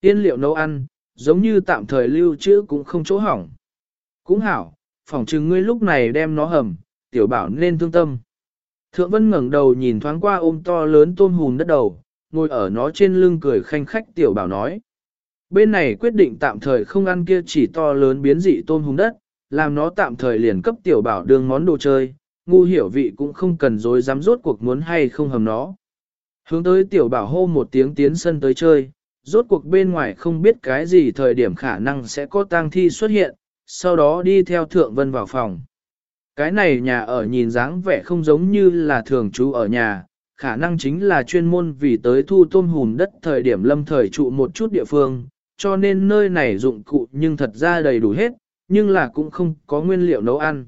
Tiên liệu nấu ăn, giống như tạm thời lưu trữ cũng không chỗ hỏng. Cũng hảo, phỏng chừng ngươi lúc này đem nó hầm, tiểu bảo nên thương tâm. Thượng Vân ngẩng đầu nhìn thoáng qua ôm to lớn tôm hùm đất đầu, ngồi ở nó trên lưng cười khanh khách tiểu bảo nói. Bên này quyết định tạm thời không ăn kia chỉ to lớn biến dị tôm hùm đất, làm nó tạm thời liền cấp tiểu bảo đường món đồ chơi, ngu hiểu vị cũng không cần dối dám rốt cuộc muốn hay không hầm nó. Hướng tới tiểu bảo hô một tiếng tiến sân tới chơi, rốt cuộc bên ngoài không biết cái gì thời điểm khả năng sẽ có tang thi xuất hiện, sau đó đi theo thượng vân vào phòng. Cái này nhà ở nhìn dáng vẻ không giống như là thường trú ở nhà, khả năng chính là chuyên môn vì tới thu tôm hùm đất thời điểm lâm thời trụ một chút địa phương, cho nên nơi này dụng cụ nhưng thật ra đầy đủ hết, nhưng là cũng không có nguyên liệu nấu ăn.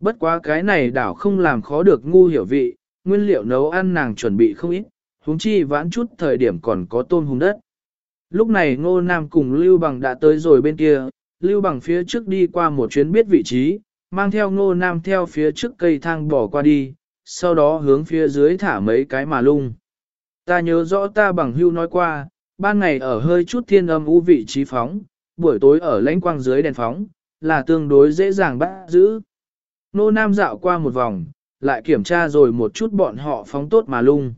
Bất quá cái này đảo không làm khó được ngu hiểu vị, nguyên liệu nấu ăn nàng chuẩn bị không ít, huống chi vãn chút thời điểm còn có tôm hùm đất. Lúc này ngô nam cùng Lưu Bằng đã tới rồi bên kia, Lưu Bằng phía trước đi qua một chuyến biết vị trí, mang theo ngô nam theo phía trước cây thang bỏ qua đi, sau đó hướng phía dưới thả mấy cái mà lung. Ta nhớ rõ ta bằng hưu nói qua, ban ngày ở hơi chút thiên âm u vị trí phóng, buổi tối ở lãnh quang dưới đèn phóng, là tương đối dễ dàng bắt giữ. Nô Nam dạo qua một vòng, lại kiểm tra rồi một chút bọn họ phóng tốt mà lung.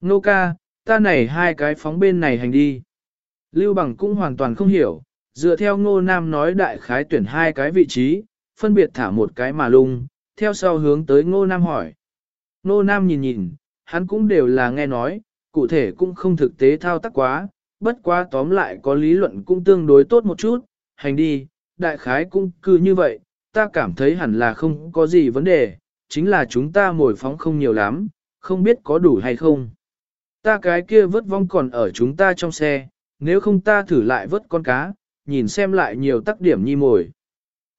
Nô ca, ta này hai cái phóng bên này hành đi. Lưu Bằng cũng hoàn toàn không hiểu, dựa theo Ngô Nam nói đại khái tuyển hai cái vị trí, phân biệt thả một cái mà lung, theo sau hướng tới Ngô Nam hỏi. Ngô Nam nhìn nhìn, hắn cũng đều là nghe nói, cụ thể cũng không thực tế thao tác quá, bất quá tóm lại có lý luận cũng tương đối tốt một chút, hành đi, đại khái cũng cứ như vậy, ta cảm thấy hẳn là không có gì vấn đề, chính là chúng ta mồi phóng không nhiều lắm, không biết có đủ hay không. Ta cái kia vớt vong còn ở chúng ta trong xe, nếu không ta thử lại vớt con cá, nhìn xem lại nhiều tác điểm nhi mồi.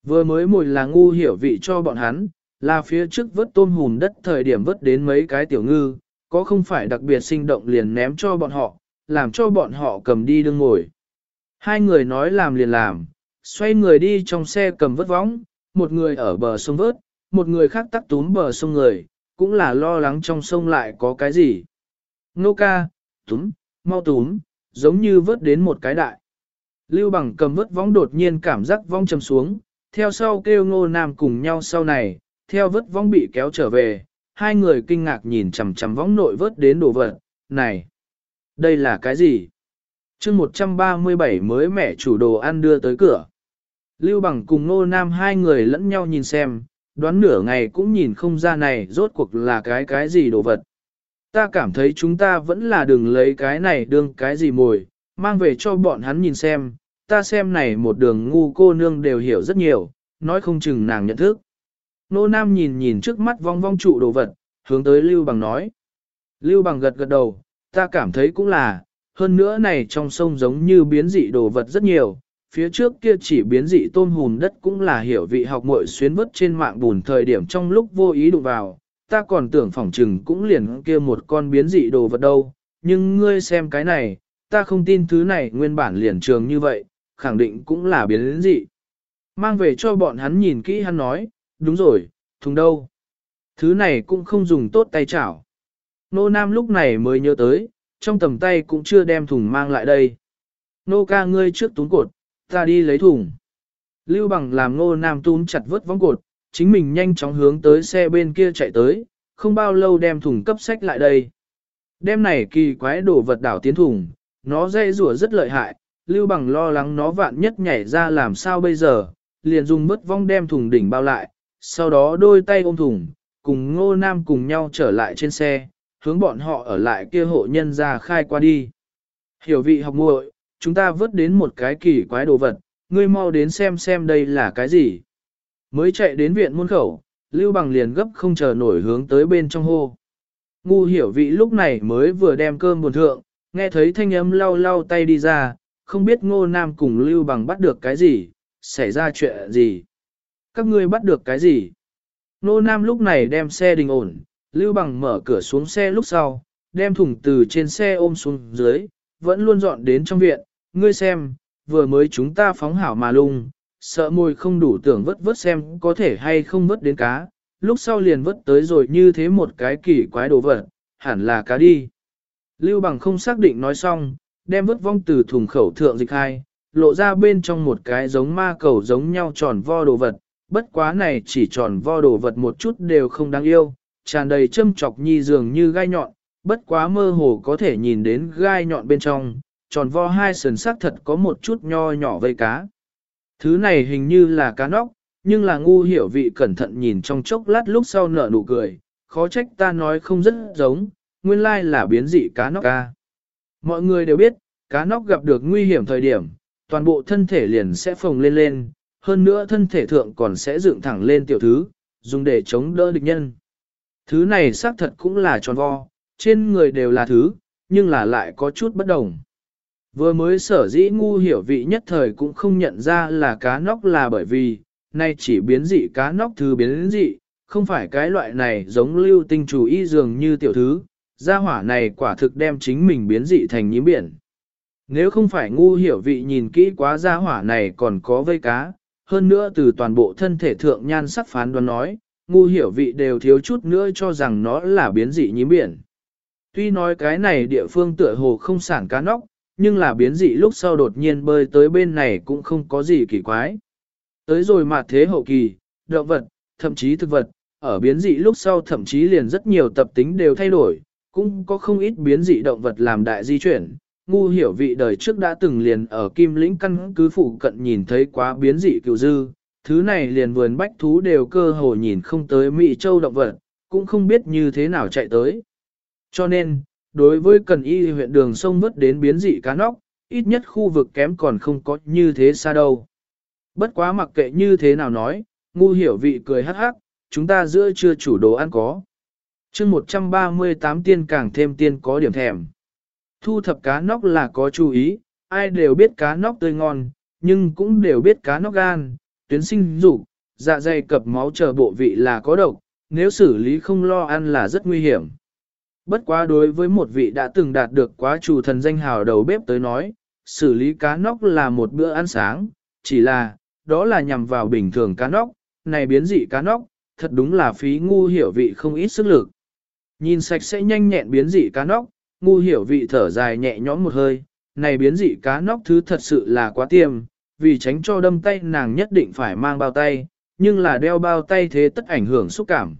Vừa mới mồi là ngu hiểu vị cho bọn hắn, là phía trước vớt tôm hùm đất thời điểm vớt đến mấy cái tiểu ngư, có không phải đặc biệt sinh động liền ném cho bọn họ, làm cho bọn họ cầm đi đương ngồi. Hai người nói làm liền làm, xoay người đi trong xe cầm vớt võng, một người ở bờ sông vớt, một người khác tắt túm bờ sông người, cũng là lo lắng trong sông lại có cái gì. Nô ca, túm, mau túm, giống như vớt đến một cái đại. Lưu bằng cầm vớt vong đột nhiên cảm giác vong trầm xuống, theo sau kêu ngô nam cùng nhau sau này, theo vớt vong bị kéo trở về, hai người kinh ngạc nhìn chằm chằm vong nội vớt đến đồ vật, này, đây là cái gì? chương 137 mới mẹ chủ đồ ăn đưa tới cửa. Lưu bằng cùng ngô nam hai người lẫn nhau nhìn xem, đoán nửa ngày cũng nhìn không ra này rốt cuộc là cái cái gì đồ vật. Ta cảm thấy chúng ta vẫn là đừng lấy cái này đương cái gì mồi, mang về cho bọn hắn nhìn xem, ta xem này một đường ngu cô nương đều hiểu rất nhiều, nói không chừng nàng nhận thức. Nô Nam nhìn nhìn trước mắt vong vong trụ đồ vật, hướng tới Lưu Bằng nói. Lưu Bằng gật gật đầu, ta cảm thấy cũng là, hơn nữa này trong sông giống như biến dị đồ vật rất nhiều, phía trước kia chỉ biến dị tôm hùm đất cũng là hiểu vị học muội xuyến vứt trên mạng bùn thời điểm trong lúc vô ý đụng vào, ta còn tưởng phỏng trừng cũng liền kia một con biến dị đồ vật đâu, nhưng ngươi xem cái này, ta không tin thứ này nguyên bản liền trường như vậy, khẳng định cũng là biến dị. Mang về cho bọn hắn nhìn kỹ hắn nói, đúng rồi, thùng đâu. Thứ này cũng không dùng tốt tay chảo. Nô Nam lúc này mới nhớ tới, trong tầm tay cũng chưa đem thùng mang lại đây. Nô ca ngươi trước túng cột, ta đi lấy thùng. Lưu bằng làm ngô nam tún chặt vớt vóng cột, chính mình nhanh chóng hướng tới xe bên kia chạy tới, không bao lâu đem thùng cấp sách lại đây. Đem này kỳ quái đổ vật đảo tiến thùng, nó dây rủa rất lợi hại, lưu bằng lo lắng nó vạn nhất nhảy ra làm sao bây giờ, liền dùng bớt vong đem thùng đỉnh bao lại, sau đó đôi tay ôm thùng, cùng ngô nam cùng nhau trở lại trên xe, hướng bọn họ ở lại kia hộ nhân ra khai qua đi. Hiểu vị học muội, chúng ta vớt đến một cái kỳ quái đồ vật, ngươi mau đến xem xem đây là cái gì. Mới chạy đến viện môn khẩu, Lưu Bằng liền gấp không chờ nổi hướng tới bên trong hô. Ngu hiểu vị lúc này mới vừa đem cơm buồn thượng, nghe thấy thanh âm lau lau tay đi ra, không biết ngô nam cùng Lưu Bằng bắt được cái gì, xảy ra chuyện gì. Các ngươi bắt được cái gì? Ngô nam lúc này đem xe đình ổn, Lưu Bằng mở cửa xuống xe lúc sau, đem thùng từ trên xe ôm xuống dưới, vẫn luôn dọn đến trong viện, ngươi xem, vừa mới chúng ta phóng hảo mà lung, sợ môi không đủ tưởng vớt vớt xem có thể hay không vớt đến cá, lúc sau liền vớt tới rồi như thế một cái kỳ quái đồ vật, hẳn là cá đi. Lưu Bằng không xác định nói xong, đem vớt vong từ thùng khẩu thượng dịch hai, lộ ra bên trong một cái giống ma cầu giống nhau tròn vo đồ vật, bất quá này chỉ tròn vo đồ vật một chút đều không đáng yêu, tràn đầy châm chọc nhi dường như gai nhọn, bất quá mơ hồ có thể nhìn đến gai nhọn bên trong, tròn vo hai sườn sắc thật có một chút nho nhỏ vây cá. Thứ này hình như là cá nóc, nhưng là ngu hiểu vị cẩn thận nhìn trong chốc lát lúc sau nở nụ cười, khó trách ta nói không rất giống, nguyên lai là biến dị cá nóc ca. Mọi người đều biết, cá nóc gặp được nguy hiểm thời điểm, toàn bộ thân thể liền sẽ phồng lên lên, hơn nữa thân thể thượng còn sẽ dựng thẳng lên tiểu thứ, dùng để chống đỡ địch nhân. Thứ này xác thật cũng là tròn vo, trên người đều là thứ, nhưng là lại có chút bất đồng. Vừa mới sở dĩ ngu hiểu vị nhất thời cũng không nhận ra là cá nóc là bởi vì, nay chỉ biến dị cá nóc thứ biến dị, không phải cái loại này giống lưu tinh chủ y dường như tiểu thứ, gia hỏa này quả thực đem chính mình biến dị thành nhím biển. Nếu không phải ngu hiểu vị nhìn kỹ quá gia hỏa này còn có vây cá, hơn nữa từ toàn bộ thân thể thượng nhan sắc phán đoán nói, ngu hiểu vị đều thiếu chút nữa cho rằng nó là biến dị nhím biển. Tuy nói cái này địa phương tựa hồ không sản cá nóc, nhưng là biến dị lúc sau đột nhiên bơi tới bên này cũng không có gì kỳ quái. Tới rồi mà thế hậu kỳ, động vật, thậm chí thực vật, ở biến dị lúc sau thậm chí liền rất nhiều tập tính đều thay đổi, cũng có không ít biến dị động vật làm đại di chuyển. Ngu hiểu vị đời trước đã từng liền ở Kim Lĩnh căn cứ phụ cận nhìn thấy quá biến dị cựu dư, thứ này liền vườn bách thú đều cơ hồ nhìn không tới Mỹ châu động vật, cũng không biết như thế nào chạy tới. Cho nên, đối với cần y huyện đường sông vớt đến biến dị cá nóc, ít nhất khu vực kém còn không có như thế xa đâu. Bất quá mặc kệ như thế nào nói, ngu hiểu vị cười hắc hắc, chúng ta giữa chưa chủ đồ ăn có. chương 138 tiên càng thêm tiên có điểm thèm. Thu thập cá nóc là có chú ý, ai đều biết cá nóc tươi ngon, nhưng cũng đều biết cá nóc gan, tuyến sinh dục, dạ dày cập máu chờ bộ vị là có độc, nếu xử lý không lo ăn là rất nguy hiểm. Bất quá đối với một vị đã từng đạt được quá chủ thần danh hào đầu bếp tới nói, xử lý cá nóc là một bữa ăn sáng, chỉ là, đó là nhằm vào bình thường cá nóc, này biến dị cá nóc, thật đúng là phí ngu hiểu vị không ít sức lực. Nhìn sạch sẽ nhanh nhẹn biến dị cá nóc, ngu hiểu vị thở dài nhẹ nhõm một hơi, này biến dị cá nóc thứ thật sự là quá tiêm, vì tránh cho đâm tay nàng nhất định phải mang bao tay, nhưng là đeo bao tay thế tất ảnh hưởng xúc cảm.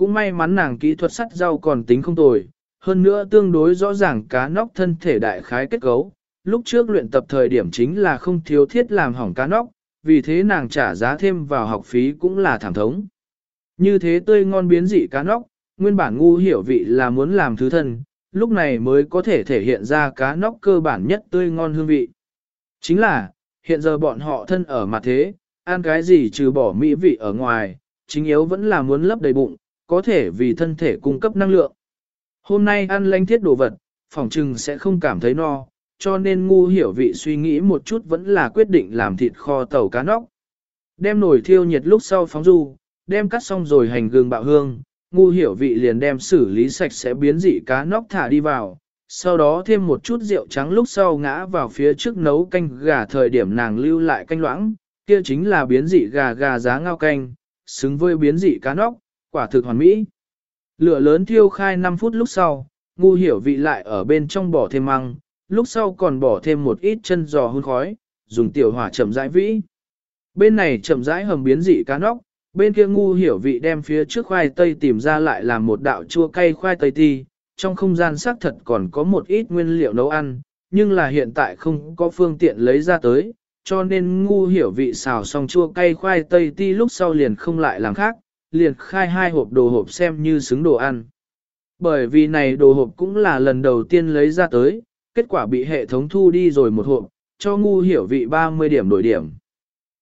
Cũng may mắn nàng kỹ thuật sắt rau còn tính không tồi, hơn nữa tương đối rõ ràng cá nóc thân thể đại khái kết cấu. Lúc trước luyện tập thời điểm chính là không thiếu thiết làm hỏng cá nóc, vì thế nàng trả giá thêm vào học phí cũng là thảm thống. Như thế tươi ngon biến dị cá nóc, nguyên bản ngu hiểu vị là muốn làm thứ thân, lúc này mới có thể thể hiện ra cá nóc cơ bản nhất tươi ngon hương vị. Chính là, hiện giờ bọn họ thân ở mặt thế, ăn cái gì trừ bỏ mỹ vị ở ngoài, chính yếu vẫn là muốn lấp đầy bụng, có thể vì thân thể cung cấp năng lượng. Hôm nay ăn lanh thiết đồ vật, phòng trừng sẽ không cảm thấy no, cho nên ngu hiểu vị suy nghĩ một chút vẫn là quyết định làm thịt kho tàu cá nóc. Đem nồi thiêu nhiệt lúc sau phóng du, đem cắt xong rồi hành gừng bạo hương, ngu hiểu vị liền đem xử lý sạch sẽ biến dị cá nóc thả đi vào, sau đó thêm một chút rượu trắng lúc sau ngã vào phía trước nấu canh gà thời điểm nàng lưu lại canh loãng, kia chính là biến dị gà gà giá ngao canh, xứng với biến dị cá nóc, quả thực hoàn mỹ. Lửa lớn thiêu khai 5 phút lúc sau, ngu hiểu vị lại ở bên trong bỏ thêm măng, lúc sau còn bỏ thêm một ít chân giò hun khói, dùng tiểu hỏa chậm rãi vĩ. Bên này chậm rãi hầm biến dị cá nóc, bên kia ngu hiểu vị đem phía trước khoai tây tìm ra lại làm một đạo chua cay khoai tây ti, trong không gian xác thật còn có một ít nguyên liệu nấu ăn, nhưng là hiện tại không có phương tiện lấy ra tới, cho nên ngu hiểu vị xào xong chua cay khoai tây ti lúc sau liền không lại làm khác, liền khai hai hộp đồ hộp xem như xứng đồ ăn. Bởi vì này đồ hộp cũng là lần đầu tiên lấy ra tới, kết quả bị hệ thống thu đi rồi một hộp, cho ngu hiểu vị 30 điểm đổi điểm.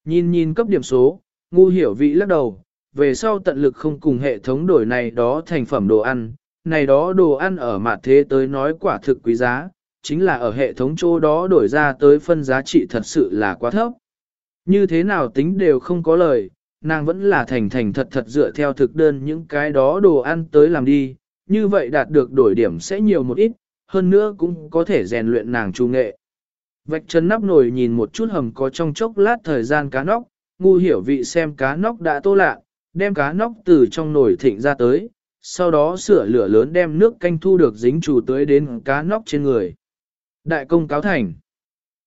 Nhìn nhìn cấp điểm số, ngu hiểu vị lắc đầu, về sau tận lực không cùng hệ thống đổi này đó thành phẩm đồ ăn, này đó đồ ăn ở mặt thế tới nói quả thực quý giá, chính là ở hệ thống chỗ đó đổi ra tới phân giá trị thật sự là quá thấp. Như thế nào tính đều không có lời, nàng vẫn là thành thành thật thật dựa theo thực đơn những cái đó đồ ăn tới làm đi, như vậy đạt được đổi điểm sẽ nhiều một ít, hơn nữa cũng có thể rèn luyện nàng trung nghệ. Vạch chân nắp nồi nhìn một chút hầm có trong chốc lát thời gian cá nóc, ngu hiểu vị xem cá nóc đã tô lạ, đem cá nóc từ trong nồi thịnh ra tới, sau đó sửa lửa lớn đem nước canh thu được dính chủ tới đến cá nóc trên người. Đại công cáo thành.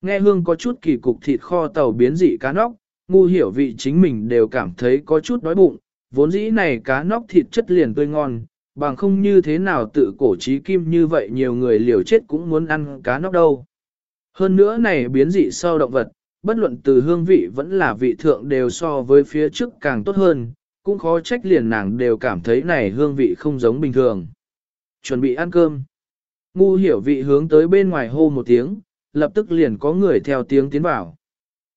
Nghe hương có chút kỳ cục thịt kho tàu biến dị cá nóc, ngu hiểu vị chính mình đều cảm thấy có chút đói bụng, vốn dĩ này cá nóc thịt chất liền tươi ngon, bằng không như thế nào tự cổ trí kim như vậy nhiều người liều chết cũng muốn ăn cá nóc đâu. Hơn nữa này biến dị sau động vật, bất luận từ hương vị vẫn là vị thượng đều so với phía trước càng tốt hơn, cũng khó trách liền nàng đều cảm thấy này hương vị không giống bình thường. Chuẩn bị ăn cơm. Ngu hiểu vị hướng tới bên ngoài hô một tiếng, lập tức liền có người theo tiếng tiến vào.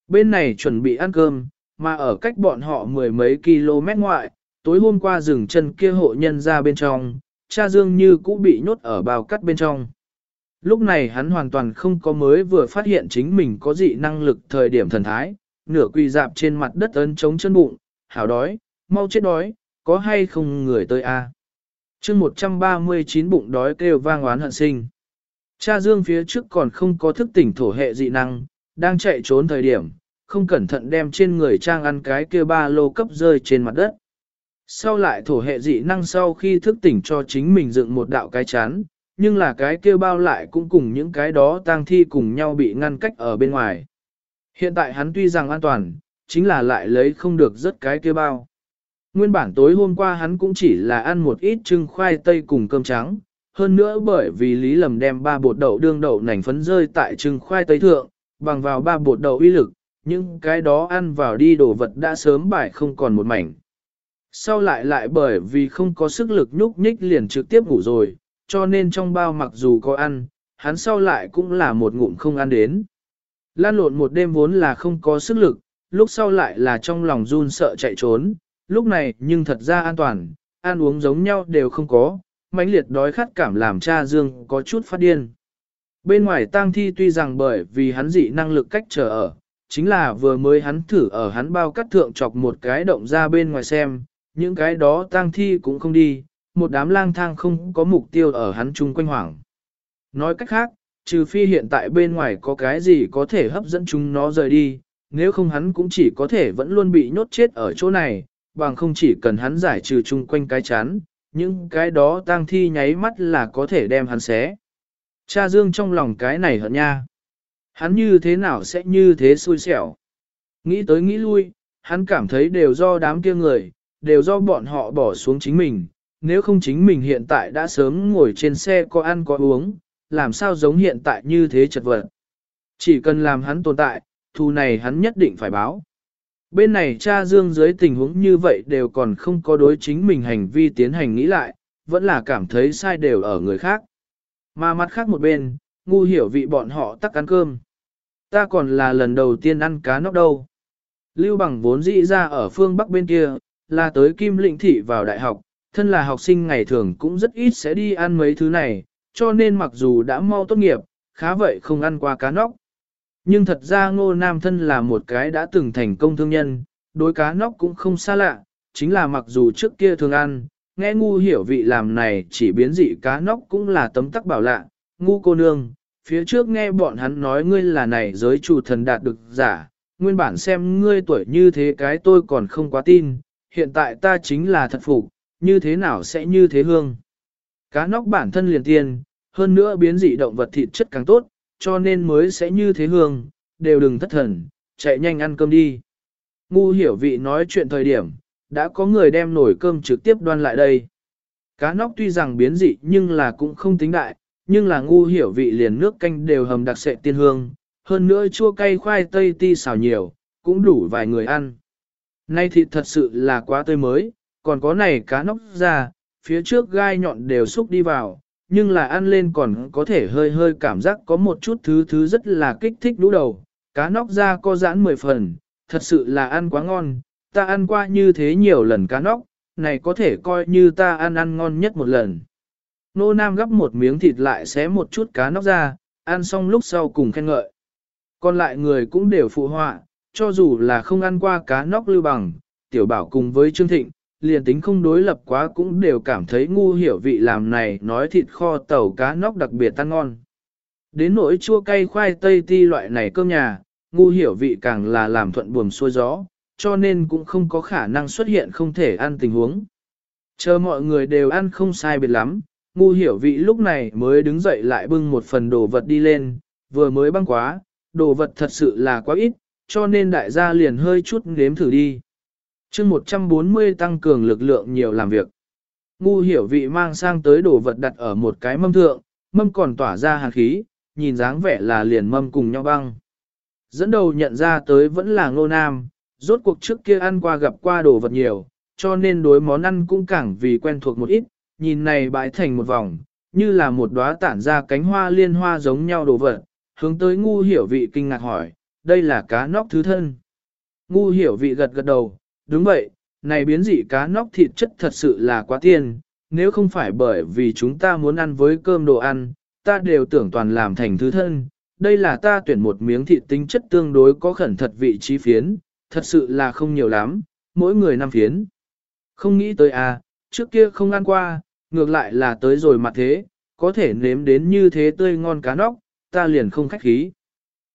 Bên này chuẩn bị ăn cơm, mà ở cách bọn họ mười mấy km ngoại, tối hôm qua rừng chân kia hộ nhân ra bên trong, cha Dương như cũ bị nhốt ở bao cắt bên trong. Lúc này hắn hoàn toàn không có mới vừa phát hiện chính mình có dị năng lực thời điểm thần thái, nửa quỳ dạp trên mặt đất ấn chống chân bụng, hảo đói, mau chết đói, có hay không người tới a? À? chương 139 bụng đói kêu vang oán hận sinh. Cha Dương phía trước còn không có thức tỉnh thổ hệ dị năng, đang chạy trốn thời điểm, không cẩn thận đem trên người trang ăn cái kia ba lô cấp rơi trên mặt đất. Sau lại thổ hệ dị năng sau khi thức tỉnh cho chính mình dựng một đạo cái chán, nhưng là cái kia bao lại cũng cùng những cái đó tang thi cùng nhau bị ngăn cách ở bên ngoài. Hiện tại hắn tuy rằng an toàn, chính là lại lấy không được rất cái kia bao. Nguyên bản tối hôm qua hắn cũng chỉ là ăn một ít trưng khoai tây cùng cơm trắng, hơn nữa bởi vì Lý Lầm đem ba bột đậu đương đậu nành phấn rơi tại trưng khoai tây thượng, bằng vào ba bột đậu uy lực, nhưng cái đó ăn vào đi đồ vật đã sớm bại không còn một mảnh. Sau lại lại bởi vì không có sức lực nhúc nhích liền trực tiếp ngủ rồi, cho nên trong bao mặc dù có ăn, hắn sau lại cũng là một ngụm không ăn đến. Lan lộn một đêm vốn là không có sức lực, lúc sau lại là trong lòng run sợ chạy trốn, lúc này nhưng thật ra an toàn, ăn uống giống nhau đều không có, mãnh liệt đói khát cảm làm cha Dương có chút phát điên. Bên ngoài tang thi tuy rằng bởi vì hắn dị năng lực cách trở ở, chính là vừa mới hắn thử ở hắn bao cắt thượng chọc một cái động ra bên ngoài xem, những cái đó tang thi cũng không đi, một đám lang thang không có mục tiêu ở hắn chung quanh hoảng. Nói cách khác, trừ phi hiện tại bên ngoài có cái gì có thể hấp dẫn chúng nó rời đi, nếu không hắn cũng chỉ có thể vẫn luôn bị nhốt chết ở chỗ này, bằng không chỉ cần hắn giải trừ chung quanh cái chán, những cái đó tang thi nháy mắt là có thể đem hắn xé. Cha Dương trong lòng cái này hận nha. Hắn như thế nào sẽ như thế xui xẻo. Nghĩ tới nghĩ lui, hắn cảm thấy đều do đám kia người, đều do bọn họ bỏ xuống chính mình, nếu không chính mình hiện tại đã sớm ngồi trên xe có ăn có uống, làm sao giống hiện tại như thế chật vật. Chỉ cần làm hắn tồn tại, thù này hắn nhất định phải báo. Bên này cha Dương dưới tình huống như vậy đều còn không có đối chính mình hành vi tiến hành nghĩ lại, vẫn là cảm thấy sai đều ở người khác. Mà mặt khác một bên, ngu hiểu vị bọn họ tắc ăn cơm. Ta còn là lần đầu tiên ăn cá nóc đâu. Lưu bằng vốn dĩ ra ở phương Bắc bên kia, là tới Kim Lĩnh Thị vào đại học, thân là học sinh ngày thường cũng rất ít sẽ đi ăn mấy thứ này, cho nên mặc dù đã mau tốt nghiệp, khá vậy không ăn qua cá nóc. Nhưng thật ra ngô nam thân là một cái đã từng thành công thương nhân, đối cá nóc cũng không xa lạ, chính là mặc dù trước kia thường ăn, nghe ngu hiểu vị làm này chỉ biến dị cá nóc cũng là tấm tắc bảo lạ, ngu cô nương, phía trước nghe bọn hắn nói ngươi là này giới chủ thần đạt được giả, nguyên bản xem ngươi tuổi như thế cái tôi còn không quá tin, hiện tại ta chính là thật phục, như thế nào sẽ như thế hương. Cá nóc bản thân liền tiên, hơn nữa biến dị động vật thịt chất càng tốt, cho nên mới sẽ như thế hương, đều đừng thất thần, chạy nhanh ăn cơm đi. Ngu hiểu vị nói chuyện thời điểm, đã có người đem nổi cơm trực tiếp đoan lại đây. Cá nóc tuy rằng biến dị nhưng là cũng không tính đại, nhưng là ngu hiểu vị liền nước canh đều hầm đặc sệ tiên hương, hơn nữa chua cay khoai tây ti xào nhiều, cũng đủ vài người ăn. Nay thịt thật sự là quá tươi mới, còn có này cá nóc ra, phía trước gai nhọn đều xúc đi vào, nhưng là ăn lên còn có thể hơi hơi cảm giác có một chút thứ thứ rất là kích thích đũ đầu. Cá nóc ra có giãn 10 phần, thật sự là ăn quá ngon, ta ăn qua như thế nhiều lần cá nóc, này có thể coi như ta ăn ăn ngon nhất một lần. Nô Nam gắp một miếng thịt lại xé một chút cá nóc ra, ăn xong lúc sau cùng khen ngợi. Còn lại người cũng đều phụ họa, cho dù là không ăn qua cá nóc lưu bằng, tiểu bảo cùng với Trương Thịnh, liền tính không đối lập quá cũng đều cảm thấy ngu hiểu vị làm này nói thịt kho tàu cá nóc đặc biệt tan ngon. Đến nỗi chua cay khoai tây ti loại này cơm nhà, ngu hiểu vị càng là làm thuận buồm xuôi gió, cho nên cũng không có khả năng xuất hiện không thể ăn tình huống. Chờ mọi người đều ăn không sai biệt lắm, ngu hiểu vị lúc này mới đứng dậy lại bưng một phần đồ vật đi lên, vừa mới băng quá, đồ vật thật sự là quá ít, cho nên đại gia liền hơi chút nếm thử đi. chương 140 tăng cường lực lượng nhiều làm việc. Ngu hiểu vị mang sang tới đồ vật đặt ở một cái mâm thượng, mâm còn tỏa ra hàn khí, nhìn dáng vẻ là liền mâm cùng nhau băng. Dẫn đầu nhận ra tới vẫn là ngô nam, rốt cuộc trước kia ăn qua gặp qua đồ vật nhiều, cho nên đối món ăn cũng càng vì quen thuộc một ít, nhìn này bãi thành một vòng, như là một đóa tản ra cánh hoa liên hoa giống nhau đồ vật, hướng tới ngu hiểu vị kinh ngạc hỏi, đây là cá nóc thứ thân. Ngu hiểu vị gật gật đầu, đúng vậy, này biến dị cá nóc thịt chất thật sự là quá tiên, nếu không phải bởi vì chúng ta muốn ăn với cơm đồ ăn, ta đều tưởng toàn làm thành thứ thân. Đây là ta tuyển một miếng thịt tính chất tương đối có khẩn thật vị trí phiến, thật sự là không nhiều lắm, mỗi người năm phiến. Không nghĩ tới à, trước kia không ăn qua, ngược lại là tới rồi mặt thế, có thể nếm đến như thế tươi ngon cá nóc, ta liền không khách khí.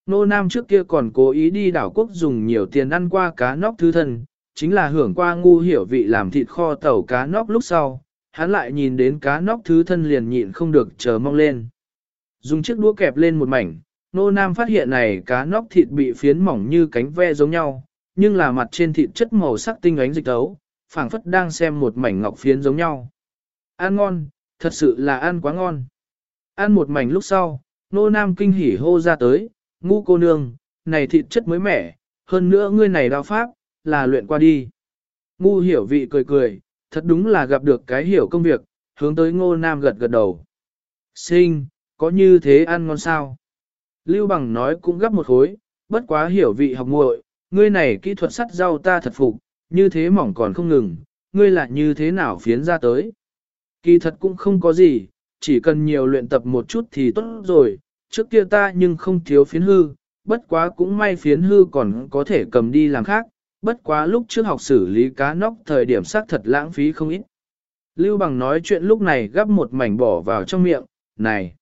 Nô Nam trước kia còn cố ý đi đảo quốc dùng nhiều tiền ăn qua cá nóc thứ thân, chính là hưởng qua ngu hiểu vị làm thịt kho tàu cá nóc lúc sau, hắn lại nhìn đến cá nóc thứ thân liền nhịn không được chờ mong lên. Dùng chiếc đũa kẹp lên một mảnh, nô nam phát hiện này cá nóc thịt bị phiến mỏng như cánh ve giống nhau, nhưng là mặt trên thịt chất màu sắc tinh ánh dịch tấu, phảng phất đang xem một mảnh ngọc phiến giống nhau. Ăn ngon, thật sự là ăn quá ngon. Ăn một mảnh lúc sau, nô nam kinh hỉ hô ra tới, ngu cô nương, này thịt chất mới mẻ, hơn nữa ngươi này đao pháp, là luyện qua đi. Ngu hiểu vị cười cười, thật đúng là gặp được cái hiểu công việc, hướng tới ngô nam gật gật đầu. Sinh, có như thế ăn ngon sao? Lưu bằng nói cũng gấp một khối, bất quá hiểu vị học muội, ngươi này kỹ thuật sắt rau ta thật phục, như thế mỏng còn không ngừng, ngươi lại như thế nào phiến ra tới. Kỳ thật cũng không có gì, chỉ cần nhiều luyện tập một chút thì tốt rồi, trước kia ta nhưng không thiếu phiến hư, bất quá cũng may phiến hư còn có thể cầm đi làm khác, bất quá lúc trước học xử lý cá nóc thời điểm xác thật lãng phí không ít. Lưu Bằng nói chuyện lúc này gắp một mảnh bỏ vào trong miệng, này,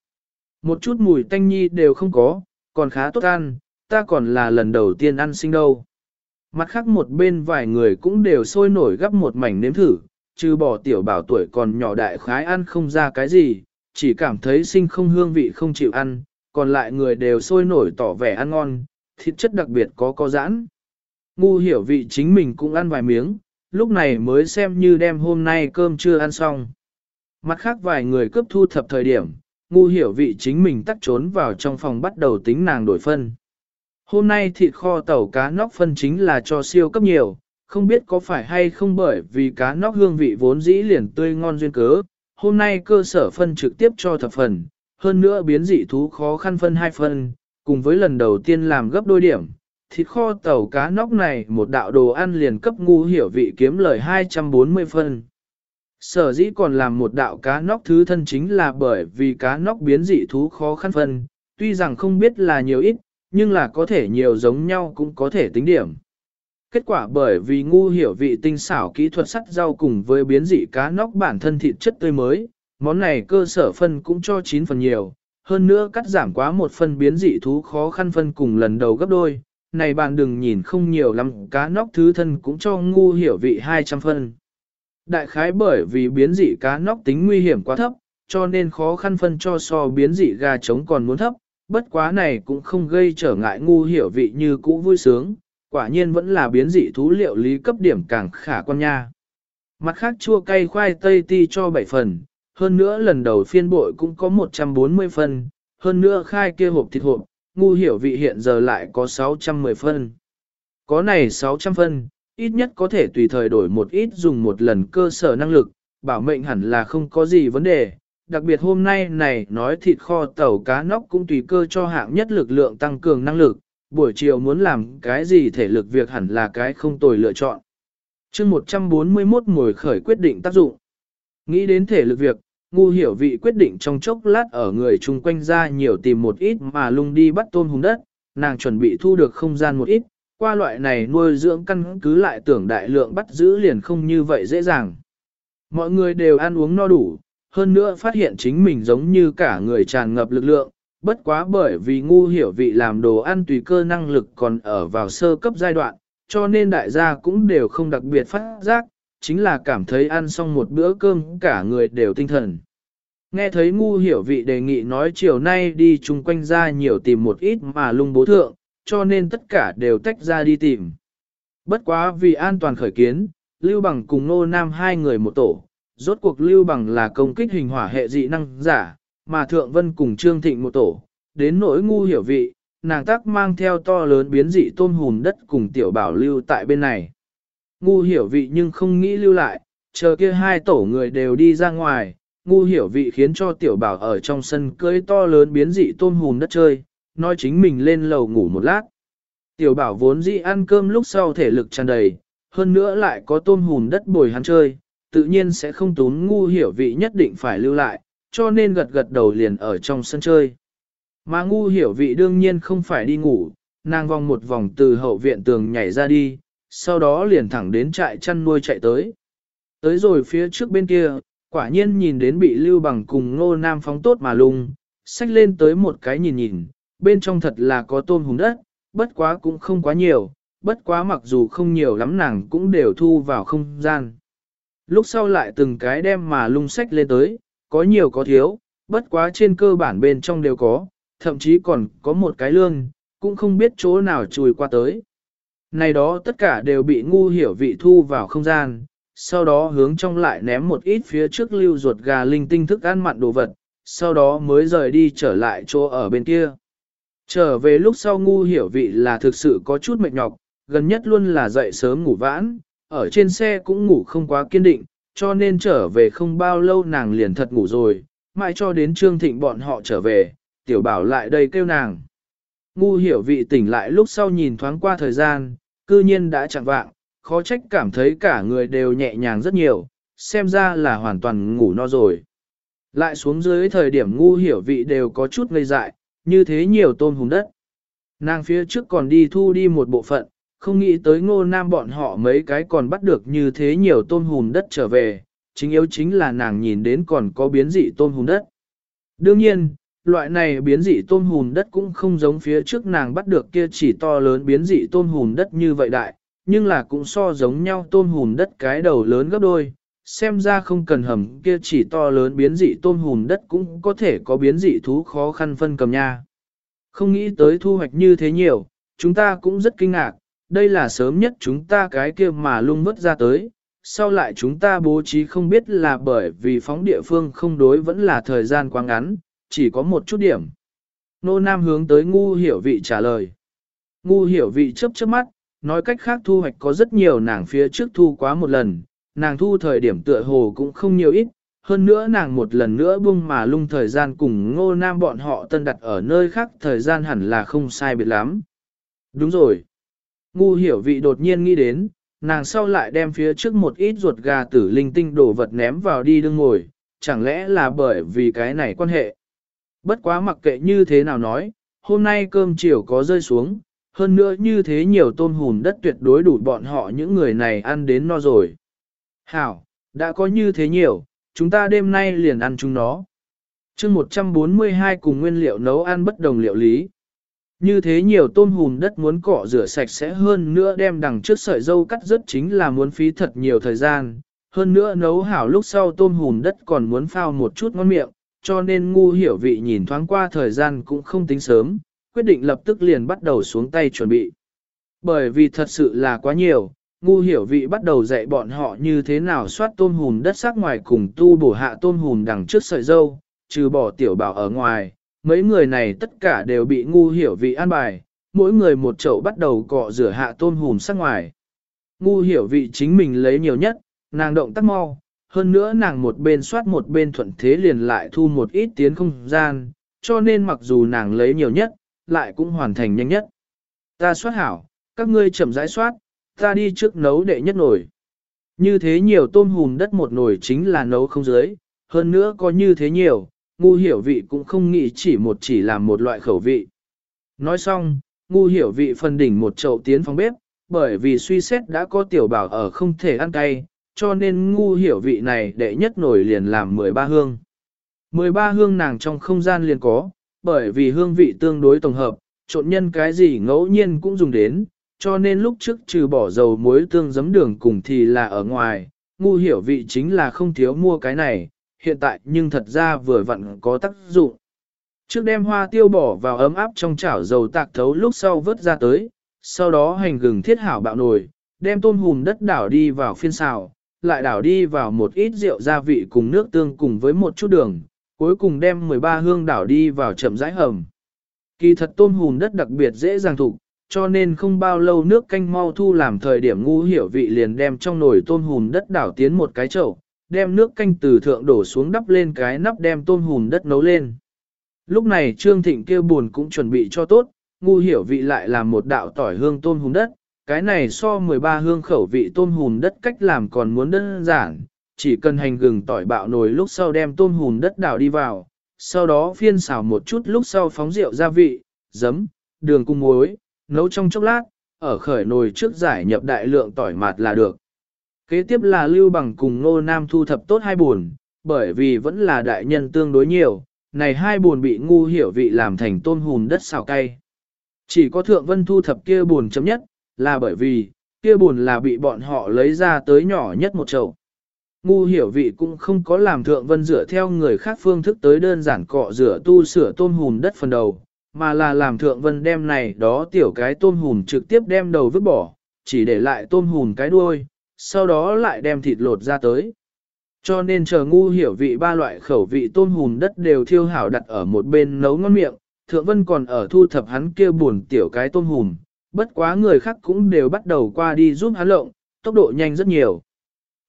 một chút mùi tanh nhi đều không có, còn khá tốt ăn, ta còn là lần đầu tiên ăn sinh đâu. Mặt khác một bên vài người cũng đều sôi nổi gấp một mảnh nếm thử, trừ bỏ tiểu bảo tuổi còn nhỏ đại khái ăn không ra cái gì, chỉ cảm thấy sinh không hương vị không chịu ăn, còn lại người đều sôi nổi tỏ vẻ ăn ngon, thịt chất đặc biệt có có giãn. Ngu hiểu vị chính mình cũng ăn vài miếng, lúc này mới xem như đem hôm nay cơm chưa ăn xong. Mặt khác vài người cướp thu thập thời điểm, ngu hiểu vị chính mình tắt trốn vào trong phòng bắt đầu tính nàng đổi phân. Hôm nay thịt kho tàu cá nóc phân chính là cho siêu cấp nhiều, không biết có phải hay không bởi vì cá nóc hương vị vốn dĩ liền tươi ngon duyên cớ, hôm nay cơ sở phân trực tiếp cho thập phần, hơn nữa biến dị thú khó khăn phân hai phần, cùng với lần đầu tiên làm gấp đôi điểm, thịt kho tàu cá nóc này một đạo đồ ăn liền cấp ngu hiểu vị kiếm lời 240 phân. Sở dĩ còn làm một đạo cá nóc thứ thân chính là bởi vì cá nóc biến dị thú khó khăn phân, tuy rằng không biết là nhiều ít, nhưng là có thể nhiều giống nhau cũng có thể tính điểm. Kết quả bởi vì ngu hiểu vị tinh xảo kỹ thuật sắt rau cùng với biến dị cá nóc bản thân thịt chất tươi mới, món này cơ sở phân cũng cho 9 phần nhiều, hơn nữa cắt giảm quá một phần biến dị thú khó khăn phân cùng lần đầu gấp đôi, này bạn đừng nhìn không nhiều lắm, cá nóc thứ thân cũng cho ngu hiểu vị 200 phân. Đại khái bởi vì biến dị cá nóc tính nguy hiểm quá thấp, cho nên khó khăn phân cho so biến dị gà trống còn muốn thấp, bất quá này cũng không gây trở ngại ngu hiểu vị như cũ vui sướng, quả nhiên vẫn là biến dị thú liệu lý cấp điểm càng khả quan nha. Mặt khác chua cay khoai tây ti cho 7 phần, hơn nữa lần đầu phiên bội cũng có 140 phần, hơn nữa khai kia hộp thịt hộp, ngu hiểu vị hiện giờ lại có 610 phân. Có này 600 phân, ít nhất có thể tùy thời đổi một ít dùng một lần cơ sở năng lực, bảo mệnh hẳn là không có gì vấn đề. Đặc biệt hôm nay này nói thịt kho tàu cá nóc cũng tùy cơ cho hạng nhất lực lượng tăng cường năng lực, buổi chiều muốn làm cái gì thể lực việc hẳn là cái không tồi lựa chọn. chương 141 ngồi khởi quyết định tác dụng. Nghĩ đến thể lực việc, Ngu hiểu vị quyết định trong chốc lát ở người chung quanh ra nhiều tìm một ít mà lung đi bắt tôm hùng đất, nàng chuẩn bị thu được không gian một ít, qua loại này nuôi dưỡng căn cứ lại tưởng đại lượng bắt giữ liền không như vậy dễ dàng. Mọi người đều ăn uống no đủ, hơn nữa phát hiện chính mình giống như cả người tràn ngập lực lượng, bất quá bởi vì ngu hiểu vị làm đồ ăn tùy cơ năng lực còn ở vào sơ cấp giai đoạn, cho nên đại gia cũng đều không đặc biệt phát giác, chính là cảm thấy ăn xong một bữa cơm cả người đều tinh thần. Nghe thấy ngu hiểu vị đề nghị nói chiều nay đi chung quanh ra nhiều tìm một ít mà lung bố thượng, cho nên tất cả đều tách ra đi tìm. Bất quá vì an toàn khởi kiến, Lưu Bằng cùng Nô Nam hai người một tổ, rốt cuộc Lưu Bằng là công kích hình hỏa hệ dị năng giả, mà Thượng Vân cùng Trương Thịnh một tổ, đến nỗi ngu hiểu vị, nàng tác mang theo to lớn biến dị tôm hùm đất cùng tiểu bảo lưu tại bên này. Ngu hiểu vị nhưng không nghĩ lưu lại, chờ kia hai tổ người đều đi ra ngoài, ngu hiểu vị khiến cho tiểu bảo ở trong sân cưới to lớn biến dị tôm hùm đất chơi, nói chính mình lên lầu ngủ một lát. Tiểu bảo vốn dĩ ăn cơm lúc sau thể lực tràn đầy, hơn nữa lại có tôm hùm đất bồi hắn chơi, tự nhiên sẽ không tốn ngu hiểu vị nhất định phải lưu lại, cho nên gật gật đầu liền ở trong sân chơi. Mà ngu hiểu vị đương nhiên không phải đi ngủ, nàng vòng một vòng từ hậu viện tường nhảy ra đi, sau đó liền thẳng đến trại chăn nuôi chạy tới. Tới rồi phía trước bên kia, quả nhiên nhìn đến bị lưu bằng cùng ngô nam phóng tốt mà lung, xách lên tới một cái nhìn nhìn, bên trong thật là có tôm hùng đất, bất quá cũng không quá nhiều, bất quá mặc dù không nhiều lắm nàng cũng đều thu vào không gian. Lúc sau lại từng cái đem mà lung sách lên tới, có nhiều có thiếu, bất quá trên cơ bản bên trong đều có, thậm chí còn có một cái lương, cũng không biết chỗ nào chùi qua tới. Này đó tất cả đều bị ngu hiểu vị thu vào không gian, sau đó hướng trong lại ném một ít phía trước lưu ruột gà linh tinh thức ăn mặn đồ vật, sau đó mới rời đi trở lại chỗ ở bên kia. Trở về lúc sau ngu hiểu vị là thực sự có chút mệt nhọc, gần nhất luôn là dậy sớm ngủ vãn, ở trên xe cũng ngủ không quá kiên định, cho nên trở về không bao lâu nàng liền thật ngủ rồi, mãi cho đến Trương Thịnh bọn họ trở về, tiểu bảo lại đây kêu nàng. Ngu hiểu vị tỉnh lại lúc sau nhìn thoáng qua thời gian, cư nhiên đã chẳng vạng, khó trách cảm thấy cả người đều nhẹ nhàng rất nhiều, xem ra là hoàn toàn ngủ no rồi. Lại xuống dưới thời điểm ngu hiểu vị đều có chút ngây dại, như thế nhiều tôm hùng đất. Nàng phía trước còn đi thu đi một bộ phận, không nghĩ tới ngô nam bọn họ mấy cái còn bắt được như thế nhiều tôm hùm đất trở về, chính yếu chính là nàng nhìn đến còn có biến dị tôm hùm đất. Đương nhiên, loại này biến dị tôm hùm đất cũng không giống phía trước nàng bắt được kia chỉ to lớn biến dị tôm hùm đất như vậy đại, nhưng là cũng so giống nhau tôm hùm đất cái đầu lớn gấp đôi, xem ra không cần hầm kia chỉ to lớn biến dị tôm hùm đất cũng có thể có biến dị thú khó khăn phân cầm nha. Không nghĩ tới thu hoạch như thế nhiều, chúng ta cũng rất kinh ngạc, đây là sớm nhất chúng ta cái kia mà lung vứt ra tới, sau lại chúng ta bố trí không biết là bởi vì phóng địa phương không đối vẫn là thời gian quá ngắn, chỉ có một chút điểm. Nô Nam hướng tới ngu hiểu vị trả lời. Ngu hiểu vị chấp chớp mắt, nói cách khác thu hoạch có rất nhiều nàng phía trước thu quá một lần, nàng thu thời điểm tựa hồ cũng không nhiều ít, hơn nữa nàng một lần nữa buông mà lung thời gian cùng ngô nam bọn họ tân đặt ở nơi khác thời gian hẳn là không sai biệt lắm. Đúng rồi. Ngu hiểu vị đột nhiên nghĩ đến, nàng sau lại đem phía trước một ít ruột gà tử linh tinh đồ vật ném vào đi đương ngồi, chẳng lẽ là bởi vì cái này quan hệ. Bất quá mặc kệ như thế nào nói, hôm nay cơm chiều có rơi xuống, hơn nữa như thế nhiều tôm hùn đất tuyệt đối đủ bọn họ những người này ăn đến no rồi. Hảo, đã có như thế nhiều, chúng ta đêm nay liền ăn chúng nó. chương 142 cùng nguyên liệu nấu ăn bất đồng liệu lý. Như thế nhiều tôm hùm đất muốn cọ rửa sạch sẽ hơn nữa đem đằng trước sợi dâu cắt rất chính là muốn phí thật nhiều thời gian. Hơn nữa nấu hảo lúc sau tôm hùm đất còn muốn phao một chút ngon miệng, cho nên ngu hiểu vị nhìn thoáng qua thời gian cũng không tính sớm, quyết định lập tức liền bắt đầu xuống tay chuẩn bị. Bởi vì thật sự là quá nhiều, ngu hiểu vị bắt đầu dạy bọn họ như thế nào soát tôm hùm đất sắc ngoài cùng tu bổ hạ tôm hùm đằng trước sợi dâu, trừ bỏ tiểu bảo ở ngoài, mấy người này tất cả đều bị ngu hiểu vị an bài, mỗi người một chậu bắt đầu cọ rửa hạ tôm hùm sắc ngoài. Ngu hiểu vị chính mình lấy nhiều nhất, nàng động tác mau, hơn nữa nàng một bên soát một bên thuận thế liền lại thu một ít tiến không gian, cho nên mặc dù nàng lấy nhiều nhất, lại cũng hoàn thành nhanh nhất. Ta soát hảo, các ngươi chậm rãi soát, ta đi trước nấu đệ nhất nổi. Như thế nhiều tôm hùm đất một nồi chính là nấu không dưới, hơn nữa có như thế nhiều, ngu hiểu vị cũng không nghĩ chỉ một chỉ làm một loại khẩu vị. Nói xong, ngu hiểu vị phân đỉnh một chậu tiến phòng bếp, bởi vì suy xét đã có tiểu bảo ở không thể ăn cay, cho nên ngu hiểu vị này đệ nhất nổi liền làm 13 hương. 13 hương nàng trong không gian liền có, bởi vì hương vị tương đối tổng hợp, trộn nhân cái gì ngẫu nhiên cũng dùng đến, cho nên lúc trước trừ bỏ dầu muối tương giấm đường cùng thì là ở ngoài, ngu hiểu vị chính là không thiếu mua cái này, hiện tại nhưng thật ra vừa vặn có tác dụng. Trước đem hoa tiêu bỏ vào ấm áp trong chảo dầu tạc thấu lúc sau vớt ra tới, sau đó hành gừng thiết hảo bạo nồi, đem tôm hùm đất đảo đi vào phiên xào, lại đảo đi vào một ít rượu gia vị cùng nước tương cùng với một chút đường, cuối cùng đem 13 hương đảo đi vào chậm rãi hầm. Kỳ thật tôm hùm đất đặc biệt dễ dàng thục, cho nên không bao lâu nước canh mau thu làm thời điểm ngu hiểu vị liền đem trong nồi tôm hùm đất đảo tiến một cái chậu, đem nước canh từ thượng đổ xuống đắp lên cái nắp đem tôm hùm đất nấu lên. Lúc này Trương Thịnh kia buồn cũng chuẩn bị cho tốt, ngu hiểu vị lại làm một đạo tỏi hương tôm hùm đất, cái này so 13 hương khẩu vị tôm hùm đất cách làm còn muốn đơn giản, chỉ cần hành gừng tỏi bạo nồi lúc sau đem tôm hùm đất đảo đi vào, sau đó phiên xào một chút lúc sau phóng rượu gia vị, giấm, đường cung muối, nấu trong chốc lát, ở khởi nồi trước giải nhập đại lượng tỏi mạt là được. Kế tiếp là lưu bằng cùng nô nam thu thập tốt hai buồn, bởi vì vẫn là đại nhân tương đối nhiều, này hai buồn bị ngu hiểu vị làm thành tôm hùm đất xào cay. Chỉ có thượng vân thu thập kia buồn chấm nhất, là bởi vì, kia buồn là bị bọn họ lấy ra tới nhỏ nhất một chậu. Ngu hiểu vị cũng không có làm thượng vân rửa theo người khác phương thức tới đơn giản cọ rửa tu sửa tôm hùm đất phần đầu, mà là làm thượng vân đem này đó tiểu cái tôm hùm trực tiếp đem đầu vứt bỏ, chỉ để lại tôm hùm cái đuôi, sau đó lại đem thịt lột ra tới. Cho nên chờ ngu hiểu vị ba loại khẩu vị tôm hùm đất đều thiêu hảo đặt ở một bên nấu ngon miệng, thượng vân còn ở thu thập hắn kia buồn tiểu cái tôm hùm, bất quá người khác cũng đều bắt đầu qua đi giúp hắn lộng, tốc độ nhanh rất nhiều.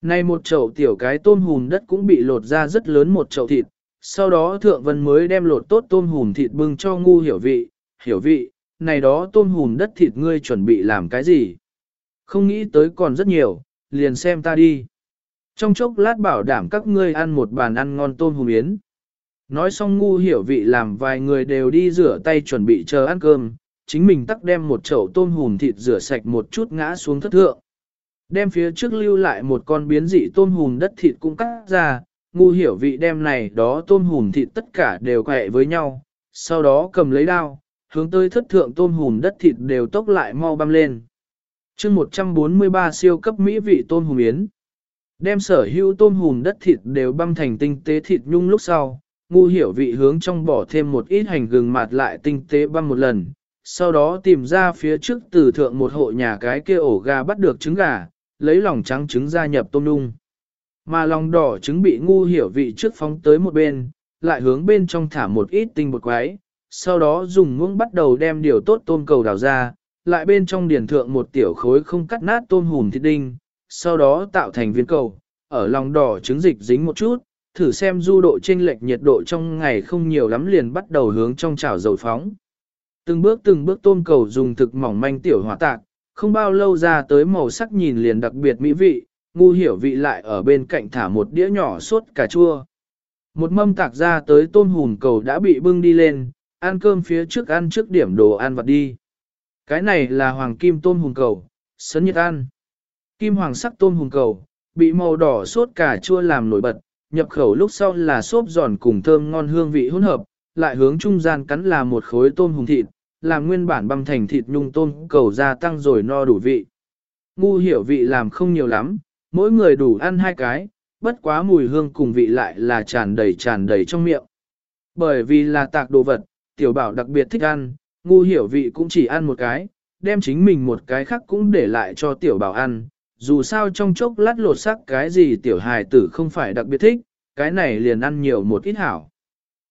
Nay một chậu tiểu cái tôm hùm đất cũng bị lột ra rất lớn một chậu thịt, sau đó thượng vân mới đem lột tốt tôm hùm thịt bưng cho ngu hiểu vị, hiểu vị, này đó tôm hùm đất thịt ngươi chuẩn bị làm cái gì? Không nghĩ tới còn rất nhiều, liền xem ta đi. Trong chốc lát bảo đảm các ngươi ăn một bàn ăn ngon tôm hùm yến. Nói xong ngu hiểu vị làm vài người đều đi rửa tay chuẩn bị chờ ăn cơm, chính mình tắc đem một chậu tôm hùm thịt rửa sạch một chút ngã xuống thất thượng. Đem phía trước lưu lại một con biến dị tôm hùm đất thịt cũng cắt ra, ngu hiểu vị đem này đó tôm hùm thịt tất cả đều quẹ với nhau, sau đó cầm lấy đao, hướng tới thất thượng tôm hùm đất thịt đều tốc lại mau băm lên chương 143 siêu cấp mỹ vị tôm hùm yến. Đem sở hữu tôm hùm đất thịt đều băm thành tinh tế thịt nhung lúc sau, ngu hiểu vị hướng trong bỏ thêm một ít hành gừng mạt lại tinh tế băm một lần, sau đó tìm ra phía trước từ thượng một hộ nhà cái kia ổ gà bắt được trứng gà, lấy lòng trắng trứng gia nhập tôm nung. Mà lòng đỏ trứng bị ngu hiểu vị trước phóng tới một bên, lại hướng bên trong thả một ít tinh bột quái, sau đó dùng muỗng bắt đầu đem điều tốt tôm cầu đào ra, lại bên trong điển thượng một tiểu khối không cắt nát tôm hùm thịt đinh, sau đó tạo thành viên cầu, ở lòng đỏ trứng dịch dính một chút, thử xem du độ chênh lệch nhiệt độ trong ngày không nhiều lắm liền bắt đầu hướng trong chảo dầu phóng. Từng bước từng bước tôm cầu dùng thực mỏng manh tiểu hỏa tạc, không bao lâu ra tới màu sắc nhìn liền đặc biệt mỹ vị, ngu hiểu vị lại ở bên cạnh thả một đĩa nhỏ sốt cà chua. Một mâm tạc ra tới tôm hùm cầu đã bị bưng đi lên, ăn cơm phía trước ăn trước điểm đồ ăn vặt đi. Cái này là hoàng kim tôm hùm cầu, sấn nhiệt ăn. Kim hoàng sắc tôm hùm cầu, bị màu đỏ sốt cà chua làm nổi bật, nhập khẩu lúc sau là xốp giòn cùng thơm ngon hương vị hỗn hợp, lại hướng trung gian cắn là một khối tôm hùm thịt, làm nguyên bản băm thành thịt nhung tôm cầu gia tăng rồi no đủ vị. Ngu hiểu vị làm không nhiều lắm, mỗi người đủ ăn hai cái, bất quá mùi hương cùng vị lại là tràn đầy tràn đầy trong miệng. Bởi vì là tạc đồ vật, tiểu bảo đặc biệt thích ăn, ngu hiểu vị cũng chỉ ăn một cái, đem chính mình một cái khác cũng để lại cho tiểu bảo ăn. Dù sao trong chốc lát lột sắc cái gì tiểu hài tử không phải đặc biệt thích, cái này liền ăn nhiều một ít hảo.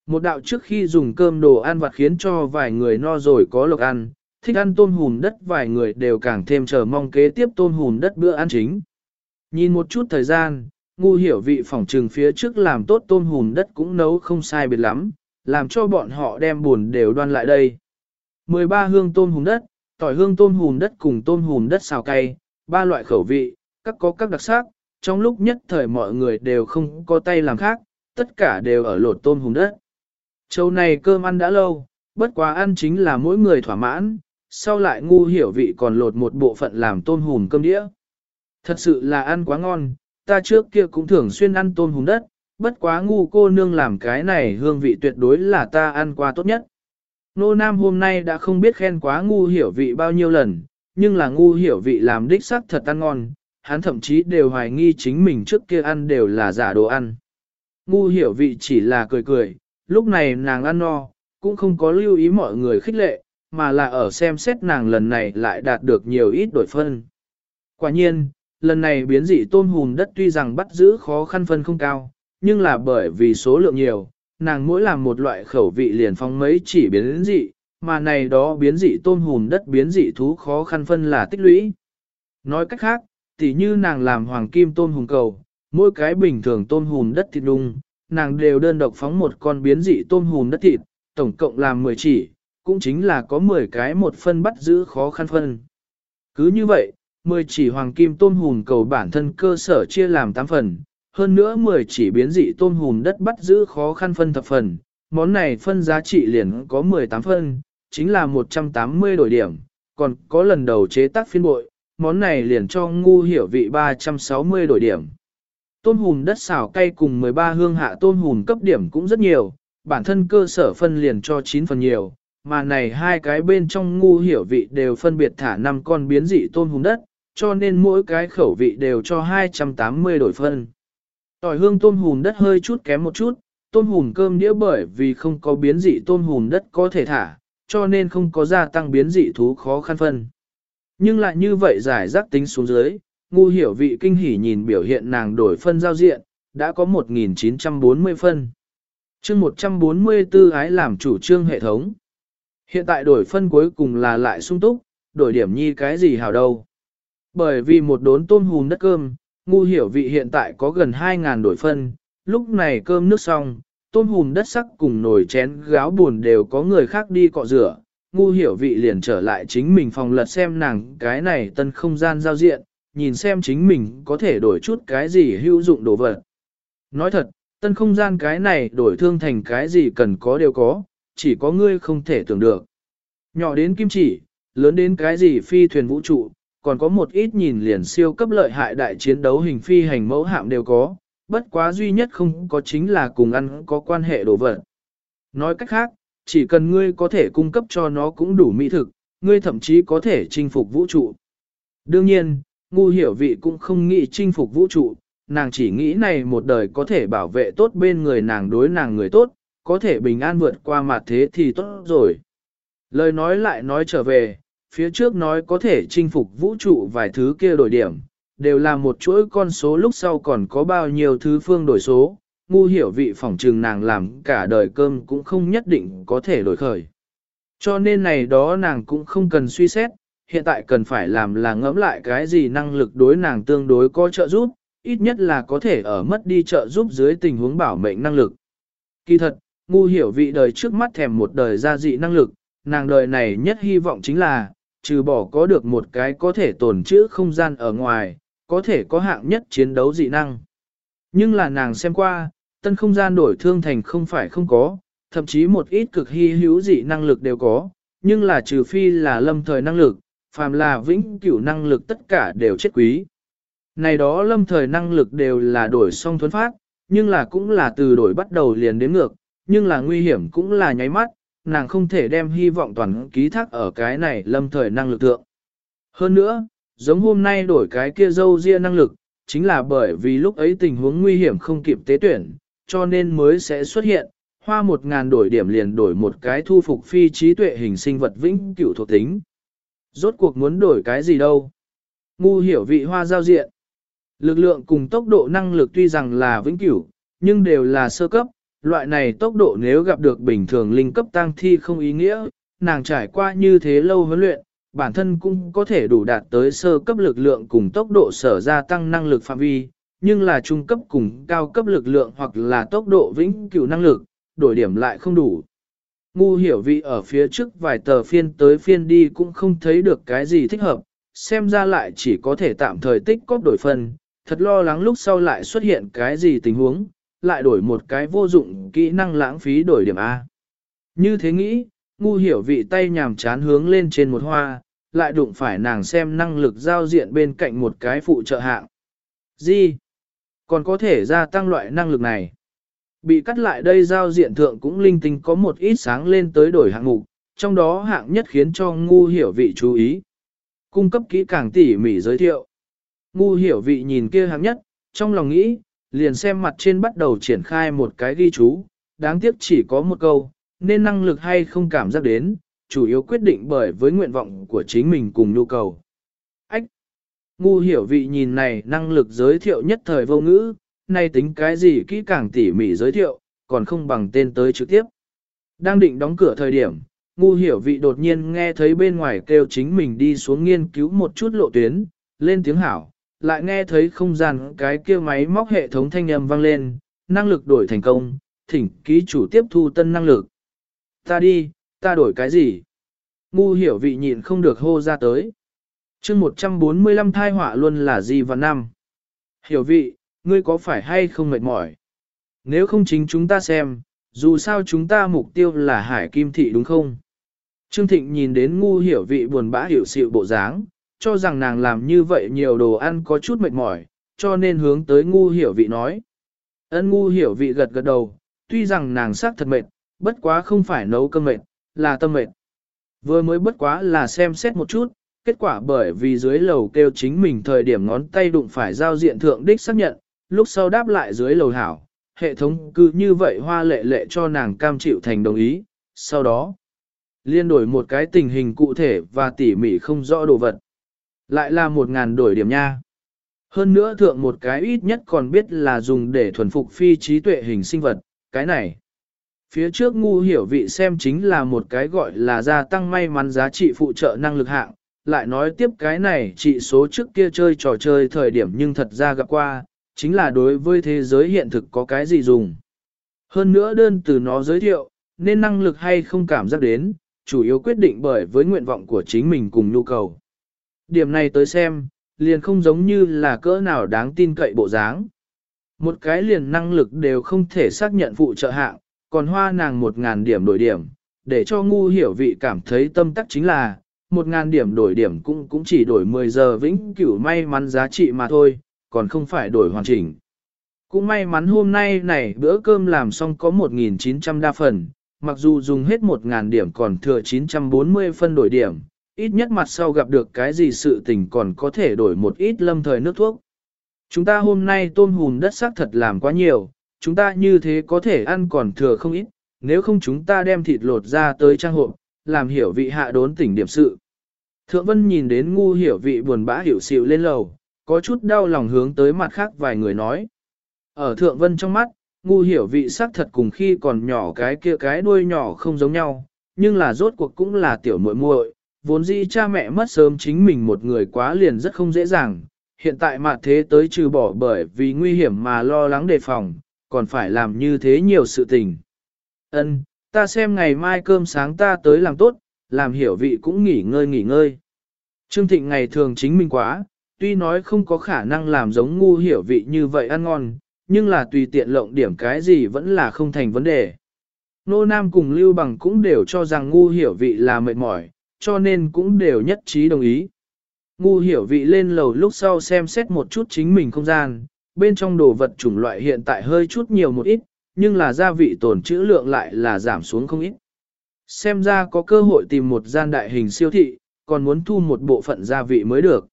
Một đạo trước khi dùng cơm đồ ăn vặt khiến cho vài người no rồi có lộc ăn, thích ăn tôm hùm đất vài người đều càng thêm chờ mong kế tiếp tôm hùm đất bữa ăn chính. Nhìn một chút thời gian, ngu hiểu vị phòng trừng phía trước làm tốt tôm hùm đất cũng nấu không sai biệt lắm, làm cho bọn họ đem buồn đều đoan lại đây. 13 hương tôm hùm đất, tỏi hương tôm hùm đất cùng tôm hùm đất xào cay, ba loại khẩu vị, các có các đặc sắc, trong lúc nhất thời mọi người đều không có tay làm khác, tất cả đều ở lột tôm hùm đất. Châu này cơm ăn đã lâu, bất quá ăn chính là mỗi người thỏa mãn, sau lại ngu hiểu vị còn lột một bộ phận làm tôm hùm cơm đĩa. Thật sự là ăn quá ngon, ta trước kia cũng thường xuyên ăn tôm hùm đất, bất quá ngu cô nương làm cái này hương vị tuyệt đối là ta ăn qua tốt nhất. Nô Nam hôm nay đã không biết khen quá ngu hiểu vị bao nhiêu lần, nhưng là ngu hiểu vị làm đích sắc thật ăn ngon, hắn thậm chí đều hoài nghi chính mình trước kia ăn đều là giả đồ ăn. Ngu hiểu vị chỉ là cười cười, lúc này nàng ăn no, cũng không có lưu ý mọi người khích lệ, mà là ở xem xét nàng lần này lại đạt được nhiều ít đổi phân. Quả nhiên, lần này biến dị tôm hùm đất tuy rằng bắt giữ khó khăn phân không cao, nhưng là bởi vì số lượng nhiều, nàng mỗi làm một loại khẩu vị liền phong mấy chỉ biến dị, mà này đó biến dị tôm hùm đất biến dị thú khó khăn phân là tích lũy. Nói cách khác, tỉ như nàng làm hoàng kim tôm hùm cầu, mỗi cái bình thường tôm hùm đất thịt đung, nàng đều đơn độc phóng một con biến dị tôm hùm đất thịt, tổng cộng làm 10 chỉ, cũng chính là có 10 cái một phân bắt giữ khó khăn phân. Cứ như vậy, 10 chỉ hoàng kim tôm hùm cầu bản thân cơ sở chia làm 8 phần, hơn nữa 10 chỉ biến dị tôm hùm đất bắt giữ khó khăn phân thập phần, món này phân giá trị liền có 18 phân, chính là 180 đổi điểm, còn có lần đầu chế tác phiên bội, món này liền cho ngu hiểu vị 360 đổi điểm. Tôm hùm đất xào cay cùng 13 hương hạ tôm hùm cấp điểm cũng rất nhiều, bản thân cơ sở phân liền cho 9 phần nhiều, mà này hai cái bên trong ngu hiểu vị đều phân biệt thả 5 con biến dị tôm hùm đất, cho nên mỗi cái khẩu vị đều cho 280 đổi phân. Tỏi hương tôm hùm đất hơi chút kém một chút, tôm hùm cơm đĩa bởi vì không có biến dị tôm hùm đất có thể thả, cho nên không có gia tăng biến dị thú khó khăn phân. Nhưng lại như vậy giải rác tính xuống dưới, ngu hiểu vị kinh hỉ nhìn biểu hiện nàng đổi phân giao diện, đã có 1.940 phân. chương 144 ái làm chủ trương hệ thống. Hiện tại đổi phân cuối cùng là lại sung túc, đổi điểm nhi cái gì hảo đâu. Bởi vì một đốn tôm hùm đất cơm, ngu hiểu vị hiện tại có gần 2.000 đổi phân, lúc này cơm nước xong, tôm hùm đất sắc cùng nồi chén gáo buồn đều có người khác đi cọ rửa. Ngu hiểu vị liền trở lại chính mình phòng lật xem nàng cái này tân không gian giao diện, nhìn xem chính mình có thể đổi chút cái gì hữu dụng đồ vật. Nói thật, tân không gian cái này đổi thương thành cái gì cần có đều có, chỉ có ngươi không thể tưởng được. Nhỏ đến kim chỉ, lớn đến cái gì phi thuyền vũ trụ, còn có một ít nhìn liền siêu cấp lợi hại đại chiến đấu hình phi hành mẫu hạm đều có, bất quá duy nhất không có chính là cùng ăn có quan hệ đồ vật. Nói cách khác, chỉ cần ngươi có thể cung cấp cho nó cũng đủ mỹ thực, ngươi thậm chí có thể chinh phục vũ trụ. Đương nhiên, ngu hiểu vị cũng không nghĩ chinh phục vũ trụ, nàng chỉ nghĩ này một đời có thể bảo vệ tốt bên người nàng đối nàng người tốt, có thể bình an vượt qua mặt thế thì tốt rồi. Lời nói lại nói trở về, phía trước nói có thể chinh phục vũ trụ vài thứ kia đổi điểm, đều là một chuỗi con số lúc sau còn có bao nhiêu thứ phương đổi số, ngu hiểu vị phỏng trừng nàng làm cả đời cơm cũng không nhất định có thể đổi khởi. Cho nên này đó nàng cũng không cần suy xét, hiện tại cần phải làm là ngẫm lại cái gì năng lực đối nàng tương đối có trợ giúp, ít nhất là có thể ở mất đi trợ giúp dưới tình huống bảo mệnh năng lực. Kỳ thật, ngu hiểu vị đời trước mắt thèm một đời gia dị năng lực, nàng đời này nhất hy vọng chính là, trừ bỏ có được một cái có thể tồn trữ không gian ở ngoài, có thể có hạng nhất chiến đấu dị năng. Nhưng là nàng xem qua, tân không gian đổi thương thành không phải không có, thậm chí một ít cực hy hữu dị năng lực đều có, nhưng là trừ phi là lâm thời năng lực, phàm là vĩnh cửu năng lực tất cả đều chết quý. Này đó lâm thời năng lực đều là đổi song thuấn phát, nhưng là cũng là từ đổi bắt đầu liền đến ngược, nhưng là nguy hiểm cũng là nháy mắt, nàng không thể đem hy vọng toàn ký thác ở cái này lâm thời năng lực thượng. Hơn nữa, giống hôm nay đổi cái kia dâu ria năng lực, chính là bởi vì lúc ấy tình huống nguy hiểm không kịp tế tuyển, cho nên mới sẽ xuất hiện, hoa một ngàn đổi điểm liền đổi một cái thu phục phi trí tuệ hình sinh vật vĩnh cửu thuộc tính. Rốt cuộc muốn đổi cái gì đâu? Ngu hiểu vị hoa giao diện. Lực lượng cùng tốc độ năng lực tuy rằng là vĩnh cửu, nhưng đều là sơ cấp, loại này tốc độ nếu gặp được bình thường linh cấp tăng thi không ý nghĩa, nàng trải qua như thế lâu huấn luyện, bản thân cũng có thể đủ đạt tới sơ cấp lực lượng cùng tốc độ sở gia tăng năng lực phạm vi, nhưng là trung cấp cùng cao cấp lực lượng hoặc là tốc độ vĩnh cửu năng lực, đổi điểm lại không đủ. Ngu hiểu vị ở phía trước vài tờ phiên tới phiên đi cũng không thấy được cái gì thích hợp, xem ra lại chỉ có thể tạm thời tích cóp đổi phần. thật lo lắng lúc sau lại xuất hiện cái gì tình huống, lại đổi một cái vô dụng kỹ năng lãng phí đổi điểm A. Như thế nghĩ, ngu hiểu vị tay nhàm chán hướng lên trên một hoa, lại đụng phải nàng xem năng lực giao diện bên cạnh một cái phụ trợ hạng. Gì? Còn có thể gia tăng loại năng lực này. Bị cắt lại đây giao diện thượng cũng linh tinh có một ít sáng lên tới đổi hạng mục, trong đó hạng nhất khiến cho ngu hiểu vị chú ý. Cung cấp kỹ càng tỉ mỉ giới thiệu. Ngu hiểu vị nhìn kia hạng nhất, trong lòng nghĩ, liền xem mặt trên bắt đầu triển khai một cái ghi chú, đáng tiếc chỉ có một câu, nên năng lực hay không cảm giác đến, chủ yếu quyết định bởi với nguyện vọng của chính mình cùng nhu cầu. Ách! Ngu hiểu vị nhìn này năng lực giới thiệu nhất thời vô ngữ, nay tính cái gì kỹ càng tỉ mỉ giới thiệu, còn không bằng tên tới trực tiếp. Đang định đóng cửa thời điểm, ngu hiểu vị đột nhiên nghe thấy bên ngoài kêu chính mình đi xuống nghiên cứu một chút lộ tuyến, lên tiếng hảo, lại nghe thấy không gian cái kia máy móc hệ thống thanh âm vang lên, năng lực đổi thành công, thỉnh ký chủ tiếp thu tân năng lực. Ta đi, ta đổi cái gì? Ngu hiểu vị nhịn không được hô ra tới. chương 145 thai họa luôn là gì và năm? Hiểu vị, ngươi có phải hay không mệt mỏi? Nếu không chính chúng ta xem, dù sao chúng ta mục tiêu là hải kim thị đúng không? Trương Thịnh nhìn đến ngu hiểu vị buồn bã hiểu sự bộ dáng, cho rằng nàng làm như vậy nhiều đồ ăn có chút mệt mỏi, cho nên hướng tới ngu hiểu vị nói. Ân ngu hiểu vị gật gật đầu, tuy rằng nàng sắc thật mệt, bất quá không phải nấu cơm mệt, là tâm mệt. Vừa mới bất quá là xem xét một chút, kết quả bởi vì dưới lầu kêu chính mình thời điểm ngón tay đụng phải giao diện thượng đích xác nhận, lúc sau đáp lại dưới lầu hảo, hệ thống cứ như vậy hoa lệ lệ cho nàng cam chịu thành đồng ý, sau đó liên đổi một cái tình hình cụ thể và tỉ mỉ không rõ đồ vật. Lại là một ngàn đổi điểm nha. Hơn nữa thượng một cái ít nhất còn biết là dùng để thuần phục phi trí tuệ hình sinh vật, cái này. Phía trước ngu hiểu vị xem chính là một cái gọi là gia tăng may mắn giá trị phụ trợ năng lực hạng, lại nói tiếp cái này trị số trước kia chơi trò chơi thời điểm nhưng thật ra gặp qua, chính là đối với thế giới hiện thực có cái gì dùng. Hơn nữa đơn từ nó giới thiệu, nên năng lực hay không cảm giác đến, chủ yếu quyết định bởi với nguyện vọng của chính mình cùng nhu cầu. Điểm này tới xem, liền không giống như là cỡ nào đáng tin cậy bộ dáng. Một cái liền năng lực đều không thể xác nhận phụ trợ hạng, còn hoa nàng một ngàn điểm đổi điểm, để cho ngu hiểu vị cảm thấy tâm tắc chính là, một ngàn điểm đổi điểm cũng cũng chỉ đổi 10 giờ vĩnh cửu may mắn giá trị mà thôi, còn không phải đổi hoàn chỉnh. Cũng may mắn hôm nay này bữa cơm làm xong có 1.900 đa phần, mặc dù dùng hết 1.000 điểm còn thừa 940 phân đổi điểm, ít nhất mặt sau gặp được cái gì sự tình còn có thể đổi một ít lâm thời nước thuốc. Chúng ta hôm nay tôm hùn đất xác thật làm quá nhiều, chúng ta như thế có thể ăn còn thừa không ít, nếu không chúng ta đem thịt lột ra tới trang hộp, làm hiểu vị hạ đốn tỉnh điểm sự. Thượng Vân nhìn đến ngu hiểu vị buồn bã hiểu xịu lên lầu, có chút đau lòng hướng tới mặt khác vài người nói. Ở Thượng Vân trong mắt, ngu hiểu vị sắc thật cùng khi còn nhỏ cái kia cái đuôi nhỏ không giống nhau, nhưng là rốt cuộc cũng là tiểu muội muội, vốn dĩ cha mẹ mất sớm chính mình một người quá liền rất không dễ dàng, hiện tại mà thế tới trừ bỏ bởi vì nguy hiểm mà lo lắng đề phòng, còn phải làm như thế nhiều sự tình. Ân, ta xem ngày mai cơm sáng ta tới làm tốt, làm hiểu vị cũng nghỉ ngơi nghỉ ngơi. Trương Thịnh ngày thường chính mình quá, tuy nói không có khả năng làm giống ngu hiểu vị như vậy ăn ngon, nhưng là tùy tiện lộng điểm cái gì vẫn là không thành vấn đề. Nô Nam cùng Lưu Bằng cũng đều cho rằng ngu hiểu vị là mệt mỏi, cho nên cũng đều nhất trí đồng ý. Ngu hiểu vị lên lầu lúc sau xem xét một chút chính mình không gian, bên trong đồ vật chủng loại hiện tại hơi chút nhiều một ít, nhưng là gia vị tổn trữ lượng lại là giảm xuống không ít. Xem ra có cơ hội tìm một gian đại hình siêu thị, còn muốn thu một bộ phận gia vị mới được.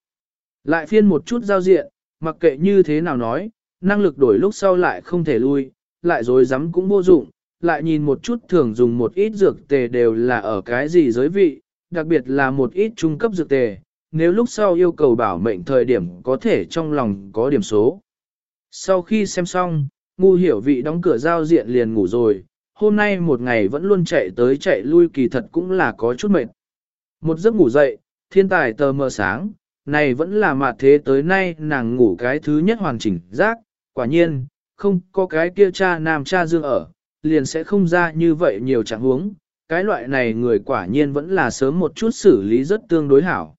Lại phiên một chút giao diện, mặc kệ như thế nào nói, năng lực đổi lúc sau lại không thể lui, lại dối rắm cũng vô dụng, lại nhìn một chút thường dùng một ít dược tề đều là ở cái gì giới vị, đặc biệt là một ít trung cấp dược tề, nếu lúc sau yêu cầu bảo mệnh thời điểm có thể trong lòng có điểm số. Sau khi xem xong, ngu hiểu vị đóng cửa giao diện liền ngủ rồi, hôm nay một ngày vẫn luôn chạy tới chạy lui kỳ thật cũng là có chút mệt. Một giấc ngủ dậy, thiên tài tờ mờ sáng, này vẫn là mặt thế tới nay nàng ngủ cái thứ nhất hoàn chỉnh giác, quả nhiên, không có cái kia cha nam cha dương ở, liền sẽ không ra như vậy nhiều trạng huống. Cái loại này người quả nhiên vẫn là sớm một chút xử lý rất tương đối hảo.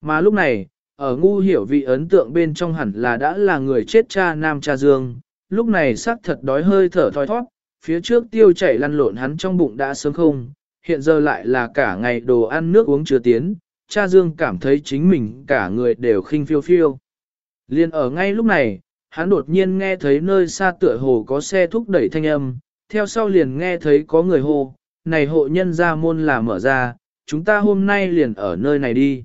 Mà lúc này, ở ngu hiểu vị ấn tượng bên trong hẳn là đã là người chết cha nam cha dương, lúc này xác thật đói hơi thở thoi thoát, phía trước tiêu chảy lăn lộn hắn trong bụng đã sớm không, hiện giờ lại là cả ngày đồ ăn nước uống chưa tiến, cha dương cảm thấy chính mình cả người đều khinh phiêu phiêu. Liên ở ngay lúc này, hắn đột nhiên nghe thấy nơi xa tựa hồ có xe thúc đẩy thanh âm, theo sau liền nghe thấy có người hô, này hộ nhân ra môn là mở ra, chúng ta hôm nay liền ở nơi này đi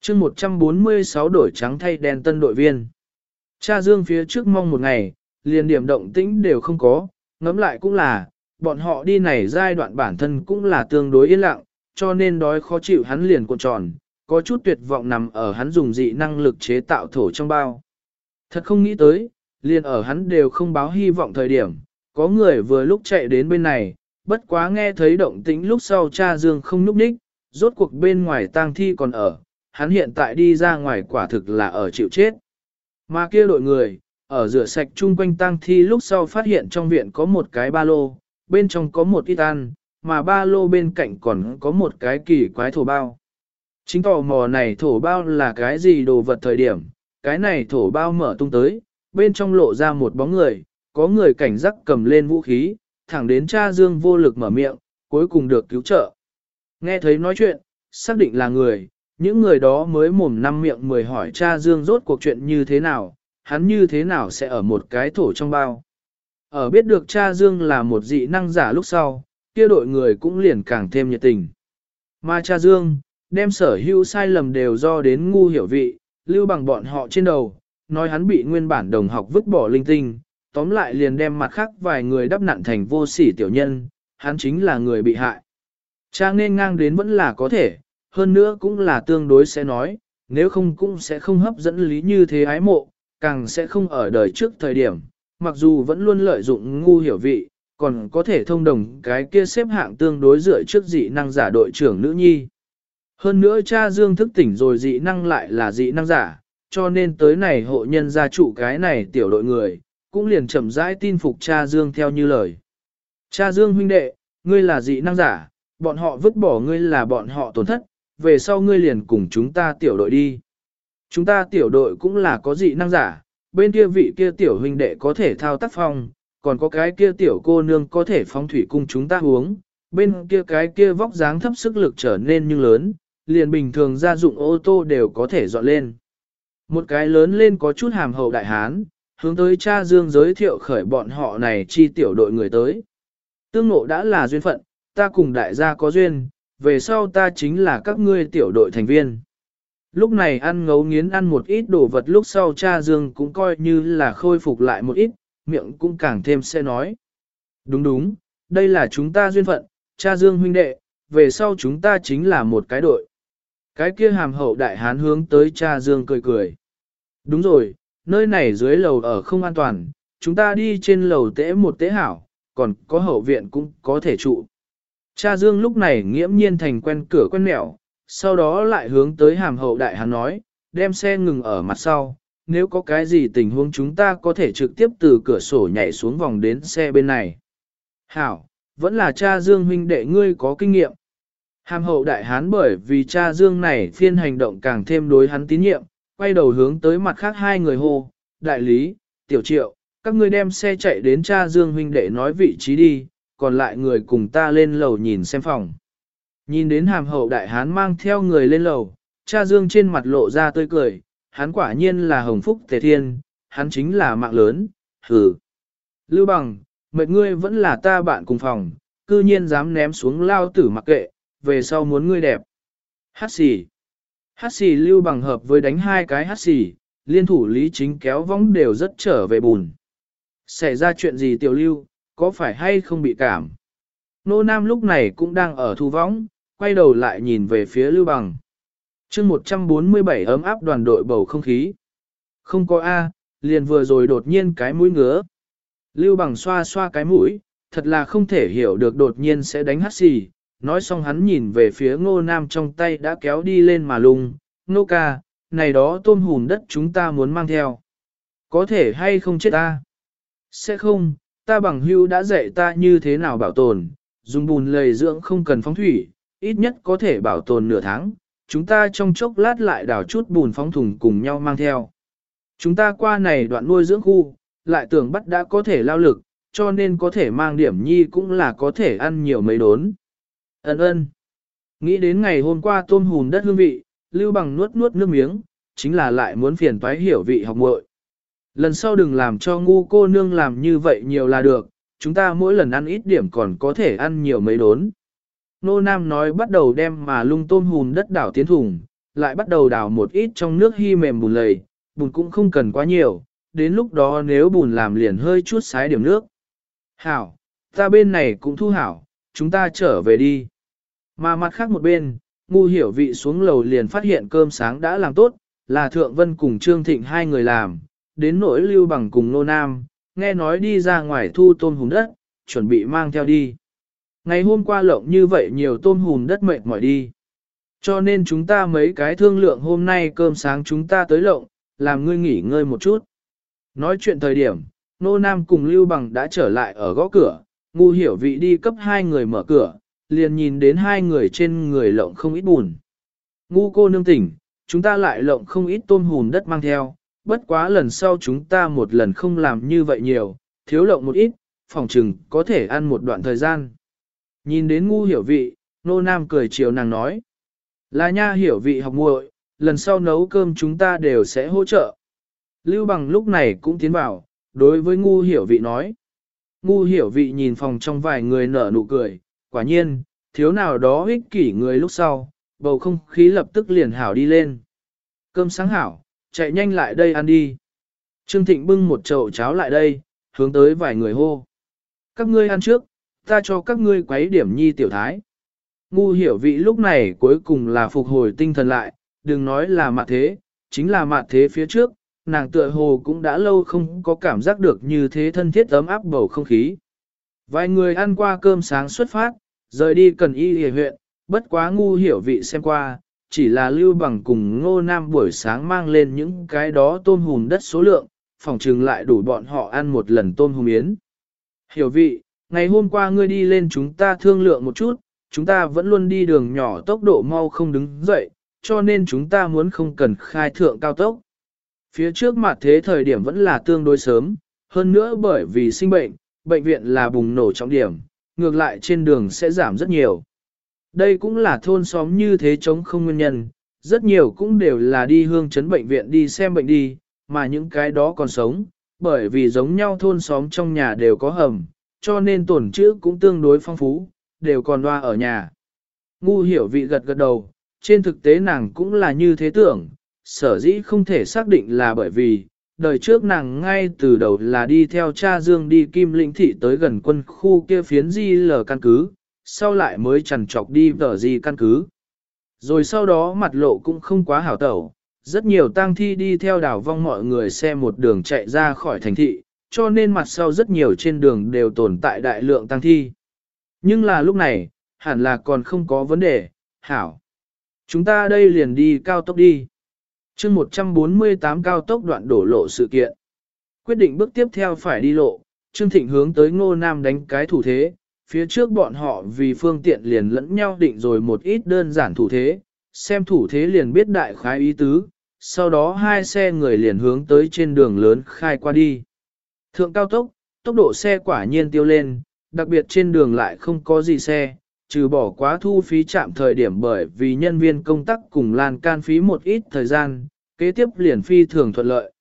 chương 146 đổi trắng thay đen tân đội viên. Cha Dương phía trước mong một ngày, liền điểm động tĩnh đều không có, ngẫm lại cũng là, bọn họ đi này giai đoạn bản thân cũng là tương đối yên lặng, cho nên đói khó chịu hắn liền cuộn tròn, có chút tuyệt vọng nằm ở hắn dùng dị năng lực chế tạo thổ trong bao. Thật không nghĩ tới, liền ở hắn đều không báo hy vọng thời điểm, có người vừa lúc chạy đến bên này, bất quá nghe thấy động tĩnh lúc sau cha Dương không núp đích, rốt cuộc bên ngoài tang thi còn ở, hắn hiện tại đi ra ngoài quả thực là ở chịu chết. Mà kia đội người, ở rửa sạch chung quanh tang thi lúc sau phát hiện trong viện có một cái ba lô, bên trong có một ít ăn, mà ba lô bên cạnh còn có một cái kỳ quái thổ bao. Chính tò mò này thổ bao là cái gì đồ vật thời điểm, cái này thổ bao mở tung tới, bên trong lộ ra một bóng người, có người cảnh giác cầm lên vũ khí, thẳng đến cha Dương vô lực mở miệng, cuối cùng được cứu trợ. Nghe thấy nói chuyện, xác định là người, những người đó mới mồm năm miệng mười hỏi cha Dương rốt cuộc chuyện như thế nào, hắn như thế nào sẽ ở một cái thổ trong bao. Ở biết được cha Dương là một dị năng giả lúc sau, kia đội người cũng liền càng thêm nhiệt tình. Mà cha Dương, đem sở hữu sai lầm đều do đến ngu hiểu vị, lưu bằng bọn họ trên đầu, nói hắn bị nguyên bản đồng học vứt bỏ linh tinh, tóm lại liền đem mặt khác vài người đắp nặn thành vô sỉ tiểu nhân, hắn chính là người bị hại. Cha nên ngang đến vẫn là có thể, hơn nữa cũng là tương đối sẽ nói, nếu không cũng sẽ không hấp dẫn lý như thế ái mộ, càng sẽ không ở đời trước thời điểm, mặc dù vẫn luôn lợi dụng ngu hiểu vị, còn có thể thông đồng cái kia xếp hạng tương đối dựa trước dị năng giả đội trưởng nữ nhi. Hơn nữa cha Dương thức tỉnh rồi dị năng lại là dị năng giả, cho nên tới này hộ nhân gia trụ cái này tiểu đội người, cũng liền chậm rãi tin phục cha Dương theo như lời. Cha Dương huynh đệ, ngươi là dị năng giả, bọn họ vứt bỏ ngươi là bọn họ tổn thất, về sau ngươi liền cùng chúng ta tiểu đội đi. Chúng ta tiểu đội cũng là có dị năng giả, bên kia vị kia tiểu huynh đệ có thể thao tác phong, còn có cái kia tiểu cô nương có thể phóng thủy cung chúng ta uống, bên kia cái kia vóc dáng thấp sức lực trở nên như lớn, liền bình thường gia dụng ô tô đều có thể dọn lên. Một cái lớn lên có chút hàm hậu đại hán, hướng tới cha Dương giới thiệu khởi bọn họ này chi tiểu đội người tới. Tương ngộ đã là duyên phận, ta cùng đại gia có duyên, về sau ta chính là các ngươi tiểu đội thành viên. Lúc này ăn ngấu nghiến ăn một ít đồ vật lúc sau cha Dương cũng coi như là khôi phục lại một ít, miệng cũng càng thêm sẽ nói. Đúng đúng, đây là chúng ta duyên phận, cha Dương huynh đệ, về sau chúng ta chính là một cái đội. Cái kia hàm hậu đại hán hướng tới cha Dương cười cười. Đúng rồi, nơi này dưới lầu ở không an toàn, chúng ta đi trên lầu tễ một tế hảo, còn có hậu viện cũng có thể trụ. Cha Dương lúc này nghiễm nhiên thành quen cửa quen mẹo, sau đó lại hướng tới hàm hậu đại hán nói, đem xe ngừng ở mặt sau, nếu có cái gì tình huống chúng ta có thể trực tiếp từ cửa sổ nhảy xuống vòng đến xe bên này. Hảo, vẫn là cha Dương huynh đệ ngươi có kinh nghiệm. Hàm hậu đại hán bởi vì cha Dương này phiên hành động càng thêm đối hắn tín nhiệm, quay đầu hướng tới mặt khác hai người hô, đại lý, tiểu triệu, các ngươi đem xe chạy đến cha Dương huynh đệ nói vị trí đi, còn lại người cùng ta lên lầu nhìn xem phòng. Nhìn đến hàm hậu đại hán mang theo người lên lầu, cha Dương trên mặt lộ ra tươi cười, hắn quả nhiên là hồng phúc tề thiên, hắn chính là mạng lớn, hừ. Lưu bằng, mệt ngươi vẫn là ta bạn cùng phòng, cư nhiên dám ném xuống lao tử mặc kệ, về sau muốn ngươi đẹp. Hát xì. Hát xì lưu bằng hợp với đánh hai cái hát xì, liên thủ lý chính kéo vong đều rất trở về bùn. Xảy ra chuyện gì tiểu lưu, có phải hay không bị cảm? Nô Nam lúc này cũng đang ở thu võng, quay đầu lại nhìn về phía lưu bằng chương 147 ấm áp đoàn đội bầu không khí. Không có A, liền vừa rồi đột nhiên cái mũi ngứa. Lưu bằng xoa xoa cái mũi, thật là không thể hiểu được đột nhiên sẽ đánh hát xì. Nói xong hắn nhìn về phía ngô nam trong tay đã kéo đi lên mà lung, ngô ca, này đó tôm hùn đất chúng ta muốn mang theo. Có thể hay không chết ta? Sẽ không, ta bằng hưu đã dạy ta như thế nào bảo tồn, dùng bùn lầy dưỡng không cần phóng thủy, ít nhất có thể bảo tồn nửa tháng, chúng ta trong chốc lát lại đào chút bùn phóng thùng cùng nhau mang theo. Chúng ta qua này đoạn nuôi dưỡng khu, lại tưởng bắt đã có thể lao lực, cho nên có thể mang điểm nhi cũng là có thể ăn nhiều mấy đốn. Ấn ơn. Nghĩ đến ngày hôm qua tôm hùn đất hương vị, lưu bằng nuốt nuốt nước miếng, chính là lại muốn phiền toái hiểu vị học muội. Lần sau đừng làm cho ngu cô nương làm như vậy nhiều là được, chúng ta mỗi lần ăn ít điểm còn có thể ăn nhiều mấy đốn. Nô Nam nói bắt đầu đem mà lung tôm hùn đất đảo tiến thùng, lại bắt đầu đảo một ít trong nước hy mềm bùn lầy, bùn cũng không cần quá nhiều, đến lúc đó nếu bùn làm liền hơi chút sái điểm nước. Hảo, ta bên này cũng thu hảo, chúng ta trở về đi. Mà mặt khác một bên, ngu hiểu vị xuống lầu liền phát hiện cơm sáng đã làm tốt, là Thượng Vân cùng Trương Thịnh hai người làm, đến nỗi lưu bằng cùng Nô Nam, nghe nói đi ra ngoài thu tôm hùm đất, chuẩn bị mang theo đi. Ngày hôm qua lộng như vậy nhiều tôm hùm đất mệt mỏi đi. Cho nên chúng ta mấy cái thương lượng hôm nay cơm sáng chúng ta tới lộng, làm ngươi nghỉ ngơi một chút. Nói chuyện thời điểm, Nô Nam cùng Lưu Bằng đã trở lại ở gõ cửa, ngu hiểu vị đi cấp hai người mở cửa, liền nhìn đến hai người trên người lộng không ít bùn. Ngu cô nương tỉnh, chúng ta lại lộng không ít tôm hùn đất mang theo, bất quá lần sau chúng ta một lần không làm như vậy nhiều, thiếu lộng một ít, phòng trừng có thể ăn một đoạn thời gian. Nhìn đến ngu hiểu vị, nô nam cười chiều nàng nói. Là nha hiểu vị học muội, lần sau nấu cơm chúng ta đều sẽ hỗ trợ. Lưu bằng lúc này cũng tiến vào, đối với ngu hiểu vị nói. Ngu hiểu vị nhìn phòng trong vài người nở nụ cười, quả nhiên, thiếu nào đó ích kỷ người lúc sau, bầu không khí lập tức liền hảo đi lên. Cơm sáng hảo, chạy nhanh lại đây ăn đi. Trương Thịnh bưng một chậu cháo lại đây, hướng tới vài người hô. Các ngươi ăn trước, ta cho các ngươi quấy điểm nhi tiểu thái. Ngu hiểu vị lúc này cuối cùng là phục hồi tinh thần lại, đừng nói là mạt thế, chính là mạt thế phía trước, nàng tựa hồ cũng đã lâu không có cảm giác được như thế thân thiết ấm áp bầu không khí. Vài người ăn qua cơm sáng xuất phát, rời đi cần y hề huyện, bất quá ngu hiểu vị xem qua, chỉ là lưu bằng cùng ngô nam buổi sáng mang lên những cái đó tôm hùm đất số lượng, phòng trừng lại đủ bọn họ ăn một lần tôm hùm yến. Hiểu vị, ngày hôm qua ngươi đi lên chúng ta thương lượng một chút, chúng ta vẫn luôn đi đường nhỏ tốc độ mau không đứng dậy, cho nên chúng ta muốn không cần khai thượng cao tốc. Phía trước mặt thế thời điểm vẫn là tương đối sớm, hơn nữa bởi vì sinh bệnh, bệnh viện là bùng nổ trọng điểm, ngược lại trên đường sẽ giảm rất nhiều. Đây cũng là thôn xóm như thế chống không nguyên nhân, rất nhiều cũng đều là đi hương chấn bệnh viện đi xem bệnh đi, mà những cái đó còn sống, bởi vì giống nhau thôn xóm trong nhà đều có hầm, cho nên tổn trữ cũng tương đối phong phú, đều còn loa ở nhà. Ngu hiểu vị gật gật đầu, trên thực tế nàng cũng là như thế tưởng, sở dĩ không thể xác định là bởi vì, đời trước nàng ngay từ đầu là đi theo cha Dương đi Kim Linh Thị tới gần quân khu kia phiến di lờ căn cứ, sau lại mới chằn trọc đi tờ di căn cứ. Rồi sau đó mặt lộ cũng không quá hảo tẩu, rất nhiều tang thi đi theo đảo vong mọi người xe một đường chạy ra khỏi thành thị, cho nên mặt sau rất nhiều trên đường đều tồn tại đại lượng tang thi. Nhưng là lúc này, hẳn là còn không có vấn đề, hảo. Chúng ta đây liền đi cao tốc đi chương 148 cao tốc đoạn đổ lộ sự kiện. Quyết định bước tiếp theo phải đi lộ, Trương Thịnh hướng tới Ngô Nam đánh cái thủ thế, phía trước bọn họ vì phương tiện liền lẫn nhau định rồi một ít đơn giản thủ thế, xem thủ thế liền biết đại khái ý tứ, sau đó hai xe người liền hướng tới trên đường lớn khai qua đi. Thượng cao tốc, tốc độ xe quả nhiên tiêu lên, đặc biệt trên đường lại không có gì xe, trừ bỏ quá thu phí chạm thời điểm bởi vì nhân viên công tác cùng lan can phí một ít thời gian, kế tiếp liền phi thường thuận lợi.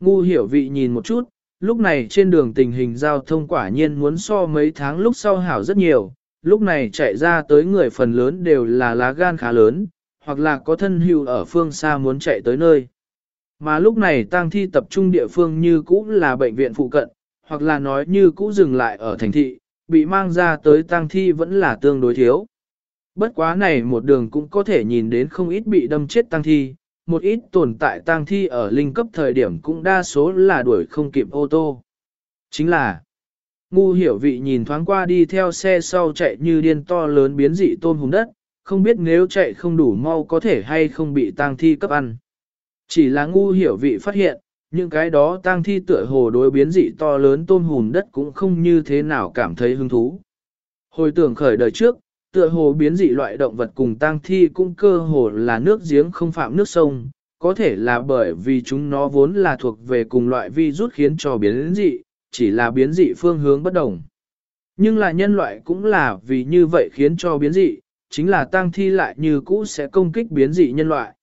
Ngu hiểu vị nhìn một chút, lúc này trên đường tình hình giao thông quả nhiên muốn so mấy tháng lúc sau hảo rất nhiều, lúc này chạy ra tới người phần lớn đều là lá gan khá lớn, hoặc là có thân hữu ở phương xa muốn chạy tới nơi. Mà lúc này tang thi tập trung địa phương như cũ là bệnh viện phụ cận, hoặc là nói như cũ dừng lại ở thành thị, bị mang ra tới tang thi vẫn là tương đối thiếu. Bất quá này một đường cũng có thể nhìn đến không ít bị đâm chết tang thi, một ít tồn tại tang thi ở linh cấp thời điểm cũng đa số là đuổi không kịp ô tô. Chính là, ngu hiểu vị nhìn thoáng qua đi theo xe sau chạy như điên to lớn biến dị tôm hùng đất, không biết nếu chạy không đủ mau có thể hay không bị tang thi cấp ăn. Chỉ là ngu hiểu vị phát hiện, những cái đó tang thi tựa hồ đối biến dị to lớn tôm hùm đất cũng không như thế nào cảm thấy hứng thú. Hồi tưởng khởi đời trước, tựa hồ biến dị loại động vật cùng tang thi cũng cơ hồ là nước giếng không phạm nước sông, có thể là bởi vì chúng nó vốn là thuộc về cùng loại virus khiến cho biến dị, chỉ là biến dị phương hướng bất đồng. Nhưng là nhân loại cũng là vì như vậy khiến cho biến dị, chính là tang thi lại như cũ sẽ công kích biến dị nhân loại.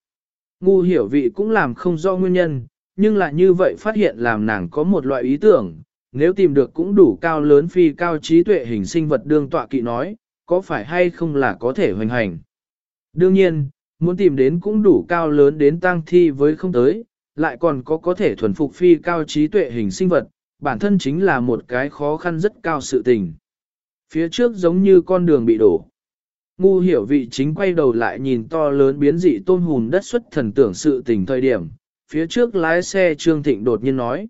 Ngu hiểu vị cũng làm không do nguyên nhân, nhưng lại như vậy phát hiện làm nàng có một loại ý tưởng, nếu tìm được cũng đủ cao lớn phi cao trí tuệ hình sinh vật đương tọa kỵ nói, có phải hay không là có thể hoành hành. Đương nhiên, muốn tìm đến cũng đủ cao lớn đến tang thi với không tới, lại còn có có thể thuần phục phi cao trí tuệ hình sinh vật, bản thân chính là một cái khó khăn rất cao sự tình. Phía trước giống như con đường bị đổ. Ngu hiểu vị chính quay đầu lại nhìn to lớn biến dị tôn hùn đất xuất thần tưởng sự tình thời điểm, phía trước lái xe Trương Thịnh đột nhiên nói.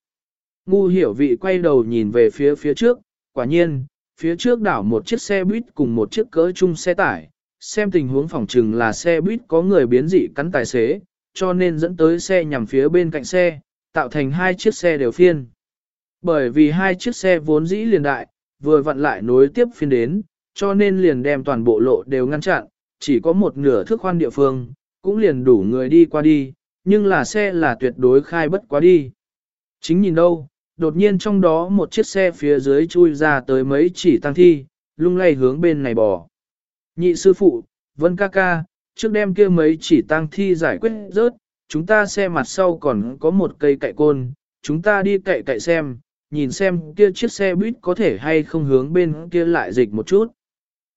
Ngu hiểu vị quay đầu nhìn về phía phía trước, quả nhiên, phía trước đảo một chiếc xe buýt cùng một chiếc cỡ chung xe tải, xem tình huống phòng trừng là xe buýt có người biến dị cắn tài xế, cho nên dẫn tới xe nhằm phía bên cạnh xe, tạo thành hai chiếc xe đều phiên. Bởi vì hai chiếc xe vốn dĩ liền đại, vừa vặn lại nối tiếp phiên đến, cho nên liền đem toàn bộ lộ đều ngăn chặn, chỉ có một nửa thước khoan địa phương, cũng liền đủ người đi qua đi, nhưng là xe là tuyệt đối khai bất quá đi. Chính nhìn đâu, đột nhiên trong đó một chiếc xe phía dưới chui ra tới mấy chỉ tăng thi, lung lay hướng bên này bò. Nhị sư phụ, Vân ca ca, trước đem kia mấy chỉ tăng thi giải quyết rớt, chúng ta xe mặt sau còn có một cây cậy côn, chúng ta đi cậy cậy xem, nhìn xem kia chiếc xe buýt có thể hay không hướng bên kia lại dịch một chút.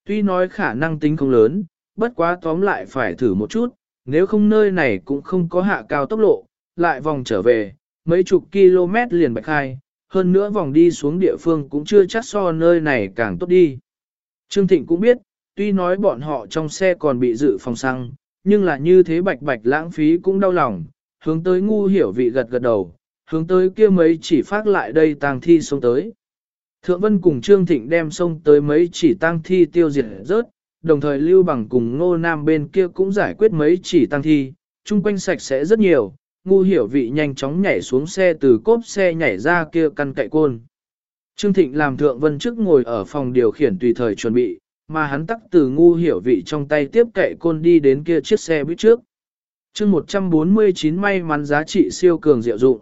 Tuy nói khả năng tính không lớn, bất quá tóm lại phải thử một chút, nếu không nơi này cũng không có hạ cao tốc lộ lại vòng trở về, mấy chục km liền bạch khai, hơn nữa vòng đi xuống địa phương cũng chưa chắc so nơi này càng tốt đi. Trương Thịnh cũng biết, tuy nói bọn họ trong xe còn bị dự phòng xăng, nhưng là như thế bạch bạch lãng phí cũng đau lòng, hướng tới ngu hiểu vị gật gật đầu, hướng tới kia mấy chỉ phát lại đây tang thi xuống tới. Thượng Vân cùng Trương Thịnh đem xông tới mấy chỉ tang thi tiêu diệt rớt, đồng thời Lưu Bằng cùng Ngô Nam bên kia cũng giải quyết mấy chỉ tăng thi, chung quanh sạch sẽ rất nhiều, ngu hiểu vị nhanh chóng nhảy xuống xe từ cốp xe nhảy ra kia căn cậy côn. Trương Thịnh làm Thượng Vân trước ngồi ở phòng điều khiển tùy thời chuẩn bị, mà hắn tắc từ ngu hiểu vị trong tay tiếp cậy côn đi đến kia chiếc xe buýt trước. chương 149 may mắn giá trị siêu cường diệu dụng.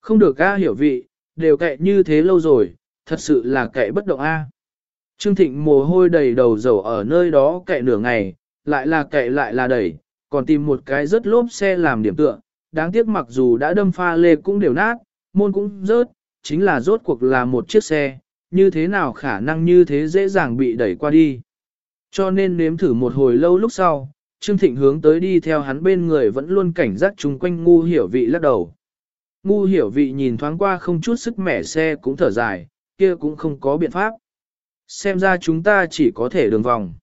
Không được A hiểu vị, đều cậy như thế lâu rồi, thật sự là cậy bất động A. Trương Thịnh mồ hôi đầy đầu dầu ở nơi đó cậy nửa ngày, lại là cậy lại là đẩy, còn tìm một cái rất lốp xe làm điểm tựa. Đáng tiếc mặc dù đã đâm pha lê cũng đều nát, môn cũng rớt, chính là rốt cuộc là một chiếc xe, như thế nào khả năng như thế dễ dàng bị đẩy qua đi. Cho nên nếm thử một hồi lâu lúc sau, Trương Thịnh hướng tới đi theo hắn bên người vẫn luôn cảnh giác chung quanh ngu hiểu vị lắc đầu. Ngu hiểu vị nhìn thoáng qua không chút sức mẻ xe cũng thở dài, kia cũng không có biện pháp. Xem ra chúng ta chỉ có thể đường vòng.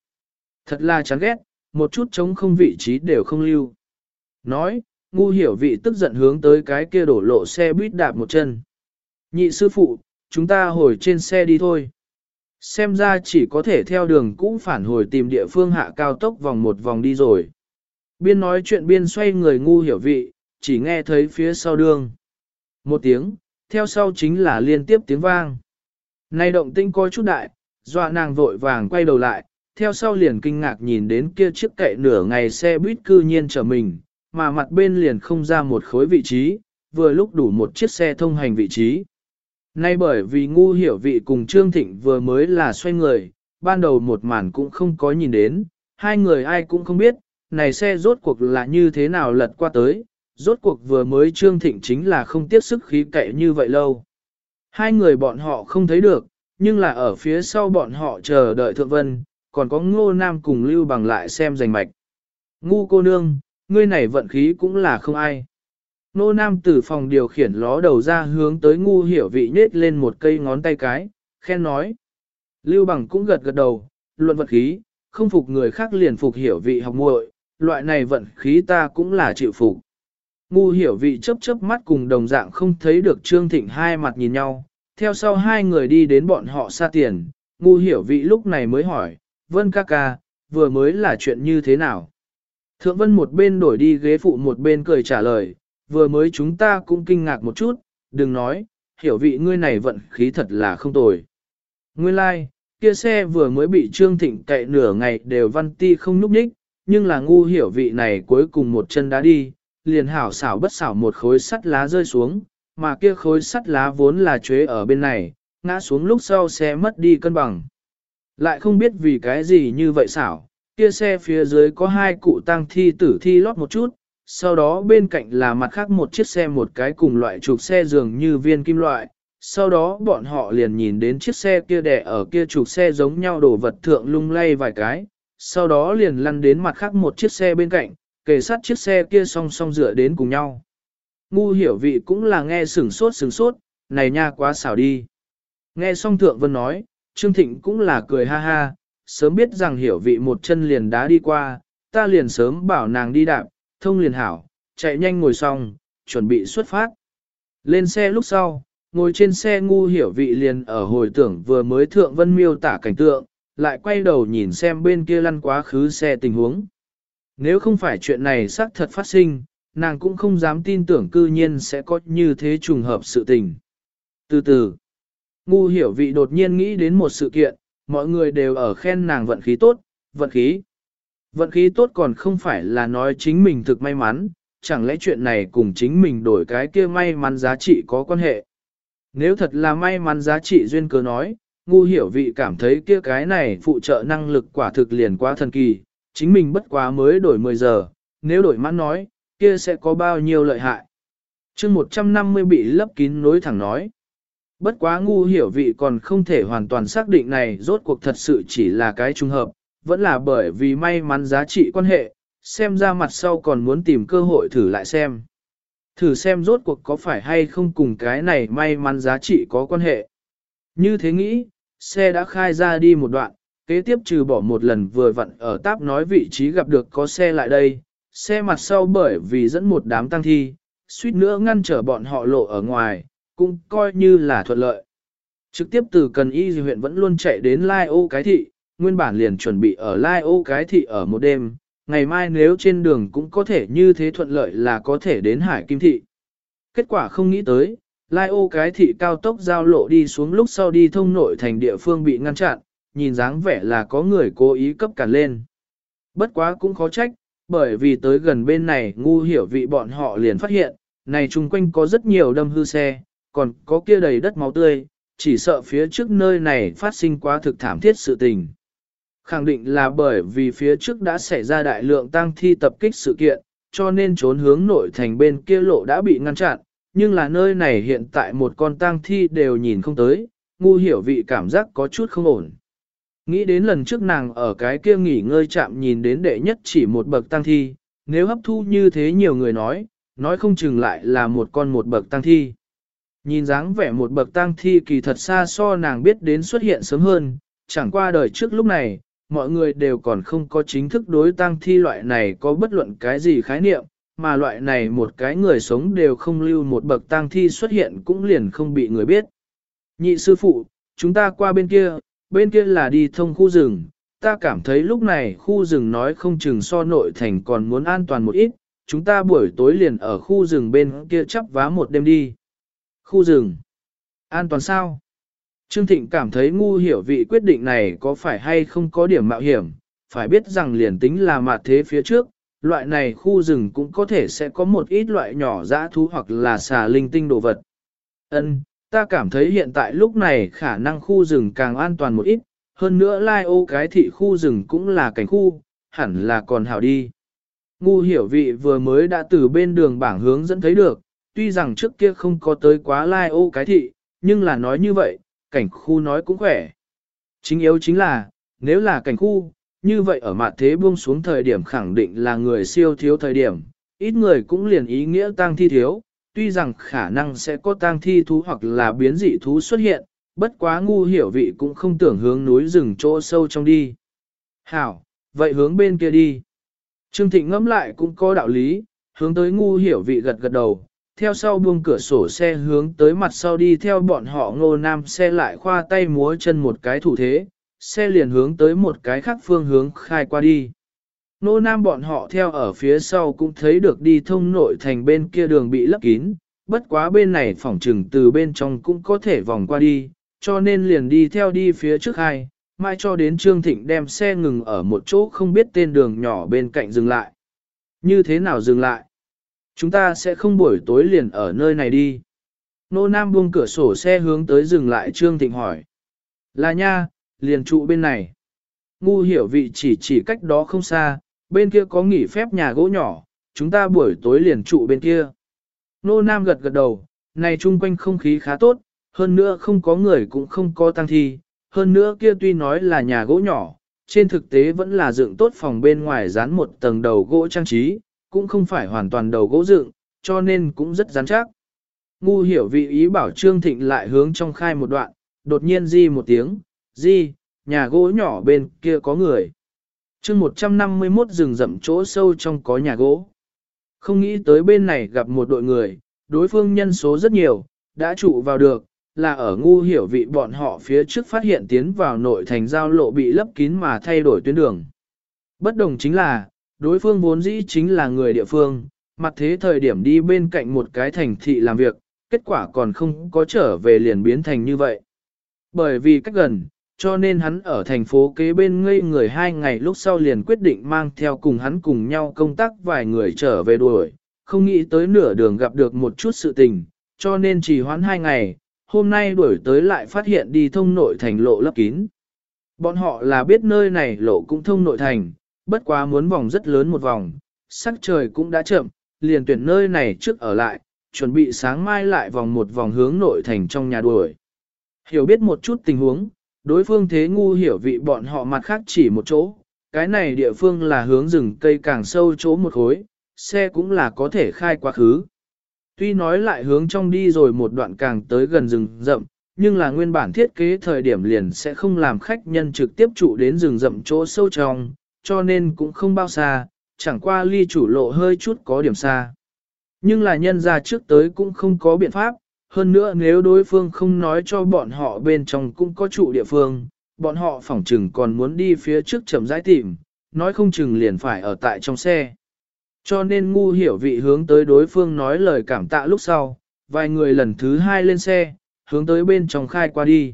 Thật là chán ghét, một chút chống không vị trí đều không lưu. Nói, ngu hiểu vị tức giận hướng tới cái kia đổ lộ xe buýt đạp một chân. Nhị sư phụ, chúng ta hồi trên xe đi thôi. Xem ra chỉ có thể theo đường cũ phản hồi tìm địa phương hạ cao tốc vòng một vòng đi rồi. Biên nói chuyện biên xoay người ngu hiểu vị, chỉ nghe thấy phía sau đường. Một tiếng, theo sau chính là liên tiếp tiếng vang. Này động tinh coi chút đại, dọa nàng vội vàng quay đầu lại, theo sau liền kinh ngạc nhìn đến kia chiếc cậy nửa ngày xe buýt cư nhiên trở mình, mà mặt bên liền không ra một khối vị trí, vừa lúc đủ một chiếc xe thông hành vị trí. Nay bởi vì ngu hiểu vị cùng Trương Thịnh vừa mới là xoay người, ban đầu một màn cũng không có nhìn đến, hai người ai cũng không biết, này xe rốt cuộc là như thế nào lật qua tới, rốt cuộc vừa mới Trương Thịnh chính là không tiếc sức khí cậy như vậy lâu. Hai người bọn họ không thấy được, nhưng là ở phía sau bọn họ chờ đợi Thượng Vân, còn có Ngô Nam cùng Lưu Bằng lại xem giành mạch. Ngu cô nương, ngươi này vận khí cũng là không ai. Ngô Nam từ phòng điều khiển ló đầu ra hướng tới ngu hiểu vị nết lên một cây ngón tay cái, khen nói. Lưu Bằng cũng gật gật đầu, luận vận khí, không phục người khác liền phục hiểu vị học muội, loại này vận khí ta cũng là chịu phục. Ngu hiểu vị chấp chấp mắt cùng đồng dạng không thấy được Trương Thịnh hai mặt nhìn nhau, theo sau hai người đi đến bọn họ xa tiền, ngu hiểu vị lúc này mới hỏi, Vân ca ca, vừa mới là chuyện như thế nào? Thượng Vân một bên đổi đi ghế phụ một bên cười trả lời, vừa mới chúng ta cũng kinh ngạc một chút, đừng nói, hiểu vị ngươi này vận khí thật là không tồi. Nguyên lai, like, kia xe vừa mới bị Trương Thịnh cậy nửa ngày đều văn ti không núp đích, nhưng là ngu hiểu vị này cuối cùng một chân đá đi, liền hảo xảo bất xảo một khối sắt lá rơi xuống, mà kia khối sắt lá vốn là chuế ở bên này, ngã xuống lúc sau xe mất đi cân bằng. Lại không biết vì cái gì như vậy xảo, kia xe phía dưới có hai cụ tăng thi tử thi lót một chút, sau đó bên cạnh là mặt khác một chiếc xe một cái cùng loại trục xe dường như viên kim loại, sau đó bọn họ liền nhìn đến chiếc xe kia đẻ ở kia trục xe giống nhau đổ vật thượng lung lay vài cái, sau đó liền lăn đến mặt khác một chiếc xe bên cạnh, kề sát chiếc xe kia song song dựa đến cùng nhau. Ngu hiểu vị cũng là nghe sửng sốt sửng sốt, này nha quá xảo đi. Nghe xong thượng vân nói, Trương Thịnh cũng là cười ha ha, sớm biết rằng hiểu vị một chân liền đá đi qua, ta liền sớm bảo nàng đi đạp, thông liền hảo, chạy nhanh ngồi xong, chuẩn bị xuất phát. Lên xe lúc sau, ngồi trên xe ngu hiểu vị liền ở hồi tưởng vừa mới thượng vân miêu tả cảnh tượng, lại quay đầu nhìn xem bên kia lăn quá khứ xe tình huống. Nếu không phải chuyện này xác thật phát sinh, nàng cũng không dám tin tưởng cư nhiên sẽ có như thế trùng hợp sự tình. Từ từ, ngu hiểu vị đột nhiên nghĩ đến một sự kiện, mọi người đều ở khen nàng vận khí tốt, vận khí. Vận khí tốt còn không phải là nói chính mình thực may mắn, chẳng lẽ chuyện này cùng chính mình đổi cái kia may mắn giá trị có quan hệ. Nếu thật là may mắn giá trị duyên cớ nói, ngu hiểu vị cảm thấy kia cái này phụ trợ năng lực quả thực liền quá thần kỳ, chính mình bất quá mới đổi 10 giờ, nếu đổi mãn nói, kia sẽ có bao nhiêu lợi hại. chương 150 bị lấp kín nối thẳng nói. Bất quá ngu hiểu vị còn không thể hoàn toàn xác định này rốt cuộc thật sự chỉ là cái trùng hợp, vẫn là bởi vì may mắn giá trị quan hệ, xem ra mặt sau còn muốn tìm cơ hội thử lại xem. Thử xem rốt cuộc có phải hay không cùng cái này may mắn giá trị có quan hệ. Như thế nghĩ, xe đã khai ra đi một đoạn, kế tiếp trừ bỏ một lần vừa vặn ở táp nói vị trí gặp được có xe lại đây, xe mặt sau bởi vì dẫn một đám tăng thi, suýt nữa ngăn trở bọn họ lộ ở ngoài, cũng coi như là thuận lợi. Trực tiếp từ cần y huyện vẫn luôn chạy đến Lai ô cái thị, nguyên bản liền chuẩn bị ở Lai ô cái thị ở một đêm, ngày mai nếu trên đường cũng có thể như thế thuận lợi là có thể đến Hải Kim thị. Kết quả không nghĩ tới, Lai ô cái thị cao tốc giao lộ đi xuống lúc sau đi thông nội thành địa phương bị ngăn chặn, nhìn dáng vẻ là có người cố ý cấp cản lên. Bất quá cũng khó trách, bởi vì tới gần bên này ngu hiểu vị bọn họ liền phát hiện, này chung quanh có rất nhiều đâm hư xe, còn có kia đầy đất máu tươi, chỉ sợ phía trước nơi này phát sinh quá thực thảm thiết sự tình. Khẳng định là bởi vì phía trước đã xảy ra đại lượng tăng thi tập kích sự kiện, cho nên trốn hướng nội thành bên kia lộ đã bị ngăn chặn, nhưng là nơi này hiện tại một con tang thi đều nhìn không tới, ngu hiểu vị cảm giác có chút không ổn. Nghĩ đến lần trước nàng ở cái kia nghỉ ngơi chạm nhìn đến đệ nhất chỉ một bậc tăng thi, nếu hấp thu như thế nhiều người nói, nói không chừng lại là một con một bậc tăng thi. Nhìn dáng vẻ một bậc tăng thi kỳ thật xa so nàng biết đến xuất hiện sớm hơn, chẳng qua đời trước lúc này, mọi người đều còn không có chính thức đối tăng thi loại này có bất luận cái gì khái niệm, mà loại này một cái người sống đều không lưu một bậc tăng thi xuất hiện cũng liền không bị người biết. Nhị sư phụ, chúng ta qua bên kia, bên kia là đi thông khu rừng, ta cảm thấy lúc này khu rừng nói không chừng so nội thành còn muốn an toàn một ít, chúng ta buổi tối liền ở khu rừng bên kia chắp vá một đêm đi. Khu rừng. An toàn sao? Trương Thịnh cảm thấy ngu hiểu vị quyết định này có phải hay không có điểm mạo hiểm, phải biết rằng liền tính là mặt thế phía trước, loại này khu rừng cũng có thể sẽ có một ít loại nhỏ dã thú hoặc là xà linh tinh đồ vật. Ân, ta cảm thấy hiện tại lúc này khả năng khu rừng càng an toàn một ít, hơn nữa lai ô cái thị khu rừng cũng là cảnh khu, hẳn là còn hảo đi. Ngu hiểu vị vừa mới đã từ bên đường bảng hướng dẫn thấy được, tuy rằng trước kia không có tới quá lai ô cái thị, nhưng là nói như vậy, cảnh khu nói cũng khỏe. Chính yếu chính là, nếu là cảnh khu, như vậy ở mặt thế buông xuống thời điểm khẳng định là người siêu thiếu thời điểm, ít người cũng liền ý nghĩa tăng thi thiếu, tuy rằng khả năng sẽ có tang thi thú hoặc là biến dị thú xuất hiện, bất quá ngu hiểu vị cũng không tưởng hướng núi rừng chỗ sâu trong đi. Hảo, vậy hướng bên kia đi. Trương Thịnh ngẫm lại cũng có đạo lý, hướng tới ngu hiểu vị gật gật đầu, theo sau buông cửa sổ xe hướng tới mặt sau đi theo bọn họ ngô nam xe lại khoa tay múa chân một cái thủ thế, xe liền hướng tới một cái khác phương hướng khai qua đi. Nô nam bọn họ theo ở phía sau cũng thấy được đi thông nội thành bên kia đường bị lấp kín, bất quá bên này phỏng trừng từ bên trong cũng có thể vòng qua đi, cho nên liền đi theo đi phía trước hai, mai cho đến Trương Thịnh đem xe ngừng ở một chỗ không biết tên đường nhỏ bên cạnh dừng lại. Như thế nào dừng lại? Chúng ta sẽ không buổi tối liền ở nơi này đi. Nô Nam buông cửa sổ xe hướng tới dừng lại Trương Thịnh hỏi. Là nha, liền trụ bên này. Ngu hiểu vị chỉ chỉ cách đó không xa, bên kia có nghỉ phép nhà gỗ nhỏ, chúng ta buổi tối liền trụ bên kia. Nô Nam gật gật đầu, này chung quanh không khí khá tốt, hơn nữa không có người cũng không có tăng thi, hơn nữa kia tuy nói là nhà gỗ nhỏ, trên thực tế vẫn là dựng tốt phòng bên ngoài dán một tầng đầu gỗ trang trí, cũng không phải hoàn toàn đầu gỗ dựng, cho nên cũng rất rắn chắc. Ngu hiểu vị ý bảo Trương Thịnh lại hướng trong khai một đoạn, đột nhiên di một tiếng, di, nhà gỗ nhỏ bên kia có người chương 151 rừng rậm chỗ sâu trong có nhà gỗ. Không nghĩ tới bên này gặp một đội người, đối phương nhân số rất nhiều, đã trụ vào được, là ở ngu hiểu vị bọn họ phía trước phát hiện tiến vào nội thành giao lộ bị lấp kín mà thay đổi tuyến đường. Bất đồng chính là, đối phương vốn dĩ chính là người địa phương, mặt thế thời điểm đi bên cạnh một cái thành thị làm việc, kết quả còn không có trở về liền biến thành như vậy. Bởi vì cách gần, cho nên hắn ở thành phố kế bên ngây người hai ngày lúc sau liền quyết định mang theo cùng hắn cùng nhau công tác vài người trở về đuổi, không nghĩ tới nửa đường gặp được một chút sự tình, cho nên chỉ hoãn hai ngày, hôm nay đuổi tới lại phát hiện đi thông nội thành lộ lấp kín. Bọn họ là biết nơi này lộ cũng thông nội thành, bất quá muốn vòng rất lớn một vòng, sắc trời cũng đã chậm, liền tuyển nơi này trước ở lại, chuẩn bị sáng mai lại vòng một vòng hướng nội thành trong nhà đuổi. Hiểu biết một chút tình huống, đối phương thế ngu hiểu vị bọn họ mặt khác chỉ một chỗ, cái này địa phương là hướng rừng cây càng sâu chỗ một khối, xe cũng là có thể khai quá khứ. Tuy nói lại hướng trong đi rồi một đoạn càng tới gần rừng rậm, nhưng là nguyên bản thiết kế thời điểm liền sẽ không làm khách nhân trực tiếp trụ đến rừng rậm chỗ sâu trong, cho nên cũng không bao xa, chẳng qua ly chủ lộ hơi chút có điểm xa. Nhưng là nhân ra trước tới cũng không có biện pháp, hơn nữa nếu đối phương không nói cho bọn họ bên trong cũng có trụ địa phương, bọn họ phỏng chừng còn muốn đi phía trước chậm rãi tìm, nói không chừng liền phải ở tại trong xe. Cho nên ngu hiểu vị hướng tới đối phương nói lời cảm tạ lúc sau, vài người lần thứ hai lên xe, hướng tới bên trong khai qua đi.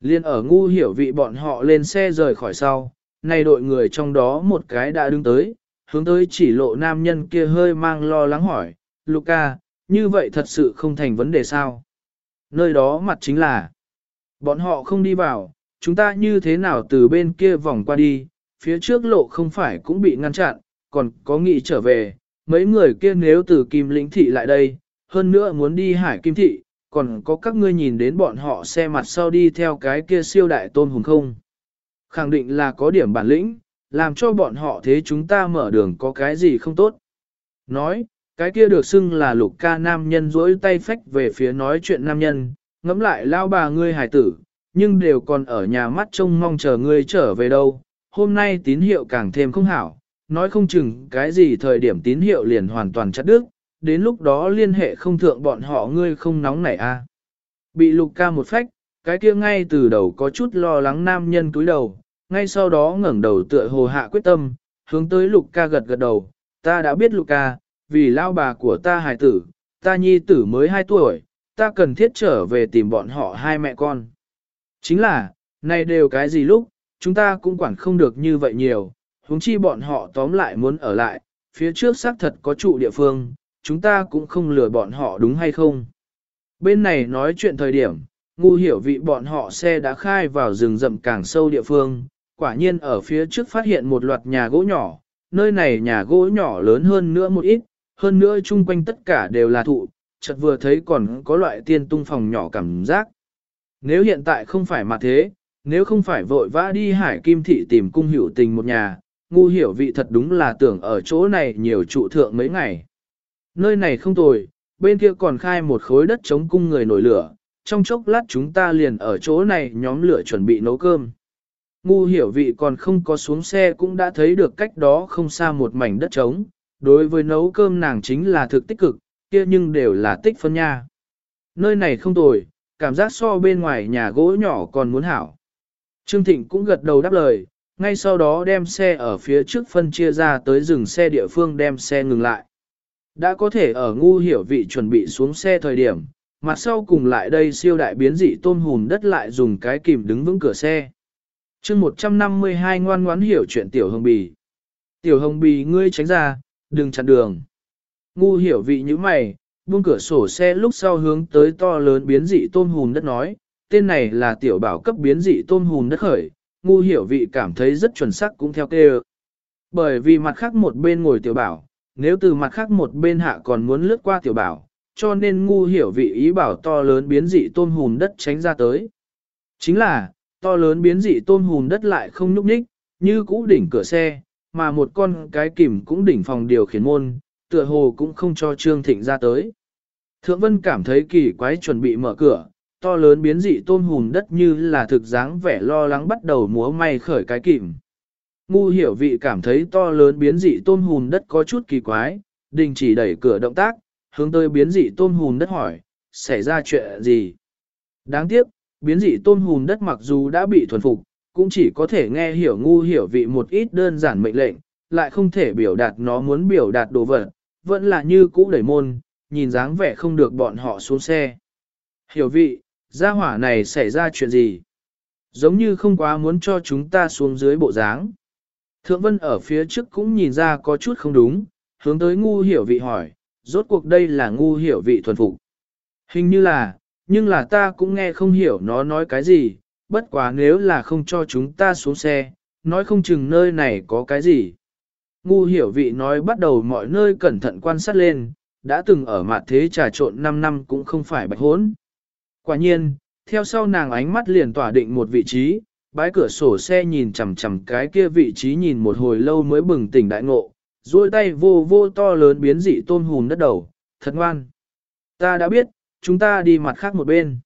Liên ở ngu hiểu vị bọn họ lên xe rời khỏi sau, này đội người trong đó một cái đã đứng tới, hướng tới chỉ lộ nam nhân kia hơi mang lo lắng hỏi, Luca, như vậy thật sự không thành vấn đề sao? Nơi đó mặt chính là, bọn họ không đi vào, chúng ta như thế nào từ bên kia vòng qua đi, phía trước lộ không phải cũng bị ngăn chặn, còn có nghĩ trở về, mấy người kia nếu từ Kim Lĩnh Thị lại đây, hơn nữa muốn đi Hải Kim Thị, còn có các ngươi nhìn đến bọn họ xe mặt sau đi theo cái kia siêu đại tôn hùng không? Khẳng định là có điểm bản lĩnh, làm cho bọn họ thế chúng ta mở đường có cái gì không tốt. Nói, cái kia được xưng là lục ca nam nhân rỗi tay phách về phía nói chuyện nam nhân, ngẫm lại lao bà ngươi hải tử, nhưng đều còn ở nhà mắt trông mong chờ ngươi trở về đâu. Hôm nay tín hiệu càng thêm không hảo, nói không chừng cái gì thời điểm tín hiệu liền hoàn toàn chặt đứt, đến lúc đó liên hệ không thượng bọn họ ngươi không nóng nảy a. À. Bị lục ca một phách, cái kia ngay từ đầu có chút lo lắng nam nhân túi đầu, ngay sau đó ngẩng đầu tựa hồ hạ quyết tâm, hướng tới lục ca gật gật đầu, ta đã biết lục ca, vì lao bà của ta hài tử, ta nhi tử mới 2 tuổi, ta cần thiết trở về tìm bọn họ hai mẹ con. Chính là, này đều cái gì lúc, chúng ta cũng quản không được như vậy nhiều, huống chi bọn họ tóm lại muốn ở lại, phía trước xác thật có trụ địa phương, chúng ta cũng không lừa bọn họ đúng hay không. Bên này nói chuyện thời điểm, ngu hiểu vị bọn họ xe đã khai vào rừng rậm càng sâu địa phương, quả nhiên ở phía trước phát hiện một loạt nhà gỗ nhỏ, nơi này nhà gỗ nhỏ lớn hơn nữa một ít, hơn nữa chung quanh tất cả đều là thụ, chợt vừa thấy còn có loại tiên tung phòng nhỏ cảm giác. Nếu hiện tại không phải mà thế, nếu không phải vội vã đi hải kim thị tìm cung hiểu tình một nhà, ngu hiểu vị thật đúng là tưởng ở chỗ này nhiều trụ thượng mấy ngày. Nơi này không tồi, bên kia còn khai một khối đất chống cung người nổi lửa, trong chốc lát chúng ta liền ở chỗ này nhóm lửa chuẩn bị nấu cơm. Ngu hiểu vị còn không có xuống xe cũng đã thấy được cách đó không xa một mảnh đất trống, đối với nấu cơm nàng chính là thực tích cực, kia nhưng đều là tích phân nha. Nơi này không tồi, cảm giác so bên ngoài nhà gỗ nhỏ còn muốn hảo. Trương Thịnh cũng gật đầu đáp lời, ngay sau đó đem xe ở phía trước phân chia ra tới dừng xe địa phương đem xe ngừng lại. Đã có thể ở ngu hiểu vị chuẩn bị xuống xe thời điểm, mặt sau cùng lại đây siêu đại biến dị tôm hùn đất lại dùng cái kìm đứng vững cửa xe. chương 152 ngoan ngoãn hiểu chuyện tiểu hồng bì. Tiểu hồng bì ngươi tránh ra, đừng chặn đường. Ngu hiểu vị như mày, buông cửa sổ xe lúc sau hướng tới to lớn biến dị tôm hùn đất nói, tên này là tiểu bảo cấp biến dị tôm hùn đất khởi, ngu hiểu vị cảm thấy rất chuẩn xác cũng theo kêu. Bởi vì mặt khác một bên ngồi tiểu bảo, nếu từ mặt khác một bên hạ còn muốn lướt qua tiểu bảo, cho nên ngu hiểu vị ý bảo to lớn biến dị tôm hùn đất tránh ra tới. Chính là, to lớn biến dị tôm hùn đất lại không nhúc nhích, như cũ đỉnh cửa xe, mà một con cái kìm cũng đỉnh phòng điều khiển môn, tựa hồ cũng không cho Trương Thịnh ra tới. Thượng Vân cảm thấy kỳ quái chuẩn bị mở cửa, to lớn biến dị tôm hùm đất như là thực dáng vẻ lo lắng bắt đầu múa may khởi cái kìm. Ngu hiểu vị cảm thấy to lớn biến dị tôm hùm đất có chút kỳ quái, đình chỉ đẩy cửa động tác, hướng tới biến dị tôm hùm đất hỏi, xảy ra chuyện gì? Đáng tiếc, biến dị tôm hùm đất mặc dù đã bị thuần phục, cũng chỉ có thể nghe hiểu ngu hiểu vị một ít đơn giản mệnh lệnh, lại không thể biểu đạt nó muốn biểu đạt đồ vật, vẫn là như cũ đẩy môn, nhìn dáng vẻ không được bọn họ xuống xe. Hiểu vị, gia hỏa này xảy ra chuyện gì? Giống như không quá muốn cho chúng ta xuống dưới bộ dáng. Thượng Vân ở phía trước cũng nhìn ra có chút không đúng, hướng tới ngu hiểu vị hỏi, rốt cuộc đây là ngu hiểu vị thuần phục. Hình như là, nhưng là ta cũng nghe không hiểu nó nói cái gì, bất quá nếu là không cho chúng ta xuống xe, nói không chừng nơi này có cái gì. Ngu hiểu vị nói bắt đầu mọi nơi cẩn thận quan sát lên, đã từng ở mặt thế trà trộn 5 năm cũng không phải bạch hốn. Quả nhiên, theo sau nàng ánh mắt liền tỏa định một vị trí, bái cửa sổ xe nhìn chằm chằm cái kia vị trí nhìn một hồi lâu mới bừng tỉnh đại ngộ, duỗi tay vô vô to lớn biến dị tôn hùm đất đầu, thật ngoan. Ta đã biết, chúng ta đi mặt khác một bên.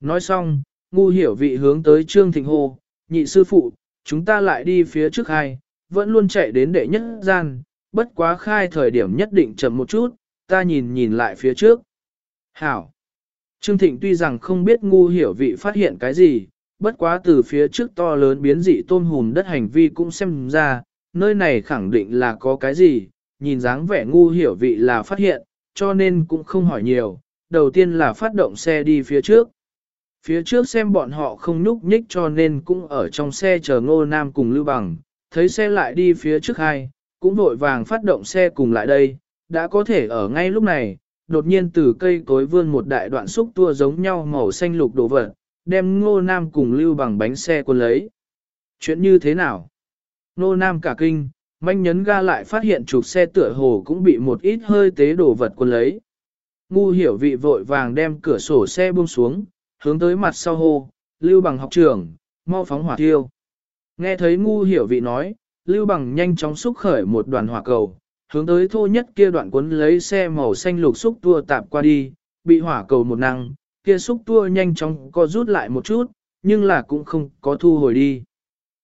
Nói xong, ngu hiểu vị hướng tới Trương Thịnh Hồ, nhị sư phụ, chúng ta lại đi phía trước hai, vẫn luôn chạy đến đệ nhất gian, bất quá khai thời điểm nhất định chậm một chút, ta nhìn nhìn lại phía trước. Hảo! Trương Thịnh tuy rằng không biết ngu hiểu vị phát hiện cái gì, bất quá từ phía trước to lớn biến dị tôn hùm đất hành vi cũng xem ra, nơi này khẳng định là có cái gì, nhìn dáng vẻ ngu hiểu vị là phát hiện, cho nên cũng không hỏi nhiều, đầu tiên là phát động xe đi phía trước. Phía trước xem bọn họ không nhúc nhích cho nên cũng ở trong xe chờ ngô nam cùng lưu bằng, thấy xe lại đi phía trước hai, cũng vội vàng phát động xe cùng lại đây, đã có thể ở ngay lúc này, đột nhiên từ cây cối vươn một đại đoạn xúc tua giống nhau màu xanh lục đổ vật, đem ngô nam cùng lưu bằng bánh xe quân lấy. Chuyện như thế nào? Ngô nam cả kinh, manh nhấn ga lại phát hiện trục xe tựa hồ cũng bị một ít hơi tế đổ vật quân lấy. Ngu hiểu vị vội vàng đem cửa sổ xe buông xuống, hướng tới mặt sau hô, lưu bằng học trường, mau phóng hỏa tiêu. Nghe thấy ngu hiểu vị nói, lưu bằng nhanh chóng xúc khởi một đoàn hỏa cầu, hướng tới thô nhất kia đoạn cuốn lấy xe màu xanh lục xúc tua tạp qua đi, bị hỏa cầu một năng, kia xúc tua nhanh chóng co rút lại một chút, nhưng là cũng không có thu hồi đi.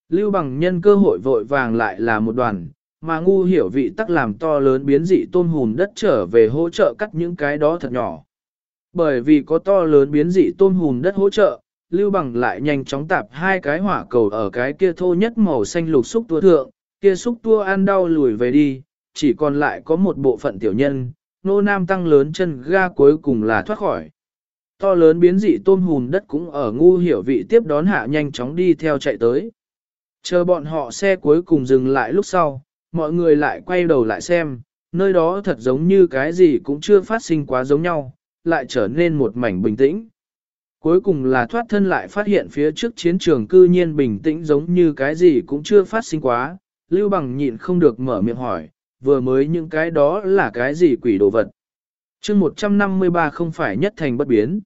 Lưu bằng nhân cơ hội vội vàng lại là một đoàn, mà ngu hiểu vị tắc làm to lớn biến dị tôn hùn đất trở về hỗ trợ cắt những cái đó thật nhỏ. Bởi vì có to lớn biến dị tôn hùn đất hỗ trợ, Lưu Bằng lại nhanh chóng tạp hai cái hỏa cầu ở cái kia thô nhất màu xanh lục xúc tua thượng, kia xúc tua ăn đau lùi về đi, chỉ còn lại có một bộ phận tiểu nhân, nô nam tăng lớn chân ga cuối cùng là thoát khỏi. To lớn biến dị tôm hùn đất cũng ở ngu hiểu vị tiếp đón hạ nhanh chóng đi theo chạy tới. Chờ bọn họ xe cuối cùng dừng lại lúc sau, mọi người lại quay đầu lại xem, nơi đó thật giống như cái gì cũng chưa phát sinh quá giống nhau, lại trở nên một mảnh bình tĩnh. Cuối cùng là thoát thân lại phát hiện phía trước chiến trường cư nhiên bình tĩnh giống như cái gì cũng chưa phát sinh quá, Lưu Bằng nhịn không được mở miệng hỏi, vừa mới những cái đó là cái gì quỷ đồ vật. chương 153 không phải nhất thành bất biến.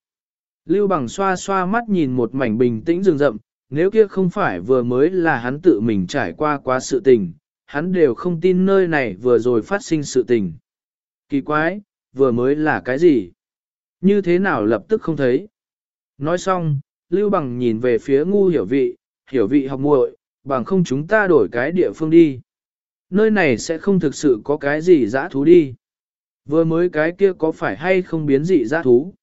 Lưu Bằng xoa xoa mắt nhìn một mảnh bình tĩnh rừng rậm, nếu kia không phải vừa mới là hắn tự mình trải qua quá sự tình, hắn đều không tin nơi này vừa rồi phát sinh sự tình. Kỳ quái, vừa mới là cái gì? Như thế nào lập tức không thấy? Nói xong, Lưu Bằng nhìn về phía ngu hiểu vị, hiểu vị học muội, bằng không chúng ta đổi cái địa phương đi. Nơi này sẽ không thực sự có cái gì dã thú đi. Vừa mới cái kia có phải hay không biến dị dã thú?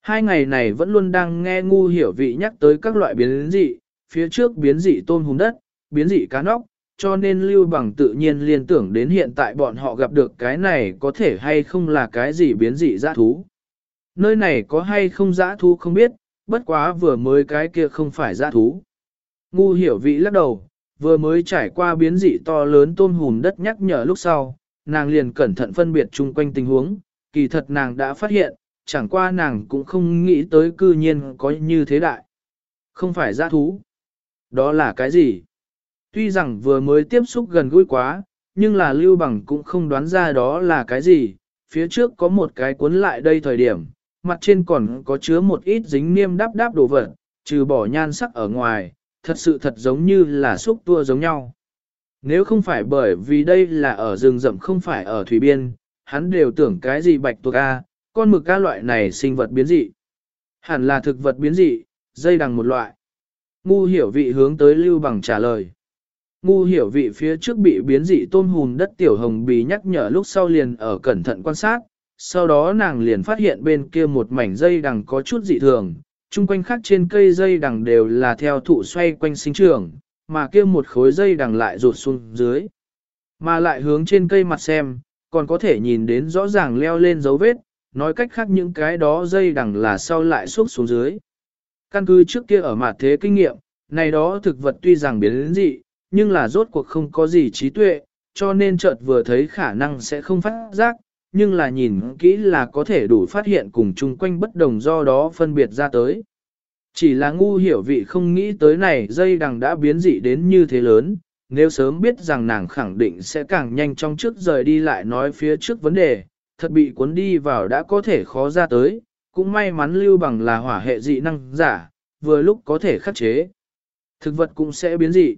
Hai ngày này vẫn luôn đang nghe ngu hiểu vị nhắc tới các loại biến dị, phía trước biến dị tôm hùm đất, biến dị cá nóc, cho nên Lưu Bằng tự nhiên liên tưởng đến hiện tại bọn họ gặp được cái này có thể hay không là cái gì biến dị dã thú. Nơi này có hay không dã thú không biết, bất quá vừa mới cái kia không phải dã thú. Ngu hiểu vị lắc đầu, vừa mới trải qua biến dị to lớn tôm hùm đất nhắc nhở lúc sau, nàng liền cẩn thận phân biệt chung quanh tình huống, kỳ thật nàng đã phát hiện, chẳng qua nàng cũng không nghĩ tới cư nhiên có như thế đại. Không phải dã thú. Đó là cái gì? Tuy rằng vừa mới tiếp xúc gần gũi quá, nhưng là lưu bằng cũng không đoán ra đó là cái gì, phía trước có một cái cuốn lại đây thời điểm, mặt trên còn có chứa một ít dính niêm đáp đáp đồ vật, trừ bỏ nhan sắc ở ngoài, thật sự thật giống như là xúc tua giống nhau. Nếu không phải bởi vì đây là ở rừng rậm không phải ở thủy biên, hắn đều tưởng cái gì bạch tuộc A, con mực ca loại này sinh vật biến dị. Hẳn là thực vật biến dị, dây đằng một loại. Ngu hiểu vị hướng tới lưu bằng trả lời. Ngu hiểu vị phía trước bị biến dị tôm hùn đất tiểu hồng bì nhắc nhở lúc sau liền ở cẩn thận quan sát, sau đó nàng liền phát hiện bên kia một mảnh dây đằng có chút dị thường, chung quanh khác trên cây dây đằng đều là theo thụ xoay quanh sinh trưởng, mà kia một khối dây đằng lại rụt xuống dưới. Mà lại hướng trên cây mặt xem, còn có thể nhìn đến rõ ràng leo lên dấu vết, nói cách khác những cái đó dây đằng là sau lại xúc xuống dưới. Căn cứ trước kia ở mặt thế kinh nghiệm, này đó thực vật tuy rằng biến đến dị, nhưng là rốt cuộc không có gì trí tuệ, cho nên chợt vừa thấy khả năng sẽ không phát giác, nhưng là nhìn kỹ là có thể đủ phát hiện cùng chung quanh bất đồng do đó phân biệt ra tới. Chỉ là ngu hiểu vị không nghĩ tới này dây đằng đã biến dị đến như thế lớn, nếu sớm biết rằng nàng khẳng định sẽ càng nhanh trong trước rời đi lại nói phía trước vấn đề, thật bị cuốn đi vào đã có thể khó ra tới, cũng may mắn lưu bằng là hỏa hệ dị năng giả, vừa lúc có thể khắc chế. Thực vật cũng sẽ biến dị,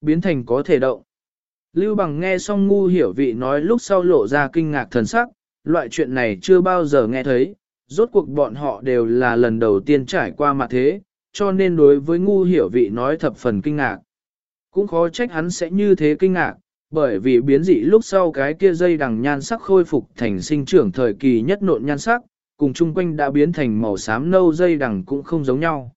biến thành có thể động. Lưu bằng nghe xong ngu hiểu vị nói lúc sau lộ ra kinh ngạc thần sắc, loại chuyện này chưa bao giờ nghe thấy, rốt cuộc bọn họ đều là lần đầu tiên trải qua mặt thế, cho nên đối với ngu hiểu vị nói thập phần kinh ngạc. Cũng khó trách hắn sẽ như thế kinh ngạc, bởi vì biến dị lúc sau cái kia dây đằng nhan sắc khôi phục thành sinh trưởng thời kỳ nhất nộn nhan sắc, cùng chung quanh đã biến thành màu xám nâu dây đằng cũng không giống nhau.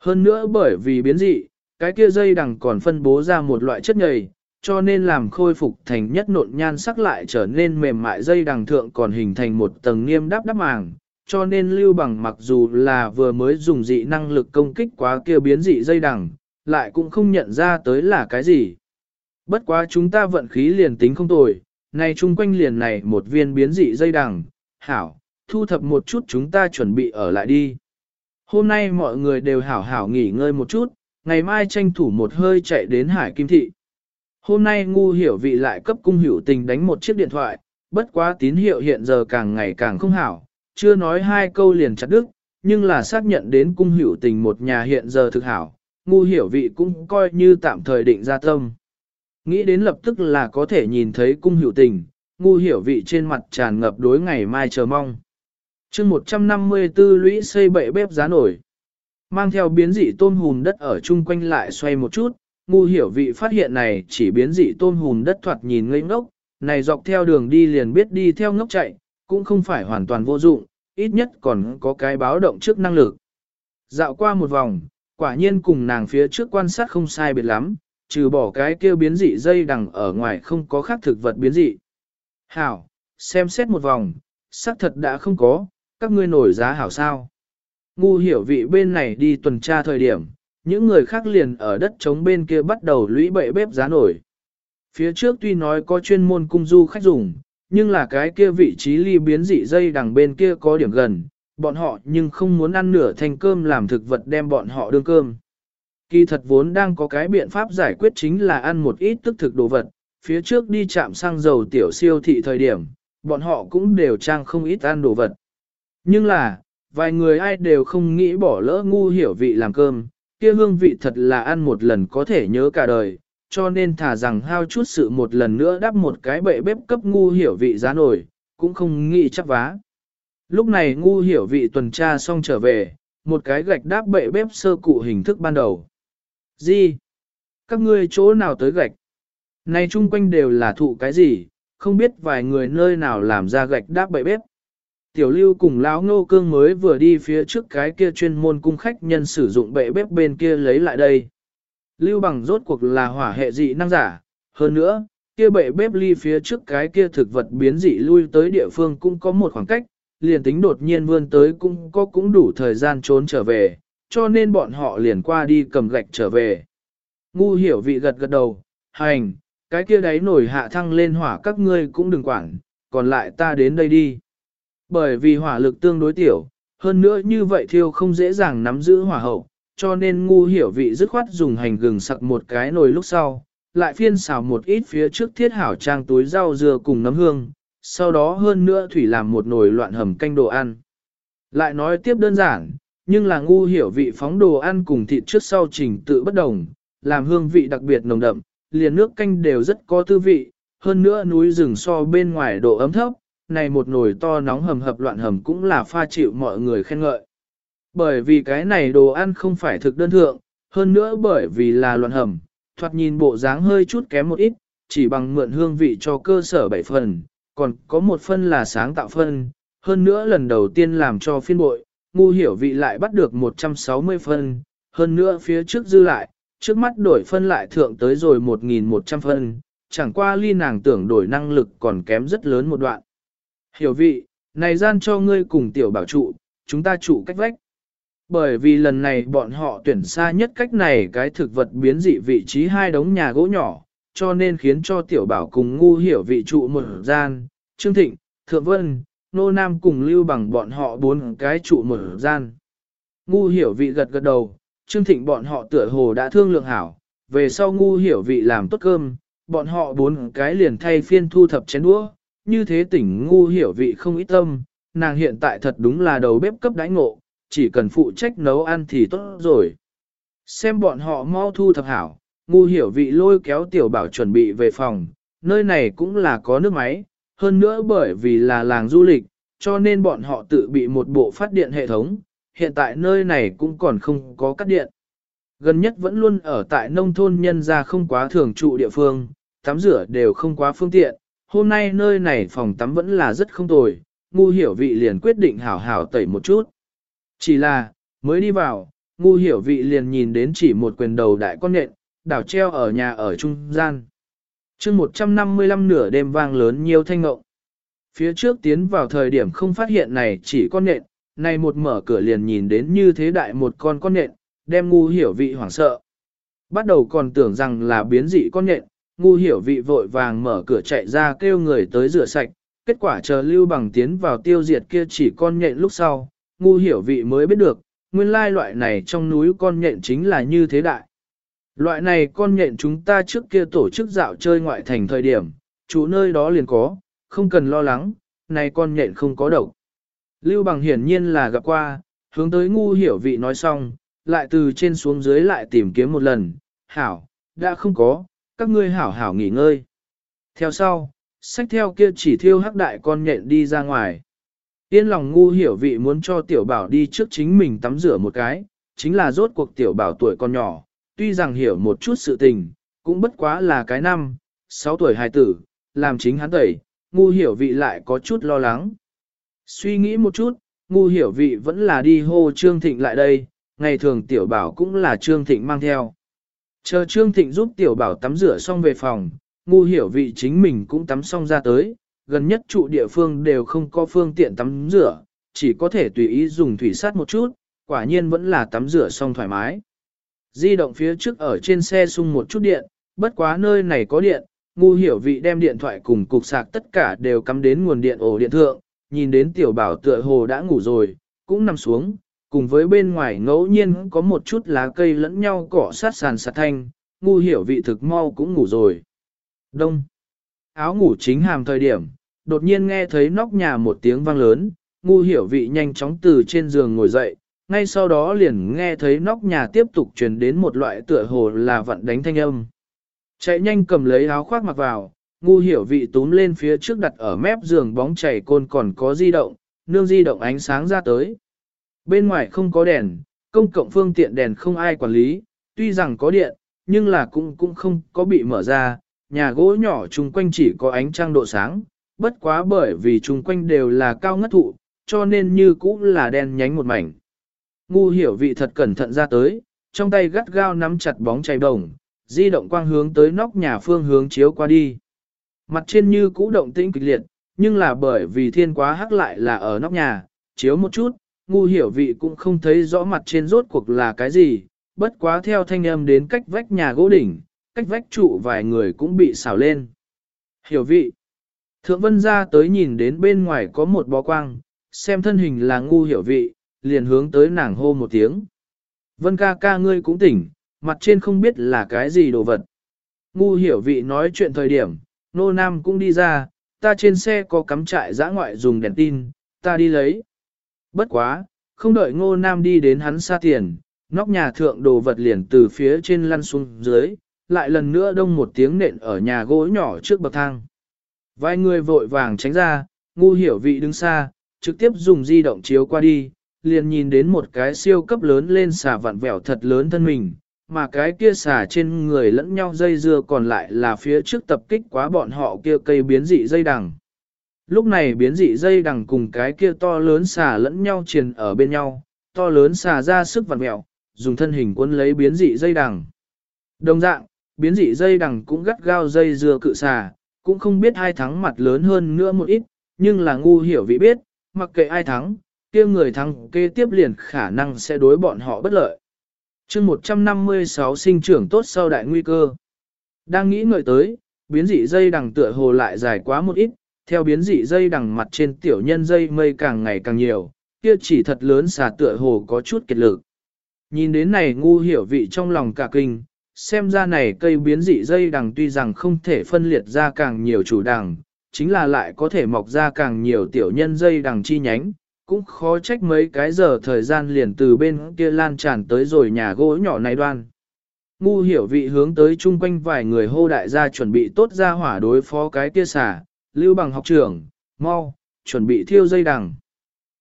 Hơn nữa bởi vì biến dị, cái kia dây đằng còn phân bố ra một loại chất nhầy, cho nên làm khôi phục thành nhất nộn nhan sắc lại trở nên mềm mại dây đằng thượng còn hình thành một tầng nghiêm đắp đắp màng, cho nên lưu bằng mặc dù là vừa mới dùng dị năng lực công kích quá kia biến dị dây đằng, lại cũng không nhận ra tới là cái gì. Bất quá chúng ta vận khí liền tính không tồi, này chung quanh liền này một viên biến dị dây đằng, hảo, thu thập một chút chúng ta chuẩn bị ở lại đi. Hôm nay mọi người đều hảo hảo nghỉ ngơi một chút, ngày mai tranh thủ một hơi chạy đến Hải Kim Thị. Hôm nay ngu hiểu vị lại cấp cung hiểu tình đánh một chiếc điện thoại, bất quá tín hiệu hiện giờ càng ngày càng không hảo, chưa nói hai câu liền chặt đứt, nhưng là xác nhận đến cung hiểu tình một nhà hiện giờ thực hảo, ngu hiểu vị cũng coi như tạm thời định ra tâm. Nghĩ đến lập tức là có thể nhìn thấy cung hiểu tình, ngu hiểu vị trên mặt tràn ngập đối ngày mai chờ mong. chương 154 lũy xây bệ bếp giá nổi. Mang theo biến dị tôm hùn đất ở chung quanh lại xoay một chút, ngu hiểu vị phát hiện này chỉ biến dị tôm hùn đất thoạt nhìn ngây ngốc, này dọc theo đường đi liền biết đi theo ngốc chạy, cũng không phải hoàn toàn vô dụng, ít nhất còn có cái báo động trước năng lực. Dạo qua một vòng, quả nhiên cùng nàng phía trước quan sát không sai biệt lắm, trừ bỏ cái kêu biến dị dây đằng ở ngoài không có khác thực vật biến dị. Hảo, xem xét một vòng, xác thật đã không có, các ngươi nổi giá hảo sao. Ngu hiểu vị bên này đi tuần tra thời điểm, những người khác liền ở đất trống bên kia bắt đầu lũy bậy bếp giá nổi. Phía trước tuy nói có chuyên môn cung du khách dùng, nhưng là cái kia vị trí ly biến dị dây đằng bên kia có điểm gần, bọn họ nhưng không muốn ăn nửa thành cơm làm thực vật đem bọn họ đương cơm. Kỳ thật vốn đang có cái biện pháp giải quyết chính là ăn một ít tức thực đồ vật, phía trước đi chạm xăng dầu tiểu siêu thị thời điểm, bọn họ cũng đều trang không ít ăn đồ vật. Nhưng là, vài người ai đều không nghĩ bỏ lỡ ngu hiểu vị làm cơm, kia hương vị thật là ăn một lần có thể nhớ cả đời, cho nên thả rằng hao chút sự một lần nữa đắp một cái bệ bếp cấp ngu hiểu vị giá nổi, cũng không nghĩ chắc vá. Lúc này ngu hiểu vị tuần tra xong trở về, một cái gạch đáp bệ bếp sơ cụ hình thức ban đầu. Gì? Các ngươi chỗ nào tới gạch? Này chung quanh đều là thụ cái gì, không biết vài người nơi nào làm ra gạch đáp bậy bếp. Tiểu lưu cùng lão ngô cương mới vừa đi phía trước cái kia chuyên môn cung khách nhân sử dụng bệ bếp bên kia lấy lại đây. Lưu bằng rốt cuộc là hỏa hệ dị năng giả, hơn nữa, kia bệ bếp ly phía trước cái kia thực vật biến dị lui tới địa phương cũng có một khoảng cách, liền tính đột nhiên vươn tới cũng có cũng đủ thời gian trốn trở về, cho nên bọn họ liền qua đi cầm gạch trở về. Ngu hiểu vị gật gật đầu, hành, cái kia đấy nổi hạ thăng lên hỏa các ngươi cũng đừng quản, còn lại ta đến đây đi. Bởi vì hỏa lực tương đối tiểu, hơn nữa như vậy thiêu không dễ dàng nắm giữ hỏa hậu, cho nên ngu hiểu vị dứt khoát dùng hành gừng sặc một cái nồi lúc sau, lại phiên xào một ít phía trước thiết hảo trang túi rau dưa cùng nấm hương, sau đó hơn nữa thủy làm một nồi loạn hầm canh đồ ăn. Lại nói tiếp đơn giản, nhưng là ngu hiểu vị phóng đồ ăn cùng thịt trước sau trình tự bất đồng, làm hương vị đặc biệt nồng đậm, liền nước canh đều rất có tư vị, hơn nữa núi rừng so bên ngoài độ ấm thấp, này một nồi to nóng hầm hập loạn hầm cũng là pha chịu mọi người khen ngợi. Bởi vì cái này đồ ăn không phải thực đơn thượng, hơn nữa bởi vì là loạn hầm, thoạt nhìn bộ dáng hơi chút kém một ít, chỉ bằng mượn hương vị cho cơ sở bảy phần, còn có một phân là sáng tạo phân, hơn nữa lần đầu tiên làm cho phiên bội, ngu hiểu vị lại bắt được 160 phân, hơn nữa phía trước dư lại, trước mắt đổi phân lại thượng tới rồi 1.100 phân, chẳng qua ly nàng tưởng đổi năng lực còn kém rất lớn một đoạn. Hiểu vị, này gian cho ngươi cùng tiểu bảo trụ, chúng ta trụ cách vách. Bởi vì lần này bọn họ tuyển xa nhất cách này cái thực vật biến dị vị trí hai đống nhà gỗ nhỏ, cho nên khiến cho tiểu bảo cùng ngu hiểu vị trụ một gian, Trương Thịnh, Thượng Vân, Nô Nam cùng lưu bằng bọn họ bốn cái trụ một gian. Ngu hiểu vị gật gật đầu, Trương Thịnh bọn họ tựa hồ đã thương lượng hảo, về sau ngu hiểu vị làm tốt cơm, bọn họ bốn cái liền thay phiên thu thập chén đũa, như thế tỉnh ngu hiểu vị không ít tâm, nàng hiện tại thật đúng là đầu bếp cấp đãi ngộ, chỉ cần phụ trách nấu ăn thì tốt rồi. Xem bọn họ mau thu thập hảo, ngu hiểu vị lôi kéo tiểu bảo chuẩn bị về phòng, nơi này cũng là có nước máy, hơn nữa bởi vì là làng du lịch, cho nên bọn họ tự bị một bộ phát điện hệ thống, hiện tại nơi này cũng còn không có cắt điện. Gần nhất vẫn luôn ở tại nông thôn nhân ra không quá thường trụ địa phương, tắm rửa đều không quá phương tiện, hôm nay nơi này phòng tắm vẫn là rất không tồi, ngu hiểu vị liền quyết định hảo hảo tẩy một chút. Chỉ là, mới đi vào, ngu hiểu vị liền nhìn đến chỉ một quyền đầu đại con nện, đảo treo ở nhà ở trung gian. chương 155 nửa đêm vang lớn nhiều thanh ngộng. Phía trước tiến vào thời điểm không phát hiện này chỉ con nện, này một mở cửa liền nhìn đến như thế đại một con con nện, đem ngu hiểu vị hoảng sợ. Bắt đầu còn tưởng rằng là biến dị con nện, ngu hiểu vị vội vàng mở cửa chạy ra kêu người tới rửa sạch, kết quả chờ lưu bằng tiến vào tiêu diệt kia chỉ con nhện lúc sau, ngu hiểu vị mới biết được, nguyên lai loại này trong núi con nhện chính là như thế đại. Loại này con nhện chúng ta trước kia tổ chức dạo chơi ngoại thành thời điểm, chủ nơi đó liền có, không cần lo lắng, này con nhện không có độc. Lưu bằng hiển nhiên là gặp qua, hướng tới ngu hiểu vị nói xong, lại từ trên xuống dưới lại tìm kiếm một lần, hảo, đã không có, các ngươi hảo hảo nghỉ ngơi. Theo sau, sách theo kia chỉ thiêu hắc đại con nhện đi ra ngoài. Yên lòng ngu hiểu vị muốn cho tiểu bảo đi trước chính mình tắm rửa một cái, chính là rốt cuộc tiểu bảo tuổi con nhỏ, tuy rằng hiểu một chút sự tình, cũng bất quá là cái năm, 6 tuổi hài tử, làm chính hắn tẩy, ngu hiểu vị lại có chút lo lắng. Suy nghĩ một chút, ngu hiểu vị vẫn là đi hô Trương Thịnh lại đây, ngày thường tiểu bảo cũng là Trương Thịnh mang theo. Chờ Trương Thịnh giúp tiểu bảo tắm rửa xong về phòng, ngu hiểu vị chính mình cũng tắm xong ra tới, gần nhất trụ địa phương đều không có phương tiện tắm rửa, chỉ có thể tùy ý dùng thủy sát một chút, quả nhiên vẫn là tắm rửa xong thoải mái. Di động phía trước ở trên xe sung một chút điện, bất quá nơi này có điện, ngu hiểu vị đem điện thoại cùng cục sạc tất cả đều cắm đến nguồn điện ổ điện thượng, nhìn đến tiểu bảo tựa hồ đã ngủ rồi, cũng nằm xuống, cùng với bên ngoài ngẫu nhiên có một chút lá cây lẫn nhau cỏ sát sàn sạt thanh, ngu hiểu vị thực mau cũng ngủ rồi. Đông. Áo ngủ chính hàm thời điểm, đột nhiên nghe thấy nóc nhà một tiếng vang lớn, ngu hiểu vị nhanh chóng từ trên giường ngồi dậy, ngay sau đó liền nghe thấy nóc nhà tiếp tục truyền đến một loại tựa hồ là vận đánh thanh âm. Chạy nhanh cầm lấy áo khoác mặc vào, ngu hiểu vị túm lên phía trước đặt ở mép giường bóng chảy côn còn có di động, nương di động ánh sáng ra tới. Bên ngoài không có đèn, công cộng phương tiện đèn không ai quản lý, tuy rằng có điện, nhưng là cũng cũng không có bị mở ra, nhà gỗ nhỏ chung quanh chỉ có ánh trăng độ sáng, bất quá bởi vì chung quanh đều là cao ngất thụ, cho nên như cũng là đen nhánh một mảnh. Ngu hiểu vị thật cẩn thận ra tới, trong tay gắt gao nắm chặt bóng chày đồng, di động quang hướng tới nóc nhà phương hướng chiếu qua đi. Mặt trên như cũ động tĩnh kịch liệt, nhưng là bởi vì thiên quá hắc lại là ở nóc nhà, chiếu một chút, ngu hiểu vị cũng không thấy rõ mặt trên rốt cuộc là cái gì, bất quá theo thanh âm đến cách vách nhà gỗ đỉnh, cách vách trụ vài người cũng bị xào lên. Hiểu vị. Thượng vân ra tới nhìn đến bên ngoài có một bó quang, xem thân hình là ngu hiểu vị, liền hướng tới nàng hô một tiếng. Vân ca ca ngươi cũng tỉnh, mặt trên không biết là cái gì đồ vật. Ngu hiểu vị nói chuyện thời điểm, nô nam cũng đi ra, ta trên xe có cắm trại giã ngoại dùng đèn tin, ta đi lấy. Bất quá, không đợi ngô nam đi đến hắn xa tiền, nóc nhà thượng đồ vật liền từ phía trên lăn xuống dưới, lại lần nữa đông một tiếng nện ở nhà gỗ nhỏ trước bậc thang. Vài người vội vàng tránh ra, ngu hiểu vị đứng xa, trực tiếp dùng di động chiếu qua đi, liền nhìn đến một cái siêu cấp lớn lên xà vặn vẹo thật lớn thân mình, mà cái kia xà trên người lẫn nhau dây dưa còn lại là phía trước tập kích quá bọn họ kia cây biến dị dây đằng. Lúc này biến dị dây đằng cùng cái kia to lớn xà lẫn nhau triền ở bên nhau, to lớn xà ra sức vặn mẹo, dùng thân hình quân lấy biến dị dây đằng. Đồng dạng, biến dị dây đằng cũng gắt gao dây dưa cự xà, cũng không biết ai thắng mặt lớn hơn nữa một ít, nhưng là ngu hiểu vị biết, mặc kệ ai thắng, kia người thắng kế tiếp liền khả năng sẽ đối bọn họ bất lợi. chương 156 sinh trưởng tốt sau đại nguy cơ. Đang nghĩ ngợi tới, biến dị dây đằng tựa hồ lại dài quá một ít, theo biến dị dây đằng mặt trên tiểu nhân dây mây càng ngày càng nhiều, kia chỉ thật lớn xà tựa hồ có chút kiệt lực. Nhìn đến này ngu hiểu vị trong lòng cả kinh, xem ra này cây biến dị dây đằng tuy rằng không thể phân liệt ra càng nhiều chủ đằng, chính là lại có thể mọc ra càng nhiều tiểu nhân dây đằng chi nhánh, cũng khó trách mấy cái giờ thời gian liền từ bên kia lan tràn tới rồi nhà gỗ nhỏ này đoan. Ngu hiểu vị hướng tới chung quanh vài người hô đại gia chuẩn bị tốt ra hỏa đối phó cái kia xả, lưu bằng học trưởng, mau, chuẩn bị thiêu dây đằng.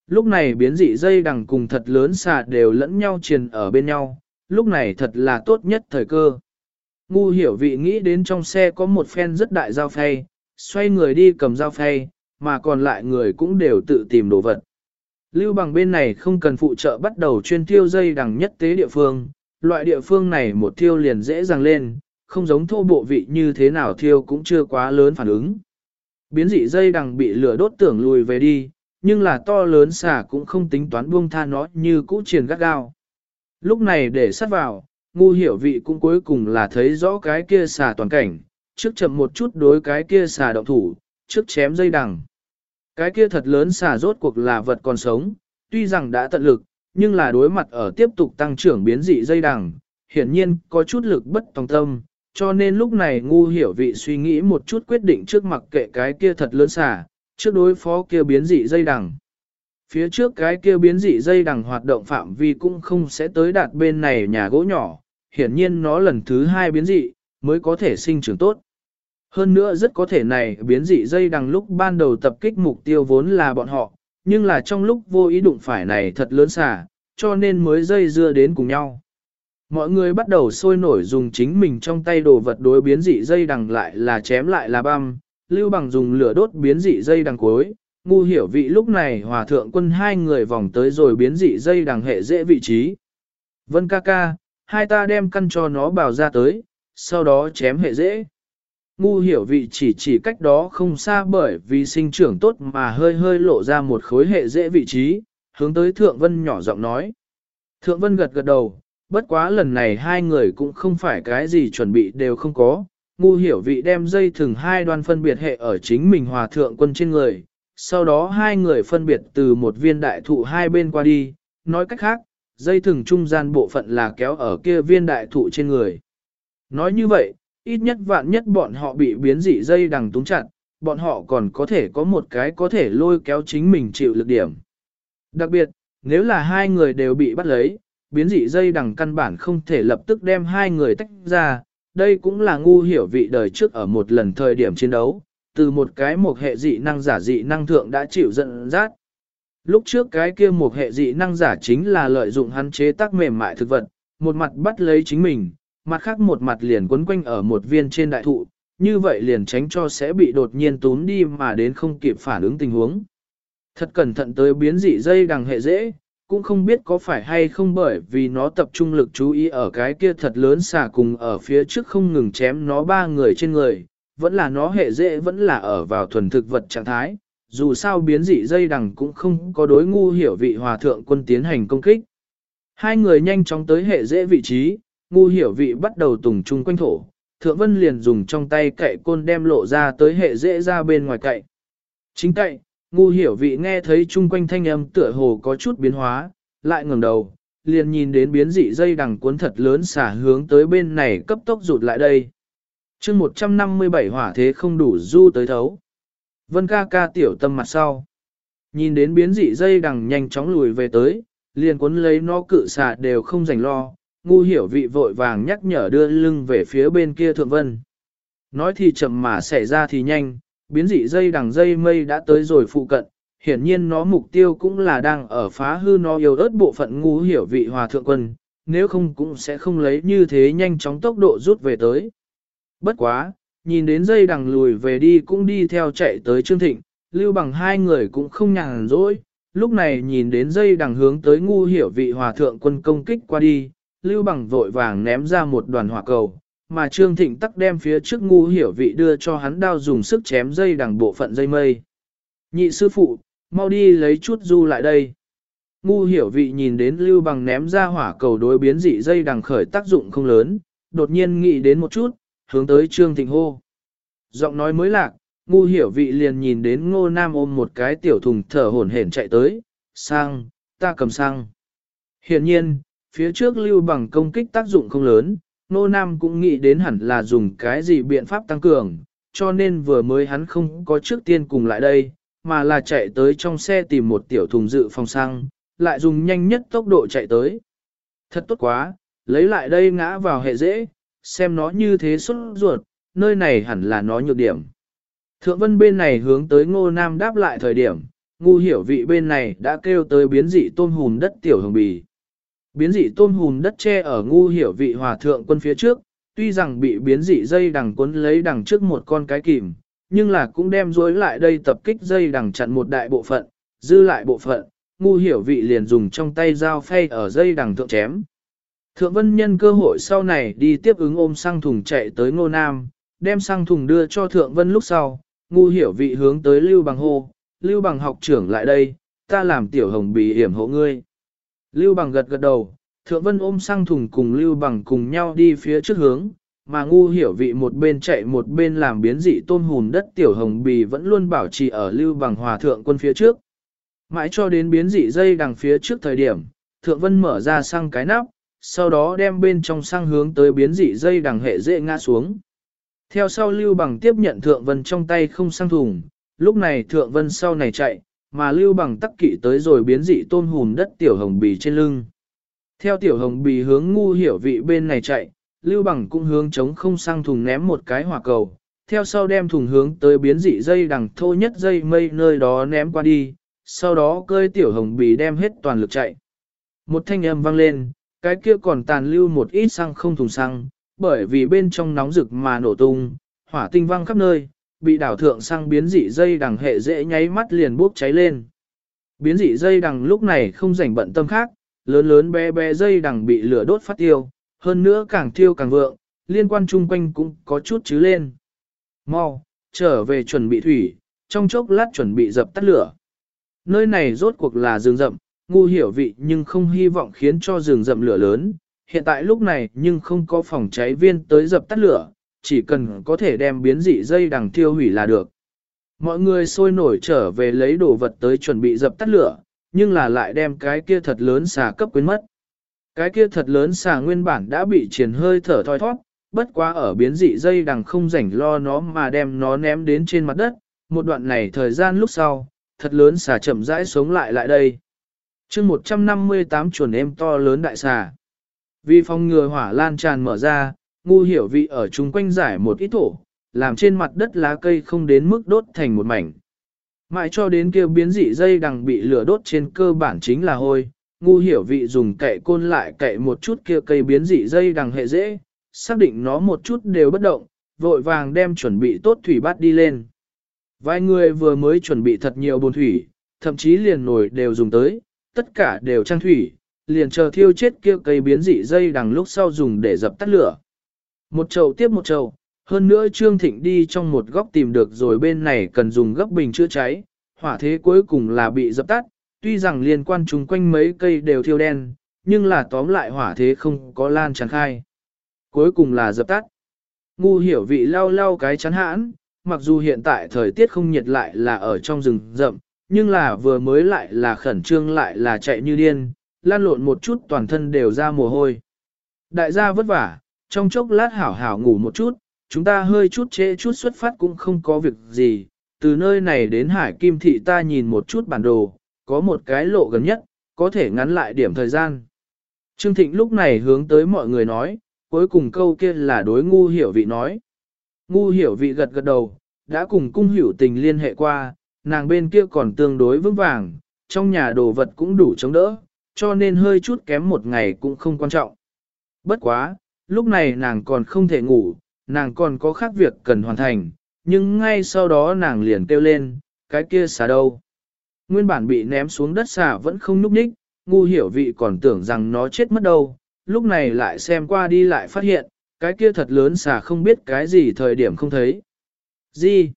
Lúc này biến dị dây đằng cùng thật lớn xả đều lẫn nhau triền ở bên nhau, lúc này thật là tốt nhất thời cơ. Ngu hiểu vị nghĩ đến trong xe có một phen rất đại dao phay, xoay người đi cầm dao phay, mà còn lại người cũng đều tự tìm đồ vật. Lưu bằng bên này không cần phụ trợ bắt đầu chuyên thiêu dây đằng nhất tế địa phương, loại địa phương này một thiêu liền dễ dàng lên, không giống thô bộ vị như thế nào thiêu cũng chưa quá lớn phản ứng. Biến dị dây đằng bị lửa đốt tưởng lùi về đi, nhưng là to lớn xả cũng không tính toán buông tha nó như cũ triền gắt gao. Lúc này để sát vào, ngu hiểu vị cũng cuối cùng là thấy rõ cái kia xà toàn cảnh, trước chậm một chút đối cái kia xà động thủ, trước chém dây đằng. Cái kia thật lớn xà rốt cuộc là vật còn sống, tuy rằng đã tận lực, nhưng là đối mặt ở tiếp tục tăng trưởng biến dị dây đằng, hiển nhiên có chút lực bất tòng tâm, cho nên lúc này ngu hiểu vị suy nghĩ một chút quyết định trước mặt kệ cái kia thật lớn xả trước đối phó kia biến dị dây đằng. Phía trước cái kia biến dị dây đằng hoạt động phạm vi cũng không sẽ tới đạt bên này nhà gỗ nhỏ, hiển nhiên nó lần thứ hai biến dị, mới có thể sinh trưởng tốt. Hơn nữa rất có thể này biến dị dây đằng lúc ban đầu tập kích mục tiêu vốn là bọn họ, nhưng là trong lúc vô ý đụng phải này thật lớn xả, cho nên mới dây dưa đến cùng nhau. Mọi người bắt đầu sôi nổi dùng chính mình trong tay đồ vật đối biến dị dây đằng lại là chém lại là băm, lưu bằng dùng lửa đốt biến dị dây đằng cuối, ngu hiểu vị lúc này hòa thượng quân hai người vòng tới rồi biến dị dây đằng hệ dễ vị trí. Vân ca ca, hai ta đem căn cho nó bào ra tới, sau đó chém hệ dễ. Ngu hiểu vị chỉ chỉ cách đó không xa bởi vì sinh trưởng tốt mà hơi hơi lộ ra một khối hệ dễ vị trí, hướng tới Thượng Vân nhỏ giọng nói. Thượng Vân gật gật đầu, bất quá lần này hai người cũng không phải cái gì chuẩn bị đều không có. Ngu hiểu vị đem dây thừng hai đoan phân biệt hệ ở chính mình hòa thượng quân trên người, sau đó hai người phân biệt từ một viên đại thụ hai bên qua đi, nói cách khác, dây thừng trung gian bộ phận là kéo ở kia viên đại thụ trên người. Nói như vậy, ít nhất vạn nhất bọn họ bị biến dị dây đằng túng chặt, bọn họ còn có thể có một cái có thể lôi kéo chính mình chịu lực điểm. Đặc biệt, nếu là hai người đều bị bắt lấy, biến dị dây đằng căn bản không thể lập tức đem hai người tách ra, đây cũng là ngu hiểu vị đời trước ở một lần thời điểm chiến đấu, từ một cái một hệ dị năng giả dị năng thượng đã chịu giận dắt. Lúc trước cái kia một hệ dị năng giả chính là lợi dụng hắn chế tác mềm mại thực vật, một mặt bắt lấy chính mình, mặt khác một mặt liền quấn quanh ở một viên trên đại thụ, như vậy liền tránh cho sẽ bị đột nhiên tốn đi mà đến không kịp phản ứng tình huống. Thật cẩn thận tới biến dị dây đằng hệ dễ, cũng không biết có phải hay không bởi vì nó tập trung lực chú ý ở cái kia thật lớn xả cùng ở phía trước không ngừng chém nó ba người trên người, vẫn là nó hệ dễ vẫn là ở vào thuần thực vật trạng thái, dù sao biến dị dây đằng cũng không có đối ngu hiểu vị hòa thượng quân tiến hành công kích. Hai người nhanh chóng tới hệ dễ vị trí, ngu hiểu vị bắt đầu tùng chung quanh thổ, thượng vân liền dùng trong tay cậy côn đem lộ ra tới hệ dễ ra bên ngoài cậy. Chính cậy, ngu hiểu vị nghe thấy chung quanh thanh âm tựa hồ có chút biến hóa, lại ngẩng đầu, liền nhìn đến biến dị dây đằng cuốn thật lớn xả hướng tới bên này cấp tốc rụt lại đây. chương 157 hỏa thế không đủ du tới thấu. Vân ca ca tiểu tâm mặt sau. Nhìn đến biến dị dây đằng nhanh chóng lùi về tới, liền cuốn lấy nó cự xả đều không rảnh lo, ngu hiểu vị vội vàng nhắc nhở đưa lưng về phía bên kia thượng vân. Nói thì chậm mà xảy ra thì nhanh, biến dị dây đằng dây mây đã tới rồi phụ cận, hiển nhiên nó mục tiêu cũng là đang ở phá hư nó yếu ớt bộ phận ngu hiểu vị hòa thượng quân, nếu không cũng sẽ không lấy như thế nhanh chóng tốc độ rút về tới. Bất quá, nhìn đến dây đằng lùi về đi cũng đi theo chạy tới Trương Thịnh, lưu bằng hai người cũng không nhàn rỗi, lúc này nhìn đến dây đằng hướng tới ngu hiểu vị hòa thượng quân công kích qua đi, lưu bằng vội vàng ném ra một đoàn hỏa cầu, mà Trương Thịnh tắc đem phía trước ngu hiểu vị đưa cho hắn đao dùng sức chém dây đằng bộ phận dây mây. Nhị sư phụ, mau đi lấy chút du lại đây. Ngu hiểu vị nhìn đến lưu bằng ném ra hỏa cầu đối biến dị dây đằng khởi tác dụng không lớn, đột nhiên nghĩ đến một chút, hướng tới Trương Thịnh hô. Giọng nói mới lạc, ngu hiểu vị liền nhìn đến ngô nam ôm một cái tiểu thùng thở hổn hển chạy tới, sang, ta cầm sang. Hiện nhiên, phía trước lưu bằng công kích tác dụng không lớn, ngô nam cũng nghĩ đến hẳn là dùng cái gì biện pháp tăng cường, cho nên vừa mới hắn không có trước tiên cùng lại đây, mà là chạy tới trong xe tìm một tiểu thùng dự phòng xăng, lại dùng nhanh nhất tốc độ chạy tới. Thật tốt quá, lấy lại đây ngã vào hệ dễ, xem nó như thế xuất ruột, nơi này hẳn là nó nhược điểm. Thượng vân bên này hướng tới ngô nam đáp lại thời điểm, ngu hiểu vị bên này đã kêu tới biến dị tôm hùm đất tiểu hồng bì. Biến dị tôm hùm đất che ở ngu hiểu vị hòa thượng quân phía trước, tuy rằng bị biến dị dây đằng cuốn lấy đằng trước một con cái kìm, nhưng là cũng đem dối lại đây tập kích dây đằng chặn một đại bộ phận, dư lại bộ phận, ngu hiểu vị liền dùng trong tay dao phay ở dây đằng thượng chém. Thượng vân nhân cơ hội sau này đi tiếp ứng ôm sang thùng chạy tới ngô nam, đem sang thùng đưa cho thượng vân lúc sau, ngu hiểu vị hướng tới lưu bằng hô, lưu bằng học trưởng lại đây, ta làm tiểu hồng bì hiểm hộ ngươi. Lưu bằng gật gật đầu, thượng vân ôm sang thùng cùng lưu bằng cùng nhau đi phía trước hướng, mà ngu hiểu vị một bên chạy một bên làm biến dị tôm hùn đất tiểu hồng bì vẫn luôn bảo trì ở lưu bằng hòa thượng quân phía trước. Mãi cho đến biến dị dây đằng phía trước thời điểm, thượng vân mở ra sang cái nắp, sau đó đem bên trong sang hướng tới biến dị dây đằng hệ dễ ngã xuống. Theo sau lưu bằng tiếp nhận thượng vân trong tay không sang thùng, lúc này thượng vân sau này chạy, mà lưu bằng tắc kỵ tới rồi biến dị tôm hùm đất tiểu hồng bì trên lưng. Theo tiểu hồng bì hướng ngu hiểu vị bên này chạy, Lưu Bằng cũng hướng chống không sang thùng ném một cái hỏa cầu, theo sau đem thùng hướng tới biến dị dây đằng thô nhất dây mây nơi đó ném qua đi, sau đó cơi tiểu hồng bì đem hết toàn lực chạy. Một thanh âm vang lên, cái kia còn tàn lưu một ít xăng không thùng xăng, bởi vì bên trong nóng rực mà nổ tung, hỏa tinh văng khắp nơi, bị đảo thượng sang biến dị dây đằng hệ dễ nháy mắt liền bốc cháy lên. Biến dị dây đằng lúc này không rảnh bận tâm khác, lớn lớn bé bé dây đằng bị lửa đốt phát tiêu, hơn nữa càng thiêu càng vượng, liên quan chung quanh cũng có chút chứ lên. Mau, trở về chuẩn bị thủy, trong chốc lát chuẩn bị dập tắt lửa. Nơi này rốt cuộc là rừng rậm, ngu hiểu vị nhưng không hy vọng khiến cho rừng rậm lửa lớn. Hiện tại lúc này nhưng không có phòng cháy viên tới dập tắt lửa, chỉ cần có thể đem biến dị dây đằng thiêu hủy là được. Mọi người sôi nổi trở về lấy đồ vật tới chuẩn bị dập tắt lửa, nhưng là lại đem cái kia thật lớn xà cấp quyến mất. Cái kia thật lớn xà nguyên bản đã bị triển hơi thở thoi thoát, bất quá ở biến dị dây đằng không rảnh lo nó mà đem nó ném đến trên mặt đất, một đoạn này thời gian lúc sau, thật lớn xà chậm rãi sống lại lại đây. chương 158 chuẩn em to lớn đại xà. Vì phòng ngừa hỏa lan tràn mở ra, ngu hiểu vị ở chung quanh giải một ít thổ, làm trên mặt đất lá cây không đến mức đốt thành một mảnh. Mãi cho đến kia biến dị dây đằng bị lửa đốt trên cơ bản chính là hôi, ngu hiểu vị dùng cậy côn lại cậy một chút kia cây biến dị dây đằng hệ dễ, xác định nó một chút đều bất động, vội vàng đem chuẩn bị tốt thủy bát đi lên. Vài người vừa mới chuẩn bị thật nhiều bồn thủy, thậm chí liền nồi đều dùng tới, tất cả đều trang thủy, liền chờ thiêu chết kia cây biến dị dây đằng lúc sau dùng để dập tắt lửa. Một chậu tiếp một chậu, hơn nữa Trương Thịnh đi trong một góc tìm được rồi bên này cần dùng gấp bình chữa cháy, hỏa thế cuối cùng là bị dập tắt, tuy rằng liên quan chung quanh mấy cây đều thiêu đen, nhưng là tóm lại hỏa thế không có lan tràn khai. Cuối cùng là dập tắt. Ngu hiểu vị lau lau cái chán hãn, mặc dù hiện tại thời tiết không nhiệt lại là ở trong rừng rậm, nhưng là vừa mới lại là khẩn trương lại là chạy như điên, lan lộn một chút toàn thân đều ra mồ hôi. Đại gia vất vả, trong chốc lát hảo hảo ngủ một chút, chúng ta hơi chút trễ chút xuất phát cũng không có việc gì, từ nơi này đến hải kim thị ta nhìn một chút bản đồ, có một cái lộ gần nhất, có thể ngắn lại điểm thời gian. Trương Thịnh lúc này hướng tới mọi người nói, cuối cùng câu kia là đối ngu hiểu vị nói. Ngu hiểu vị gật gật đầu, đã cùng cung hiểu tình liên hệ qua, nàng bên kia còn tương đối vững vàng, trong nhà đồ vật cũng đủ chống đỡ, cho nên hơi chút kém một ngày cũng không quan trọng. Bất quá, lúc này nàng còn không thể ngủ, nàng còn có khác việc cần hoàn thành, nhưng ngay sau đó nàng liền kêu lên, cái kia xà đâu. Nguyên bản bị ném xuống đất xà vẫn không núp ních, ngu hiểu vị còn tưởng rằng nó chết mất đâu, lúc này lại xem qua đi lại phát hiện, cái kia thật lớn xà không biết cái gì thời điểm không thấy. Gì?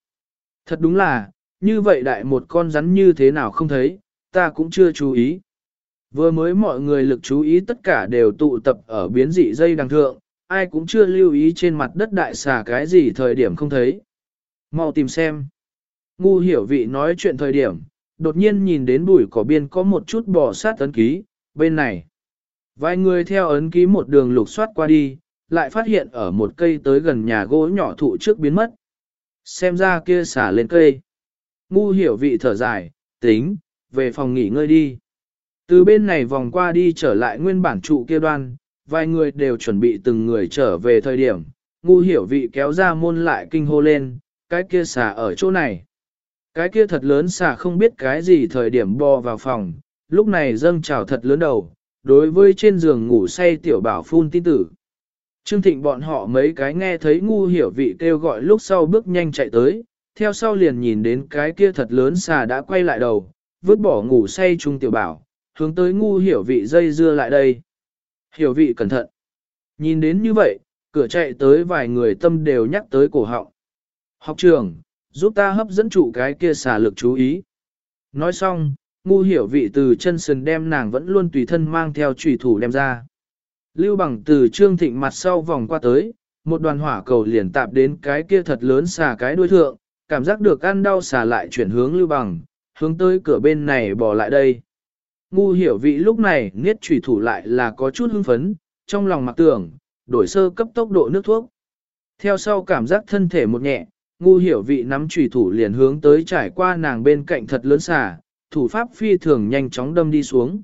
Thật đúng là, như vậy đại một con rắn như thế nào không thấy, ta cũng chưa chú ý. Vừa mới mọi người lực chú ý tất cả đều tụ tập ở biến dị dây đằng thượng, ai cũng chưa lưu ý trên mặt đất đại xà cái gì thời điểm không thấy. Mau tìm xem. Ngu hiểu vị nói chuyện thời điểm, đột nhiên nhìn đến bụi cỏ biên có một chút bò sát ấn ký, bên này. Vài người theo ấn ký một đường lục soát qua đi, lại phát hiện ở một cây tới gần nhà gỗ nhỏ thụ trước biến mất. Xem ra kia xả lên cây. Ngu hiểu vị thở dài, tính, về phòng nghỉ ngơi đi. Từ bên này vòng qua đi trở lại nguyên bản trụ kia đoan, vài người đều chuẩn bị từng người trở về thời điểm. Ngu hiểu vị kéo ra môn lại kinh hô lên, cái kia xả ở chỗ này. Cái kia thật lớn xả không biết cái gì thời điểm bò vào phòng, lúc này dâng trào thật lớn đầu, đối với trên giường ngủ say tiểu bảo phun tin tử. Trương Thịnh bọn họ mấy cái nghe thấy ngu hiểu vị kêu gọi lúc sau bước nhanh chạy tới, theo sau liền nhìn đến cái kia thật lớn xà đã quay lại đầu, vứt bỏ ngủ say trung tiểu bảo, hướng tới ngu hiểu vị dây dưa lại đây. Hiểu vị cẩn thận. Nhìn đến như vậy, cửa chạy tới vài người tâm đều nhắc tới cổ họng. Học trường, giúp ta hấp dẫn chủ cái kia xả lực chú ý. Nói xong, ngu hiểu vị từ chân sườn đem nàng vẫn luôn tùy thân mang theo trùy thủ đem ra. Lưu bằng từ trương thịnh mặt sau vòng qua tới, một đoàn hỏa cầu liền tạp đến cái kia thật lớn xà cái đuôi thượng, cảm giác được ăn đau xà lại chuyển hướng lưu bằng, hướng tới cửa bên này bỏ lại đây. Ngu hiểu vị lúc này niết trùy thủ lại là có chút hưng phấn, trong lòng mặc tưởng, đổi sơ cấp tốc độ nước thuốc. Theo sau cảm giác thân thể một nhẹ, ngu hiểu vị nắm trùy thủ liền hướng tới trải qua nàng bên cạnh thật lớn xà, thủ pháp phi thường nhanh chóng đâm đi xuống.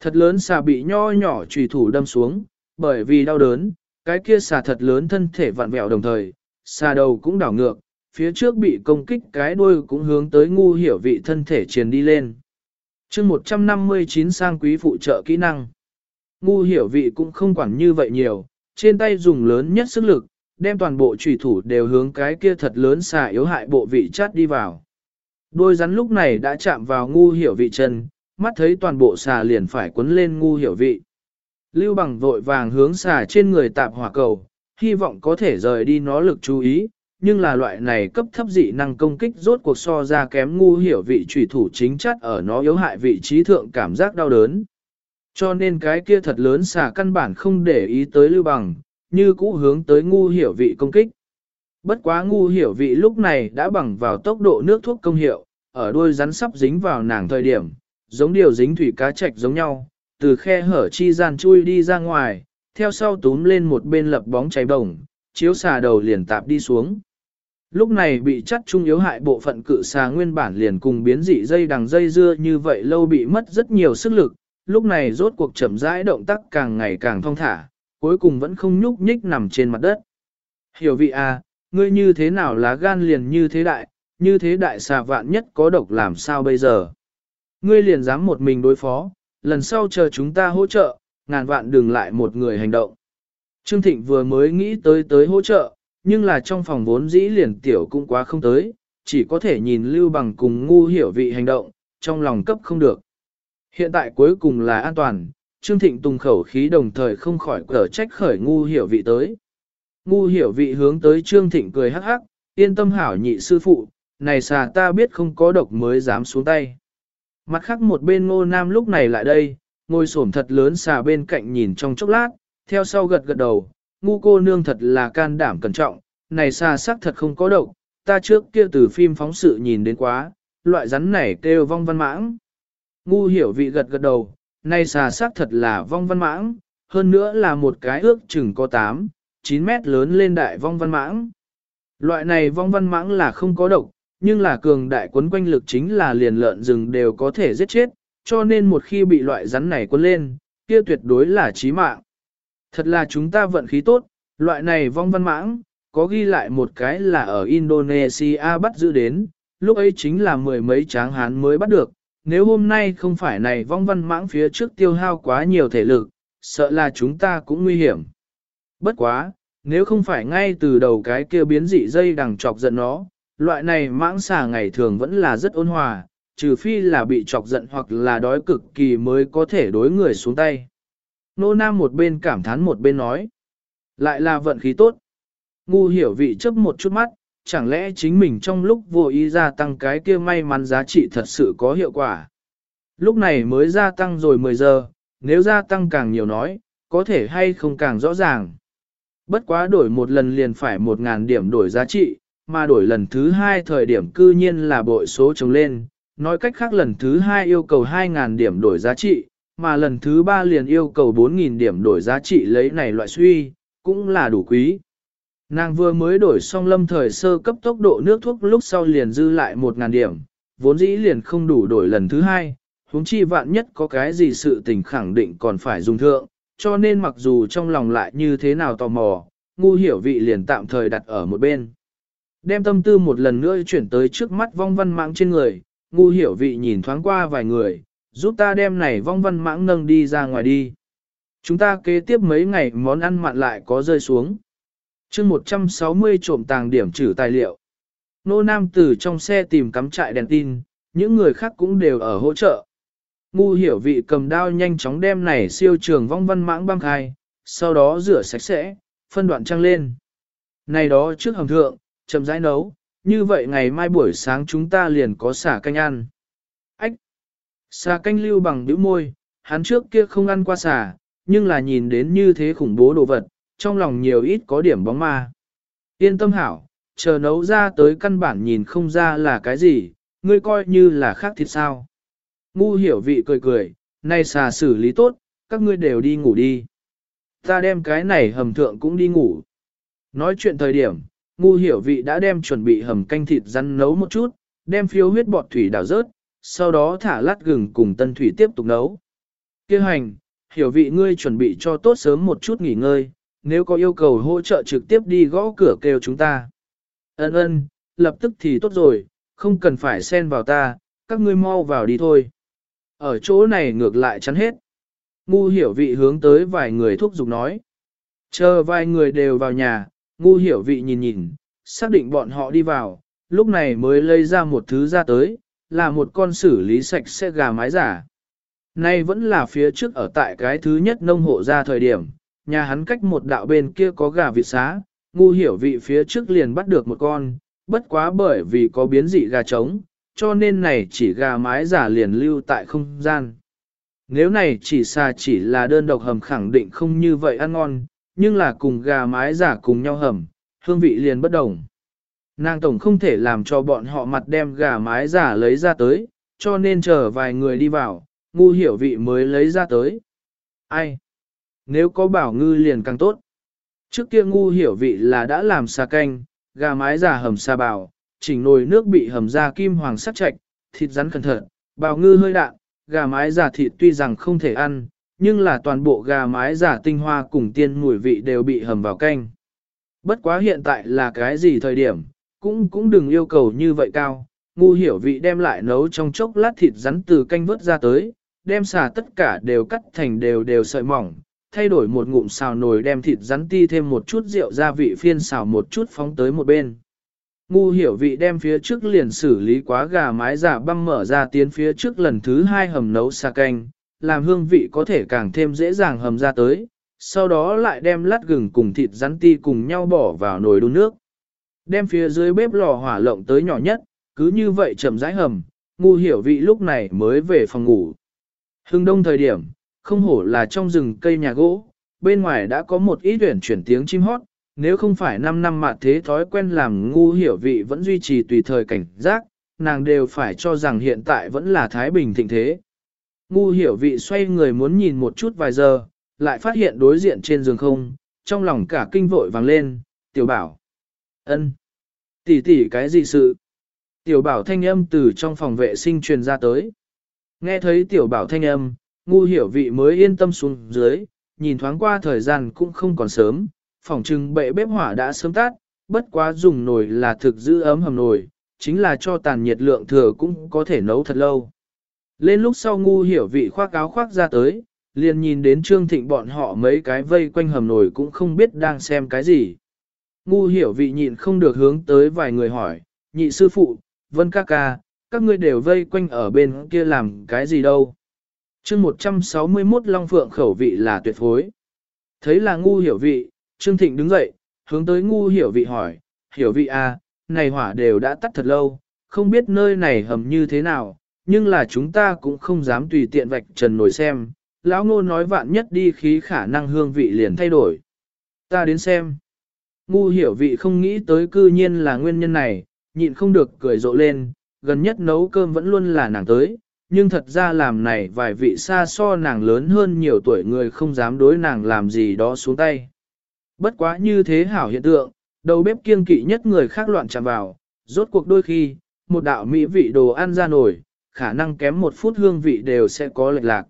Thật lớn xà bị nho nhỏ trùy thủ đâm xuống, bởi vì đau đớn, cái kia xà thật lớn thân thể vặn vẹo đồng thời, xà đầu cũng đảo ngược, phía trước bị công kích cái đuôi cũng hướng tới ngu hiểu vị thân thể truyền đi lên chương 159 sang quý phụ trợ kỹ năng. Ngu hiểu vị cũng không quản như vậy nhiều, trên tay dùng lớn nhất sức lực, đem toàn bộ trùy thủ đều hướng cái kia thật lớn xà yếu hại bộ vị chát đi vào. Đôi rắn lúc này đã chạm vào ngu hiểu vị chân, mắt thấy toàn bộ xà liền phải quấn lên ngu hiểu vị. Lưu bằng vội vàng hướng xà trên người tạp hỏa cầu, hy vọng có thể rời đi nó lực chú ý, nhưng là loại này cấp thấp dị năng công kích rốt cuộc so ra kém ngu hiểu vị trùy thủ chính chất ở nó yếu hại vị trí thượng cảm giác đau đớn. Cho nên cái kia thật lớn xà căn bản không để ý tới lưu bằng, như cũ hướng tới ngu hiểu vị công kích. Bất quá ngu hiểu vị lúc này đã bằng vào tốc độ nước thuốc công hiệu, ở đuôi rắn sắp dính vào nàng thời điểm, giống điều dính thủy cá trạch giống nhau, từ khe hở chi gian chui đi ra ngoài, theo sau túm lên một bên lập bóng cháy bổng, chiếu xà đầu liền tạp đi xuống. Lúc này bị chắt trung yếu hại bộ phận cự xà nguyên bản liền cùng biến dị dây đằng dây dưa như vậy lâu bị mất rất nhiều sức lực, lúc này rốt cuộc chậm rãi động tác càng ngày càng thong thả, cuối cùng vẫn không nhúc nhích nằm trên mặt đất. Hiểu vị à, ngươi như thế nào lá gan liền như thế đại, như thế đại xà vạn nhất có độc làm sao bây giờ. Ngươi liền dám một mình đối phó, lần sau chờ chúng ta hỗ trợ, ngàn vạn đừng lại một người hành động. Trương Thịnh vừa mới nghĩ tới tới hỗ trợ, nhưng là trong phòng vốn dĩ liền tiểu cũng quá không tới, chỉ có thể nhìn Lưu Bằng cùng ngu hiểu vị hành động, trong lòng cấp không được. Hiện tại cuối cùng là an toàn, Trương Thịnh tung khẩu khí đồng thời không khỏi cở trách khởi ngu hiểu vị tới. Ngu hiểu vị hướng tới Trương Thịnh cười hắc hắc, yên tâm hảo nhị sư phụ, này xà ta biết không có độc mới dám xuống tay. Mặt khác một bên ngô nam lúc này lại đây, ngồi xổm thật lớn xà bên cạnh nhìn trong chốc lát, theo sau gật gật đầu, ngu cô nương thật là can đảm cẩn trọng, này xà sắc thật không có độc, ta trước kia từ phim phóng sự nhìn đến quá, loại rắn này kêu vong văn mãng. Ngu hiểu vị gật gật đầu, này xà sắc thật là vong văn mãng, hơn nữa là một cái ước chừng có 8, 9 mét lớn lên đại vong văn mãng. Loại này vong văn mãng là không có độc, nhưng là cường đại quấn quanh lực chính là liền lợn rừng đều có thể giết chết, cho nên một khi bị loại rắn này quấn lên, kia tuyệt đối là chí mạng. Thật là chúng ta vận khí tốt, loại này vong văn mãng, có ghi lại một cái là ở Indonesia bắt giữ đến, lúc ấy chính là mười mấy tráng hán mới bắt được, nếu hôm nay không phải này vong văn mãng phía trước tiêu hao quá nhiều thể lực, sợ là chúng ta cũng nguy hiểm. Bất quá, nếu không phải ngay từ đầu cái kia biến dị dây đằng chọc giận nó, loại này mãng xà ngày thường vẫn là rất ôn hòa, trừ phi là bị chọc giận hoặc là đói cực kỳ mới có thể đối người xuống tay. Nô Nam một bên cảm thán một bên nói, lại là vận khí tốt. Ngu hiểu vị chấp một chút mắt, chẳng lẽ chính mình trong lúc vô ý gia tăng cái kia may mắn giá trị thật sự có hiệu quả. Lúc này mới gia tăng rồi 10 giờ, nếu gia tăng càng nhiều nói, có thể hay không càng rõ ràng. Bất quá đổi một lần liền phải 1.000 điểm đổi giá trị, mà đổi lần thứ hai thời điểm cư nhiên là bội số trồng lên. Nói cách khác lần thứ hai yêu cầu 2.000 điểm đổi giá trị, mà lần thứ ba liền yêu cầu 4.000 điểm đổi giá trị lấy này loại suy, cũng là đủ quý. Nàng vừa mới đổi xong lâm thời sơ cấp tốc độ nước thuốc lúc sau liền dư lại 1.000 điểm, vốn dĩ liền không đủ đổi lần thứ hai, huống chi vạn nhất có cái gì sự tình khẳng định còn phải dùng thượng, cho nên mặc dù trong lòng lại như thế nào tò mò, ngu hiểu vị liền tạm thời đặt ở một bên. Đem tâm tư một lần nữa chuyển tới trước mắt vong văn mạng trên người, ngu hiểu vị nhìn thoáng qua vài người, giúp ta đem này vong văn mãng nâng đi ra ngoài đi. Chúng ta kế tiếp mấy ngày món ăn mặn lại có rơi xuống. chương 160 trộm tàng điểm trừ tài liệu. Nô Nam từ trong xe tìm cắm trại đèn tin, những người khác cũng đều ở hỗ trợ. Ngu hiểu vị cầm đao nhanh chóng đem này siêu trường vong văn mãng băng khai, sau đó rửa sạch sẽ, phân đoạn trăng lên. Này đó trước hầm thượng, chậm rãi nấu, như vậy ngày mai buổi sáng chúng ta liền có xả canh ăn. Xà canh lưu bằng bĩu môi, hắn trước kia không ăn qua xà, nhưng là nhìn đến như thế khủng bố đồ vật, trong lòng nhiều ít có điểm bóng ma. Yên tâm hảo, chờ nấu ra tới căn bản nhìn không ra là cái gì, ngươi coi như là khác thịt sao. Ngu hiểu vị cười cười, nay xà xử lý tốt, các ngươi đều đi ngủ đi. Ta đem cái này hầm thượng cũng đi ngủ. Nói chuyện thời điểm, ngu hiểu vị đã đem chuẩn bị hầm canh thịt rắn nấu một chút, đem phiếu huyết bọt thủy đảo rớt, sau đó thả lát gừng cùng tân thủy tiếp tục nấu. Kêu hành, hiểu vị ngươi chuẩn bị cho tốt sớm một chút nghỉ ngơi, nếu có yêu cầu hỗ trợ trực tiếp đi gõ cửa kêu chúng ta. Ân ân, lập tức thì tốt rồi, không cần phải xen vào ta, các ngươi mau vào đi thôi. Ở chỗ này ngược lại chắn hết. Ngu hiểu vị hướng tới vài người thúc giục nói. Chờ vài người đều vào nhà, ngu hiểu vị nhìn nhìn, xác định bọn họ đi vào, lúc này mới lấy ra một thứ ra tới, là một con xử lý sạch sẽ gà mái giả. Nay vẫn là phía trước ở tại cái thứ nhất nông hộ ra thời điểm, nhà hắn cách một đạo bên kia có gà vịt xá, ngu hiểu vị phía trước liền bắt được một con, bất quá bởi vì có biến dị gà trống, cho nên này chỉ gà mái giả liền lưu tại không gian. Nếu này chỉ xa chỉ là đơn độc hầm khẳng định không như vậy ăn ngon, nhưng là cùng gà mái giả cùng nhau hầm, hương vị liền bất đồng. Nàng tổng không thể làm cho bọn họ mặt đem gà mái giả lấy ra tới, cho nên chờ vài người đi vào, ngu hiểu vị mới lấy ra tới. Ai? Nếu có bảo ngư liền càng tốt. Trước kia ngu hiểu vị là đã làm xà canh, gà mái giả hầm xà bào, chỉnh nồi nước bị hầm ra kim hoàng sắc chạch, thịt rắn cẩn thận, bào ngư hơi đạn, gà mái giả thịt tuy rằng không thể ăn, nhưng là toàn bộ gà mái giả tinh hoa cùng tiên mùi vị đều bị hầm vào canh. Bất quá hiện tại là cái gì thời điểm, cũng cũng đừng yêu cầu như vậy cao, ngu hiểu vị đem lại nấu trong chốc lát thịt rắn từ canh vớt ra tới, đem xà tất cả đều cắt thành đều đều sợi mỏng, thay đổi một ngụm xào nồi đem thịt rắn ti thêm một chút rượu gia vị phiên xào một chút phóng tới một bên. Ngu hiểu vị đem phía trước liền xử lý quá gà mái giả băm mở ra tiến phía trước lần thứ hai hầm nấu xà canh, làm hương vị có thể càng thêm dễ dàng hầm ra tới, sau đó lại đem lát gừng cùng thịt rắn ti cùng nhau bỏ vào nồi đun nước. Đem phía dưới bếp lò hỏa lộng tới nhỏ nhất, cứ như vậy chậm rãi hầm, ngu hiểu vị lúc này mới về phòng ngủ. Hưng đông thời điểm, không hổ là trong rừng cây nhà gỗ, bên ngoài đã có một ít tuyển chuyển tiếng chim hót, nếu không phải 5 năm mà thế thói quen làm ngu hiểu vị vẫn duy trì tùy thời cảnh giác, nàng đều phải cho rằng hiện tại vẫn là Thái Bình thịnh thế. Ngu hiểu vị xoay người muốn nhìn một chút vài giờ, lại phát hiện đối diện trên giường không, trong lòng cả kinh vội vàng lên, tiểu bảo ân, tỷ tỷ cái gì sự? Tiểu bảo thanh âm từ trong phòng vệ sinh truyền ra tới. Nghe thấy tiểu bảo thanh âm, ngu hiểu vị mới yên tâm xuống dưới, nhìn thoáng qua thời gian cũng không còn sớm, phòng trưng bệ bếp hỏa đã sớm tắt, bất quá dùng nồi là thực giữ ấm hầm nồi, chính là cho tàn nhiệt lượng thừa cũng có thể nấu thật lâu. Lên lúc sau ngu hiểu vị khoác áo khoác ra tới, liền nhìn đến Trương Thịnh bọn họ mấy cái vây quanh hầm nồi cũng không biết đang xem cái gì. Ngu hiểu vị nhịn không được hướng tới vài người hỏi, nhị sư phụ, vân ca ca, các ngươi đều vây quanh ở bên kia làm cái gì đâu. chương 161 Long Phượng khẩu vị là tuyệt phối. Thấy là ngu hiểu vị, Trương Thịnh đứng dậy, hướng tới ngu hiểu vị hỏi, hiểu vị à, này hỏa đều đã tắt thật lâu, không biết nơi này hầm như thế nào, nhưng là chúng ta cũng không dám tùy tiện vạch trần nổi xem, lão ngô nói vạn nhất đi khí khả năng hương vị liền thay đổi. Ta đến xem. Ngu hiểu vị không nghĩ tới cư nhiên là nguyên nhân này, nhịn không được cười rộ lên, gần nhất nấu cơm vẫn luôn là nàng tới, nhưng thật ra làm này vài vị xa so nàng lớn hơn nhiều tuổi người không dám đối nàng làm gì đó xuống tay. Bất quá như thế hảo hiện tượng, đầu bếp kiêng kỵ nhất người khác loạn chạm vào, rốt cuộc đôi khi, một đạo mỹ vị đồ ăn ra nổi, khả năng kém một phút hương vị đều sẽ có lệch lạc.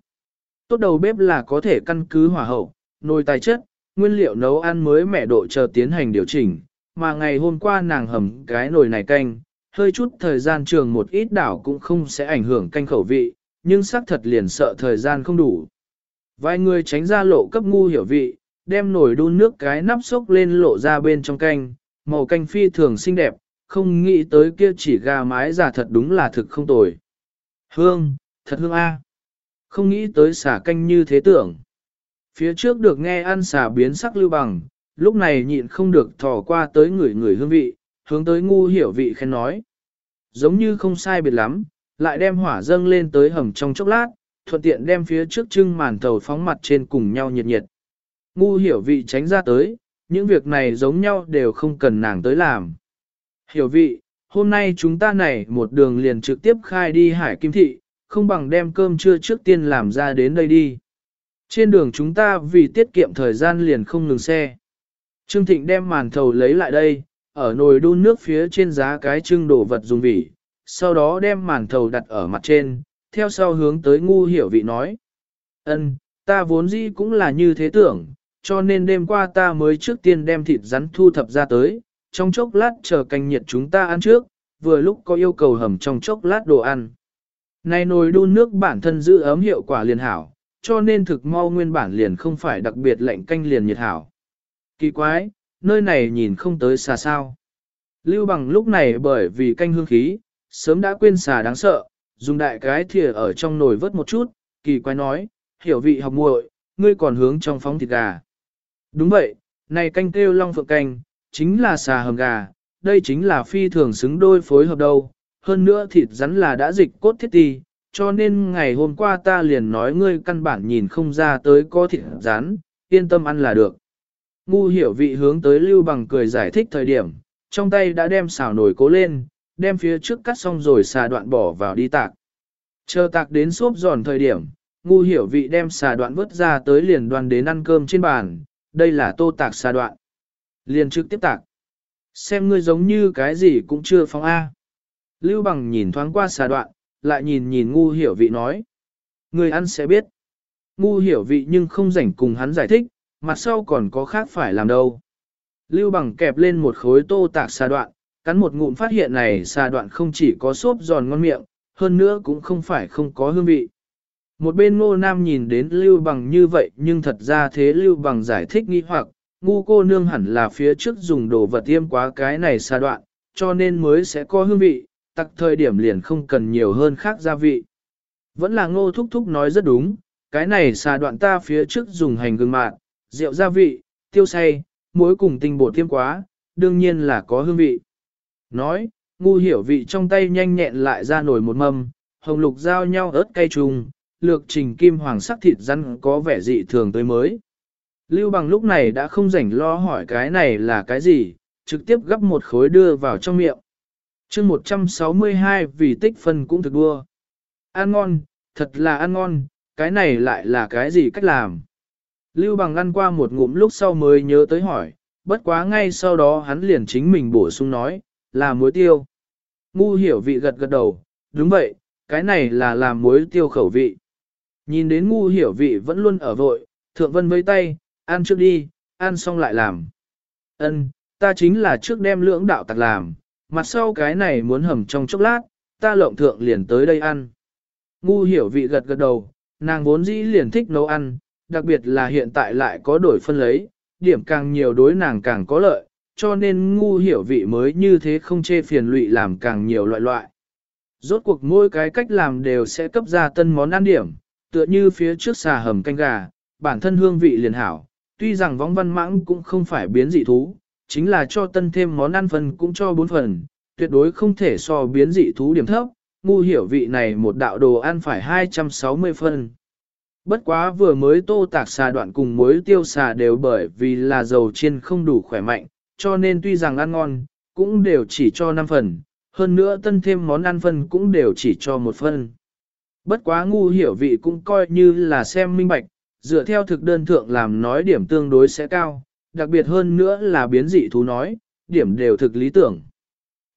Tốt đầu bếp là có thể căn cứ hỏa hậu, nồi tài chất, nguyên liệu nấu ăn mới mẻ độ chờ tiến hành điều chỉnh, mà ngày hôm qua nàng hầm cái nồi này canh, hơi chút thời gian trường một ít đảo cũng không sẽ ảnh hưởng canh khẩu vị, nhưng xác thật liền sợ thời gian không đủ. Vài người tránh ra lộ cấp ngu hiểu vị, đem nồi đun nước cái nắp sốc lên lộ ra bên trong canh, màu canh phi thường xinh đẹp, không nghĩ tới kia chỉ gà mái giả thật đúng là thực không tồi. Hương, thật hương a. Không nghĩ tới xả canh như thế tưởng. Phía trước được nghe ăn xả biến sắc lưu bằng, lúc này nhịn không được thò qua tới người người hương vị, hướng tới ngu hiểu vị khen nói. Giống như không sai biệt lắm, lại đem hỏa dâng lên tới hầm trong chốc lát, thuận tiện đem phía trước trưng màn tàu phóng mặt trên cùng nhau nhiệt nhiệt. Ngu hiểu vị tránh ra tới, những việc này giống nhau đều không cần nàng tới làm. Hiểu vị, hôm nay chúng ta này một đường liền trực tiếp khai đi hải kim thị, không bằng đem cơm trưa trước tiên làm ra đến đây đi. Trên đường chúng ta vì tiết kiệm thời gian liền không ngừng xe. Trương Thịnh đem màn thầu lấy lại đây, ở nồi đun nước phía trên giá cái trưng đổ vật dùng vỉ, sau đó đem màn thầu đặt ở mặt trên, theo sau hướng tới ngu hiểu vị nói. ân ta vốn dĩ cũng là như thế tưởng, cho nên đêm qua ta mới trước tiên đem thịt rắn thu thập ra tới, trong chốc lát chờ canh nhiệt chúng ta ăn trước, vừa lúc có yêu cầu hầm trong chốc lát đồ ăn. Này nồi đun nước bản thân giữ ấm hiệu quả liền hảo, cho nên thực mau nguyên bản liền không phải đặc biệt lạnh canh liền nhiệt hảo. Kỳ quái, nơi này nhìn không tới xà sao. Lưu bằng lúc này bởi vì canh hương khí, sớm đã quên xà đáng sợ, dùng đại cái thìa ở trong nồi vớt một chút, kỳ quái nói, hiểu vị học muội, ngươi còn hướng trong phóng thịt gà. Đúng vậy, này canh kêu long phượng canh, chính là xà hầm gà, đây chính là phi thường xứng đôi phối hợp đâu, hơn nữa thịt rắn là đã dịch cốt thiết ti, cho nên ngày hôm qua ta liền nói ngươi căn bản nhìn không ra tới có thịt rán yên tâm ăn là được. Ngu hiểu vị hướng tới lưu bằng cười giải thích thời điểm, trong tay đã đem xào nồi cố lên, đem phía trước cắt xong rồi xà đoạn bỏ vào đi tạc. Chờ tạc đến xốp giòn thời điểm, ngu hiểu vị đem xà đoạn vớt ra tới liền đoàn đến ăn cơm trên bàn, đây là tô tạc xà đoạn. Liền trực tiếp tạc. Xem ngươi giống như cái gì cũng chưa phóng A. Lưu bằng nhìn thoáng qua xà đoạn, lại nhìn nhìn ngu hiểu vị nói. Người ăn sẽ biết. Ngu hiểu vị nhưng không rảnh cùng hắn giải thích, mặt sau còn có khác phải làm đâu. Lưu bằng kẹp lên một khối tô tạc xà đoạn, cắn một ngụm phát hiện này xà đoạn không chỉ có xốp giòn ngon miệng, hơn nữa cũng không phải không có hương vị. Một bên ngô nam nhìn đến lưu bằng như vậy nhưng thật ra thế lưu bằng giải thích nghi hoặc, ngu cô nương hẳn là phía trước dùng đồ vật tiêm quá cái này xà đoạn, cho nên mới sẽ có hương vị, tặc thời điểm liền không cần nhiều hơn khác gia vị. Vẫn là ngô thúc thúc nói rất đúng, cái này xà đoạn ta phía trước dùng hành gừng mạn, rượu gia vị, tiêu say, muối cùng tinh bột tiêm quá, đương nhiên là có hương vị. Nói, ngu hiểu vị trong tay nhanh nhẹn lại ra nổi một mâm, hồng lục giao nhau ớt cay trùng, lược trình kim hoàng sắc thịt rắn có vẻ dị thường tới mới. Lưu bằng lúc này đã không rảnh lo hỏi cái này là cái gì, trực tiếp gấp một khối đưa vào trong miệng chương 162 vì tích phân cũng thực đua. Ăn ngon, thật là ăn ngon, cái này lại là cái gì cách làm. Lưu bằng ăn qua một ngụm lúc sau mới nhớ tới hỏi, bất quá ngay sau đó hắn liền chính mình bổ sung nói, là muối tiêu. Ngu hiểu vị gật gật đầu, đúng vậy, cái này là làm muối tiêu khẩu vị. Nhìn đến ngu hiểu vị vẫn luôn ở vội, thượng vân với tay, ăn trước đi, ăn xong lại làm. Ân, ta chính là trước đem lưỡng đạo tặc làm, mặt sau cái này muốn hầm trong chốc lát, ta lộng thượng liền tới đây ăn. Ngu hiểu vị gật gật đầu, nàng vốn dĩ liền thích nấu ăn, đặc biệt là hiện tại lại có đổi phân lấy, điểm càng nhiều đối nàng càng có lợi, cho nên ngu hiểu vị mới như thế không chê phiền lụy làm càng nhiều loại loại. Rốt cuộc mỗi cái cách làm đều sẽ cấp ra tân món ăn điểm, tựa như phía trước xà hầm canh gà, bản thân hương vị liền hảo, tuy rằng vong văn mãng cũng không phải biến dị thú, chính là cho tân thêm món ăn phần cũng cho bốn phần, tuyệt đối không thể so biến dị thú điểm thấp, ngu hiểu vị này một đạo đồ ăn phải 260 phân. Bất quá vừa mới tô tạc xà đoạn cùng muối tiêu xà đều bởi vì là dầu chiên không đủ khỏe mạnh, cho nên tuy rằng ăn ngon, cũng đều chỉ cho 5 phần, hơn nữa tân thêm món ăn phân cũng đều chỉ cho một phần. Bất quá ngu hiểu vị cũng coi như là xem minh bạch, dựa theo thực đơn thượng làm nói điểm tương đối sẽ cao, đặc biệt hơn nữa là biến dị thú nói, điểm đều thực lý tưởng.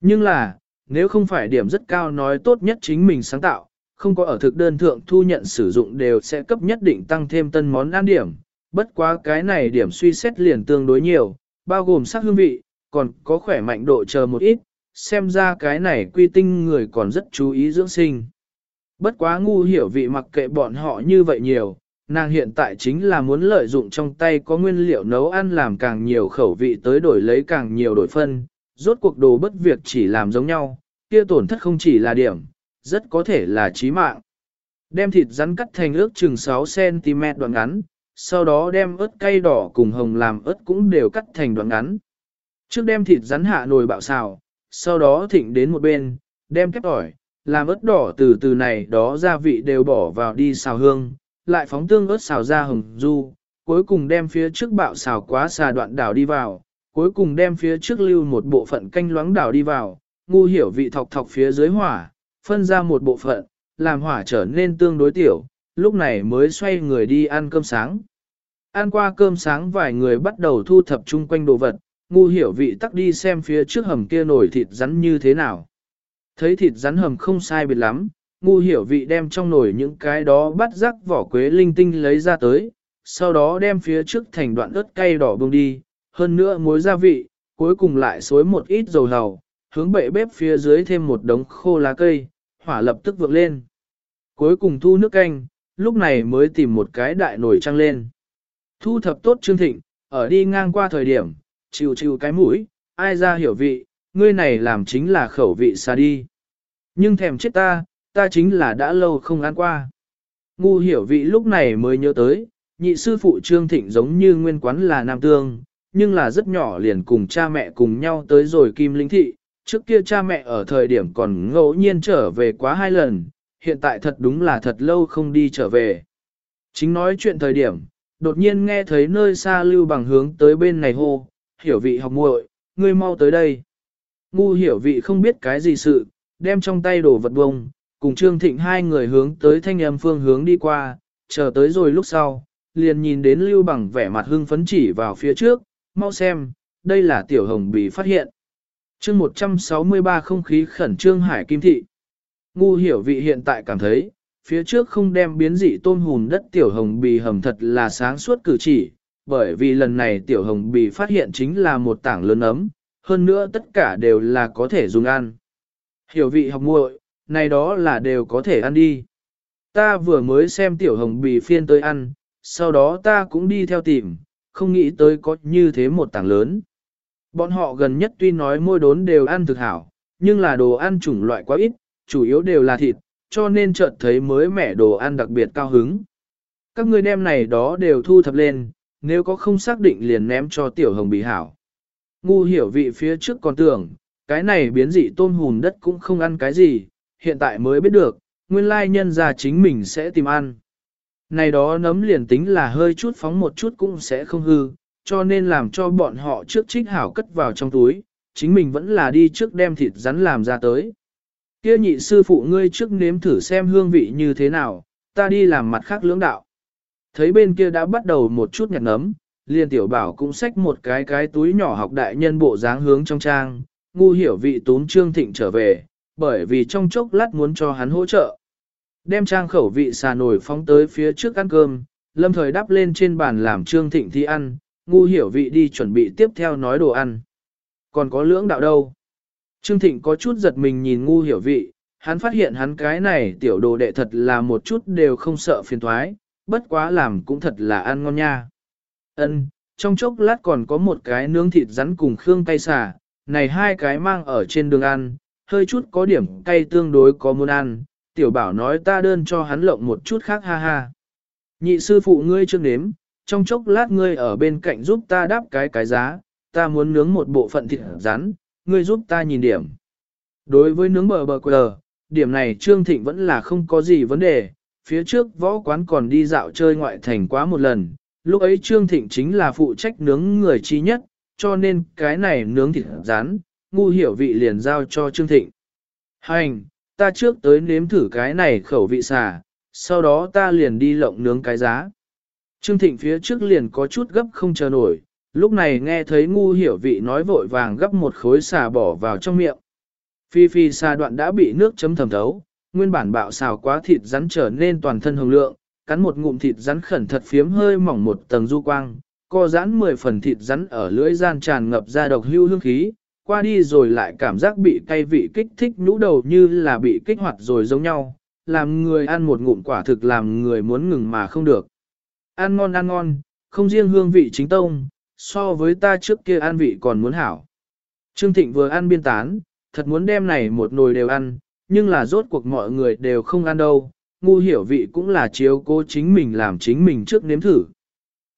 Nhưng là, nếu không phải điểm rất cao nói tốt nhất chính mình sáng tạo, không có ở thực đơn thượng thu nhận sử dụng đều sẽ cấp nhất định tăng thêm tân món ăn điểm. Bất quá cái này điểm suy xét liền tương đối nhiều, bao gồm sắc hương vị, còn có khỏe mạnh độ chờ một ít, xem ra cái này quy tinh người còn rất chú ý dưỡng sinh. Bất quá ngu hiểu vị mặc kệ bọn họ như vậy nhiều, nàng hiện tại chính là muốn lợi dụng trong tay có nguyên liệu nấu ăn làm càng nhiều khẩu vị tới đổi lấy càng nhiều đổi phân, rốt cuộc đồ bất việc chỉ làm giống nhau, kia tổn thất không chỉ là điểm, rất có thể là chí mạng. Đem thịt rắn cắt thành ước chừng 6cm đoạn ngắn, sau đó đem ớt cay đỏ cùng hồng làm ớt cũng đều cắt thành đoạn ngắn. Trước đem thịt rắn hạ nồi bạo xào, sau đó thịnh đến một bên, đem kép tỏi, làm ớt đỏ từ từ này đó gia vị đều bỏ vào đi xào hương, lại phóng tương ớt xào ra hồng du, cuối cùng đem phía trước bạo xào quá xà đoạn đảo đi vào, cuối cùng đem phía trước lưu một bộ phận canh loãng đảo đi vào, ngu hiểu vị thọc thọc phía dưới hỏa, phân ra một bộ phận, làm hỏa trở nên tương đối tiểu, lúc này mới xoay người đi ăn cơm sáng. Ăn qua cơm sáng vài người bắt đầu thu thập chung quanh đồ vật, ngu hiểu vị tắc đi xem phía trước hầm kia nổi thịt rắn như thế nào. Thấy thịt rắn hầm không sai biệt lắm, ngu hiểu vị đem trong nồi những cái đó bắt rắc vỏ quế linh tinh lấy ra tới, sau đó đem phía trước thành đoạn ớt cay đỏ bông đi, hơn nữa muối gia vị, cuối cùng lại xối một ít dầu hầu, hướng bệ bếp phía dưới thêm một đống khô lá cây, hỏa lập tức vượng lên. Cuối cùng thu nước canh, lúc này mới tìm một cái đại nồi trăng lên. Thu thập tốt Trương Thịnh, ở đi ngang qua thời điểm, chịu chịu cái mũi, ai ra hiểu vị, ngươi này làm chính là khẩu vị xa đi. Nhưng thèm chết ta, ta chính là đã lâu không ăn qua. Ngu hiểu vị lúc này mới nhớ tới, nhị sư phụ Trương Thịnh giống như nguyên quán là nam tương, nhưng là rất nhỏ liền cùng cha mẹ cùng nhau tới rồi kim linh thị, trước kia cha mẹ ở thời điểm còn ngẫu nhiên trở về quá hai lần, hiện tại thật đúng là thật lâu không đi trở về. Chính nói chuyện thời điểm, đột nhiên nghe thấy nơi xa lưu bằng hướng tới bên này hô, hiểu vị học muội, ngươi mau tới đây. Ngu hiểu vị không biết cái gì sự, đem trong tay đồ vật bông, cùng Trương Thịnh hai người hướng tới thanh âm phương hướng đi qua, chờ tới rồi lúc sau, liền nhìn đến lưu bằng vẻ mặt hưng phấn chỉ vào phía trước, mau xem, đây là tiểu hồng bị phát hiện chương 163 không khí khẩn trương hải kim thị. Ngu hiểu vị hiện tại cảm thấy, phía trước không đem biến dị tôm hùn đất tiểu hồng bì hầm thật là sáng suốt cử chỉ, bởi vì lần này tiểu hồng bì phát hiện chính là một tảng lớn ấm, hơn nữa tất cả đều là có thể dùng ăn. Hiểu vị học muội, này đó là đều có thể ăn đi. Ta vừa mới xem tiểu hồng bì phiên tới ăn, sau đó ta cũng đi theo tìm, không nghĩ tới có như thế một tảng lớn. Bọn họ gần nhất tuy nói môi đốn đều ăn thực hảo, nhưng là đồ ăn chủng loại quá ít, chủ yếu đều là thịt, cho nên chợt thấy mới mẻ đồ ăn đặc biệt cao hứng. Các ngươi đem này đó đều thu thập lên, nếu có không xác định liền ném cho tiểu hồng bị hảo. Ngu hiểu vị phía trước còn tưởng, cái này biến dị tôm hùn đất cũng không ăn cái gì, hiện tại mới biết được, nguyên lai nhân ra chính mình sẽ tìm ăn. Này đó nấm liền tính là hơi chút phóng một chút cũng sẽ không hư, cho nên làm cho bọn họ trước trích hảo cất vào trong túi, chính mình vẫn là đi trước đem thịt rắn làm ra tới. Kia nhị sư phụ ngươi trước nếm thử xem hương vị như thế nào, ta đi làm mặt khác lưỡng đạo. Thấy bên kia đã bắt đầu một chút nhặt nấm, liền tiểu bảo cũng xách một cái cái túi nhỏ học đại nhân bộ dáng hướng trong trang, ngu hiểu vị tốn trương thịnh trở về, bởi vì trong chốc lát muốn cho hắn hỗ trợ. Đem trang khẩu vị xà nổi phóng tới phía trước ăn cơm, lâm thời đắp lên trên bàn làm trương thịnh thi ăn, ngu hiểu vị đi chuẩn bị tiếp theo nói đồ ăn. Còn có lưỡng đạo đâu? Trương Thịnh có chút giật mình nhìn ngu hiểu vị, hắn phát hiện hắn cái này tiểu đồ đệ thật là một chút đều không sợ phiền thoái, bất quá làm cũng thật là ăn ngon nha. Ân, trong chốc lát còn có một cái nướng thịt rắn cùng khương cay xả, này hai cái mang ở trên đường ăn, hơi chút có điểm cay tương đối có muốn ăn, tiểu bảo nói ta đơn cho hắn lộng một chút khác ha ha. Nhị sư phụ ngươi chưa nếm, trong chốc lát ngươi ở bên cạnh giúp ta đáp cái cái giá, ta muốn nướng một bộ phận thịt rắn, ngươi giúp ta nhìn điểm. Đối với nướng bờ bờ quờ, điểm này Trương Thịnh vẫn là không có gì vấn đề, phía trước võ quán còn đi dạo chơi ngoại thành quá một lần, lúc ấy Trương Thịnh chính là phụ trách nướng người chi nhất, cho nên cái này nướng thịt rán, ngu hiểu vị liền giao cho Trương Thịnh. Hành, ta trước tới nếm thử cái này khẩu vị xà, sau đó ta liền đi lộng nướng cái giá. Trương Thịnh phía trước liền có chút gấp không chờ nổi, lúc này nghe thấy ngu hiểu vị nói vội vàng gấp một khối xà bỏ vào trong miệng. Phi phi xà đoạn đã bị nước chấm thầm thấu, nguyên bản bạo xào quá thịt rắn trở nên toàn thân hồng lượng, cắn một ngụm thịt rắn khẩn thật phiếm hơi mỏng một tầng du quang, co giãn 10 phần thịt rắn ở lưỡi gian tràn ngập ra độc hưu hương khí, qua đi rồi lại cảm giác bị cay vị kích thích nhũ đầu như là bị kích hoạt rồi giống nhau, làm người ăn một ngụm quả thực làm người muốn ngừng mà không được. Ăn ngon ăn ngon, không riêng hương vị chính tông, so với ta trước kia ăn vị còn muốn hảo. Trương Thịnh vừa ăn biên tán, thật muốn đem này một nồi đều ăn, nhưng là rốt cuộc mọi người đều không ăn đâu, ngu hiểu vị cũng là chiếu cố chính mình làm chính mình trước nếm thử.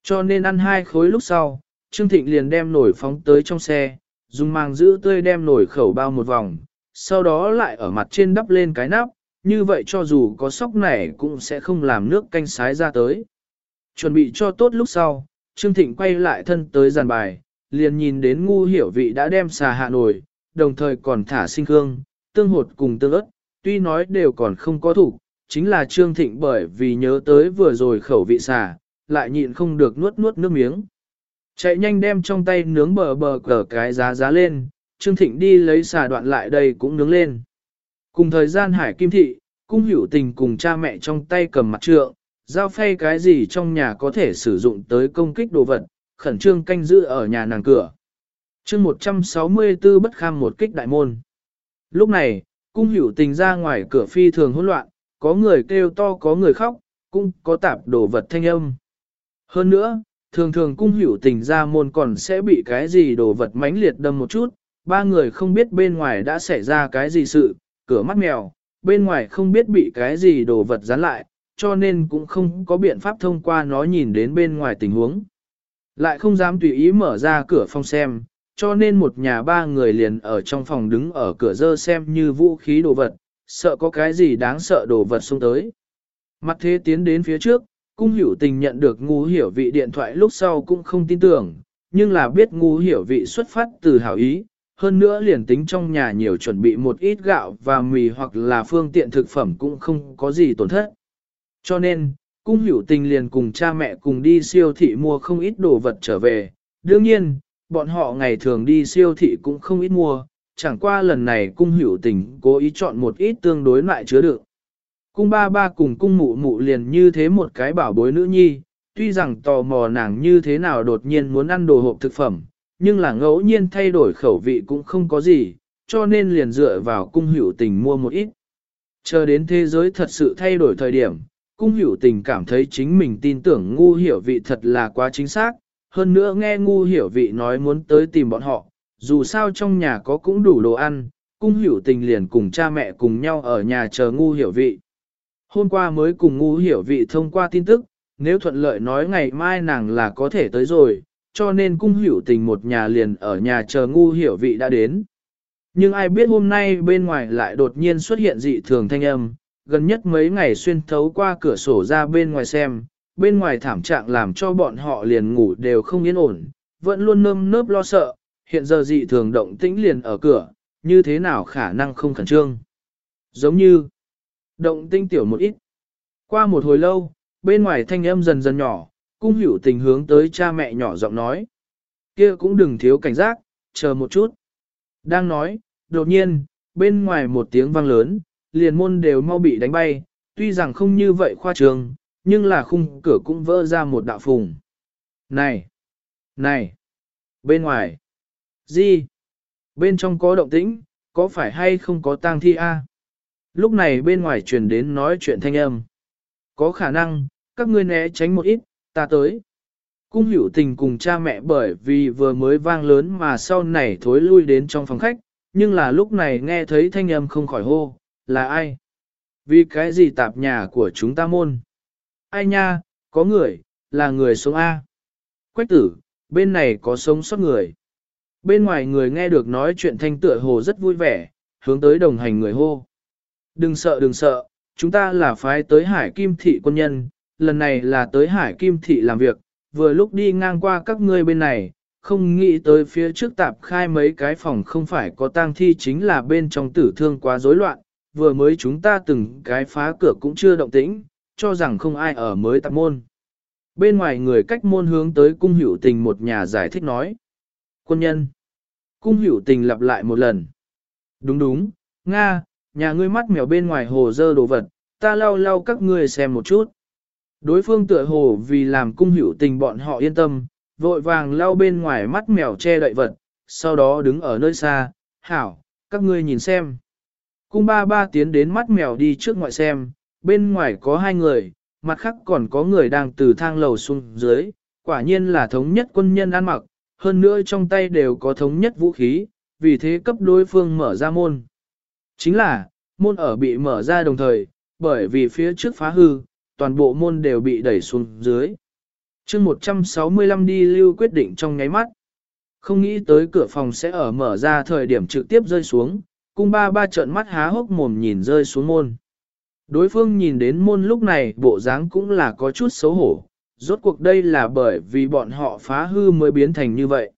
Cho nên ăn hai khối lúc sau, Trương Thịnh liền đem nồi phóng tới trong xe, dùng màng giữ tươi đem nổi khẩu bao một vòng, sau đó lại ở mặt trên đắp lên cái nắp, như vậy cho dù có sóc này cũng sẽ không làm nước canh sái ra tới. Chuẩn bị cho tốt lúc sau, Trương Thịnh quay lại thân tới giàn bài, liền nhìn đến ngu hiểu vị đã đem xà hạ nổi, đồng thời còn thả sinh hương, tương hột cùng tương ớt, tuy nói đều còn không có thủ, chính là Trương Thịnh bởi vì nhớ tới vừa rồi khẩu vị xà, lại nhịn không được nuốt nuốt nước miếng. Chạy nhanh đem trong tay nướng bờ bờ cờ cái giá giá lên, Trương Thịnh đi lấy xà đoạn lại đây cũng nướng lên. Cùng thời gian hải kim thị, cung hữu tình cùng cha mẹ trong tay cầm mặt trượng, giao phay cái gì trong nhà có thể sử dụng tới công kích đồ vật, khẩn trương canh giữ ở nhà nàng cửa. chương 164 bất kham một kích đại môn. Lúc này, cung hữu tình ra ngoài cửa phi thường hỗn loạn, có người kêu to có người khóc, cũng có tạp đồ vật thanh âm. Hơn nữa, thường thường cung hữu tình ra môn còn sẽ bị cái gì đồ vật mãnh liệt đâm một chút, ba người không biết bên ngoài đã xảy ra cái gì sự, cửa mắt mèo, bên ngoài không biết bị cái gì đồ vật dán lại, cho nên cũng không có biện pháp thông qua nó nhìn đến bên ngoài tình huống. Lại không dám tùy ý mở ra cửa phòng xem, cho nên một nhà ba người liền ở trong phòng đứng ở cửa dơ xem như vũ khí đồ vật, sợ có cái gì đáng sợ đồ vật xông tới. Mặt thế tiến đến phía trước, cung hiểu tình nhận được ngu hiểu vị điện thoại lúc sau cũng không tin tưởng, nhưng là biết ngu hiểu vị xuất phát từ hảo ý, hơn nữa liền tính trong nhà nhiều chuẩn bị một ít gạo và mì hoặc là phương tiện thực phẩm cũng không có gì tổn thất. Cho nên, cung hiểu tình liền cùng cha mẹ cùng đi siêu thị mua không ít đồ vật trở về. Đương nhiên, bọn họ ngày thường đi siêu thị cũng không ít mua, chẳng qua lần này cung hiểu tình cố ý chọn một ít tương đối lại chứa đựng. Cung ba ba cùng cung mụ mụ liền như thế một cái bảo bối nữ nhi, tuy rằng tò mò nàng như thế nào đột nhiên muốn ăn đồ hộp thực phẩm, nhưng là ngẫu nhiên thay đổi khẩu vị cũng không có gì, cho nên liền dựa vào cung hữu tình mua một ít. Chờ đến thế giới thật sự thay đổi thời điểm, cung hữu tình cảm thấy chính mình tin tưởng ngu hiểu vị thật là quá chính xác, hơn nữa nghe ngu hiểu vị nói muốn tới tìm bọn họ, dù sao trong nhà có cũng đủ đồ ăn, cung hữu tình liền cùng cha mẹ cùng nhau ở nhà chờ ngu hiểu vị. Hôm qua mới cùng ngu hiểu vị thông qua tin tức, nếu thuận lợi nói ngày mai nàng là có thể tới rồi, cho nên cung hiểu tình một nhà liền ở nhà chờ ngu hiểu vị đã đến. Nhưng ai biết hôm nay bên ngoài lại đột nhiên xuất hiện dị thường thanh âm, gần nhất mấy ngày xuyên thấu qua cửa sổ ra bên ngoài xem, bên ngoài thảm trạng làm cho bọn họ liền ngủ đều không yên ổn, vẫn luôn nơm nớp lo sợ, hiện giờ dị thường động tĩnh liền ở cửa, như thế nào khả năng không khẩn trương. Giống như, động tinh tiểu một ít. Qua một hồi lâu, bên ngoài thanh âm dần dần nhỏ, cung hiểu tình hướng tới cha mẹ nhỏ giọng nói. kia cũng đừng thiếu cảnh giác, chờ một chút. Đang nói, đột nhiên, bên ngoài một tiếng vang lớn, liền môn đều mau bị đánh bay, tuy rằng không như vậy khoa trường, nhưng là khung cửa cũng vỡ ra một đạo phùng. Này! Này! Bên ngoài! Gì? Bên trong có động tĩnh, có phải hay không có tang thi a? Lúc này bên ngoài truyền đến nói chuyện thanh âm. Có khả năng, các ngươi né tránh một ít, ta tới. Cung hữu tình cùng cha mẹ bởi vì vừa mới vang lớn mà sau này thối lui đến trong phòng khách, nhưng là lúc này nghe thấy thanh âm không khỏi hô, là ai? Vì cái gì tạp nhà của chúng ta môn? Ai nha, có người, là người sống A. Quách tử, bên này có sống sót người. Bên ngoài người nghe được nói chuyện thanh tựa hồ rất vui vẻ, hướng tới đồng hành người hô. Đừng sợ đừng sợ, chúng ta là phái tới hải kim thị quân nhân, lần này là tới hải kim thị làm việc, vừa lúc đi ngang qua các ngươi bên này, không nghĩ tới phía trước tạp khai mấy cái phòng không phải có tang thi chính là bên trong tử thương quá rối loạn, vừa mới chúng ta từng cái phá cửa cũng chưa động tĩnh, cho rằng không ai ở mới tạp môn. Bên ngoài người cách môn hướng tới cung hữu tình một nhà giải thích nói. Quân nhân. Cung hữu tình lặp lại một lần. Đúng đúng, Nga, nhà ngươi mắt mèo bên ngoài hồ dơ đồ vật, ta lau lau các ngươi xem một chút. Đối phương tựa hồ vì làm cung hữu tình bọn họ yên tâm, vội vàng lau bên ngoài mắt mèo che đậy vật, sau đó đứng ở nơi xa, hảo, các ngươi nhìn xem. Cung ba ba tiến đến mắt mèo đi trước ngoại xem, bên ngoài có hai người, mặt khác còn có người đang từ thang lầu xuống dưới, quả nhiên là thống nhất quân nhân ăn mặc, hơn nữa trong tay đều có thống nhất vũ khí, vì thế cấp đối phương mở ra môn. Chính là, môn ở bị mở ra đồng thời, bởi vì phía trước phá hư, toàn bộ môn đều bị đẩy xuống dưới. chương 165 đi lưu quyết định trong nháy mắt. Không nghĩ tới cửa phòng sẽ ở mở ra thời điểm trực tiếp rơi xuống, cung ba ba trợn mắt há hốc mồm nhìn rơi xuống môn. Đối phương nhìn đến môn lúc này bộ dáng cũng là có chút xấu hổ, rốt cuộc đây là bởi vì bọn họ phá hư mới biến thành như vậy.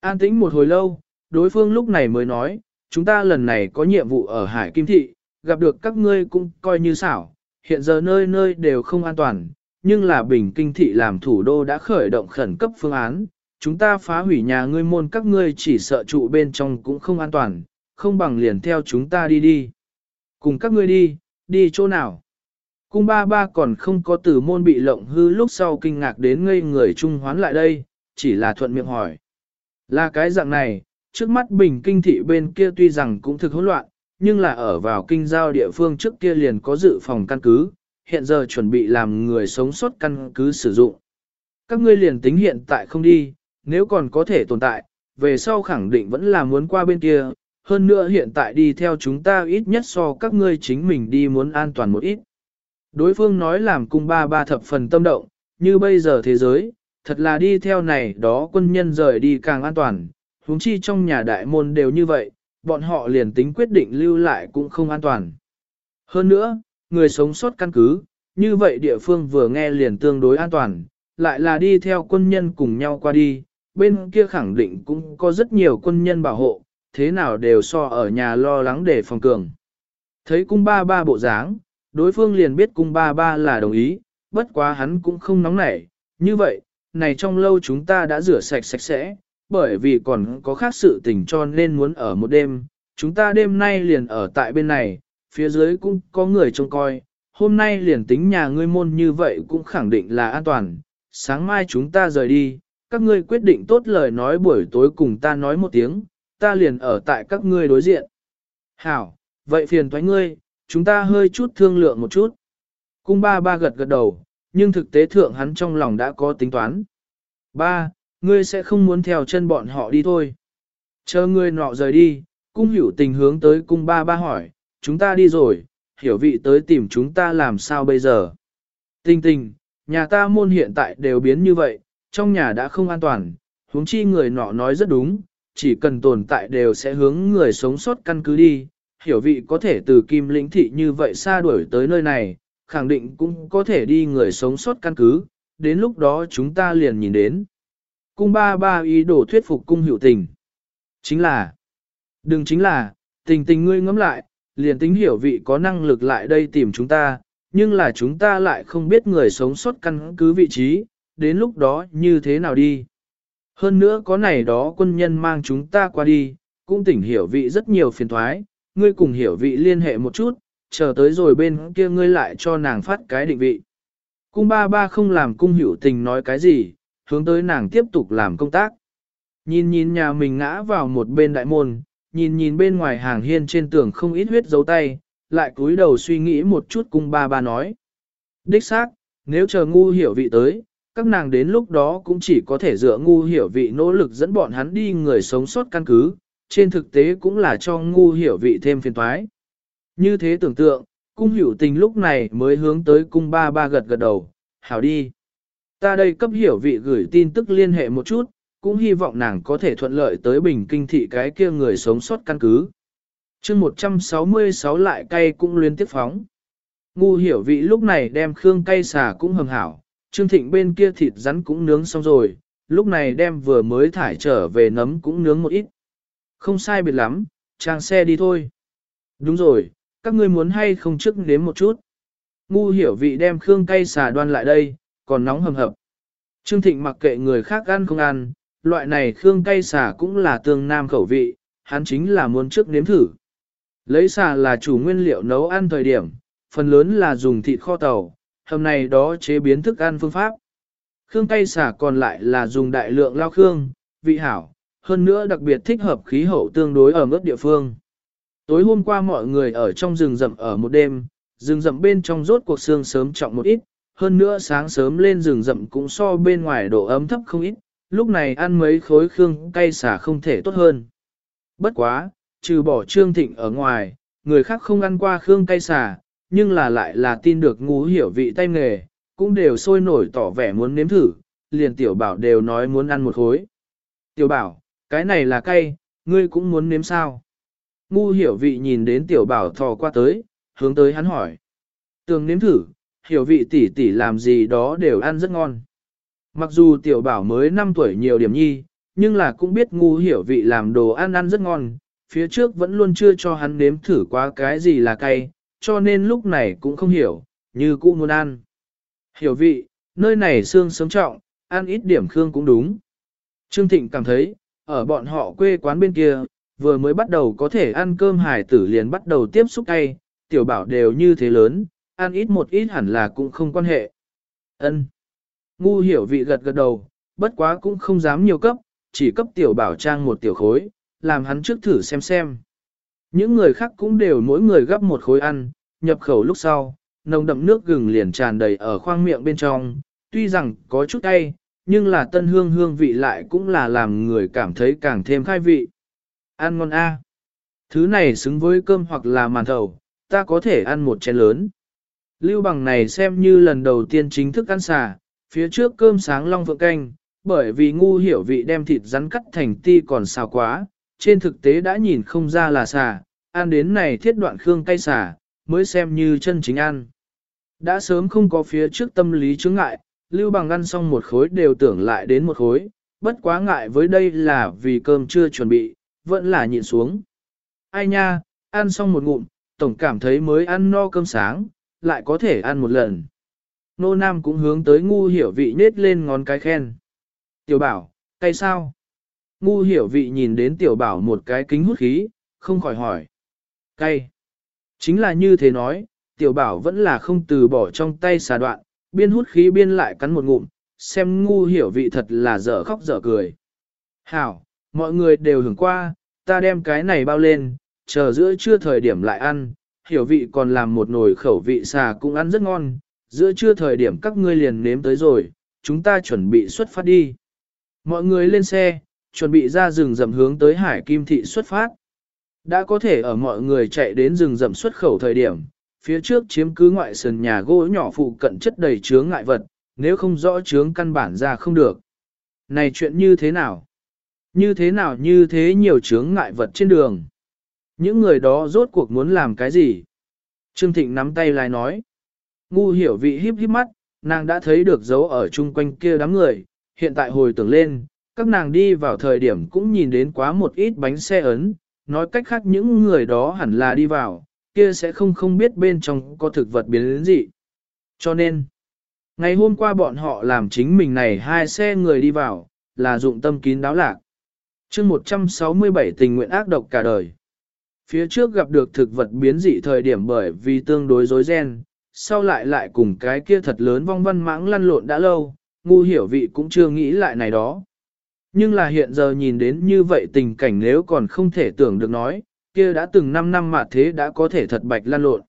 An tĩnh một hồi lâu, đối phương lúc này mới nói, chúng ta lần này có nhiệm vụ ở Hải Kim Thị, gặp được các ngươi cũng coi như xảo, hiện giờ nơi nơi đều không an toàn, nhưng là Bình Kinh Thị làm thủ đô đã khởi động khẩn cấp phương án, chúng ta phá hủy nhà ngươi môn các ngươi chỉ sợ trụ bên trong cũng không an toàn, không bằng liền theo chúng ta đi đi. Cùng các ngươi đi, đi chỗ nào? Cung ba ba còn không có từ môn bị lộng hư lúc sau kinh ngạc đến ngây người trung hoán lại đây, chỉ là thuận miệng hỏi. Là cái dạng này, trước mắt bình kinh thị bên kia tuy rằng cũng thực hỗn loạn, nhưng là ở vào kinh giao địa phương trước kia liền có dự phòng căn cứ, hiện giờ chuẩn bị làm người sống sót căn cứ sử dụng. Các ngươi liền tính hiện tại không đi, nếu còn có thể tồn tại, về sau khẳng định vẫn là muốn qua bên kia, hơn nữa hiện tại đi theo chúng ta ít nhất so các ngươi chính mình đi muốn an toàn một ít. Đối phương nói làm cung ba ba thập phần tâm động, như bây giờ thế giới, thật là đi theo này đó quân nhân rời đi càng an toàn, huống chi trong nhà đại môn đều như vậy, bọn họ liền tính quyết định lưu lại cũng không an toàn. Hơn nữa, người sống sót căn cứ, như vậy địa phương vừa nghe liền tương đối an toàn, lại là đi theo quân nhân cùng nhau qua đi, bên kia khẳng định cũng có rất nhiều quân nhân bảo hộ, thế nào đều so ở nhà lo lắng để phòng cường. Thấy cung ba ba bộ dáng, đối phương liền biết cung ba ba là đồng ý, bất quá hắn cũng không nóng nảy, như vậy, này trong lâu chúng ta đã rửa sạch sạch sẽ, bởi vì còn có khác sự tình cho nên muốn ở một đêm, chúng ta đêm nay liền ở tại bên này, phía dưới cũng có người trông coi, hôm nay liền tính nhà ngươi môn như vậy cũng khẳng định là an toàn, sáng mai chúng ta rời đi, các ngươi quyết định tốt lời nói buổi tối cùng ta nói một tiếng, ta liền ở tại các ngươi đối diện. Hảo, vậy phiền thoái ngươi, chúng ta hơi chút thương lượng một chút. Cung ba ba gật gật đầu, nhưng thực tế thượng hắn trong lòng đã có tính toán. Ba, ngươi sẽ không muốn theo chân bọn họ đi thôi. Chờ ngươi nọ rời đi, cung hiểu tình hướng tới cung ba ba hỏi, chúng ta đi rồi, hiểu vị tới tìm chúng ta làm sao bây giờ. Tình tình, nhà ta môn hiện tại đều biến như vậy, trong nhà đã không an toàn, huống chi người nọ nói rất đúng, chỉ cần tồn tại đều sẽ hướng người sống sót căn cứ đi, hiểu vị có thể từ kim lĩnh thị như vậy xa đuổi tới nơi này, khẳng định cũng có thể đi người sống sót căn cứ, đến lúc đó chúng ta liền nhìn đến. Cung ba ba ý đồ thuyết phục cung hiểu tình. Chính là, đừng chính là, tình tình ngươi ngẫm lại, liền tính hiểu vị có năng lực lại đây tìm chúng ta, nhưng là chúng ta lại không biết người sống sót căn cứ vị trí, đến lúc đó như thế nào đi. Hơn nữa có này đó quân nhân mang chúng ta qua đi, cũng tỉnh hiểu vị rất nhiều phiền thoái, ngươi cùng hiểu vị liên hệ một chút, chờ tới rồi bên kia ngươi lại cho nàng phát cái định vị. Cung ba ba không làm cung hiểu tình nói cái gì, hướng tới nàng tiếp tục làm công tác. Nhìn nhìn nhà mình ngã vào một bên đại môn, nhìn nhìn bên ngoài hàng hiên trên tường không ít huyết dấu tay, lại cúi đầu suy nghĩ một chút cung ba ba nói. Đích xác, nếu chờ ngu hiểu vị tới, các nàng đến lúc đó cũng chỉ có thể dựa ngu hiểu vị nỗ lực dẫn bọn hắn đi người sống sót căn cứ, trên thực tế cũng là cho ngu hiểu vị thêm phiền toái. Như thế tưởng tượng, cung hiểu tình lúc này mới hướng tới cung ba ba gật gật đầu, hảo đi. Ta đây cấp hiểu vị gửi tin tức liên hệ một chút, cũng hy vọng nàng có thể thuận lợi tới bình kinh thị cái kia người sống sót căn cứ. chương 166 lại cay cũng liên tiếp phóng. Ngu hiểu vị lúc này đem khương cay xà cũng hầm hảo, Trương Thịnh bên kia thịt rắn cũng nướng xong rồi, lúc này đem vừa mới thải trở về nấm cũng nướng một ít. Không sai biệt lắm, trang xe đi thôi. Đúng rồi, các ngươi muốn hay không trước nếm một chút. Ngu hiểu vị đem khương cay xà đoan lại đây, còn nóng hầm hập. Trương Thịnh mặc kệ người khác ăn không ăn, loại này khương cay xà cũng là tương nam khẩu vị, hắn chính là muốn trước nếm thử. Lấy xà là chủ nguyên liệu nấu ăn thời điểm, phần lớn là dùng thịt kho tàu, hầm này đó chế biến thức ăn phương pháp. Khương cay xả còn lại là dùng đại lượng lao khương, vị hảo, hơn nữa đặc biệt thích hợp khí hậu tương đối ở mức địa phương. Tối hôm qua mọi người ở trong rừng rậm ở một đêm, rừng rậm bên trong rốt cuộc xương sớm trọng một ít, hơn nữa sáng sớm lên rừng rậm cũng so bên ngoài độ ấm thấp không ít, lúc này ăn mấy khối khương cay xả không thể tốt hơn. Bất quá, trừ bỏ trương thịnh ở ngoài, người khác không ăn qua khương cay xả, nhưng là lại là tin được ngu hiểu vị tay nghề, cũng đều sôi nổi tỏ vẻ muốn nếm thử, liền tiểu bảo đều nói muốn ăn một khối. Tiểu bảo, cái này là cay, ngươi cũng muốn nếm sao? Ngu hiểu vị nhìn đến tiểu bảo thò qua tới, hướng tới hắn hỏi. Tường nếm thử, hiểu vị tỷ tỷ làm gì đó đều ăn rất ngon. Mặc dù tiểu bảo mới 5 tuổi nhiều điểm nhi, nhưng là cũng biết ngu hiểu vị làm đồ ăn ăn rất ngon, phía trước vẫn luôn chưa cho hắn nếm thử qua cái gì là cay, cho nên lúc này cũng không hiểu, như cũ muốn ăn. Hiểu vị, nơi này xương sớm trọng, ăn ít điểm khương cũng đúng. Trương Thịnh cảm thấy, ở bọn họ quê quán bên kia, vừa mới bắt đầu có thể ăn cơm hải tử liền bắt đầu tiếp xúc cay, tiểu bảo đều như thế lớn, ăn ít một ít hẳn là cũng không quan hệ. Ân. Ngu hiểu vị gật gật đầu, bất quá cũng không dám nhiều cấp, chỉ cấp tiểu bảo trang một tiểu khối, làm hắn trước thử xem xem. Những người khác cũng đều mỗi người gấp một khối ăn, nhập khẩu lúc sau, nồng đậm nước gừng liền tràn đầy ở khoang miệng bên trong, tuy rằng có chút cay, nhưng là tân hương hương vị lại cũng là làm người cảm thấy càng thêm khai vị. Ăn ngon a. Thứ này xứng với cơm hoặc là màn thầu, ta có thể ăn một chén lớn. Lưu bằng này xem như lần đầu tiên chính thức ăn xà, phía trước cơm sáng long vượng canh, bởi vì ngu hiểu vị đem thịt rắn cắt thành ti còn xào quá, trên thực tế đã nhìn không ra là xà, ăn đến này thiết đoạn khương cay xà, mới xem như chân chính ăn. Đã sớm không có phía trước tâm lý chướng ngại, lưu bằng ăn xong một khối đều tưởng lại đến một khối, bất quá ngại với đây là vì cơm chưa chuẩn bị, vẫn là nhịn xuống. Ai nha, ăn xong một ngụm, tổng cảm thấy mới ăn no cơm sáng, lại có thể ăn một lần. Nô Nam cũng hướng tới ngu hiểu vị nết lên ngón cái khen. Tiểu bảo, cay sao? Ngu hiểu vị nhìn đến tiểu bảo một cái kính hút khí, không khỏi hỏi. Cay. Chính là như thế nói, tiểu bảo vẫn là không từ bỏ trong tay xà đoạn, biên hút khí biên lại cắn một ngụm, xem ngu hiểu vị thật là dở khóc dở cười. Hảo, mọi người đều hưởng qua, ta đem cái này bao lên, chờ giữa trưa thời điểm lại ăn, hiểu vị còn làm một nồi khẩu vị xà cũng ăn rất ngon, giữa trưa thời điểm các ngươi liền nếm tới rồi, chúng ta chuẩn bị xuất phát đi. Mọi người lên xe, chuẩn bị ra rừng rậm hướng tới Hải Kim Thị xuất phát. Đã có thể ở mọi người chạy đến rừng rậm xuất khẩu thời điểm, phía trước chiếm cứ ngoại sườn nhà gỗ nhỏ phụ cận chất đầy chướng ngại vật, nếu không rõ chướng căn bản ra không được. Này chuyện như thế nào? Như thế nào như thế nhiều chướng ngại vật trên đường? Những người đó rốt cuộc muốn làm cái gì? Trương Thịnh nắm tay lại nói. Ngu hiểu vị híp híp mắt, nàng đã thấy được dấu ở chung quanh kia đám người, hiện tại hồi tưởng lên, các nàng đi vào thời điểm cũng nhìn đến quá một ít bánh xe ấn, nói cách khác những người đó hẳn là đi vào, kia sẽ không không biết bên trong có thực vật biến đến gì. Cho nên, ngày hôm qua bọn họ làm chính mình này hai xe người đi vào, là dụng tâm kín đáo lạc. chương 167 tình nguyện ác độc cả đời. Phía trước gặp được thực vật biến dị thời điểm bởi vì tương đối rối ren, sau lại lại cùng cái kia thật lớn vong văn mãng lăn lộn đã lâu, ngu hiểu vị cũng chưa nghĩ lại này đó. Nhưng là hiện giờ nhìn đến như vậy tình cảnh nếu còn không thể tưởng được nói, kia đã từng 5 năm mà thế đã có thể thật bạch lan lộn.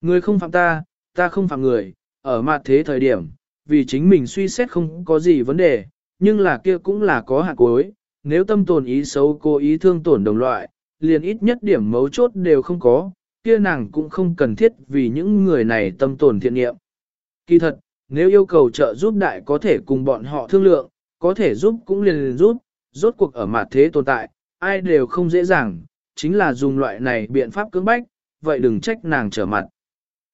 Người không phạm ta, ta không phạm người, ở mặt thế thời điểm, vì chính mình suy xét không có gì vấn đề, nhưng là kia cũng là có hạt cuối, nếu tâm tồn ý xấu cố ý thương tổn đồng loại, liền ít nhất điểm mấu chốt đều không có, kia nàng cũng không cần thiết vì những người này tâm tồn thiện nghiệm. Kỳ thật, nếu yêu cầu trợ giúp đại có thể cùng bọn họ thương lượng, có thể giúp cũng liền liền giúp, rốt cuộc ở mặt thế tồn tại, ai đều không dễ dàng, chính là dùng loại này biện pháp cưỡng bách, vậy đừng trách nàng trở mặt.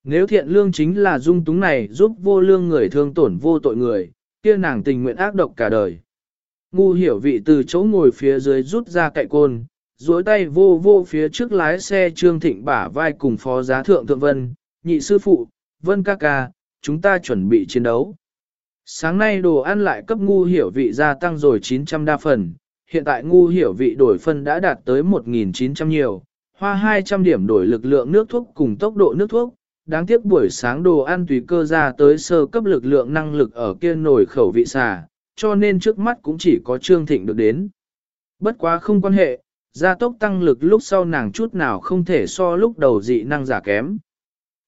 Nếu thiện lương chính là dung túng này giúp vô lương người thương tổn vô tội người, kia nàng tình nguyện ác độc cả đời. Ngu hiểu vị từ chỗ ngồi phía dưới rút ra cậy côn, duỗi tay vô vô phía trước lái xe Trương Thịnh bả vai cùng phó giá thượng thượng vân, nhị sư phụ, vân ca ca, chúng ta chuẩn bị chiến đấu. Sáng nay đồ ăn lại cấp ngu hiểu vị gia tăng rồi 900 đa phần, hiện tại ngu hiểu vị đổi phân đã đạt tới 1.900 nhiều, hoa 200 điểm đổi lực lượng nước thuốc cùng tốc độ nước thuốc, đáng tiếc buổi sáng đồ ăn tùy cơ ra tới sơ cấp lực lượng năng lực ở kia nổi khẩu vị xà, cho nên trước mắt cũng chỉ có Trương Thịnh được đến. Bất quá không quan hệ, gia tốc tăng lực lúc sau nàng chút nào không thể so lúc đầu dị năng giả kém.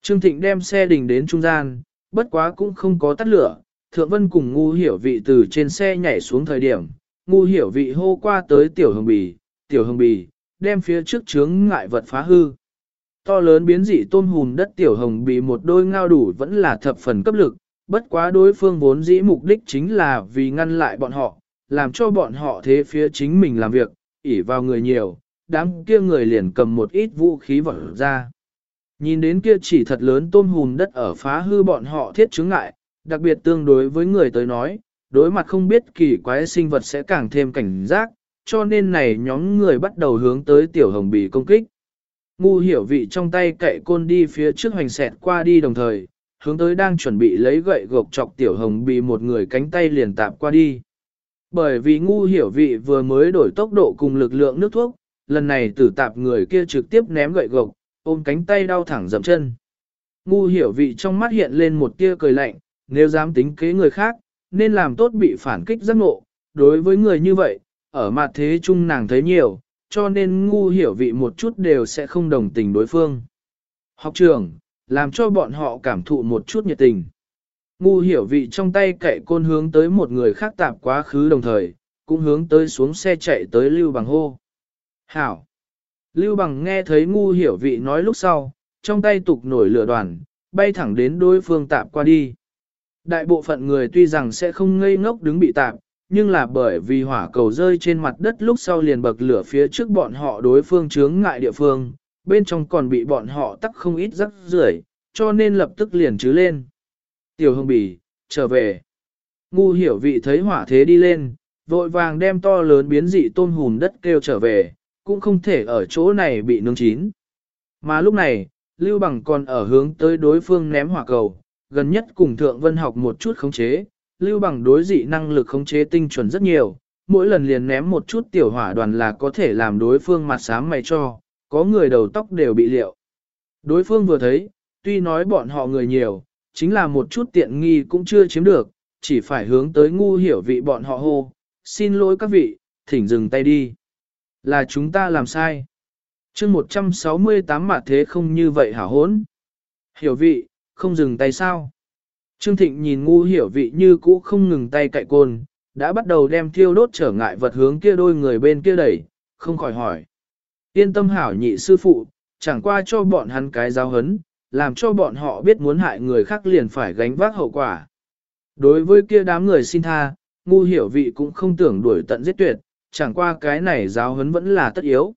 Trương Thịnh đem xe đình đến trung gian, bất quá cũng không có tắt lửa, Thượng Vân cùng ngu hiểu vị từ trên xe nhảy xuống thời điểm, ngu hiểu vị hô qua tới tiểu hồng bì, tiểu hồng bì, đem phía trước chướng ngại vật phá hư. To lớn biến dị tôm hùn đất tiểu hồng bị một đôi ngao đủ vẫn là thập phần cấp lực, bất quá đối phương vốn dĩ mục đích chính là vì ngăn lại bọn họ, làm cho bọn họ thế phía chính mình làm việc, ỉ vào người nhiều, đám kia người liền cầm một ít vũ khí vỏ ra. Nhìn đến kia chỉ thật lớn tôm hùm đất ở phá hư bọn họ thiết chứng ngại, đặc biệt tương đối với người tới nói, đối mặt không biết kỳ quái sinh vật sẽ càng thêm cảnh giác, cho nên này nhóm người bắt đầu hướng tới tiểu hồng bì công kích. Ngu hiểu vị trong tay cậy côn đi phía trước hoành xẹt qua đi đồng thời, hướng tới đang chuẩn bị lấy gậy gộc chọc tiểu hồng bị một người cánh tay liền tạp qua đi. Bởi vì ngu hiểu vị vừa mới đổi tốc độ cùng lực lượng nước thuốc, lần này tử tạp người kia trực tiếp ném gậy gộc, ôm cánh tay đau thẳng dậm chân. Ngu hiểu vị trong mắt hiện lên một tia cười lạnh, nếu dám tính kế người khác, nên làm tốt bị phản kích giác ngộ. Đối với người như vậy, ở mặt thế chung nàng thấy nhiều, cho nên ngu hiểu vị một chút đều sẽ không đồng tình đối phương. Học trường, làm cho bọn họ cảm thụ một chút nhiệt tình. Ngu hiểu vị trong tay cậy côn hướng tới một người khác tạp quá khứ đồng thời, cũng hướng tới xuống xe chạy tới Lưu Bằng hô. Hảo! Lưu Bằng nghe thấy ngu hiểu vị nói lúc sau, trong tay tục nổi lửa đoàn, bay thẳng đến đối phương tạp qua đi. Đại bộ phận người tuy rằng sẽ không ngây ngốc đứng bị tạp, nhưng là bởi vì hỏa cầu rơi trên mặt đất lúc sau liền bậc lửa phía trước bọn họ đối phương chướng ngại địa phương, bên trong còn bị bọn họ tắc không ít rắc rưởi, cho nên lập tức liền chứ lên. Tiểu Hương bì, trở về. Ngu hiểu vị thấy hỏa thế đi lên, vội vàng đem to lớn biến dị tôm hùm đất kêu trở về, cũng không thể ở chỗ này bị nướng chín. Mà lúc này, Lưu Bằng còn ở hướng tới đối phương ném hỏa cầu, gần nhất cùng Thượng Vân học một chút khống chế, Lưu Bằng đối dị năng lực khống chế tinh chuẩn rất nhiều, mỗi lần liền ném một chút tiểu hỏa đoàn là có thể làm đối phương mặt sám mày cho, có người đầu tóc đều bị liệu. Đối phương vừa thấy, tuy nói bọn họ người nhiều, chính là một chút tiện nghi cũng chưa chiếm được, chỉ phải hướng tới ngu hiểu vị bọn họ hô, xin lỗi các vị, thỉnh dừng tay đi. Là chúng ta làm sai. chương 168 mà thế không như vậy hả hốn. Hiểu vị, không dừng tay sao? Trương Thịnh nhìn ngu hiểu vị như cũ không ngừng tay cậy côn, đã bắt đầu đem thiêu đốt trở ngại vật hướng kia đôi người bên kia đẩy, không khỏi hỏi. Yên tâm hảo nhị sư phụ, chẳng qua cho bọn hắn cái giáo hấn, làm cho bọn họ biết muốn hại người khác liền phải gánh vác hậu quả. Đối với kia đám người xin tha, ngu hiểu vị cũng không tưởng đuổi tận giết tuyệt, chẳng qua cái này giáo hấn vẫn là tất yếu.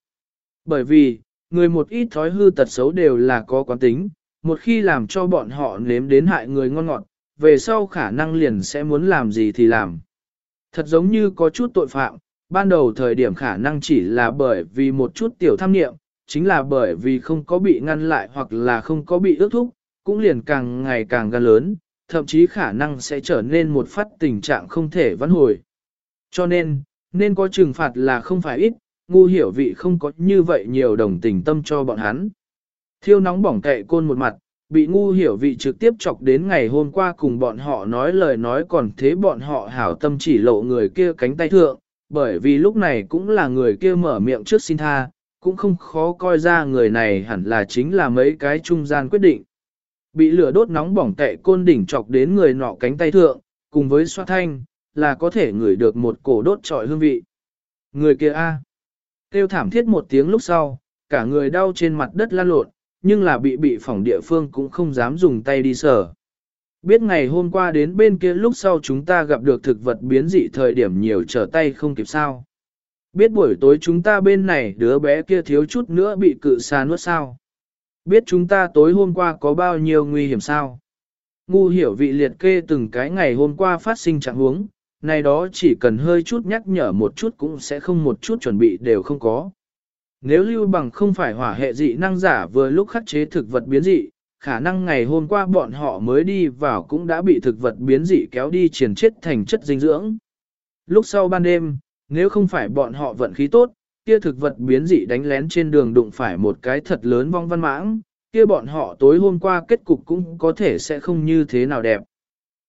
Bởi vì, người một ít thói hư tật xấu đều là có quán tính, một khi làm cho bọn họ nếm đến hại người ngon ngọt, về sau khả năng liền sẽ muốn làm gì thì làm. Thật giống như có chút tội phạm, ban đầu thời điểm khả năng chỉ là bởi vì một chút tiểu tham nghiệm, chính là bởi vì không có bị ngăn lại hoặc là không có bị ước thúc, cũng liền càng ngày càng gan lớn, thậm chí khả năng sẽ trở nên một phát tình trạng không thể vãn hồi. Cho nên, nên có trừng phạt là không phải ít, ngu hiểu vị không có như vậy nhiều đồng tình tâm cho bọn hắn. Thiêu nóng bỏng kệ côn một mặt, bị ngu hiểu vị trực tiếp chọc đến ngày hôm qua cùng bọn họ nói lời nói còn thế bọn họ hảo tâm chỉ lộ người kia cánh tay thượng, bởi vì lúc này cũng là người kia mở miệng trước xin tha, cũng không khó coi ra người này hẳn là chính là mấy cái trung gian quyết định. Bị lửa đốt nóng bỏng tệ côn đỉnh chọc đến người nọ cánh tay thượng, cùng với xoa thanh, là có thể ngửi được một cổ đốt trọi hương vị. Người kia A. Kêu thảm thiết một tiếng lúc sau, cả người đau trên mặt đất lan lộn, nhưng là bị bị phỏng địa phương cũng không dám dùng tay đi sờ. Biết ngày hôm qua đến bên kia lúc sau chúng ta gặp được thực vật biến dị thời điểm nhiều trở tay không kịp sao. Biết buổi tối chúng ta bên này đứa bé kia thiếu chút nữa bị cự xa nuốt sao. Biết chúng ta tối hôm qua có bao nhiêu nguy hiểm sao. Ngu hiểu vị liệt kê từng cái ngày hôm qua phát sinh trạng huống, này đó chỉ cần hơi chút nhắc nhở một chút cũng sẽ không một chút chuẩn bị đều không có. Nếu lưu bằng không phải hỏa hệ dị năng giả vừa lúc khắc chế thực vật biến dị, khả năng ngày hôm qua bọn họ mới đi vào cũng đã bị thực vật biến dị kéo đi triển chết thành chất dinh dưỡng. Lúc sau ban đêm, nếu không phải bọn họ vận khí tốt, kia thực vật biến dị đánh lén trên đường đụng phải một cái thật lớn vong văn mãng, kia bọn họ tối hôm qua kết cục cũng có thể sẽ không như thế nào đẹp.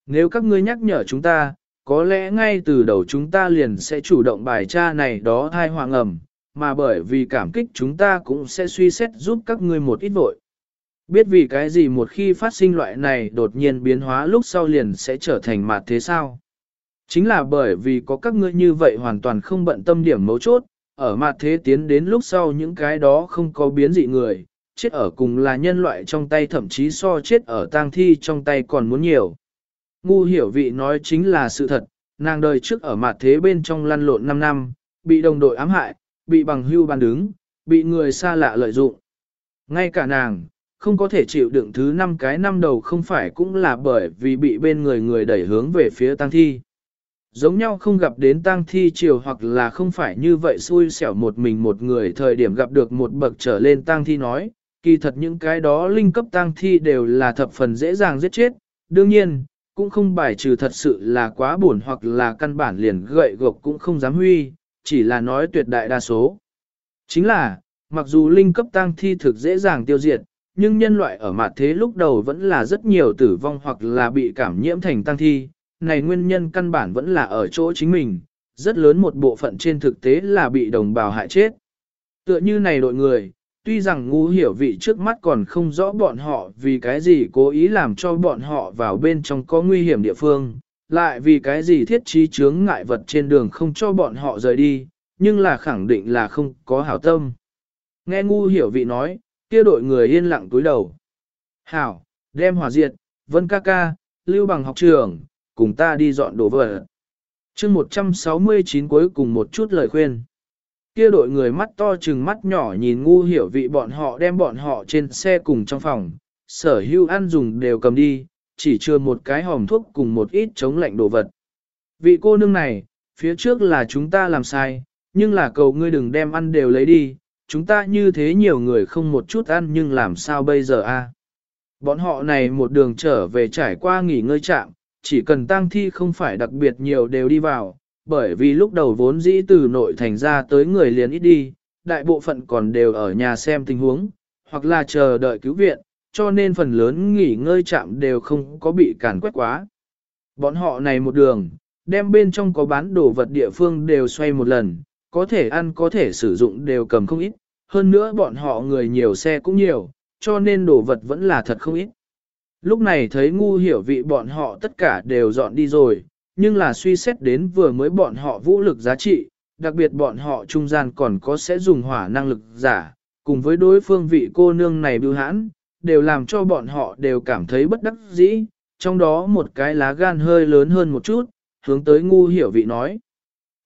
Nếu các ngươi nhắc nhở chúng ta, có lẽ ngay từ đầu chúng ta liền sẽ chủ động bài tra này đó thai hoàng ẩm, mà bởi vì cảm kích chúng ta cũng sẽ suy xét giúp các ngươi một ít vội. Biết vì cái gì một khi phát sinh loại này đột nhiên biến hóa lúc sau liền sẽ trở thành mặt thế sao? Chính là bởi vì có các ngươi như vậy hoàn toàn không bận tâm điểm mấu chốt, ở mặt thế tiến đến lúc sau những cái đó không có biến dị người, chết ở cùng là nhân loại trong tay thậm chí so chết ở tang thi trong tay còn muốn nhiều. Ngu hiểu vị nói chính là sự thật, nàng đời trước ở mặt thế bên trong lăn lộn 5 năm, bị đồng đội ám hại, bị bằng hưu bàn đứng, bị người xa lạ lợi dụng. Ngay cả nàng, không có thể chịu đựng thứ năm cái năm đầu không phải cũng là bởi vì bị bên người người đẩy hướng về phía tang thi. Giống nhau không gặp đến tang thi chiều hoặc là không phải như vậy xui xẻo một mình một người thời điểm gặp được một bậc trở lên tang thi nói, kỳ thật những cái đó linh cấp tang thi đều là thập phần dễ dàng giết chết, đương nhiên, cũng không bài trừ thật sự là quá buồn hoặc là căn bản liền gậy gộc cũng không dám huy, chỉ là nói tuyệt đại đa số. Chính là, mặc dù linh cấp tang thi thực dễ dàng tiêu diệt, nhưng nhân loại ở mặt thế lúc đầu vẫn là rất nhiều tử vong hoặc là bị cảm nhiễm thành tang thi, này nguyên nhân căn bản vẫn là ở chỗ chính mình, rất lớn một bộ phận trên thực tế là bị đồng bào hại chết. Tựa như này đội người, tuy rằng ngu hiểu vị trước mắt còn không rõ bọn họ vì cái gì cố ý làm cho bọn họ vào bên trong có nguy hiểm địa phương, lại vì cái gì thiết trí chướng ngại vật trên đường không cho bọn họ rời đi, nhưng là khẳng định là không có hảo tâm. Nghe ngu hiểu vị nói, kia đội người yên lặng túi đầu. Hảo, đem hòa diệt, vân ca ca, lưu bằng học trường, cùng ta đi dọn đồ vật. chương 169 cuối cùng một chút lời khuyên. Kia đội người mắt to chừng mắt nhỏ nhìn ngu hiểu vị bọn họ đem bọn họ trên xe cùng trong phòng, sở hữu ăn dùng đều cầm đi, chỉ chưa một cái hòm thuốc cùng một ít chống lạnh đồ vật. Vị cô nương này, phía trước là chúng ta làm sai, nhưng là cầu ngươi đừng đem ăn đều lấy đi, chúng ta như thế nhiều người không một chút ăn nhưng làm sao bây giờ a? Bọn họ này một đường trở về trải qua nghỉ ngơi trạm, chỉ cần tang thi không phải đặc biệt nhiều đều đi vào, bởi vì lúc đầu vốn dĩ từ nội thành ra tới người liền ít đi, đại bộ phận còn đều ở nhà xem tình huống, hoặc là chờ đợi cứu viện, cho nên phần lớn nghỉ ngơi chạm đều không có bị cản quét quá. Bọn họ này một đường, đem bên trong có bán đồ vật địa phương đều xoay một lần, có thể ăn có thể sử dụng đều cầm không ít, hơn nữa bọn họ người nhiều xe cũng nhiều, cho nên đồ vật vẫn là thật không ít. Lúc này thấy ngu hiểu vị bọn họ tất cả đều dọn đi rồi, nhưng là suy xét đến vừa mới bọn họ vũ lực giá trị, đặc biệt bọn họ trung gian còn có sẽ dùng hỏa năng lực giả, cùng với đối phương vị cô nương này bưu hãn, đều làm cho bọn họ đều cảm thấy bất đắc dĩ, trong đó một cái lá gan hơi lớn hơn một chút, hướng tới ngu hiểu vị nói.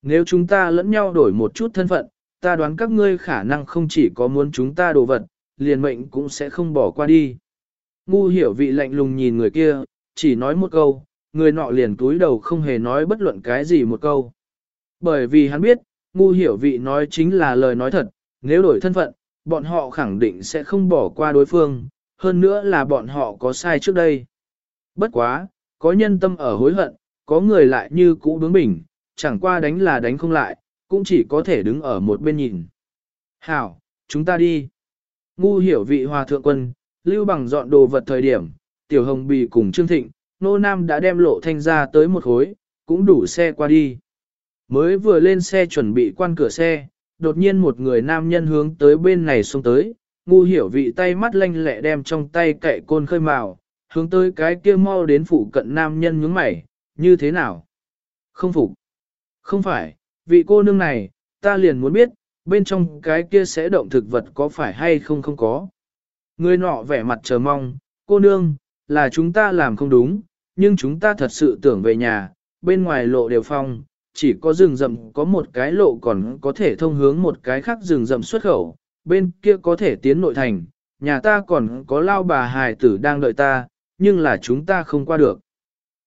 Nếu chúng ta lẫn nhau đổi một chút thân phận, ta đoán các ngươi khả năng không chỉ có muốn chúng ta đồ vật, liền mệnh cũng sẽ không bỏ qua đi. Ngu hiểu vị lạnh lùng nhìn người kia, chỉ nói một câu, người nọ liền túi đầu không hề nói bất luận cái gì một câu. Bởi vì hắn biết, ngu hiểu vị nói chính là lời nói thật, nếu đổi thân phận, bọn họ khẳng định sẽ không bỏ qua đối phương, hơn nữa là bọn họ có sai trước đây. Bất quá, có nhân tâm ở hối hận, có người lại như cũ bướng bỉnh, chẳng qua đánh là đánh không lại, cũng chỉ có thể đứng ở một bên nhìn. Hảo, chúng ta đi. Ngu hiểu vị hòa thượng quân, lưu bằng dọn đồ vật thời điểm, tiểu hồng bì cùng Trương Thịnh, nô nam đã đem lộ thanh ra tới một khối, cũng đủ xe qua đi. mới vừa lên xe chuẩn bị quan cửa xe, đột nhiên một người nam nhân hướng tới bên này xông tới, ngu hiểu vị tay mắt lanh lẹ đem trong tay cậy côn khơi màu, hướng tới cái kia mau đến phụ cận nam nhân nhướng mày, như thế nào? Không phục. Không phải, vị cô nương này, ta liền muốn biết, bên trong cái kia sẽ động thực vật có phải hay không không có. Người nọ vẻ mặt chờ mong, cô nương, là chúng ta làm không đúng, nhưng chúng ta thật sự tưởng về nhà, bên ngoài lộ đều phong, chỉ có rừng rậm có một cái lộ còn có thể thông hướng một cái khác rừng rậm xuất khẩu, bên kia có thể tiến nội thành, nhà ta còn có lao bà hài tử đang đợi ta, nhưng là chúng ta không qua được.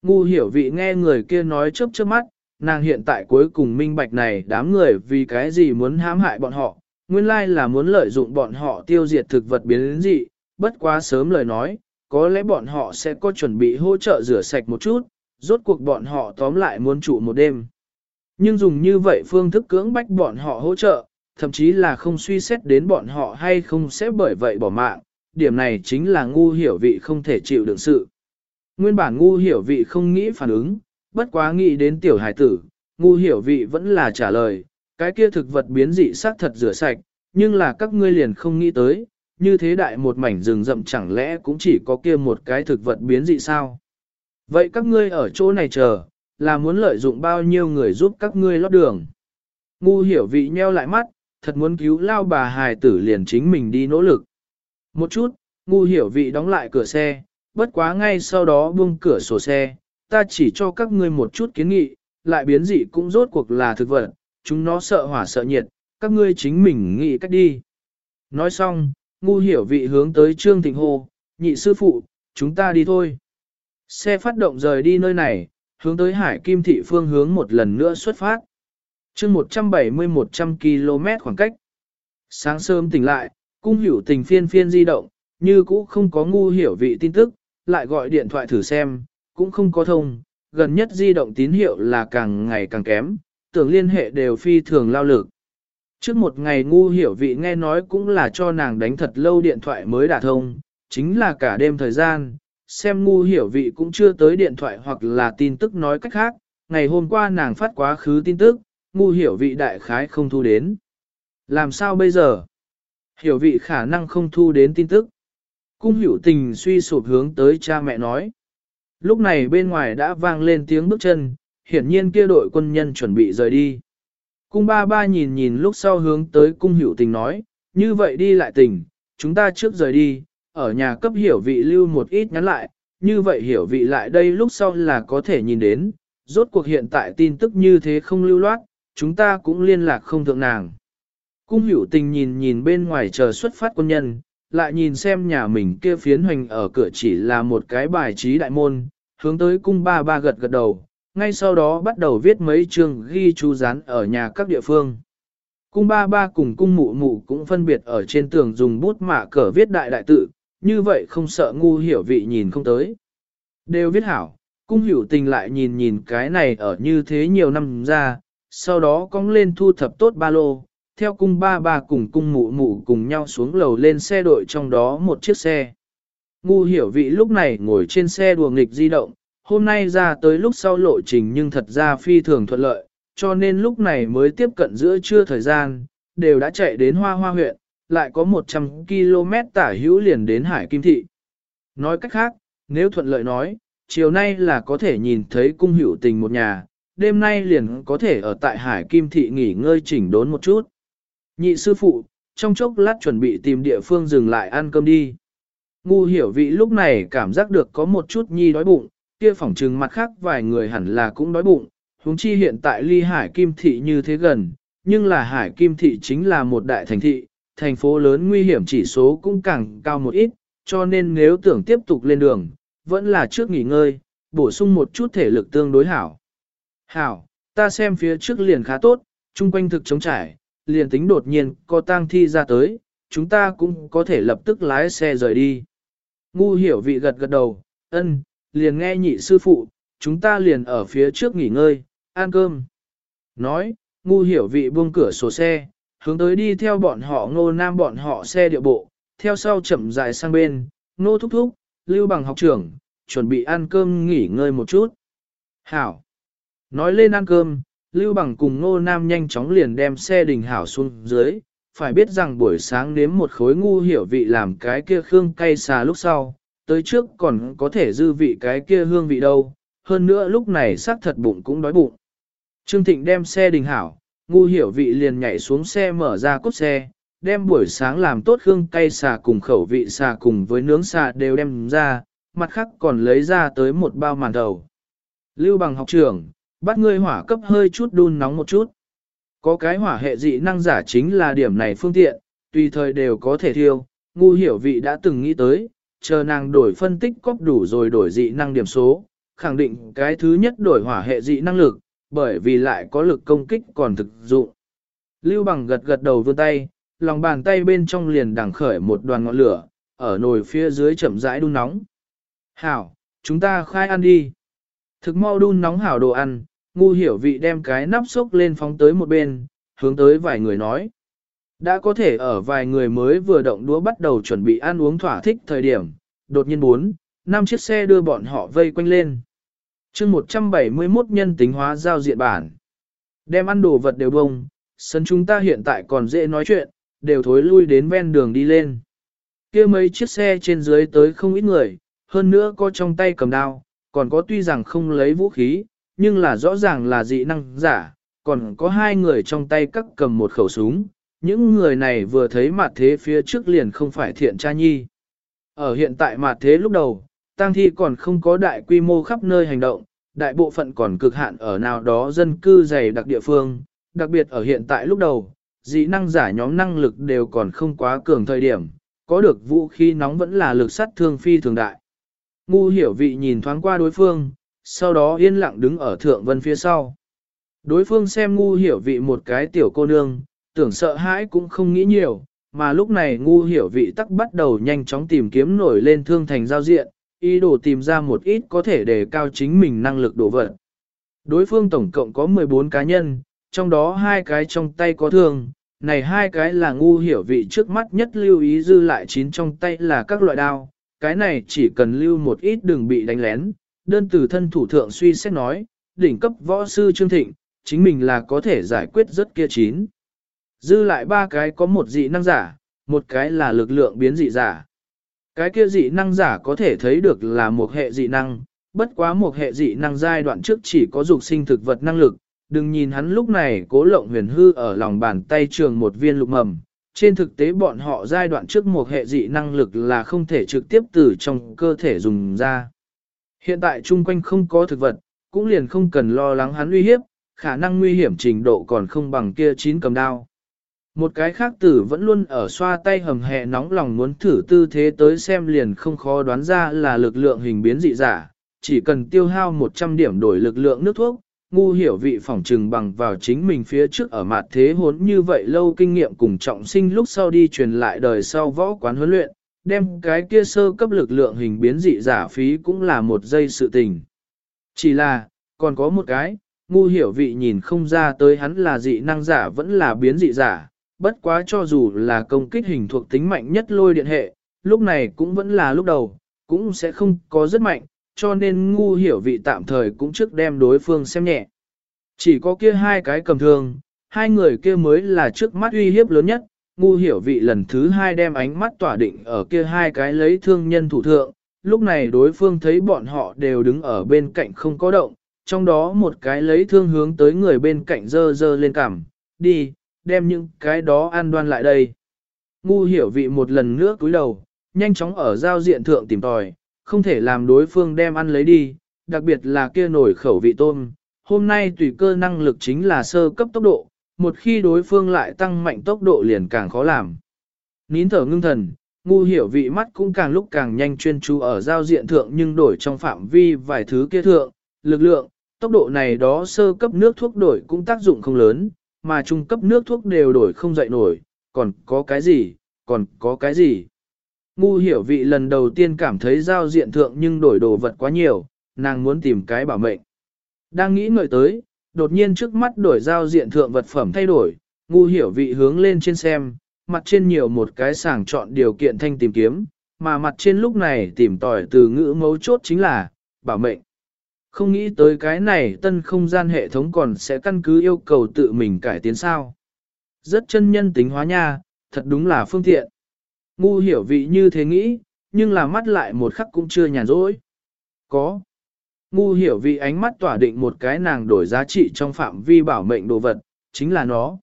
Ngu hiểu vị nghe người kia nói chớp chớp mắt, nàng hiện tại cuối cùng minh bạch này đám người vì cái gì muốn hãm hại bọn họ, nguyên lai là muốn lợi dụng bọn họ tiêu diệt thực vật biến dị, bất quá sớm lời nói, có lẽ bọn họ sẽ có chuẩn bị hỗ trợ rửa sạch một chút, rốt cuộc bọn họ tóm lại muốn trụ một đêm. Nhưng dùng như vậy phương thức cưỡng bách bọn họ hỗ trợ, thậm chí là không suy xét đến bọn họ hay không sẽ bởi vậy bỏ mạng, điểm này chính là ngu hiểu vị không thể chịu đựng sự. Nguyên bản ngu hiểu vị không nghĩ phản ứng, bất quá nghĩ đến tiểu hải tử, ngu hiểu vị vẫn là trả lời, cái kia thực vật biến dị xác thật rửa sạch, nhưng là các ngươi liền không nghĩ tới, như thế đại một mảnh rừng rậm chẳng lẽ cũng chỉ có kia một cái thực vật biến dị sao? Vậy các ngươi ở chỗ này chờ, là muốn lợi dụng bao nhiêu người giúp các ngươi lót đường? Ngu hiểu vị nheo lại mắt, thật muốn cứu lao bà hài tử liền chính mình đi nỗ lực. Một chút, ngu hiểu vị đóng lại cửa xe, bất quá ngay sau đó buông cửa sổ xe, ta chỉ cho các ngươi một chút kiến nghị, lại biến dị cũng rốt cuộc là thực vật, chúng nó sợ hỏa sợ nhiệt, các ngươi chính mình nghĩ cách đi. Nói xong, ngu hiểu vị hướng tới Trương Thịnh Hồ, nhị sư phụ, chúng ta đi thôi. Xe phát động rời đi nơi này, hướng tới Hải Kim Thị phương hướng một lần nữa xuất phát. chương 170-100 km khoảng cách. Sáng sớm tỉnh lại, cung hiểu tình phiên phiên di động, như cũ không có ngu hiểu vị tin tức, lại gọi điện thoại thử xem, cũng không có thông, gần nhất di động tín hiệu là càng ngày càng kém, tưởng liên hệ đều phi thường lao lực. Trước một ngày ngu hiểu vị nghe nói cũng là cho nàng đánh thật lâu điện thoại mới đả thông, chính là cả đêm thời gian, xem ngu hiểu vị cũng chưa tới điện thoại hoặc là tin tức nói cách khác, ngày hôm qua nàng phát quá khứ tin tức, ngu hiểu vị đại khái không thu đến. Làm sao bây giờ? Hiểu vị khả năng không thu đến tin tức. Cung hiểu tình suy sụp hướng tới cha mẹ nói. Lúc này bên ngoài đã vang lên tiếng bước chân, hiển nhiên kia đội quân nhân chuẩn bị rời đi. Cung ba ba nhìn nhìn lúc sau hướng tới cung hiểu tình nói, như vậy đi lại tình, chúng ta trước rời đi, ở nhà cấp hiểu vị lưu một ít nhắn lại, như vậy hiểu vị lại đây lúc sau là có thể nhìn đến, rốt cuộc hiện tại tin tức như thế không lưu loát, chúng ta cũng liên lạc không thượng nàng. Cung hiểu tình nhìn nhìn bên ngoài chờ xuất phát quân nhân, lại nhìn xem nhà mình kia phiến hoành ở cửa chỉ là một cái bài trí đại môn, hướng tới cung ba ba gật gật đầu, ngay sau đó bắt đầu viết mấy chương ghi chú rán ở nhà các địa phương. Cung ba ba cùng cung mụ mụ cũng phân biệt ở trên tường dùng bút mạ cờ viết đại đại tự, như vậy không sợ ngu hiểu vị nhìn không tới. Đều viết hảo, cung hiểu tình lại nhìn nhìn cái này ở như thế nhiều năm ra, sau đó cong lên thu thập tốt ba lô, theo cung ba ba cùng cung mụ mụ cùng nhau xuống lầu lên xe đội trong đó một chiếc xe. Ngu hiểu vị lúc này ngồi trên xe đùa nghịch di động, hôm nay ra tới lúc sau lộ trình nhưng thật ra phi thường thuận lợi, cho nên lúc này mới tiếp cận giữa trưa thời gian, đều đã chạy đến Hoa Hoa huyện, lại có 100 km tả hữu liền đến Hải Kim Thị. Nói cách khác, nếu thuận lợi nói, chiều nay là có thể nhìn thấy cung hữu tình một nhà, đêm nay liền có thể ở tại Hải Kim Thị nghỉ ngơi chỉnh đốn một chút. Nhị sư phụ, trong chốc lát chuẩn bị tìm địa phương dừng lại ăn cơm đi. Ngu hiểu vị lúc này cảm giác được có một chút nhi đói bụng, kia phỏng trừng mặt khác vài người hẳn là cũng đói bụng, huống chi hiện tại ly hải kim thị như thế gần, nhưng là hải kim thị chính là một đại thành thị, thành phố lớn nguy hiểm chỉ số cũng càng cao một ít, cho nên nếu tưởng tiếp tục lên đường, vẫn là trước nghỉ ngơi, bổ sung một chút thể lực tương đối hảo. Hảo, ta xem phía trước liền khá tốt, chung quanh thực chống trải, liền tính đột nhiên có tang thi ra tới, chúng ta cũng có thể lập tức lái xe rời đi. Ngu hiểu vị gật gật đầu, ân, liền nghe nhị sư phụ, chúng ta liền ở phía trước nghỉ ngơi, ăn cơm. Nói, ngu hiểu vị buông cửa sổ xe, hướng tới đi theo bọn họ ngô nam bọn họ xe điệu bộ, theo sau chậm dài sang bên, ngô thúc thúc, lưu bằng học trưởng, chuẩn bị ăn cơm nghỉ ngơi một chút. Hảo! Nói lên ăn cơm, Lưu Bằng cùng Ngô Nam nhanh chóng liền đem xe đình hảo xuống dưới, phải biết rằng buổi sáng nếm một khối ngu hiểu vị làm cái kia khương cay xà lúc sau, tới trước còn có thể dư vị cái kia hương vị đâu, hơn nữa lúc này xác thật bụng cũng đói bụng. Trương Thịnh đem xe đình hảo, ngu hiểu vị liền nhảy xuống xe mở ra cốt xe, đem buổi sáng làm tốt hương cay xà cùng khẩu vị xà cùng với nướng xà đều đem ra, mặt khác còn lấy ra tới một bao màn đầu. Lưu bằng học trưởng, bắt ngươi hỏa cấp hơi chút đun nóng một chút. Có cái hỏa hệ dị năng giả chính là điểm này phương tiện, tùy thời đều có thể thiêu, ngu hiểu vị đã từng nghĩ tới, chờ nàng đổi phân tích cóp đủ rồi đổi dị năng điểm số, khẳng định cái thứ nhất đổi hỏa hệ dị năng lực, bởi vì lại có lực công kích còn thực dụng. Lưu bằng gật gật đầu vươn tay, lòng bàn tay bên trong liền đằng khởi một đoàn ngọn lửa, ở nồi phía dưới chậm rãi đun nóng. Hảo, chúng ta khai ăn đi. Thực mau đun nóng hảo đồ ăn, ngu hiểu vị đem cái nắp sốc lên phóng tới một bên, hướng tới vài người nói. Đã có thể ở vài người mới vừa động đũa bắt đầu chuẩn bị ăn uống thỏa thích thời điểm, đột nhiên bốn, năm chiếc xe đưa bọn họ vây quanh lên. chương 171 nhân tính hóa giao diện bản. Đem ăn đồ vật đều bông, sân chúng ta hiện tại còn dễ nói chuyện, đều thối lui đến ven đường đi lên. kia mấy chiếc xe trên dưới tới không ít người, hơn nữa có trong tay cầm đao, còn có tuy rằng không lấy vũ khí, nhưng là rõ ràng là dị năng giả, còn có hai người trong tay cắt cầm một khẩu súng. Những người này vừa thấy mặt thế phía trước liền không phải thiện cha nhi. Ở hiện tại mặt thế lúc đầu, tang thi còn không có đại quy mô khắp nơi hành động, đại bộ phận còn cực hạn ở nào đó dân cư dày đặc địa phương, đặc biệt ở hiện tại lúc đầu, dị năng giả nhóm năng lực đều còn không quá cường thời điểm, có được vũ khí nóng vẫn là lực sát thương phi thường đại. Ngu hiểu vị nhìn thoáng qua đối phương, sau đó yên lặng đứng ở thượng vân phía sau. Đối phương xem ngu hiểu vị một cái tiểu cô nương, tưởng sợ hãi cũng không nghĩ nhiều, mà lúc này ngu hiểu vị tắc bắt đầu nhanh chóng tìm kiếm nổi lên thương thành giao diện, ý đồ tìm ra một ít có thể đề cao chính mình năng lực đổ vật. Đối phương tổng cộng có 14 cá nhân, trong đó hai cái trong tay có thương, này hai cái là ngu hiểu vị trước mắt nhất lưu ý dư lại chín trong tay là các loại đao, cái này chỉ cần lưu một ít đừng bị đánh lén, đơn từ thân thủ thượng suy xét nói, đỉnh cấp võ sư Trương Thịnh, chính mình là có thể giải quyết rất kia chín. Dư lại ba cái có một dị năng giả, một cái là lực lượng biến dị giả. Cái kia dị năng giả có thể thấy được là một hệ dị năng, bất quá một hệ dị năng giai đoạn trước chỉ có dục sinh thực vật năng lực, đừng nhìn hắn lúc này cố lộng huyền hư ở lòng bàn tay trường một viên lục mầm. Trên thực tế bọn họ giai đoạn trước một hệ dị năng lực là không thể trực tiếp từ trong cơ thể dùng ra. Hiện tại chung quanh không có thực vật, cũng liền không cần lo lắng hắn uy hiếp, khả năng nguy hiểm trình độ còn không bằng kia chín cầm đao. Một cái khác tử vẫn luôn ở xoa tay hầm hẹ nóng lòng muốn thử tư thế tới xem liền không khó đoán ra là lực lượng hình biến dị giả, chỉ cần tiêu hao 100 điểm đổi lực lượng nước thuốc, ngu hiểu vị phỏng trừng bằng vào chính mình phía trước ở mặt thế hốn như vậy lâu kinh nghiệm cùng trọng sinh lúc sau đi truyền lại đời sau võ quán huấn luyện, đem cái kia sơ cấp lực lượng hình biến dị giả phí cũng là một giây sự tình. Chỉ là, còn có một cái, ngu hiểu vị nhìn không ra tới hắn là dị năng giả vẫn là biến dị giả, bất quá cho dù là công kích hình thuộc tính mạnh nhất lôi điện hệ, lúc này cũng vẫn là lúc đầu, cũng sẽ không có rất mạnh, cho nên ngu hiểu vị tạm thời cũng trước đem đối phương xem nhẹ. Chỉ có kia hai cái cầm thương, hai người kia mới là trước mắt uy hiếp lớn nhất, ngu hiểu vị lần thứ hai đem ánh mắt tỏa định ở kia hai cái lấy thương nhân thủ thượng, lúc này đối phương thấy bọn họ đều đứng ở bên cạnh không có động, trong đó một cái lấy thương hướng tới người bên cạnh dơ dơ lên cằm, đi, đem những cái đó an đoan lại đây. Ngu hiểu vị một lần nữa cúi đầu, nhanh chóng ở giao diện thượng tìm tòi, không thể làm đối phương đem ăn lấy đi, đặc biệt là kia nổi khẩu vị tôm. Hôm nay tùy cơ năng lực chính là sơ cấp tốc độ, một khi đối phương lại tăng mạnh tốc độ liền càng khó làm. Nín thở ngưng thần, ngu hiểu vị mắt cũng càng lúc càng nhanh chuyên chú ở giao diện thượng nhưng đổi trong phạm vi vài thứ kia thượng, lực lượng, tốc độ này đó sơ cấp nước thuốc đổi cũng tác dụng không lớn, mà trung cấp nước thuốc đều đổi không dậy nổi, còn có cái gì, còn có cái gì. Ngu hiểu vị lần đầu tiên cảm thấy giao diện thượng nhưng đổi đồ vật quá nhiều, nàng muốn tìm cái bảo mệnh. Đang nghĩ ngợi tới, đột nhiên trước mắt đổi giao diện thượng vật phẩm thay đổi, ngu hiểu vị hướng lên trên xem, mặt trên nhiều một cái sàng chọn điều kiện thanh tìm kiếm, mà mặt trên lúc này tìm tòi từ ngữ mấu chốt chính là, bảo mệnh. Không nghĩ tới cái này tân không gian hệ thống còn sẽ căn cứ yêu cầu tự mình cải tiến sao. Rất chân nhân tính hóa nha, thật đúng là phương tiện. Ngu hiểu vị như thế nghĩ, nhưng là mắt lại một khắc cũng chưa nhàn rỗi. Có. Ngu hiểu vị ánh mắt tỏa định một cái nàng đổi giá trị trong phạm vi bảo mệnh đồ vật, chính là nó.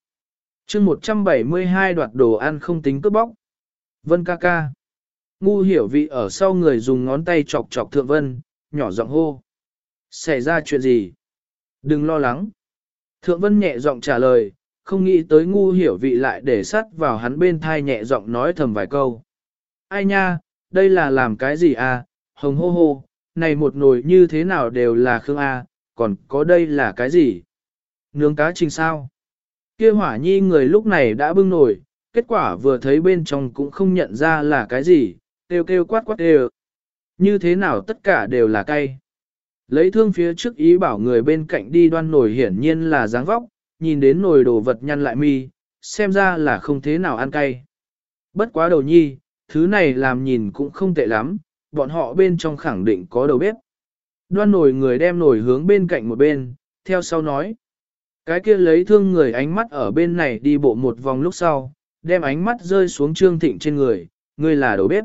chương 172 đoạt đồ ăn không tính cướp bóc. Vân ca ca. Ngu hiểu vị ở sau người dùng ngón tay chọc chọc thượng vân, nhỏ giọng hô. Xảy ra chuyện gì? Đừng lo lắng. Thượng vân nhẹ giọng trả lời, không nghĩ tới ngu hiểu vị lại để sắt vào hắn bên thai nhẹ giọng nói thầm vài câu. Ai nha, đây là làm cái gì à, hồng hô hô, này một nồi như thế nào đều là khương A, còn có đây là cái gì? Nướng cá trình sao? Kia hỏa nhi người lúc này đã bưng nồi, kết quả vừa thấy bên trong cũng không nhận ra là cái gì, kêu kêu quát quát đều. Như thế nào tất cả đều là cay. Lấy thương phía trước ý bảo người bên cạnh đi đoan nổi hiển nhiên là dáng vóc, nhìn đến nồi đồ vật nhăn lại mi, xem ra là không thế nào ăn cay. Bất quá đầu nhi, thứ này làm nhìn cũng không tệ lắm, bọn họ bên trong khẳng định có đầu bếp. Đoan nồi người đem nồi hướng bên cạnh một bên, theo sau nói. Cái kia lấy thương người ánh mắt ở bên này đi bộ một vòng lúc sau, đem ánh mắt rơi xuống Trương Thịnh trên người, người là đầu bếp.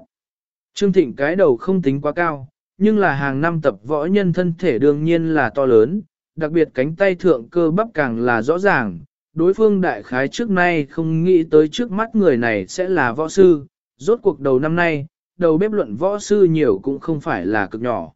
Trương Thịnh cái đầu không tính quá cao, nhưng là hàng năm tập võ nhân thân thể đương nhiên là to lớn, đặc biệt cánh tay thượng cơ bắp càng là rõ ràng. Đối phương đại khái trước nay không nghĩ tới trước mắt người này sẽ là võ sư, rốt cuộc đầu năm nay, đầu bếp luận võ sư nhiều cũng không phải là cực nhỏ.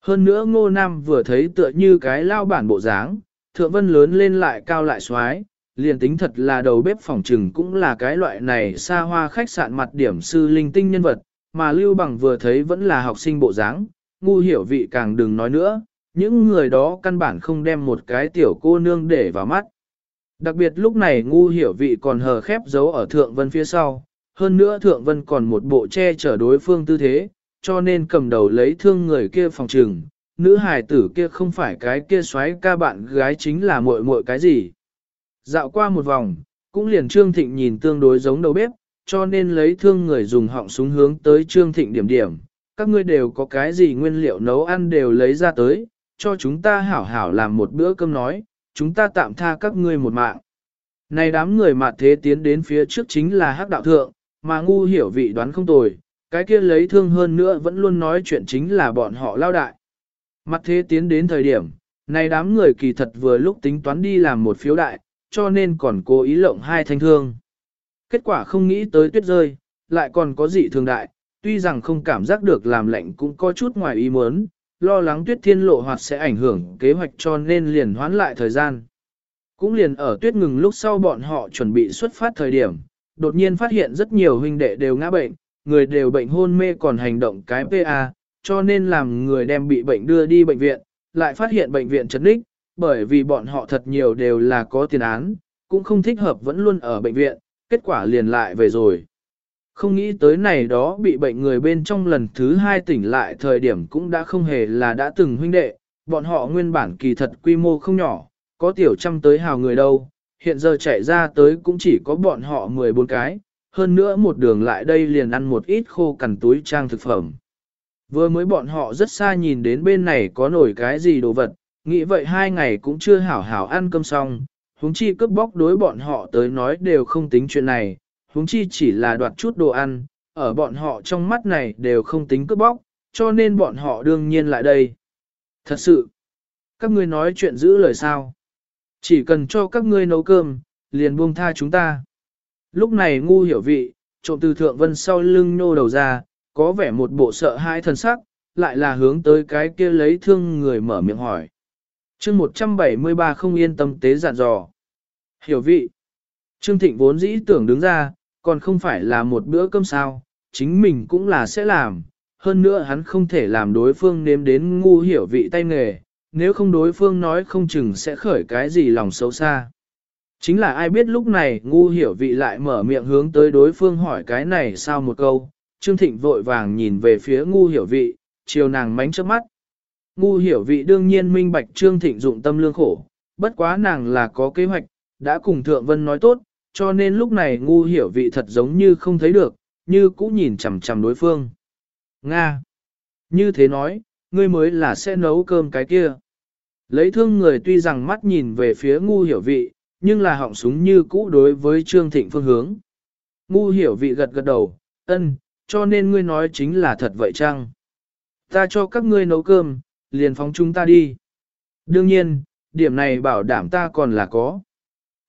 Hơn nữa ngô nam vừa thấy tựa như cái lao bản bộ dáng, thượng vân lớn lên lại cao lại xoái, liền tính thật là đầu bếp phòng trừng cũng là cái loại này xa hoa khách sạn mặt điểm sư linh tinh nhân vật, mà lưu bằng vừa thấy vẫn là học sinh bộ dáng, ngu hiểu vị càng đừng nói nữa, những người đó căn bản không đem một cái tiểu cô nương để vào mắt. Đặc biệt lúc này ngu hiểu vị còn hờ khép giấu ở thượng vân phía sau, hơn nữa thượng vân còn một bộ che chở đối phương tư thế, cho nên cầm đầu lấy thương người kia phòng trừng, nữ hài tử kia không phải cái kia xoáy ca bạn gái chính là muội muội cái gì. Dạo qua một vòng, cũng liền Trương Thịnh nhìn tương đối giống đầu bếp, cho nên lấy thương người dùng họng súng hướng tới Trương Thịnh điểm điểm, các ngươi đều có cái gì nguyên liệu nấu ăn đều lấy ra tới, cho chúng ta hảo hảo làm một bữa cơm nói, chúng ta tạm tha các ngươi một mạng. Này đám người mà thế tiến đến phía trước chính là hắc đạo thượng, mà ngu hiểu vị đoán không tồi, cái kia lấy thương hơn nữa vẫn luôn nói chuyện chính là bọn họ lao đại. Mặt thế tiến đến thời điểm, này đám người kỳ thật vừa lúc tính toán đi làm một phiếu đại, cho nên còn cố ý lộng hai thanh thương. Kết quả không nghĩ tới tuyết rơi, lại còn có dị thường đại, tuy rằng không cảm giác được làm lạnh cũng có chút ngoài ý muốn, lo lắng tuyết thiên lộ hoạt sẽ ảnh hưởng kế hoạch cho nên liền hoán lại thời gian. Cũng liền ở tuyết ngừng lúc sau bọn họ chuẩn bị xuất phát thời điểm, đột nhiên phát hiện rất nhiều huynh đệ đều ngã bệnh, người đều bệnh hôn mê còn hành động cái PA, cho nên làm người đem bị bệnh đưa đi bệnh viện, lại phát hiện bệnh viện chấn đích, bởi vì bọn họ thật nhiều đều là có tiền án, cũng không thích hợp vẫn luôn ở bệnh viện, kết quả liền lại về rồi. Không nghĩ tới này đó bị bệnh người bên trong lần thứ hai tỉnh lại thời điểm cũng đã không hề là đã từng huynh đệ, bọn họ nguyên bản kỳ thật quy mô không nhỏ, có tiểu trăm tới hào người đâu, hiện giờ chạy ra tới cũng chỉ có bọn họ 14 cái, hơn nữa một đường lại đây liền ăn một ít khô cằn túi trang thực phẩm. Vừa mới bọn họ rất xa nhìn đến bên này có nổi cái gì đồ vật, nghĩ vậy hai ngày cũng chưa hảo hảo ăn cơm xong, huống chi cướp bóc đối bọn họ tới nói đều không tính chuyện này, huống chi chỉ là đoạt chút đồ ăn, ở bọn họ trong mắt này đều không tính cướp bóc, cho nên bọn họ đương nhiên lại đây. Thật sự, các ngươi nói chuyện giữ lời sao? Chỉ cần cho các ngươi nấu cơm, liền buông tha chúng ta. Lúc này ngu hiểu vị, trộm từ thượng vân sau lưng nô đầu ra, có vẻ một bộ sợ hãi thần sắc, lại là hướng tới cái kia lấy thương người mở miệng hỏi chương 173 không yên tâm tế dặn dò. Hiểu vị. Trương Thịnh vốn dĩ tưởng đứng ra, còn không phải là một bữa cơm sao, chính mình cũng là sẽ làm. Hơn nữa hắn không thể làm đối phương nếm đến ngu hiểu vị tay nghề, nếu không đối phương nói không chừng sẽ khởi cái gì lòng xấu xa. Chính là ai biết lúc này ngu hiểu vị lại mở miệng hướng tới đối phương hỏi cái này sao một câu, Trương Thịnh vội vàng nhìn về phía ngu hiểu vị, chiều nàng mánh trước mắt. Ngu hiểu vị đương nhiên minh bạch Trương Thịnh dụng tâm lương khổ, bất quá nàng là có kế hoạch, đã cùng Thượng Vân nói tốt, cho nên lúc này ngu hiểu vị thật giống như không thấy được, như cũ nhìn chằm chằm đối phương. Nga! Như thế nói, ngươi mới là sẽ nấu cơm cái kia. Lấy thương người tuy rằng mắt nhìn về phía ngu hiểu vị, nhưng là họng súng như cũ đối với Trương Thịnh phương hướng. Ngu hiểu vị gật gật đầu, ân, cho nên ngươi nói chính là thật vậy chăng? Ta cho các ngươi nấu cơm, liền phóng chúng ta đi. Đương nhiên, điểm này bảo đảm ta còn là có.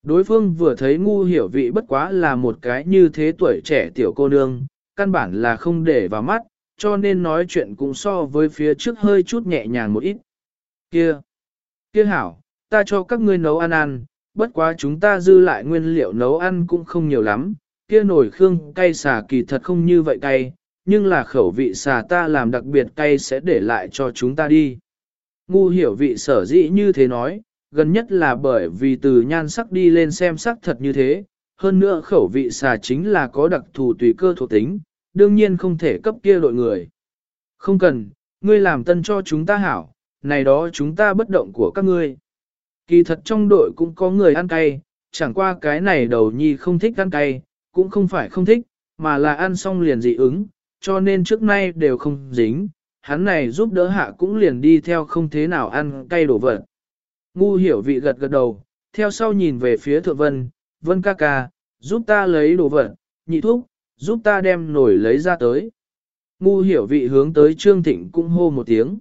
Đối phương vừa thấy ngu hiểu vị bất quá là một cái như thế tuổi trẻ tiểu cô nương, căn bản là không để vào mắt, cho nên nói chuyện cũng so với phía trước hơi chút nhẹ nhàng một ít. Kia! Kia hảo, ta cho các ngươi nấu ăn ăn, bất quá chúng ta dư lại nguyên liệu nấu ăn cũng không nhiều lắm, kia nổi khương cay xà kỳ thật không như vậy cay, nhưng là khẩu vị xà ta làm đặc biệt cay sẽ để lại cho chúng ta đi. Ngu hiểu vị sở dĩ như thế nói, gần nhất là bởi vì từ nhan sắc đi lên xem sắc thật như thế, hơn nữa khẩu vị xà chính là có đặc thù tùy cơ thuộc tính, đương nhiên không thể cấp kia đội người. Không cần, ngươi làm tân cho chúng ta hảo, này đó chúng ta bất động của các ngươi. Kỳ thật trong đội cũng có người ăn cay, chẳng qua cái này đầu nhi không thích ăn cay, cũng không phải không thích, mà là ăn xong liền dị ứng, cho nên trước nay đều không dính, hắn này giúp đỡ hạ cũng liền đi theo không thế nào ăn cay đổ vật. Ngu hiểu vị gật gật đầu, theo sau nhìn về phía thượng vân, vân ca ca, giúp ta lấy đồ vật, nhị thúc, giúp ta đem nổi lấy ra tới. Ngu hiểu vị hướng tới Trương Thịnh cũng hô một tiếng.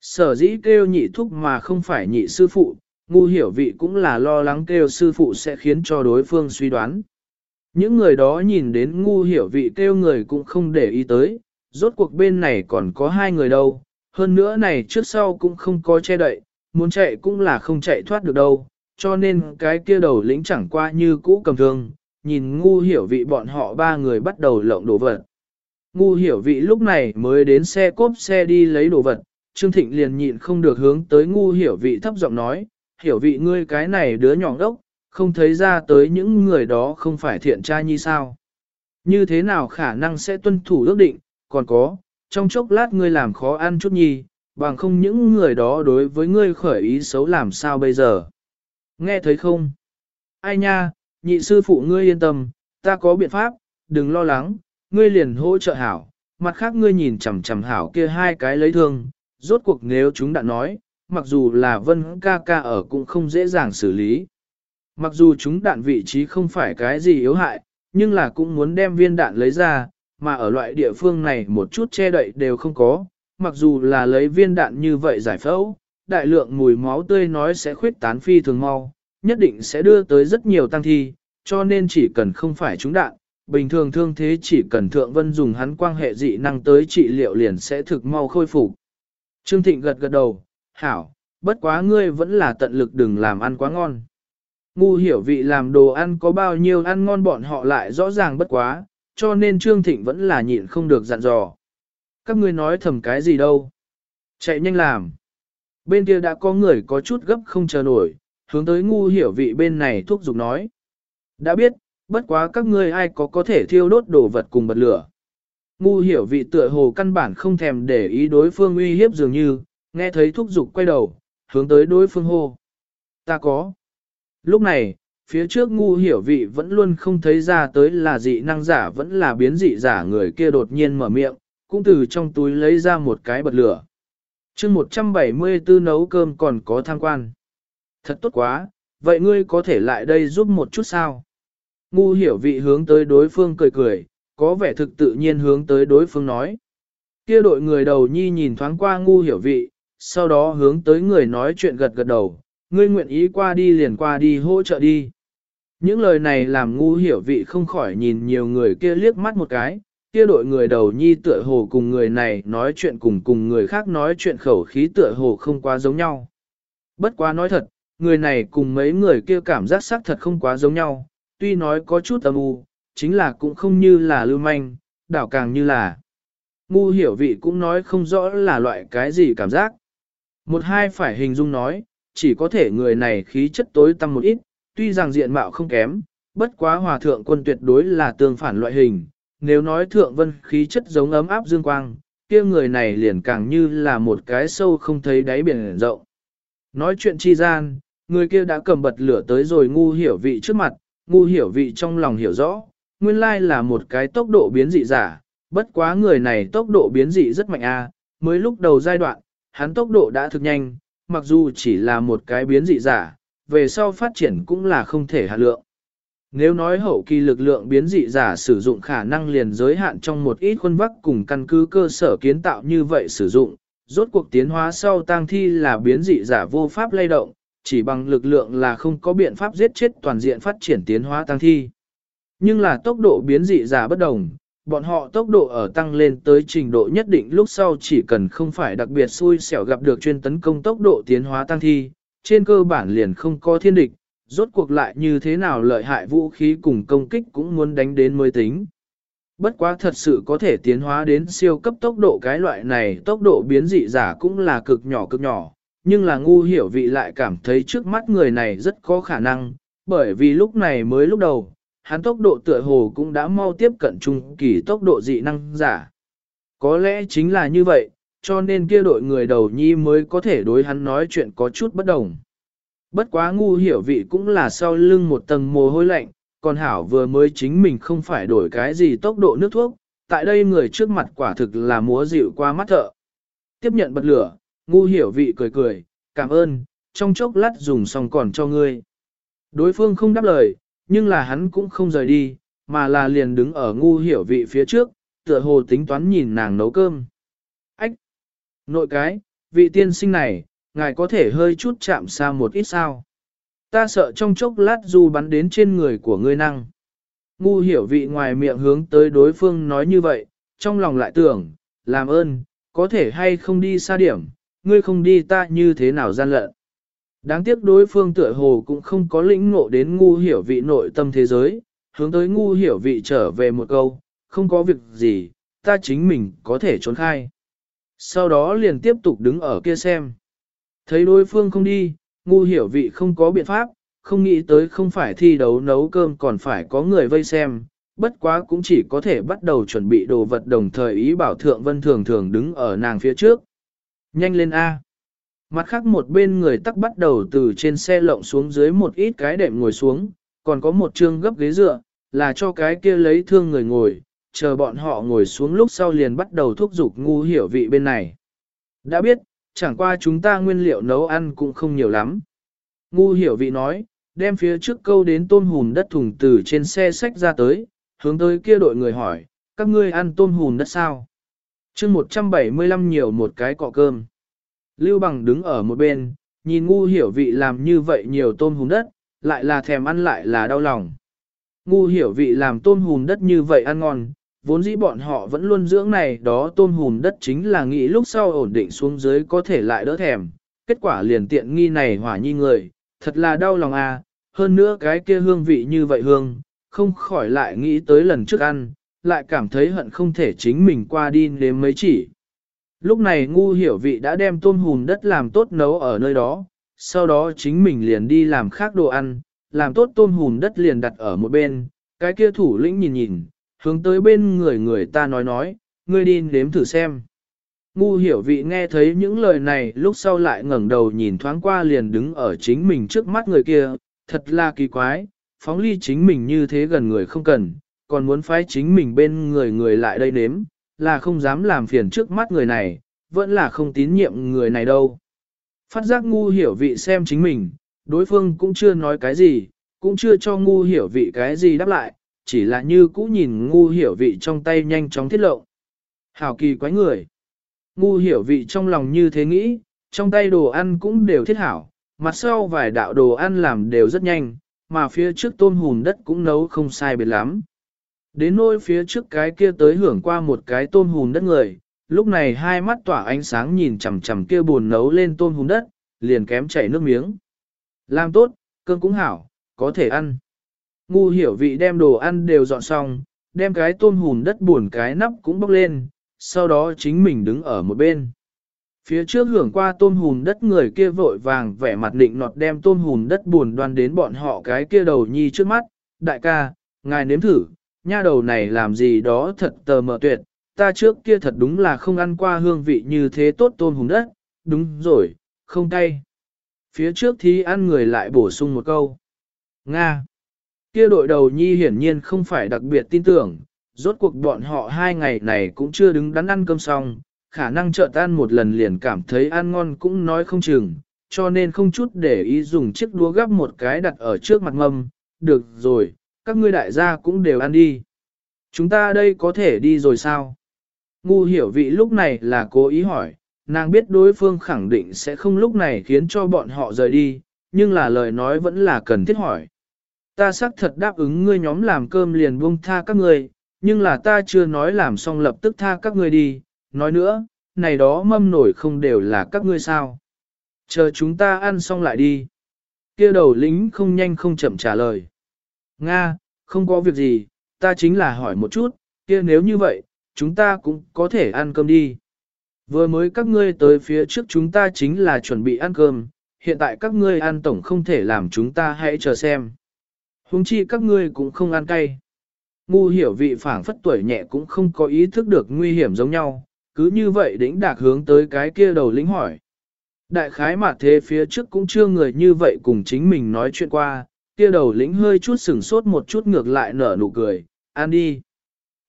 Sở dĩ kêu nhị thúc mà không phải nhị sư phụ, ngu hiểu vị cũng là lo lắng kêu sư phụ sẽ khiến cho đối phương suy đoán. Những người đó nhìn đến ngu hiểu vị kêu người cũng không để ý tới, rốt cuộc bên này còn có hai người đâu, hơn nữa này trước sau cũng không có che đậy, muốn chạy cũng là không chạy thoát được đâu, cho nên cái kia đầu lĩnh chẳng qua như cũ cầm thương, nhìn ngu hiểu vị bọn họ ba người bắt đầu lộng đồ vật. Ngu hiểu vị lúc này mới đến xe cốp xe đi lấy đồ vật, Trương Thịnh liền nhịn không được hướng tới ngu hiểu vị thấp giọng nói, hiểu vị ngươi cái này đứa nhỏ đốc, không thấy ra tới những người đó không phải thiện tra như sao. Như thế nào khả năng sẽ tuân thủ ước định, còn có, trong chốc lát ngươi làm khó ăn chút nhi, bằng không những người đó đối với ngươi khởi ý xấu làm sao bây giờ. Nghe thấy không? Ai nha, nhị sư phụ ngươi yên tâm, ta có biện pháp, đừng lo lắng, ngươi liền hỗ trợ hảo, mặt khác ngươi nhìn chằm chằm hảo kia hai cái lấy thương, rốt cuộc nếu chúng đã nói, mặc dù là vân ca ca ở cũng không dễ dàng xử lý. Mặc dù chúng đạn vị trí không phải cái gì yếu hại, nhưng là cũng muốn đem viên đạn lấy ra, mà ở loại địa phương này một chút che đậy đều không có, mặc dù là lấy viên đạn như vậy giải phẫu, đại lượng mùi máu tươi nói sẽ khuyết tán phi thường mau, nhất định sẽ đưa tới rất nhiều tăng thi, cho nên chỉ cần không phải trúng đạn, bình thường thương thế chỉ cần Thượng Vân dùng hắn quan hệ dị năng tới trị liệu liền sẽ thực mau khôi phục. Trương Thịnh gật gật đầu, hảo, bất quá ngươi vẫn là tận lực đừng làm ăn quá ngon. Ngu hiểu vị làm đồ ăn có bao nhiêu ăn ngon bọn họ lại rõ ràng bất quá, cho nên Trương Thịnh vẫn là nhịn không được dặn dò. Các ngươi nói thầm cái gì đâu. Chạy nhanh làm. Bên kia đã có người có chút gấp không chờ nổi, hướng tới ngu hiểu vị bên này thúc giục nói. Đã biết, bất quá các ngươi ai có có thể thiêu đốt đồ vật cùng bật lửa. Ngu hiểu vị tựa hồ căn bản không thèm để ý đối phương uy hiếp dường như, nghe thấy thúc giục quay đầu, hướng tới đối phương hô. Ta có. Lúc này, phía trước ngu hiểu vị vẫn luôn không thấy ra tới là dị năng giả vẫn là biến dị giả người kia đột nhiên mở miệng, cũng từ trong túi lấy ra một cái bật lửa. chương 174 nấu cơm còn có tham quan. Thật tốt quá, vậy ngươi có thể lại đây giúp một chút sao? Ngu hiểu vị hướng tới đối phương cười cười, có vẻ thực tự nhiên hướng tới đối phương nói. Kia đội người đầu nhi nhìn thoáng qua ngu hiểu vị, sau đó hướng tới người nói chuyện gật gật đầu, ngươi nguyện ý qua đi liền qua đi hỗ trợ đi. Những lời này làm ngu hiểu vị không khỏi nhìn nhiều người kia liếc mắt một cái, kia đội người đầu nhi tựa hồ cùng người này nói chuyện cùng cùng người khác nói chuyện khẩu khí tựa hồ không quá giống nhau. Bất quá nói thật, người này cùng mấy người kia cảm giác xác thật không quá giống nhau, tuy nói có chút âm u, chính là cũng không như là lưu manh, đảo càng như là. Ngu hiểu vị cũng nói không rõ là loại cái gì cảm giác. Một hai phải hình dung nói, chỉ có thể người này khí chất tối tăm một ít, tuy rằng diện mạo không kém, bất quá hòa thượng quân tuyệt đối là tương phản loại hình. Nếu nói thượng vân khí chất giống ấm áp dương quang, kia người này liền càng như là một cái sâu không thấy đáy biển rộng. Nói chuyện chi gian, người kia đã cầm bật lửa tới rồi ngu hiểu vị trước mặt, ngu hiểu vị trong lòng hiểu rõ, nguyên lai là một cái tốc độ biến dị giả, bất quá người này tốc độ biến dị rất mạnh a, mới lúc đầu giai đoạn, hắn tốc độ đã thực nhanh, mặc dù chỉ là một cái biến dị giả, về sau phát triển cũng là không thể hạ lượng. Nếu nói hậu kỳ lực lượng biến dị giả sử dụng khả năng liền giới hạn trong một ít khuôn vắc cùng căn cứ cơ sở kiến tạo như vậy sử dụng, rốt cuộc tiến hóa sau tang thi là biến dị giả vô pháp lay động, chỉ bằng lực lượng là không có biện pháp giết chết toàn diện phát triển tiến hóa tang thi. Nhưng là tốc độ biến dị giả bất đồng, bọn họ tốc độ ở tăng lên tới trình độ nhất định lúc sau chỉ cần không phải đặc biệt xui xẻo gặp được chuyên tấn công tốc độ tiến hóa tăng thi, trên cơ bản liền không có thiên địch, rốt cuộc lại như thế nào lợi hại vũ khí cùng công kích cũng muốn đánh đến mới tính. Bất quá thật sự có thể tiến hóa đến siêu cấp tốc độ cái loại này tốc độ biến dị giả cũng là cực nhỏ cực nhỏ, nhưng là ngu hiểu vị lại cảm thấy trước mắt người này rất có khả năng, bởi vì lúc này mới lúc đầu, hắn tốc độ tựa hồ cũng đã mau tiếp cận trung kỳ tốc độ dị năng giả. Có lẽ chính là như vậy, cho nên kia đội người đầu nhi mới có thể đối hắn nói chuyện có chút bất đồng. Bất quá ngu hiểu vị cũng là sau lưng một tầng mồ hôi lạnh, còn hảo vừa mới chính mình không phải đổi cái gì tốc độ nước thuốc, tại đây người trước mặt quả thực là múa dịu qua mắt thợ. Tiếp nhận bật lửa, ngu hiểu vị cười cười, cảm ơn, trong chốc lát dùng xong còn cho ngươi. Đối phương không đáp lời, nhưng là hắn cũng không rời đi, mà là liền đứng ở ngu hiểu vị phía trước, tựa hồ tính toán nhìn nàng nấu cơm. Ách! Nội cái, vị tiên sinh này, ngài có thể hơi chút chạm xa một ít sao. Ta sợ trong chốc lát dù bắn đến trên người của ngươi năng. Ngu hiểu vị ngoài miệng hướng tới đối phương nói như vậy, trong lòng lại tưởng, làm ơn, có thể hay không đi xa điểm, ngươi không đi ta như thế nào gian lận. Đáng tiếc đối phương tựa hồ cũng không có lĩnh ngộ đến ngu hiểu vị nội tâm thế giới, hướng tới ngu hiểu vị trở về một câu, không có việc gì, ta chính mình có thể trốn khai. Sau đó liền tiếp tục đứng ở kia xem. Thấy đối phương không đi, ngu hiểu vị không có biện pháp, không nghĩ tới không phải thi đấu nấu cơm còn phải có người vây xem, bất quá cũng chỉ có thể bắt đầu chuẩn bị đồ vật đồng thời ý bảo thượng vân thường thường đứng ở nàng phía trước. Nhanh lên A. Mặt khác một bên người tắc bắt đầu từ trên xe lộng xuống dưới một ít cái đệm ngồi xuống, còn có một chương gấp ghế dựa, là cho cái kia lấy thương người ngồi, chờ bọn họ ngồi xuống lúc sau liền bắt đầu thúc giục ngu hiểu vị bên này. Đã biết, chẳng qua chúng ta nguyên liệu nấu ăn cũng không nhiều lắm. Ngu hiểu vị nói, đem phía trước câu đến tôm hùm đất thùng từ trên xe sách ra tới, hướng tới kia đội người hỏi, các ngươi ăn tôm hùm đất sao? chương 175 nhiều một cái cọ cơm. Lưu Bằng đứng ở một bên, nhìn ngu hiểu vị làm như vậy nhiều tôm hùm đất, lại là thèm ăn lại là đau lòng. Ngu hiểu vị làm tôm hùm đất như vậy ăn ngon, vốn dĩ bọn họ vẫn luôn dưỡng này đó tôm hùm đất chính là nghĩ lúc sau ổn định xuống dưới có thể lại đỡ thèm. Kết quả liền tiện nghi này hỏa nhi người, thật là đau lòng à, hơn nữa cái kia hương vị như vậy hương, không khỏi lại nghĩ tới lần trước ăn, lại cảm thấy hận không thể chính mình qua đi nếm mấy chỉ. Lúc này ngu hiểu vị đã đem tôm hùm đất làm tốt nấu ở nơi đó, sau đó chính mình liền đi làm khác đồ ăn, làm tốt tôm hùm đất liền đặt ở một bên, cái kia thủ lĩnh nhìn nhìn, hướng tới bên người người ta nói nói, ngươi đi nếm thử xem. Ngu hiểu vị nghe thấy những lời này lúc sau lại ngẩng đầu nhìn thoáng qua liền đứng ở chính mình trước mắt người kia, thật là kỳ quái, phóng ly chính mình như thế gần người không cần, còn muốn phái chính mình bên người người lại đây nếm, là không dám làm phiền trước mắt người này, vẫn là không tín nhiệm người này đâu. Phát giác ngu hiểu vị xem chính mình, đối phương cũng chưa nói cái gì, cũng chưa cho ngu hiểu vị cái gì đáp lại, chỉ là như cũ nhìn ngu hiểu vị trong tay nhanh chóng thiết lộ. Hảo kỳ quái người. Ngu hiểu vị trong lòng như thế nghĩ, trong tay đồ ăn cũng đều thiết hảo, mặt sau vài đạo đồ ăn làm đều rất nhanh, mà phía trước tôm hùm đất cũng nấu không sai biệt lắm. Đến nôi phía trước cái kia tới hưởng qua một cái tôm hùm đất người, lúc này hai mắt tỏa ánh sáng nhìn chằm chằm kia buồn nấu lên tôm hùm đất, liền kém chảy nước miếng. Làm tốt, cơm cũng hảo, có thể ăn. Ngu hiểu vị đem đồ ăn đều dọn xong, đem cái tôm hùm đất buồn cái nắp cũng bốc lên, sau đó chính mình đứng ở một bên. Phía trước hưởng qua tôm hùm đất người kia vội vàng vẻ mặt định nọt đem tôm hùm đất buồn đoan đến bọn họ cái kia đầu nhi trước mắt. Đại ca, ngài nếm thử, nha đầu này làm gì đó thật tờ mờ tuyệt, ta trước kia thật đúng là không ăn qua hương vị như thế tốt tôm hùng đất, đúng rồi, không cay. Phía trước thì ăn người lại bổ sung một câu. Nga. Kia đội đầu nhi hiển nhiên không phải đặc biệt tin tưởng, rốt cuộc bọn họ hai ngày này cũng chưa đứng đắn ăn cơm xong, khả năng chợt tan một lần liền cảm thấy ăn ngon cũng nói không chừng, cho nên không chút để ý dùng chiếc đũa gắp một cái đặt ở trước mặt mâm, được rồi, các ngươi đại gia cũng đều ăn đi. Chúng ta đây có thể đi rồi sao? Ngu hiểu vị lúc này là cố ý hỏi, nàng biết đối phương khẳng định sẽ không lúc này khiến cho bọn họ rời đi, nhưng là lời nói vẫn là cần thiết hỏi. Ta xác thật đáp ứng ngươi nhóm làm cơm liền buông tha các ngươi, nhưng là ta chưa nói làm xong lập tức tha các ngươi đi, nói nữa, này đó mâm nổi không đều là các ngươi sao. Chờ chúng ta ăn xong lại đi. kia đầu lính không nhanh không chậm trả lời. Nga, không có việc gì, ta chính là hỏi một chút, kia nếu như vậy, chúng ta cũng có thể ăn cơm đi. Vừa mới các ngươi tới phía trước chúng ta chính là chuẩn bị ăn cơm, hiện tại các ngươi ăn tổng không thể làm chúng ta hãy chờ xem. Hùng chi các ngươi cũng không ăn cay. Ngu hiểu vị phảng phất tuổi nhẹ cũng không có ý thức được nguy hiểm giống nhau, cứ như vậy đỉnh đạc hướng tới cái kia đầu lĩnh hỏi. Đại khái mà thế phía trước cũng chưa người như vậy cùng chính mình nói chuyện qua, kia đầu lĩnh hơi chút sửng sốt một chút ngược lại nở nụ cười, ăn đi.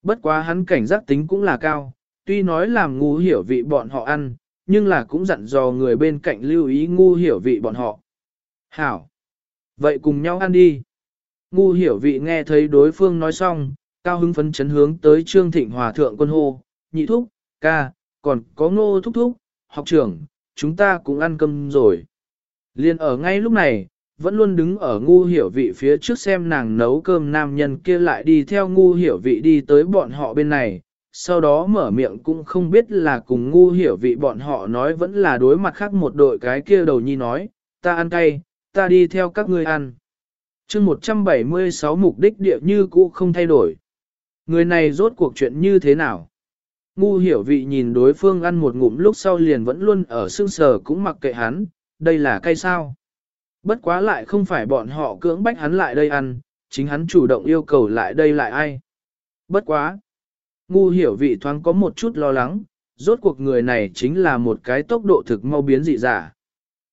Bất quá hắn cảnh giác tính cũng là cao, tuy nói làm ngu hiểu vị bọn họ ăn, nhưng là cũng dặn dò người bên cạnh lưu ý ngu hiểu vị bọn họ. Hảo! Vậy cùng nhau ăn đi. Ngu hiểu vị nghe thấy đối phương nói xong, cao hứng phấn chấn hướng tới Trương Thịnh Hòa Thượng quân hô, nhị thúc, ca, còn có ngô thúc thúc, học trưởng, chúng ta cũng ăn cơm rồi. Liên ở ngay lúc này, vẫn luôn đứng ở ngu hiểu vị phía trước xem nàng nấu cơm nam nhân kia lại đi theo ngu hiểu vị đi tới bọn họ bên này, sau đó mở miệng cũng không biết là cùng ngu hiểu vị bọn họ nói vẫn là đối mặt khác một đội cái kia đầu nhi nói, ta ăn cay, ta đi theo các ngươi ăn. chương 176 mục đích địa như cũ không thay đổi. Người này rốt cuộc chuyện như thế nào? Ngu hiểu vị nhìn đối phương ăn một ngụm lúc sau liền vẫn luôn ở xương sờ cũng mặc kệ hắn, đây là cay sao? Bất quá lại không phải bọn họ cưỡng bách hắn lại đây ăn, chính hắn chủ động yêu cầu lại đây lại ai. Bất quá. Ngu hiểu vị thoáng có một chút lo lắng, rốt cuộc người này chính là một cái tốc độ thực mau biến dị giả.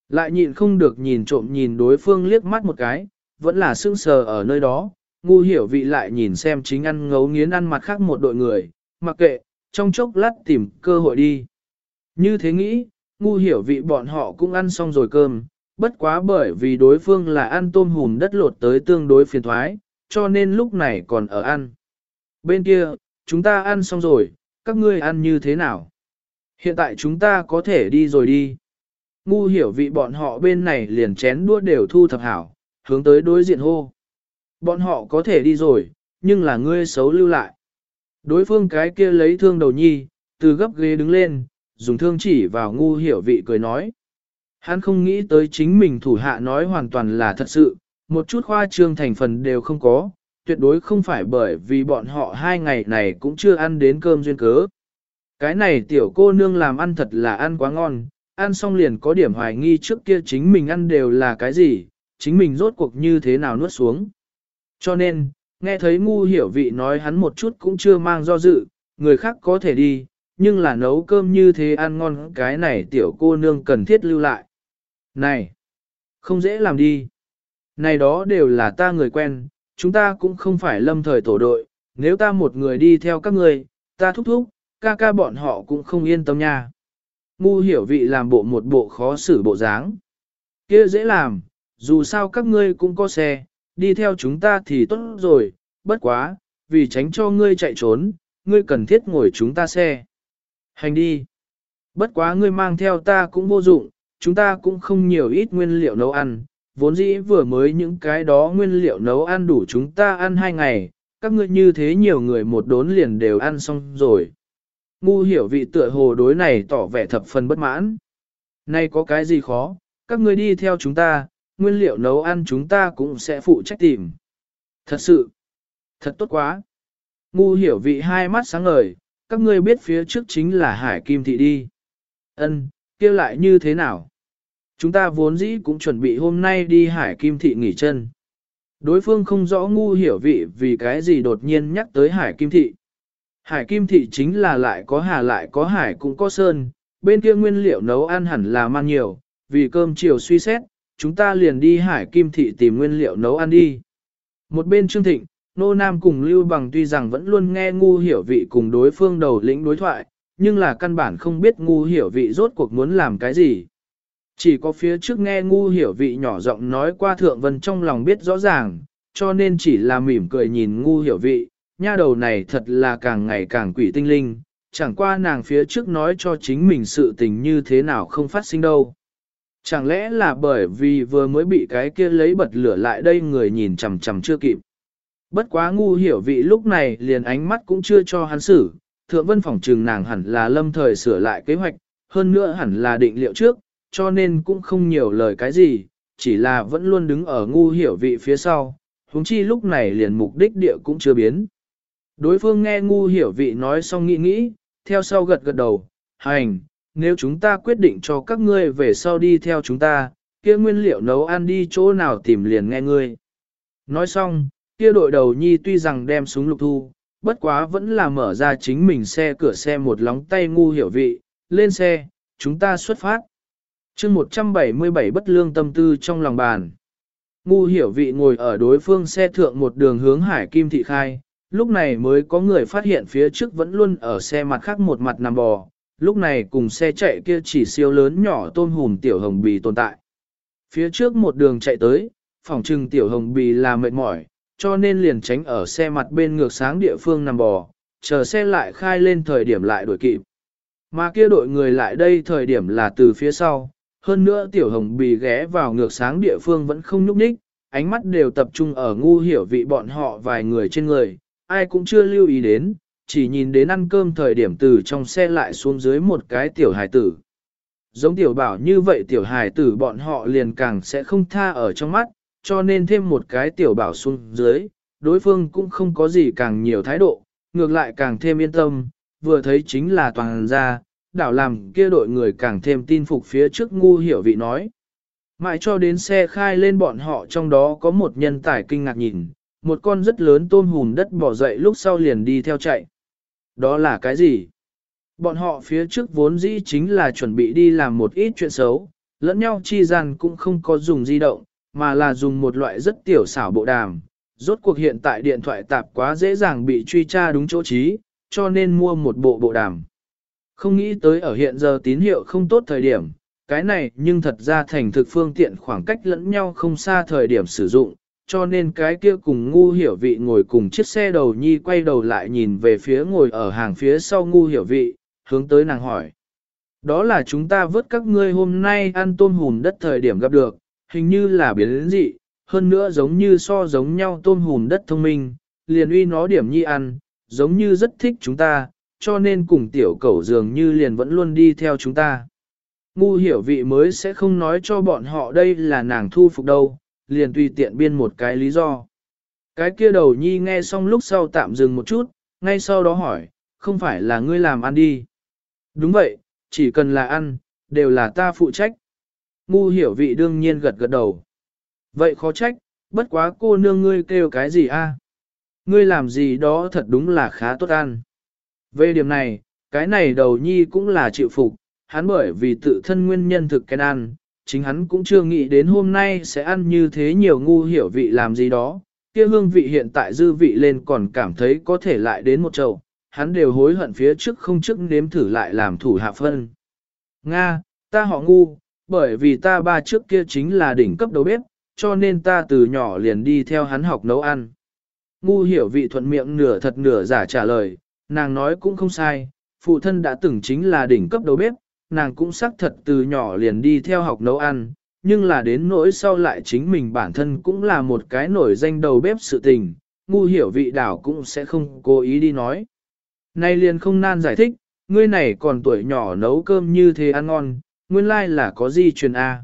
Lại nhịn không được nhìn trộm nhìn đối phương liếc mắt một cái, vẫn là sững sờ ở nơi đó, ngu hiểu vị lại nhìn xem chính ăn ngấu nghiến ăn mặt khác một đội người, mặc kệ, trong chốc lát tìm cơ hội đi. Như thế nghĩ, ngu hiểu vị bọn họ cũng ăn xong rồi cơm, bất quá bởi vì đối phương là ăn tôm hùm đất lột tới tương đối phiền thoái, cho nên lúc này còn ở ăn. Bên kia, chúng ta ăn xong rồi, các ngươi ăn như thế nào? Hiện tại chúng ta có thể đi rồi đi. Ngu hiểu vị bọn họ bên này liền chén đua đều thu thập hảo, hướng tới đối diện hô. Bọn họ có thể đi rồi, nhưng là ngươi xấu lưu lại. Đối phương cái kia lấy thương đầu nhi, từ gấp ghế đứng lên, dùng thương chỉ vào ngu hiểu vị cười nói. Hắn không nghĩ tới chính mình thủ hạ nói hoàn toàn là thật sự, một chút khoa trương thành phần đều không có, tuyệt đối không phải bởi vì bọn họ hai ngày này cũng chưa ăn đến cơm duyên cớ. Cái này tiểu cô nương làm ăn thật là ăn quá ngon, ăn xong liền có điểm hoài nghi trước kia chính mình ăn đều là cái gì, chính mình rốt cuộc như thế nào nuốt xuống. Cho nên, nghe thấy ngu hiểu vị nói hắn một chút cũng chưa mang do dự, người khác có thể đi, nhưng là nấu cơm như thế ăn ngon cái này tiểu cô nương cần thiết lưu lại. Này, không dễ làm đi. Này đó đều là ta người quen, chúng ta cũng không phải lâm thời tổ đội, nếu ta một người đi theo các người, ta thúc thúc, ca ca bọn họ cũng không yên tâm nha. Ngu hiểu vị làm bộ một bộ khó xử bộ dáng. kia dễ làm, dù sao các ngươi cũng có xe, đi theo chúng ta thì tốt rồi, bất quá, vì tránh cho ngươi chạy trốn, ngươi cần thiết ngồi chúng ta xe. Hành đi. Bất quá ngươi mang theo ta cũng vô dụng, chúng ta cũng không nhiều ít nguyên liệu nấu ăn, vốn dĩ vừa mới những cái đó nguyên liệu nấu ăn đủ chúng ta ăn hai ngày, các ngươi như thế nhiều người một đốn liền đều ăn xong rồi. Ngu hiểu vị tựa hồ đối này tỏ vẻ thập phần bất mãn. Nay có cái gì khó, các ngươi đi theo chúng ta, nguyên liệu nấu ăn chúng ta cũng sẽ phụ trách tìm. Thật sự, thật tốt quá. Ngu hiểu vị hai mắt sáng ngời, các ngươi biết phía trước chính là hải kim thị đi. Ân, kia lại như thế nào? Chúng ta vốn dĩ cũng chuẩn bị hôm nay đi hải kim thị nghỉ chân. Đối phương không rõ ngu hiểu vị vì cái gì đột nhiên nhắc tới hải kim thị. Hải kim thị chính là lại có hà lại có hải cũng có sơn, bên kia nguyên liệu nấu ăn hẳn là man nhiều, vì cơm chiều suy xét, chúng ta liền đi hải kim thị tìm nguyên liệu nấu ăn đi. Một bên Trương Thịnh, Nô Nam cùng Lưu Bằng tuy rằng vẫn luôn nghe ngu hiểu vị cùng đối phương đầu lĩnh đối thoại, nhưng là căn bản không biết ngu hiểu vị rốt cuộc muốn làm cái gì. Chỉ có phía trước nghe ngu hiểu vị nhỏ giọng nói qua thượng vân trong lòng biết rõ ràng, cho nên chỉ là mỉm cười nhìn ngu hiểu vị, nha đầu này thật là càng ngày càng quỷ tinh linh, chẳng qua nàng phía trước nói cho chính mình sự tình như thế nào không phát sinh đâu. Chẳng lẽ là bởi vì vừa mới bị cái kia lấy bật lửa lại đây người nhìn chằm chằm chưa kịp. Bất quá ngu hiểu vị lúc này liền ánh mắt cũng chưa cho hắn xử, thượng vân phòng trừng nàng hẳn là lâm thời sửa lại kế hoạch, hơn nữa hẳn là định liệu trước, cho nên cũng không nhiều lời cái gì, chỉ là vẫn luôn đứng ở ngu hiểu vị phía sau, huống chi lúc này liền mục đích địa cũng chưa biến. Đối phương nghe ngu hiểu vị nói xong nghĩ nghĩ, theo sau gật gật đầu, hành, nếu chúng ta quyết định cho các ngươi về sau đi theo chúng ta, kia nguyên liệu nấu ăn đi chỗ nào tìm liền nghe ngươi. Nói xong, kia đội đầu nhi tuy rằng đem súng lục thu, bất quá vẫn là mở ra chính mình xe cửa xe một lóng tay ngu hiểu vị, lên xe, chúng ta xuất phát chương 177 bất lương tâm tư trong lòng bàn. Ngu hiểu vị ngồi ở đối phương xe thượng một đường hướng hải kim thị khai, lúc này mới có người phát hiện phía trước vẫn luôn ở xe mặt khác một mặt nằm bò, lúc này cùng xe chạy kia chỉ siêu lớn nhỏ tôm hùm tiểu hồng bì tồn tại. Phía trước một đường chạy tới, phòng trừng tiểu hồng bì là mệt mỏi, cho nên liền tránh ở xe mặt bên ngược sáng địa phương nằm bò, chờ xe lại khai lên thời điểm lại đuổi kịp. Mà kia đội người lại đây thời điểm là từ phía sau, hơn nữa tiểu hồng bì ghé vào ngược sáng địa phương vẫn không nhúc nhích, ánh mắt đều tập trung ở ngu hiểu vị bọn họ vài người trên người, ai cũng chưa lưu ý đến, chỉ nhìn đến ăn cơm thời điểm từ trong xe lại xuống dưới một cái tiểu hài tử. Giống tiểu bảo như vậy tiểu hài tử bọn họ liền càng sẽ không tha ở trong mắt, cho nên thêm một cái tiểu bảo xuống dưới, đối phương cũng không có gì càng nhiều thái độ, ngược lại càng thêm yên tâm, vừa thấy chính là toàn gia, đảo làm kia đội người càng thêm tin phục phía trước ngu hiểu vị nói. Mãi cho đến xe khai lên bọn họ trong đó có một nhân tài kinh ngạc nhìn, một con rất lớn tôm hùm đất bỏ dậy lúc sau liền đi theo chạy. Đó là cái gì? Bọn họ phía trước vốn dĩ chính là chuẩn bị đi làm một ít chuyện xấu, lẫn nhau chi gian cũng không có dùng di động, mà là dùng một loại rất tiểu xảo bộ đàm. Rốt cuộc hiện tại điện thoại tạp quá dễ dàng bị truy tra đúng chỗ trí, cho nên mua một bộ bộ đàm. Không nghĩ tới ở hiện giờ tín hiệu không tốt thời điểm, cái này nhưng thật ra thành thực phương tiện khoảng cách lẫn nhau không xa thời điểm sử dụng, cho nên cái kia cùng ngu hiểu vị ngồi cùng chiếc xe đầu nhi quay đầu lại nhìn về phía ngồi ở hàng phía sau ngu hiểu vị, hướng tới nàng hỏi. Đó là chúng ta vớt các ngươi hôm nay ăn tôm hùm đất thời điểm gặp được, hình như là biến dị, hơn nữa giống như so giống nhau tôm hùm đất thông minh, liền uy nó điểm nhi ăn, giống như rất thích chúng ta, cho nên cùng tiểu cẩu dường như liền vẫn luôn đi theo chúng ta. Ngu hiểu vị mới sẽ không nói cho bọn họ đây là nàng thu phục đâu, liền tùy tiện biên một cái lý do. Cái kia đầu nhi nghe xong lúc sau tạm dừng một chút, ngay sau đó hỏi, không phải là ngươi làm ăn đi. Đúng vậy, chỉ cần là ăn, đều là ta phụ trách. Ngu hiểu vị đương nhiên gật gật đầu. Vậy khó trách, bất quá cô nương ngươi kêu cái gì a? Ngươi làm gì đó thật đúng là khá tốt ăn. Về điểm này, cái này đầu nhi cũng là chịu phục, hắn bởi vì tự thân nguyên nhân thực kén ăn, chính hắn cũng chưa nghĩ đến hôm nay sẽ ăn như thế nhiều ngu hiểu vị làm gì đó, kia hương vị hiện tại dư vị lên còn cảm thấy có thể lại đến một chậu, hắn đều hối hận phía trước không trước nếm thử lại làm thủ hạ phân. Nga, ta họ ngu, bởi vì ta ba trước kia chính là đỉnh cấp đầu bếp, cho nên ta từ nhỏ liền đi theo hắn học nấu ăn. Ngu hiểu vị thuận miệng nửa thật nửa giả trả lời, nàng nói cũng không sai, phụ thân đã từng chính là đỉnh cấp đầu bếp, nàng cũng xác thật từ nhỏ liền đi theo học nấu ăn, nhưng là đến nỗi sau lại chính mình bản thân cũng là một cái nổi danh đầu bếp sự tình, ngu hiểu vị đảo cũng sẽ không cố ý đi nói. Nay liền không nan giải thích, ngươi này còn tuổi nhỏ nấu cơm như thế ăn ngon, nguyên lai là có gì truyền A.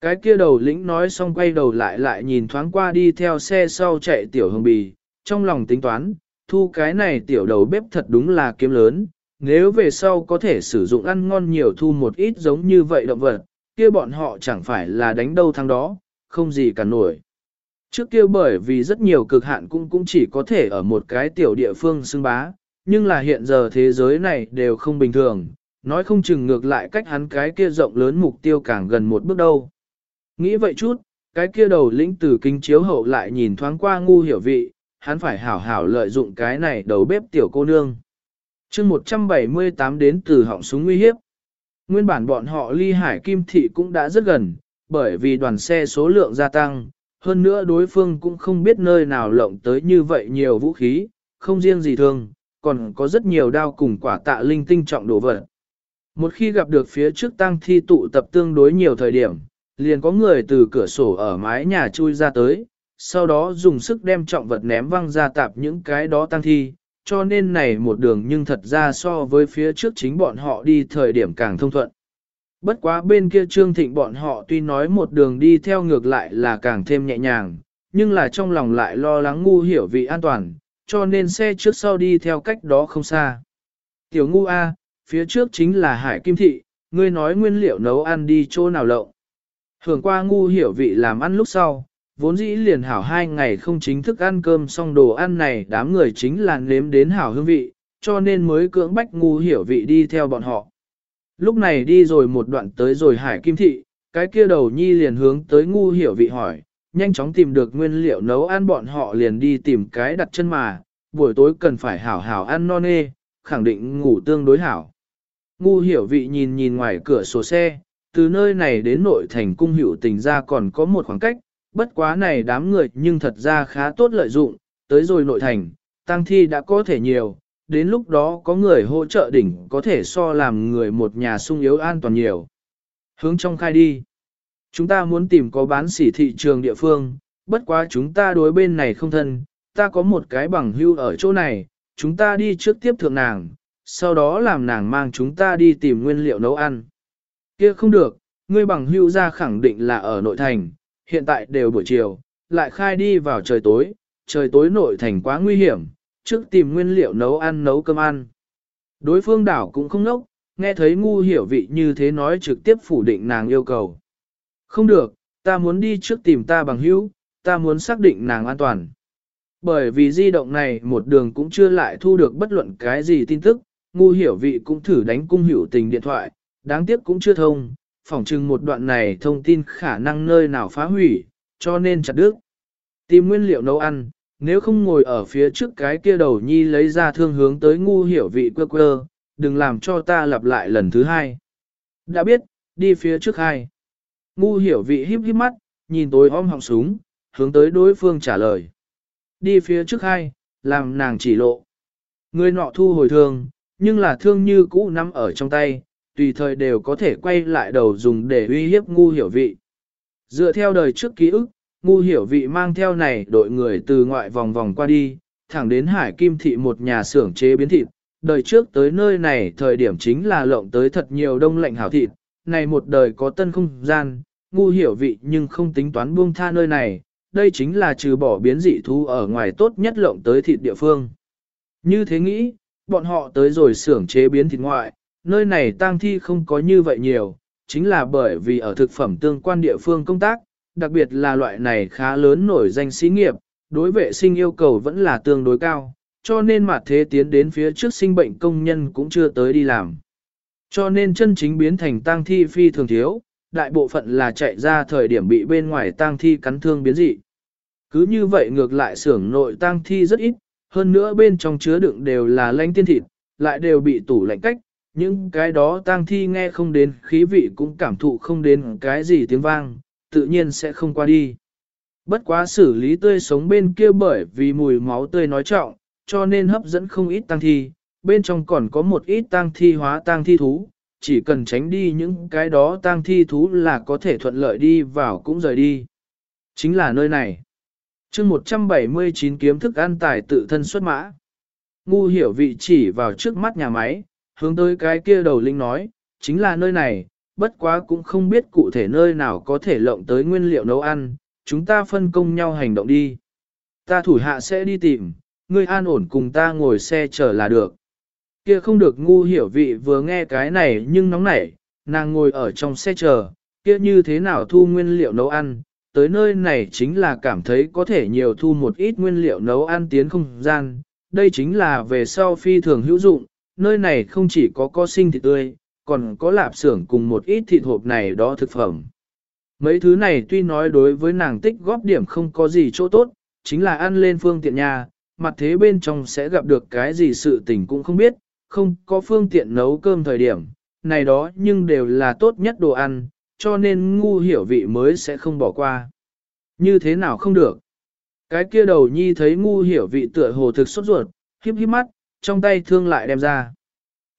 Cái kia đầu lĩnh nói xong quay đầu lại lại nhìn thoáng qua đi theo xe sau chạy tiểu hồng bì, trong lòng tính toán, thu cái này tiểu đầu bếp thật đúng là kiếm lớn, nếu về sau có thể sử dụng ăn ngon nhiều thu một ít giống như vậy động vật, kia bọn họ chẳng phải là đánh đâu thắng đó, không gì cả nổi. Trước kia bởi vì rất nhiều cực hạn cũng cũng chỉ có thể ở một cái tiểu địa phương xưng bá, nhưng là hiện giờ thế giới này đều không bình thường, nói không chừng ngược lại cách hắn cái kia rộng lớn mục tiêu càng gần một bước đâu. Nghĩ vậy chút, cái kia đầu lĩnh từ kinh chiếu hậu lại nhìn thoáng qua ngu hiểu vị, hắn phải hảo hảo lợi dụng cái này đầu bếp tiểu cô nương. chương 178 đến từ họng súng nguy hiếp. Nguyên bản bọn họ ly hải kim thị cũng đã rất gần, bởi vì đoàn xe số lượng gia tăng, hơn nữa đối phương cũng không biết nơi nào lộng tới như vậy nhiều vũ khí, không riêng gì thường, còn có rất nhiều đao cùng quả tạ linh tinh trọng đồ vật. Một khi gặp được phía trước tăng thi tụ tập tương đối nhiều thời điểm, liền có người từ cửa sổ ở mái nhà chui ra tới, sau đó dùng sức đem trọng vật ném văng ra tạp những cái đó tăng thi, cho nên này một đường nhưng thật ra so với phía trước chính bọn họ đi thời điểm càng thông thuận. Bất quá bên kia Trương Thịnh bọn họ tuy nói một đường đi theo ngược lại là càng thêm nhẹ nhàng, nhưng là trong lòng lại lo lắng ngu hiểu vị an toàn, cho nên xe trước sau đi theo cách đó không xa. Tiểu ngu A, phía trước chính là Hải Kim Thị, ngươi nói nguyên liệu nấu ăn đi chỗ nào lậu? Hưởng qua ngu hiểu vị làm ăn lúc sau, vốn dĩ liền hảo hai ngày không chính thức ăn cơm xong đồ ăn này đám người chính là nếm đến hảo hương vị, cho nên mới cưỡng bách ngu hiểu vị đi theo bọn họ. Lúc này đi rồi một đoạn tới rồi hải kim thị, cái kia đầu nhi liền hướng tới ngu hiểu vị hỏi, nhanh chóng tìm được nguyên liệu nấu ăn bọn họ liền đi tìm cái đặt chân mà, buổi tối cần phải hảo hảo ăn non nê, khẳng định ngủ tương đối hảo. Ngu hiểu vị nhìn nhìn ngoài cửa sổ xe, từ nơi này đến nội thành cung hữu tình ra còn có một khoảng cách, bất quá này đám người nhưng thật ra khá tốt lợi dụng, tới rồi nội thành, tăng thi đã có thể nhiều, đến lúc đó có người hỗ trợ đỉnh có thể so làm người một nhà sung yếu an toàn nhiều. Hướng trong khai đi. Chúng ta muốn tìm có bán sỉ thị trường địa phương, bất quá chúng ta đối bên này không thân, ta có một cái bằng hưu ở chỗ này, chúng ta đi trước tiếp thượng nàng, sau đó làm nàng mang chúng ta đi tìm nguyên liệu nấu ăn. Kia không được, ngươi bằng hưu ra khẳng định là ở nội thành, hiện tại đều buổi chiều, lại khai đi vào trời tối, trời tối nội thành quá nguy hiểm, trước tìm nguyên liệu nấu ăn nấu cơm ăn. Đối phương đảo cũng không nốc, nghe thấy ngu hiểu vị như thế nói trực tiếp phủ định nàng yêu cầu. Không được, ta muốn đi trước tìm ta bằng hữu, ta muốn xác định nàng an toàn. Bởi vì di động này một đường cũng chưa lại thu được bất luận cái gì tin tức, ngu hiểu vị cũng thử đánh cung hiểu tình điện thoại, đáng tiếc cũng chưa thông, phỏng chừng một đoạn này thông tin khả năng nơi nào phá hủy, cho nên chặt đứt. Tìm nguyên liệu nấu ăn, nếu không ngồi ở phía trước cái kia đầu nhi lấy ra thương hướng tới ngu hiểu vị quơ quơ, đừng làm cho ta lặp lại lần thứ hai. Đã biết, đi phía trước hai. Ngu hiểu vị híp híp mắt, nhìn tối om họng súng, hướng tới đối phương trả lời. Đi phía trước hai, làm nàng chỉ lộ. Người nọ thu hồi thương, nhưng là thương như cũ nắm ở trong tay, tùy thời đều có thể quay lại đầu dùng để uy hiếp ngu hiểu vị. Dựa theo đời trước ký ức, ngu hiểu vị mang theo này đội người từ ngoại vòng vòng qua đi, thẳng đến hải kim thị một nhà xưởng chế biến thịt. Đời trước tới nơi này thời điểm chính là lộng tới thật nhiều đông lạnh hảo thịt, này một đời có tân không gian, ngu hiểu vị nhưng không tính toán buông tha nơi này, đây chính là trừ bỏ biến dị thú ở ngoài tốt nhất lộng tới thịt địa phương. Như thế nghĩ, bọn họ tới rồi xưởng chế biến thịt ngoại, nơi này tang thi không có như vậy nhiều, chính là bởi vì ở thực phẩm tương quan địa phương công tác, đặc biệt là loại này khá lớn nổi danh xí nghiệp, đối vệ sinh yêu cầu vẫn là tương đối cao, cho nên mặt thế tiến đến phía trước sinh bệnh công nhân cũng chưa tới đi làm. Cho nên chân chính biến thành tang thi phi thường thiếu, đại bộ phận là chạy ra thời điểm bị bên ngoài tang thi cắn thương biến dị. Cứ như vậy ngược lại xưởng nội tang thi rất ít, hơn nữa bên trong chứa đựng đều là lanh tiên thịt, lại đều bị tủ lạnh cách, những cái đó tang thi nghe không đến khí vị cũng cảm thụ không đến cái gì tiếng vang, tự nhiên sẽ không qua đi. Bất quá xử lý tươi sống bên kia bởi vì mùi máu tươi nói trọng, cho nên hấp dẫn không ít tang thi, bên trong còn có một ít tang thi hóa tang thi thú, chỉ cần tránh đi những cái đó tang thi thú là có thể thuận lợi đi vào cũng rời đi. Chính là nơi này. chương 179 kiếm thức an tài tự thân xuất mã. Ngu hiểu vị chỉ vào trước mắt nhà máy, hướng tới cái kia đầu linh nói, chính là nơi này, bất quá cũng không biết cụ thể nơi nào có thể lộng tới nguyên liệu nấu ăn, chúng ta phân công nhau hành động đi. Ta thủ hạ sẽ đi tìm, ngươi an ổn cùng ta ngồi xe chờ là được. Kia không được ngu hiểu vị vừa nghe cái này nhưng nóng nảy, nàng ngồi ở trong xe chờ, kia như thế nào thu nguyên liệu nấu ăn, tới nơi này chính là cảm thấy có thể nhiều thu một ít nguyên liệu nấu ăn tiến không gian, đây chính là về sau phi thường hữu dụng, nơi này không chỉ có co sinh thịt tươi, còn có lạp xưởng cùng một ít thịt hộp này đó thực phẩm. Mấy thứ này tuy nói đối với nàng tích góp điểm không có gì chỗ tốt, chính là ăn lên phương tiện nhà, mặt thế bên trong sẽ gặp được cái gì sự tình cũng không biết, không có phương tiện nấu cơm thời điểm, này đó nhưng đều là tốt nhất đồ ăn, cho nên ngu hiểu vị mới sẽ không bỏ qua. Như thế nào không được? Cái kia đầu nhi thấy ngu hiểu vị tựa hồ thực sốt ruột, khiếp khiếp mắt, trong tay thương lại đem ra.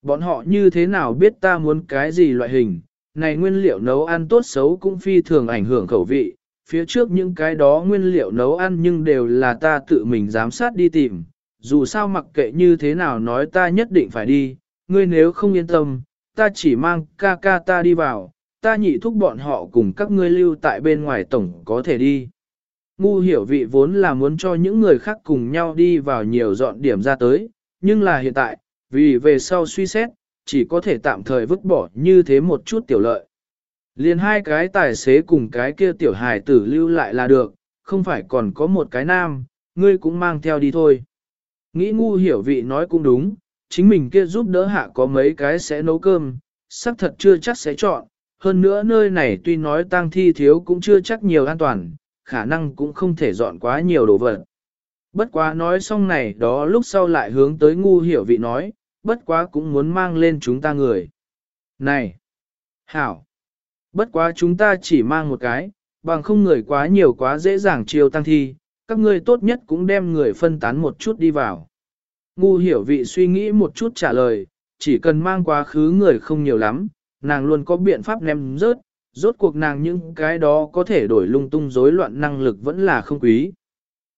Bọn họ như thế nào biết ta muốn cái gì loại hình, này nguyên liệu nấu ăn tốt xấu cũng phi thường ảnh hưởng khẩu vị, phía trước những cái đó nguyên liệu nấu ăn nhưng đều là ta tự mình giám sát đi tìm, dù sao mặc kệ như thế nào nói ta nhất định phải đi, ngươi nếu không yên tâm, ta chỉ mang ca ca ta đi vào, ta nhị thúc bọn họ cùng các ngươi lưu tại bên ngoài tổng có thể đi. Ngu hiểu vị vốn là muốn cho những người khác cùng nhau đi vào nhiều dọn điểm ra tới, nhưng là hiện tại, vì về sau suy xét, chỉ có thể tạm thời vứt bỏ như thế một chút tiểu lợi. Liền hai cái tài xế cùng cái kia tiểu hài tử lưu lại là được, không phải còn có một cái nam, ngươi cũng mang theo đi thôi. Nghĩ ngu hiểu vị nói cũng đúng, chính mình kia giúp đỡ hạ có mấy cái sẽ nấu cơm, xác thật chưa chắc sẽ chọn, hơn nữa nơi này tuy nói tang thi thiếu cũng chưa chắc nhiều an toàn, khả năng cũng không thể dọn quá nhiều đồ vật. Bất quá nói xong này đó lúc sau lại hướng tới ngu hiểu vị nói, bất quá cũng muốn mang lên chúng ta người. Này! Hảo! Bất quá chúng ta chỉ mang một cái, bằng không người quá nhiều quá dễ dàng chiều tăng thi, các ngươi tốt nhất cũng đem người phân tán một chút đi vào. Ngu hiểu vị suy nghĩ một chút trả lời, chỉ cần mang quá khứ người không nhiều lắm, nàng luôn có biện pháp ném rớt, rốt cuộc nàng những cái đó có thể đổi lung tung rối loạn năng lực vẫn là không quý.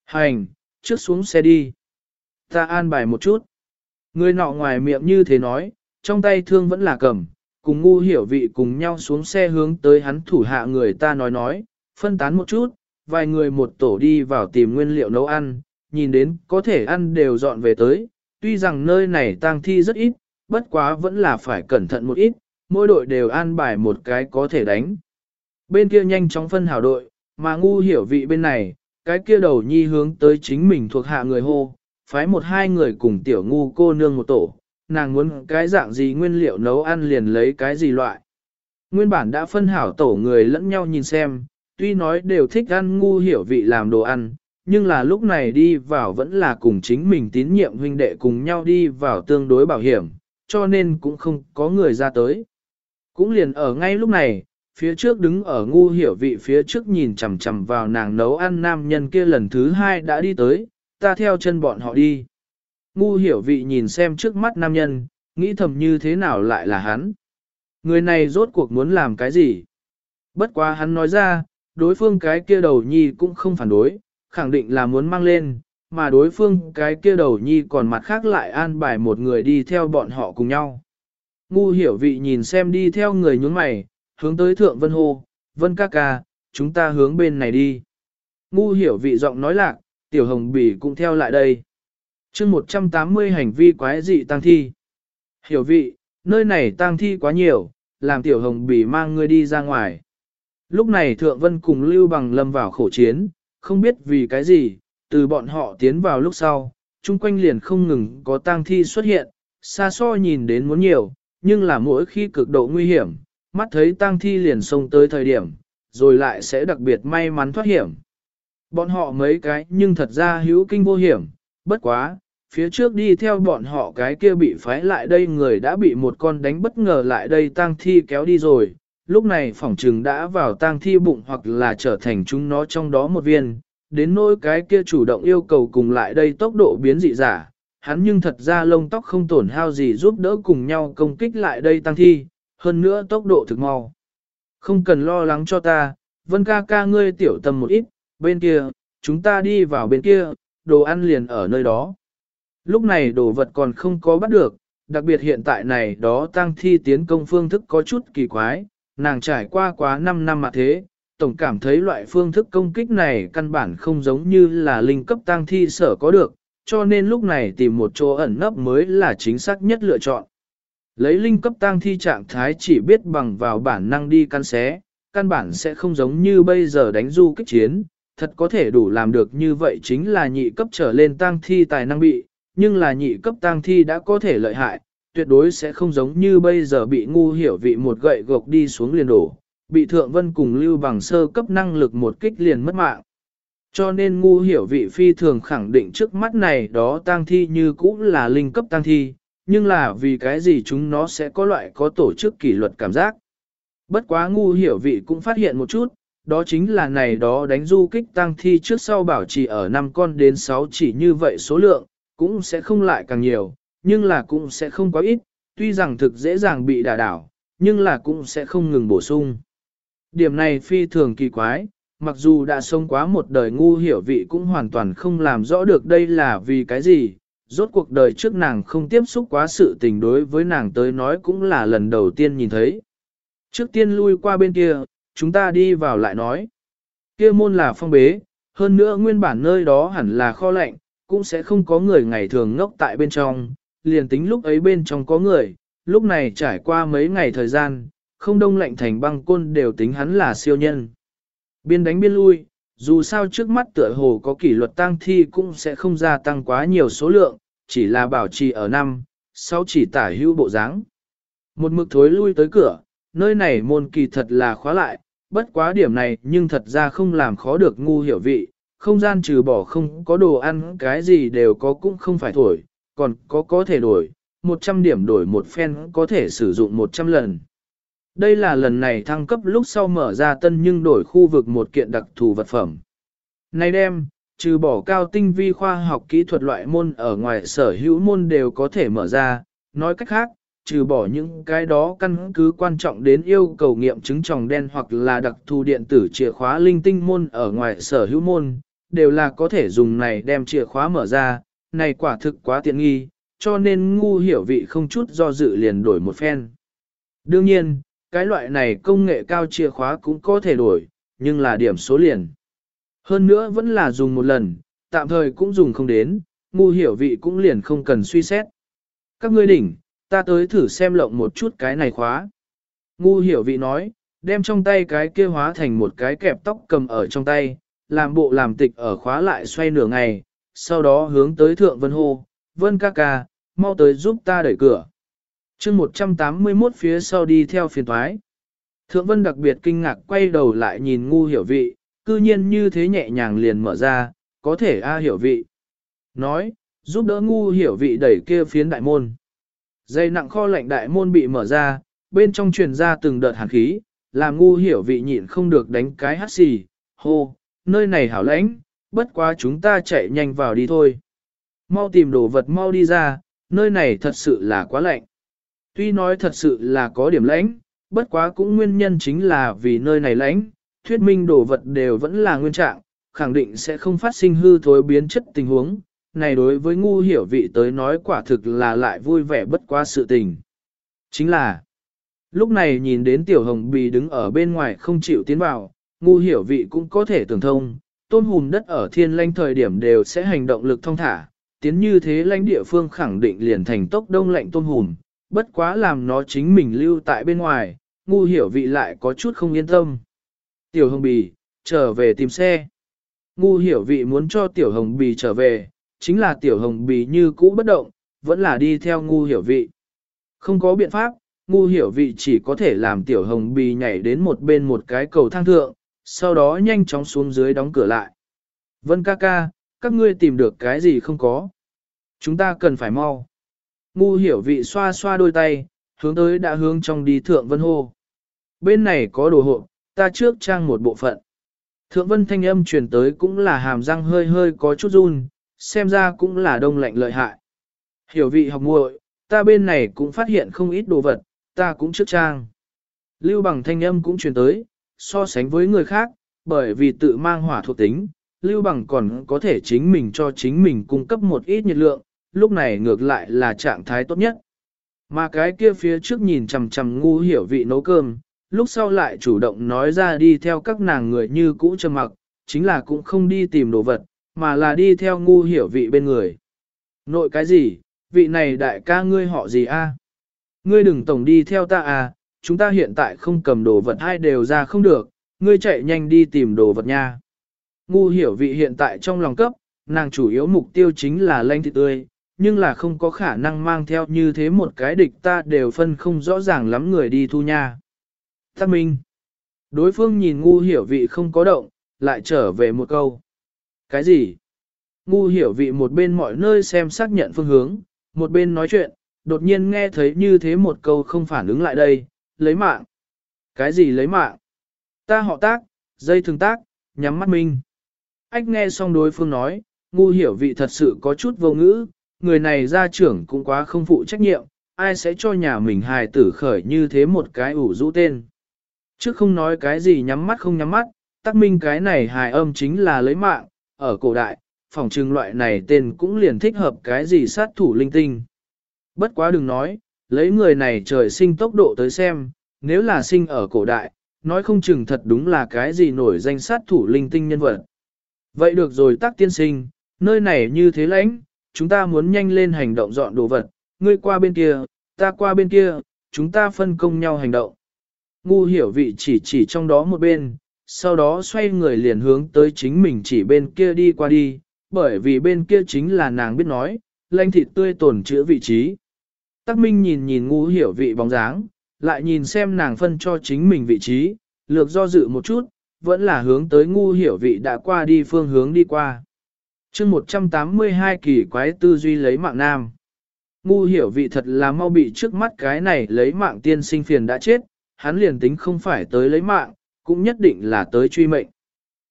Hành, trước xuống xe đi. Ta an bài một chút. Người nọ ngoài miệng như thế nói, trong tay thương vẫn là cầm, cùng ngu hiểu vị cùng nhau xuống xe hướng tới hắn thủ hạ người ta nói nói, phân tán một chút, vài người một tổ đi vào tìm nguyên liệu nấu ăn, nhìn đến có thể ăn đều dọn về tới, tuy rằng nơi này tang thi rất ít, bất quá vẫn là phải cẩn thận một ít, mỗi đội đều an bài một cái có thể đánh. Bên kia nhanh chóng phân hảo đội, mà ngu hiểu vị bên này, cái kia đầu nhi hướng tới chính mình thuộc hạ người hô, phái một hai người cùng tiểu ngu cô nương một tổ, nàng muốn cái dạng gì nguyên liệu nấu ăn liền lấy cái gì loại. Nguyên bản đã phân hảo tổ người lẫn nhau nhìn xem, tuy nói đều thích ăn ngu hiểu vị làm đồ ăn, nhưng là lúc này đi vào vẫn là cùng chính mình tín nhiệm huynh đệ cùng nhau đi vào tương đối bảo hiểm, cho nên cũng không có người ra tới. Cũng liền ở ngay lúc này, phía trước đứng ở ngu hiểu vị phía trước nhìn chằm chằm vào nàng nấu ăn nam nhân kia lần thứ hai đã đi tới, ta theo chân bọn họ đi. Ngu hiểu vị nhìn xem trước mắt nam nhân, nghĩ thầm như thế nào lại là hắn. Người này rốt cuộc muốn làm cái gì? Bất quá hắn nói ra, đối phương cái kia đầu nhi cũng không phản đối, khẳng định là muốn mang lên, mà đối phương cái kia đầu nhi còn mặt khác lại an bài một người đi theo bọn họ cùng nhau. Ngu hiểu vị nhìn xem đi theo người nhún mày, hướng tới thượng vân hô, vân ca ca, chúng ta hướng bên này đi. Ngu hiểu vị giọng nói lạc, tiểu hồng bỉ cũng theo lại đây. chương 180 hành vi quái dị tăng thi. Hiểu vị, nơi này tăng thi quá nhiều, làm tiểu hồng bỉ mang ngươi đi ra ngoài. Lúc này thượng vân cùng lưu bằng lâm vào khổ chiến, không biết vì cái gì, từ bọn họ tiến vào lúc sau, chung quanh liền không ngừng có tang thi xuất hiện, xa xôi nhìn đến muốn nhiều, nhưng là mỗi khi cực độ nguy hiểm, mắt thấy tang thi liền xông tới thời điểm, rồi lại sẽ đặc biệt may mắn thoát hiểm. Bọn họ mấy cái nhưng thật ra hữu kinh vô hiểm, bất quá, phía trước đi theo bọn họ cái kia bị phái lại đây người đã bị một con đánh bất ngờ lại đây tang thi kéo đi rồi, lúc này phỏng trừng đã vào tang thi bụng hoặc là trở thành chúng nó trong đó một viên, đến nỗi cái kia chủ động yêu cầu cùng lại đây tốc độ biến dị giả, hắn nhưng thật ra lông tóc không tổn hao gì giúp đỡ cùng nhau công kích lại đây tăng thi, hơn nữa tốc độ thực mau. Không cần lo lắng cho ta, vân ca ca ngươi tiểu tâm một ít, bên kia, chúng ta đi vào bên kia, đồ ăn liền ở nơi đó. Lúc này đồ vật còn không có bắt được, đặc biệt hiện tại này đó tăng thi tiến công phương thức có chút kỳ quái, nàng trải qua quá 5 năm mà thế, tổng cảm thấy loại phương thức công kích này căn bản không giống như là linh cấp tăng thi sở có được, cho nên lúc này tìm một chỗ ẩn nấp mới là chính xác nhất lựa chọn. Lấy linh cấp tăng thi trạng thái chỉ biết bằng vào bản năng đi căn xé, căn bản sẽ không giống như bây giờ đánh du kích chiến, thật có thể đủ làm được như vậy chính là nhị cấp trở lên tăng thi tài năng bị, nhưng là nhị cấp tăng thi đã có thể lợi hại, tuyệt đối sẽ không giống như bây giờ bị ngu hiểu vị một gậy gộc đi xuống liền đổ, bị thượng vân cùng lưu bằng sơ cấp năng lực một kích liền mất mạng. Cho nên ngu hiểu vị phi thường khẳng định trước mắt này đó tang thi như cũ là linh cấp tang thi, nhưng là vì cái gì chúng nó sẽ có loại có tổ chức kỷ luật cảm giác. Bất quá ngu hiểu vị cũng phát hiện một chút, đó chính là này đó đánh du kích tăng thi trước sau bảo trì ở 5 con đến 6 chỉ như vậy số lượng, cũng sẽ không lại càng nhiều, nhưng là cũng sẽ không quá ít, tuy rằng thực dễ dàng bị đả đảo, nhưng là cũng sẽ không ngừng bổ sung. Điểm này phi thường kỳ quái, mặc dù đã sống quá một đời ngu hiểu vị cũng hoàn toàn không làm rõ được đây là vì cái gì, rốt cuộc đời trước nàng không tiếp xúc quá sự tình đối với nàng tới nói cũng là lần đầu tiên nhìn thấy. Trước tiên lui qua bên kia, chúng ta đi vào lại nói. Kia môn là phong bế, hơn nữa nguyên bản nơi đó hẳn là kho lạnh, cũng sẽ không có người ngày thường ngốc tại bên trong, liền tính lúc ấy bên trong có người, lúc này trải qua mấy ngày thời gian, không đông lạnh thành băng côn đều tính hắn là siêu nhân. Biên đánh biên lui, dù sao trước mắt tựa hồ có kỷ luật tăng thi cũng sẽ không gia tăng quá nhiều số lượng, chỉ là bảo trì ở năm, sau chỉ tả hữu bộ dáng. Một mực thối lui tới cửa, nơi này môn kỳ thật là khóa lại, bất quá điểm này nhưng thật ra không làm khó được ngu hiểu vị, không gian trừ bỏ không có đồ ăn cái gì đều có cũng không phải thổi, còn có có thể đổi, 100 điểm đổi một phen có thể sử dụng 100 lần. Đây là lần này thăng cấp lúc sau mở ra tân nhưng đổi khu vực một kiện đặc thù vật phẩm. Này đem, trừ bỏ cao tinh vi khoa học kỹ thuật loại môn ở ngoài sở hữu môn đều có thể mở ra, nói cách khác, trừ bỏ những cái đó căn cứ quan trọng đến yêu cầu nghiệm chứng tròng đen hoặc là đặc thù điện tử chìa khóa linh tinh môn ở ngoài sở hữu môn, đều là có thể dùng này đem chìa khóa mở ra, này quả thực quá tiện nghi, cho nên ngu hiểu vị không chút do dự liền đổi một phen. Đương nhiên, cái loại này công nghệ cao chìa khóa cũng có thể đổi, nhưng là điểm số liền. Hơn nữa vẫn là dùng một lần, tạm thời cũng dùng không đến, ngu hiểu vị cũng liền không cần suy xét. Các ngươi đỉnh, ta tới thử xem lộng một chút cái này khóa. Ngu hiểu vị nói, đem trong tay cái kia hóa thành một cái kẹp tóc cầm ở trong tay, làm bộ làm tịch ở khóa lại xoay nửa ngày, sau đó hướng tới thượng vân hô, vân ca ca, mau tới giúp ta đẩy cửa chương 181 phía sau đi theo phiền thoái. Thượng vân đặc biệt kinh ngạc quay đầu lại nhìn ngu hiểu vị, cư nhiên như thế nhẹ nhàng liền mở ra, có thể a hiểu vị. Nói, giúp đỡ ngu hiểu vị đẩy kia phiến đại môn. Dây nặng kho lạnh đại môn bị mở ra, bên trong truyền ra từng đợt hàn khí, làm ngu hiểu vị nhịn không được đánh cái hát xì, hô, nơi này hảo lãnh, bất quá chúng ta chạy nhanh vào đi thôi. Mau tìm đồ vật mau đi ra, nơi này thật sự là quá lạnh. Tuy nói thật sự là có điểm lãnh, bất quá cũng nguyên nhân chính là vì nơi này lãnh, thuyết minh đồ vật đều vẫn là nguyên trạng, khẳng định sẽ không phát sinh hư thối biến chất tình huống. Này đối với ngu hiểu vị tới nói quả thực là lại vui vẻ bất quá sự tình. Chính là, lúc này nhìn đến tiểu hồng bì đứng ở bên ngoài không chịu tiến vào, ngu hiểu vị cũng có thể tưởng thông, tôn hùn đất ở thiên lanh thời điểm đều sẽ hành động lực thông thả, tiến như thế lãnh địa phương khẳng định liền thành tốc đông lạnh tôn hùn, bất quá làm nó chính mình lưu tại bên ngoài, ngu hiểu vị lại có chút không yên tâm. Tiểu hồng bì, trở về tìm xe. Ngu hiểu vị muốn cho tiểu hồng bì trở về, chính là tiểu hồng bì như cũ bất động, vẫn là đi theo ngu hiểu vị. Không có biện pháp, ngu hiểu vị chỉ có thể làm tiểu hồng bì nhảy đến một bên một cái cầu thang thượng, sau đó nhanh chóng xuống dưới đóng cửa lại. Vân ca ca, các ngươi tìm được cái gì không có? Chúng ta cần phải mau. Ngu hiểu vị xoa xoa đôi tay, hướng tới đã hướng trong đi thượng vân hô. Bên này có đồ hộ, ta trước trang một bộ phận. Thượng vân thanh âm truyền tới cũng là hàm răng hơi hơi có chút run, xem ra cũng là đông lạnh lợi hại. Hiểu vị học muội, ta bên này cũng phát hiện không ít đồ vật, ta cũng trước trang. Lưu bằng thanh âm cũng truyền tới, so sánh với người khác, bởi vì tự mang hỏa thuộc tính, Lưu Bằng còn có thể chính mình cho chính mình cung cấp một ít nhiệt lượng, lúc này ngược lại là trạng thái tốt nhất. Mà cái kia phía trước nhìn chằm chằm ngu hiểu vị nấu cơm, lúc sau lại chủ động nói ra đi theo các nàng người như cũ trầm mặc, chính là cũng không đi tìm đồ vật, mà là đi theo ngu hiểu vị bên người. Nội cái gì, vị này đại ca ngươi họ gì a? Ngươi đừng tổng đi theo ta à, chúng ta hiện tại không cầm đồ vật hai đều ra không được, ngươi chạy nhanh đi tìm đồ vật nha. Ngu hiểu vị hiện tại trong lòng cấp, nàng chủ yếu mục tiêu chính là lanh thịt tươi, nhưng là không có khả năng mang theo như thế một cái địch ta đều phân không rõ ràng lắm người đi thu nha. Tắc minh. Đối phương nhìn ngu hiểu vị không có động, lại trở về một câu. Cái gì? Ngu hiểu vị một bên mọi nơi xem xác nhận phương hướng, một bên nói chuyện, đột nhiên nghe thấy như thế một câu không phản ứng lại đây, lấy mạng. Cái gì lấy mạng? Ta họ tác, dây thường tác, nhắm mắt minh. Ách nghe xong đối phương nói, ngu hiểu vị thật sự có chút vô ngữ, người này gia trưởng cũng quá không phụ trách nhiệm, ai sẽ cho nhà mình hài tử khởi như thế một cái ủ rũ tên. Trước không nói cái gì nhắm mắt không nhắm mắt, tác minh cái này hài âm chính là lấy mạng, ở cổ đại, phòng trừng loại này tên cũng liền thích hợp cái gì sát thủ linh tinh. Bất quá đừng nói, lấy người này trời sinh tốc độ tới xem, nếu là sinh ở cổ đại, nói không chừng thật đúng là cái gì nổi danh sát thủ linh tinh nhân vật. Vậy được rồi tác tiên sinh, nơi này như thế lãnh, chúng ta muốn nhanh lên hành động dọn đồ vật, ngươi qua bên kia, ta qua bên kia, chúng ta phân công nhau hành động. Ngu hiểu vị chỉ chỉ trong đó một bên, sau đó xoay người liền hướng tới chính mình chỉ bên kia đi qua đi, bởi vì bên kia chính là nàng biết nói, lanh thịt tươi tổn chữa vị trí. Tắc Minh nhìn nhìn ngu hiểu vị bóng dáng, lại nhìn xem nàng phân cho chính mình vị trí, lược do dự một chút, vẫn là hướng tới ngu hiểu vị đã qua đi phương hướng đi qua chương 182 kỳ quái tư duy lấy mạng nam. Ngu hiểu vị thật là mau bị trước mắt cái này lấy mạng tiên sinh phiền đã chết, hắn liền tính không phải tới lấy mạng, cũng nhất định là tới truy mệnh.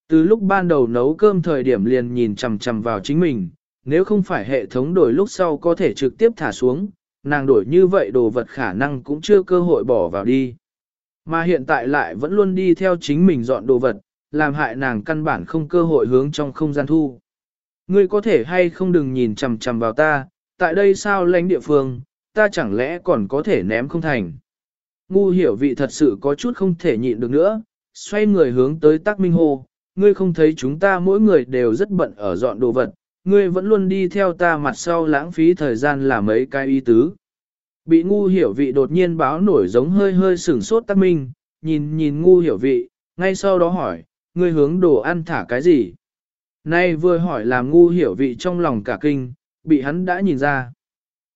Từ lúc ban đầu nấu cơm thời điểm liền nhìn chằm chằm vào chính mình, nếu không phải hệ thống đổi lúc sau có thể trực tiếp thả xuống, nàng đổi như vậy đồ vật khả năng cũng chưa cơ hội bỏ vào đi. Mà hiện tại lại vẫn luôn đi theo chính mình dọn đồ vật, làm hại nàng căn bản không cơ hội hướng trong không gian thu. Ngươi có thể hay không đừng nhìn chằm chằm vào ta, tại đây sao lãnh địa phương, ta chẳng lẽ còn có thể ném không thành. Ngu hiểu vị thật sự có chút không thể nhịn được nữa, xoay người hướng tới Tắc Minh Hồ, ngươi không thấy chúng ta mỗi người đều rất bận ở dọn đồ vật, ngươi vẫn luôn đi theo ta mặt sau lãng phí thời gian là mấy cái y tứ. Bị ngu hiểu vị đột nhiên báo nổi giống hơi hơi sửng sốt Tắc Minh, nhìn nhìn ngu hiểu vị, ngay sau đó hỏi, ngươi hướng đồ ăn thả cái gì? Nay vừa hỏi làm ngu hiểu vị trong lòng cả kinh, bị hắn đã nhìn ra.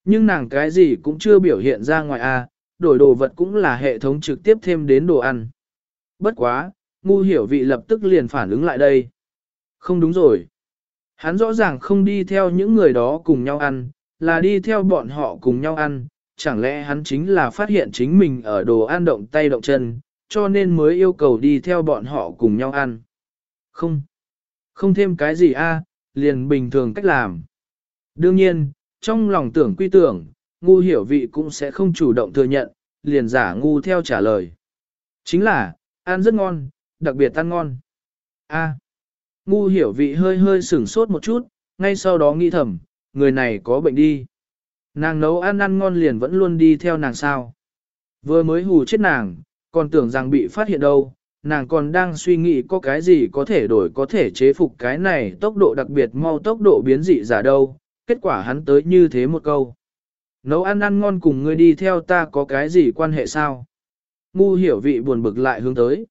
Nhưng nàng cái gì cũng chưa biểu hiện ra ngoài a, đổi đồ vật cũng là hệ thống trực tiếp thêm đến đồ ăn. Bất quá, ngu hiểu vị lập tức liền phản ứng lại đây. Không đúng rồi. Hắn rõ ràng không đi theo những người đó cùng nhau ăn, là đi theo bọn họ cùng nhau ăn, chẳng lẽ hắn chính là phát hiện chính mình ở đồ ăn động tay động chân, cho nên mới yêu cầu đi theo bọn họ cùng nhau ăn. Không, không thêm cái gì a, liền bình thường cách làm. Đương nhiên, trong lòng tưởng quy tưởng, ngu hiểu vị cũng sẽ không chủ động thừa nhận, liền giả ngu theo trả lời. Chính là, ăn rất ngon, đặc biệt ăn ngon. A. ngu hiểu vị hơi hơi sửng sốt một chút, ngay sau đó nghĩ thầm, người này có bệnh đi. Nàng nấu ăn ăn ngon liền vẫn luôn đi theo nàng sao. Vừa mới hù chết nàng, còn tưởng rằng bị phát hiện đâu, nàng còn đang suy nghĩ có cái gì có thể đổi có thể chế phục cái này tốc độ đặc biệt mau tốc độ biến dị giả đâu, kết quả hắn tới như thế một câu. Nấu ăn ăn ngon cùng ngươi đi theo ta có cái gì quan hệ sao? Ngu hiểu vị buồn bực lại hướng tới.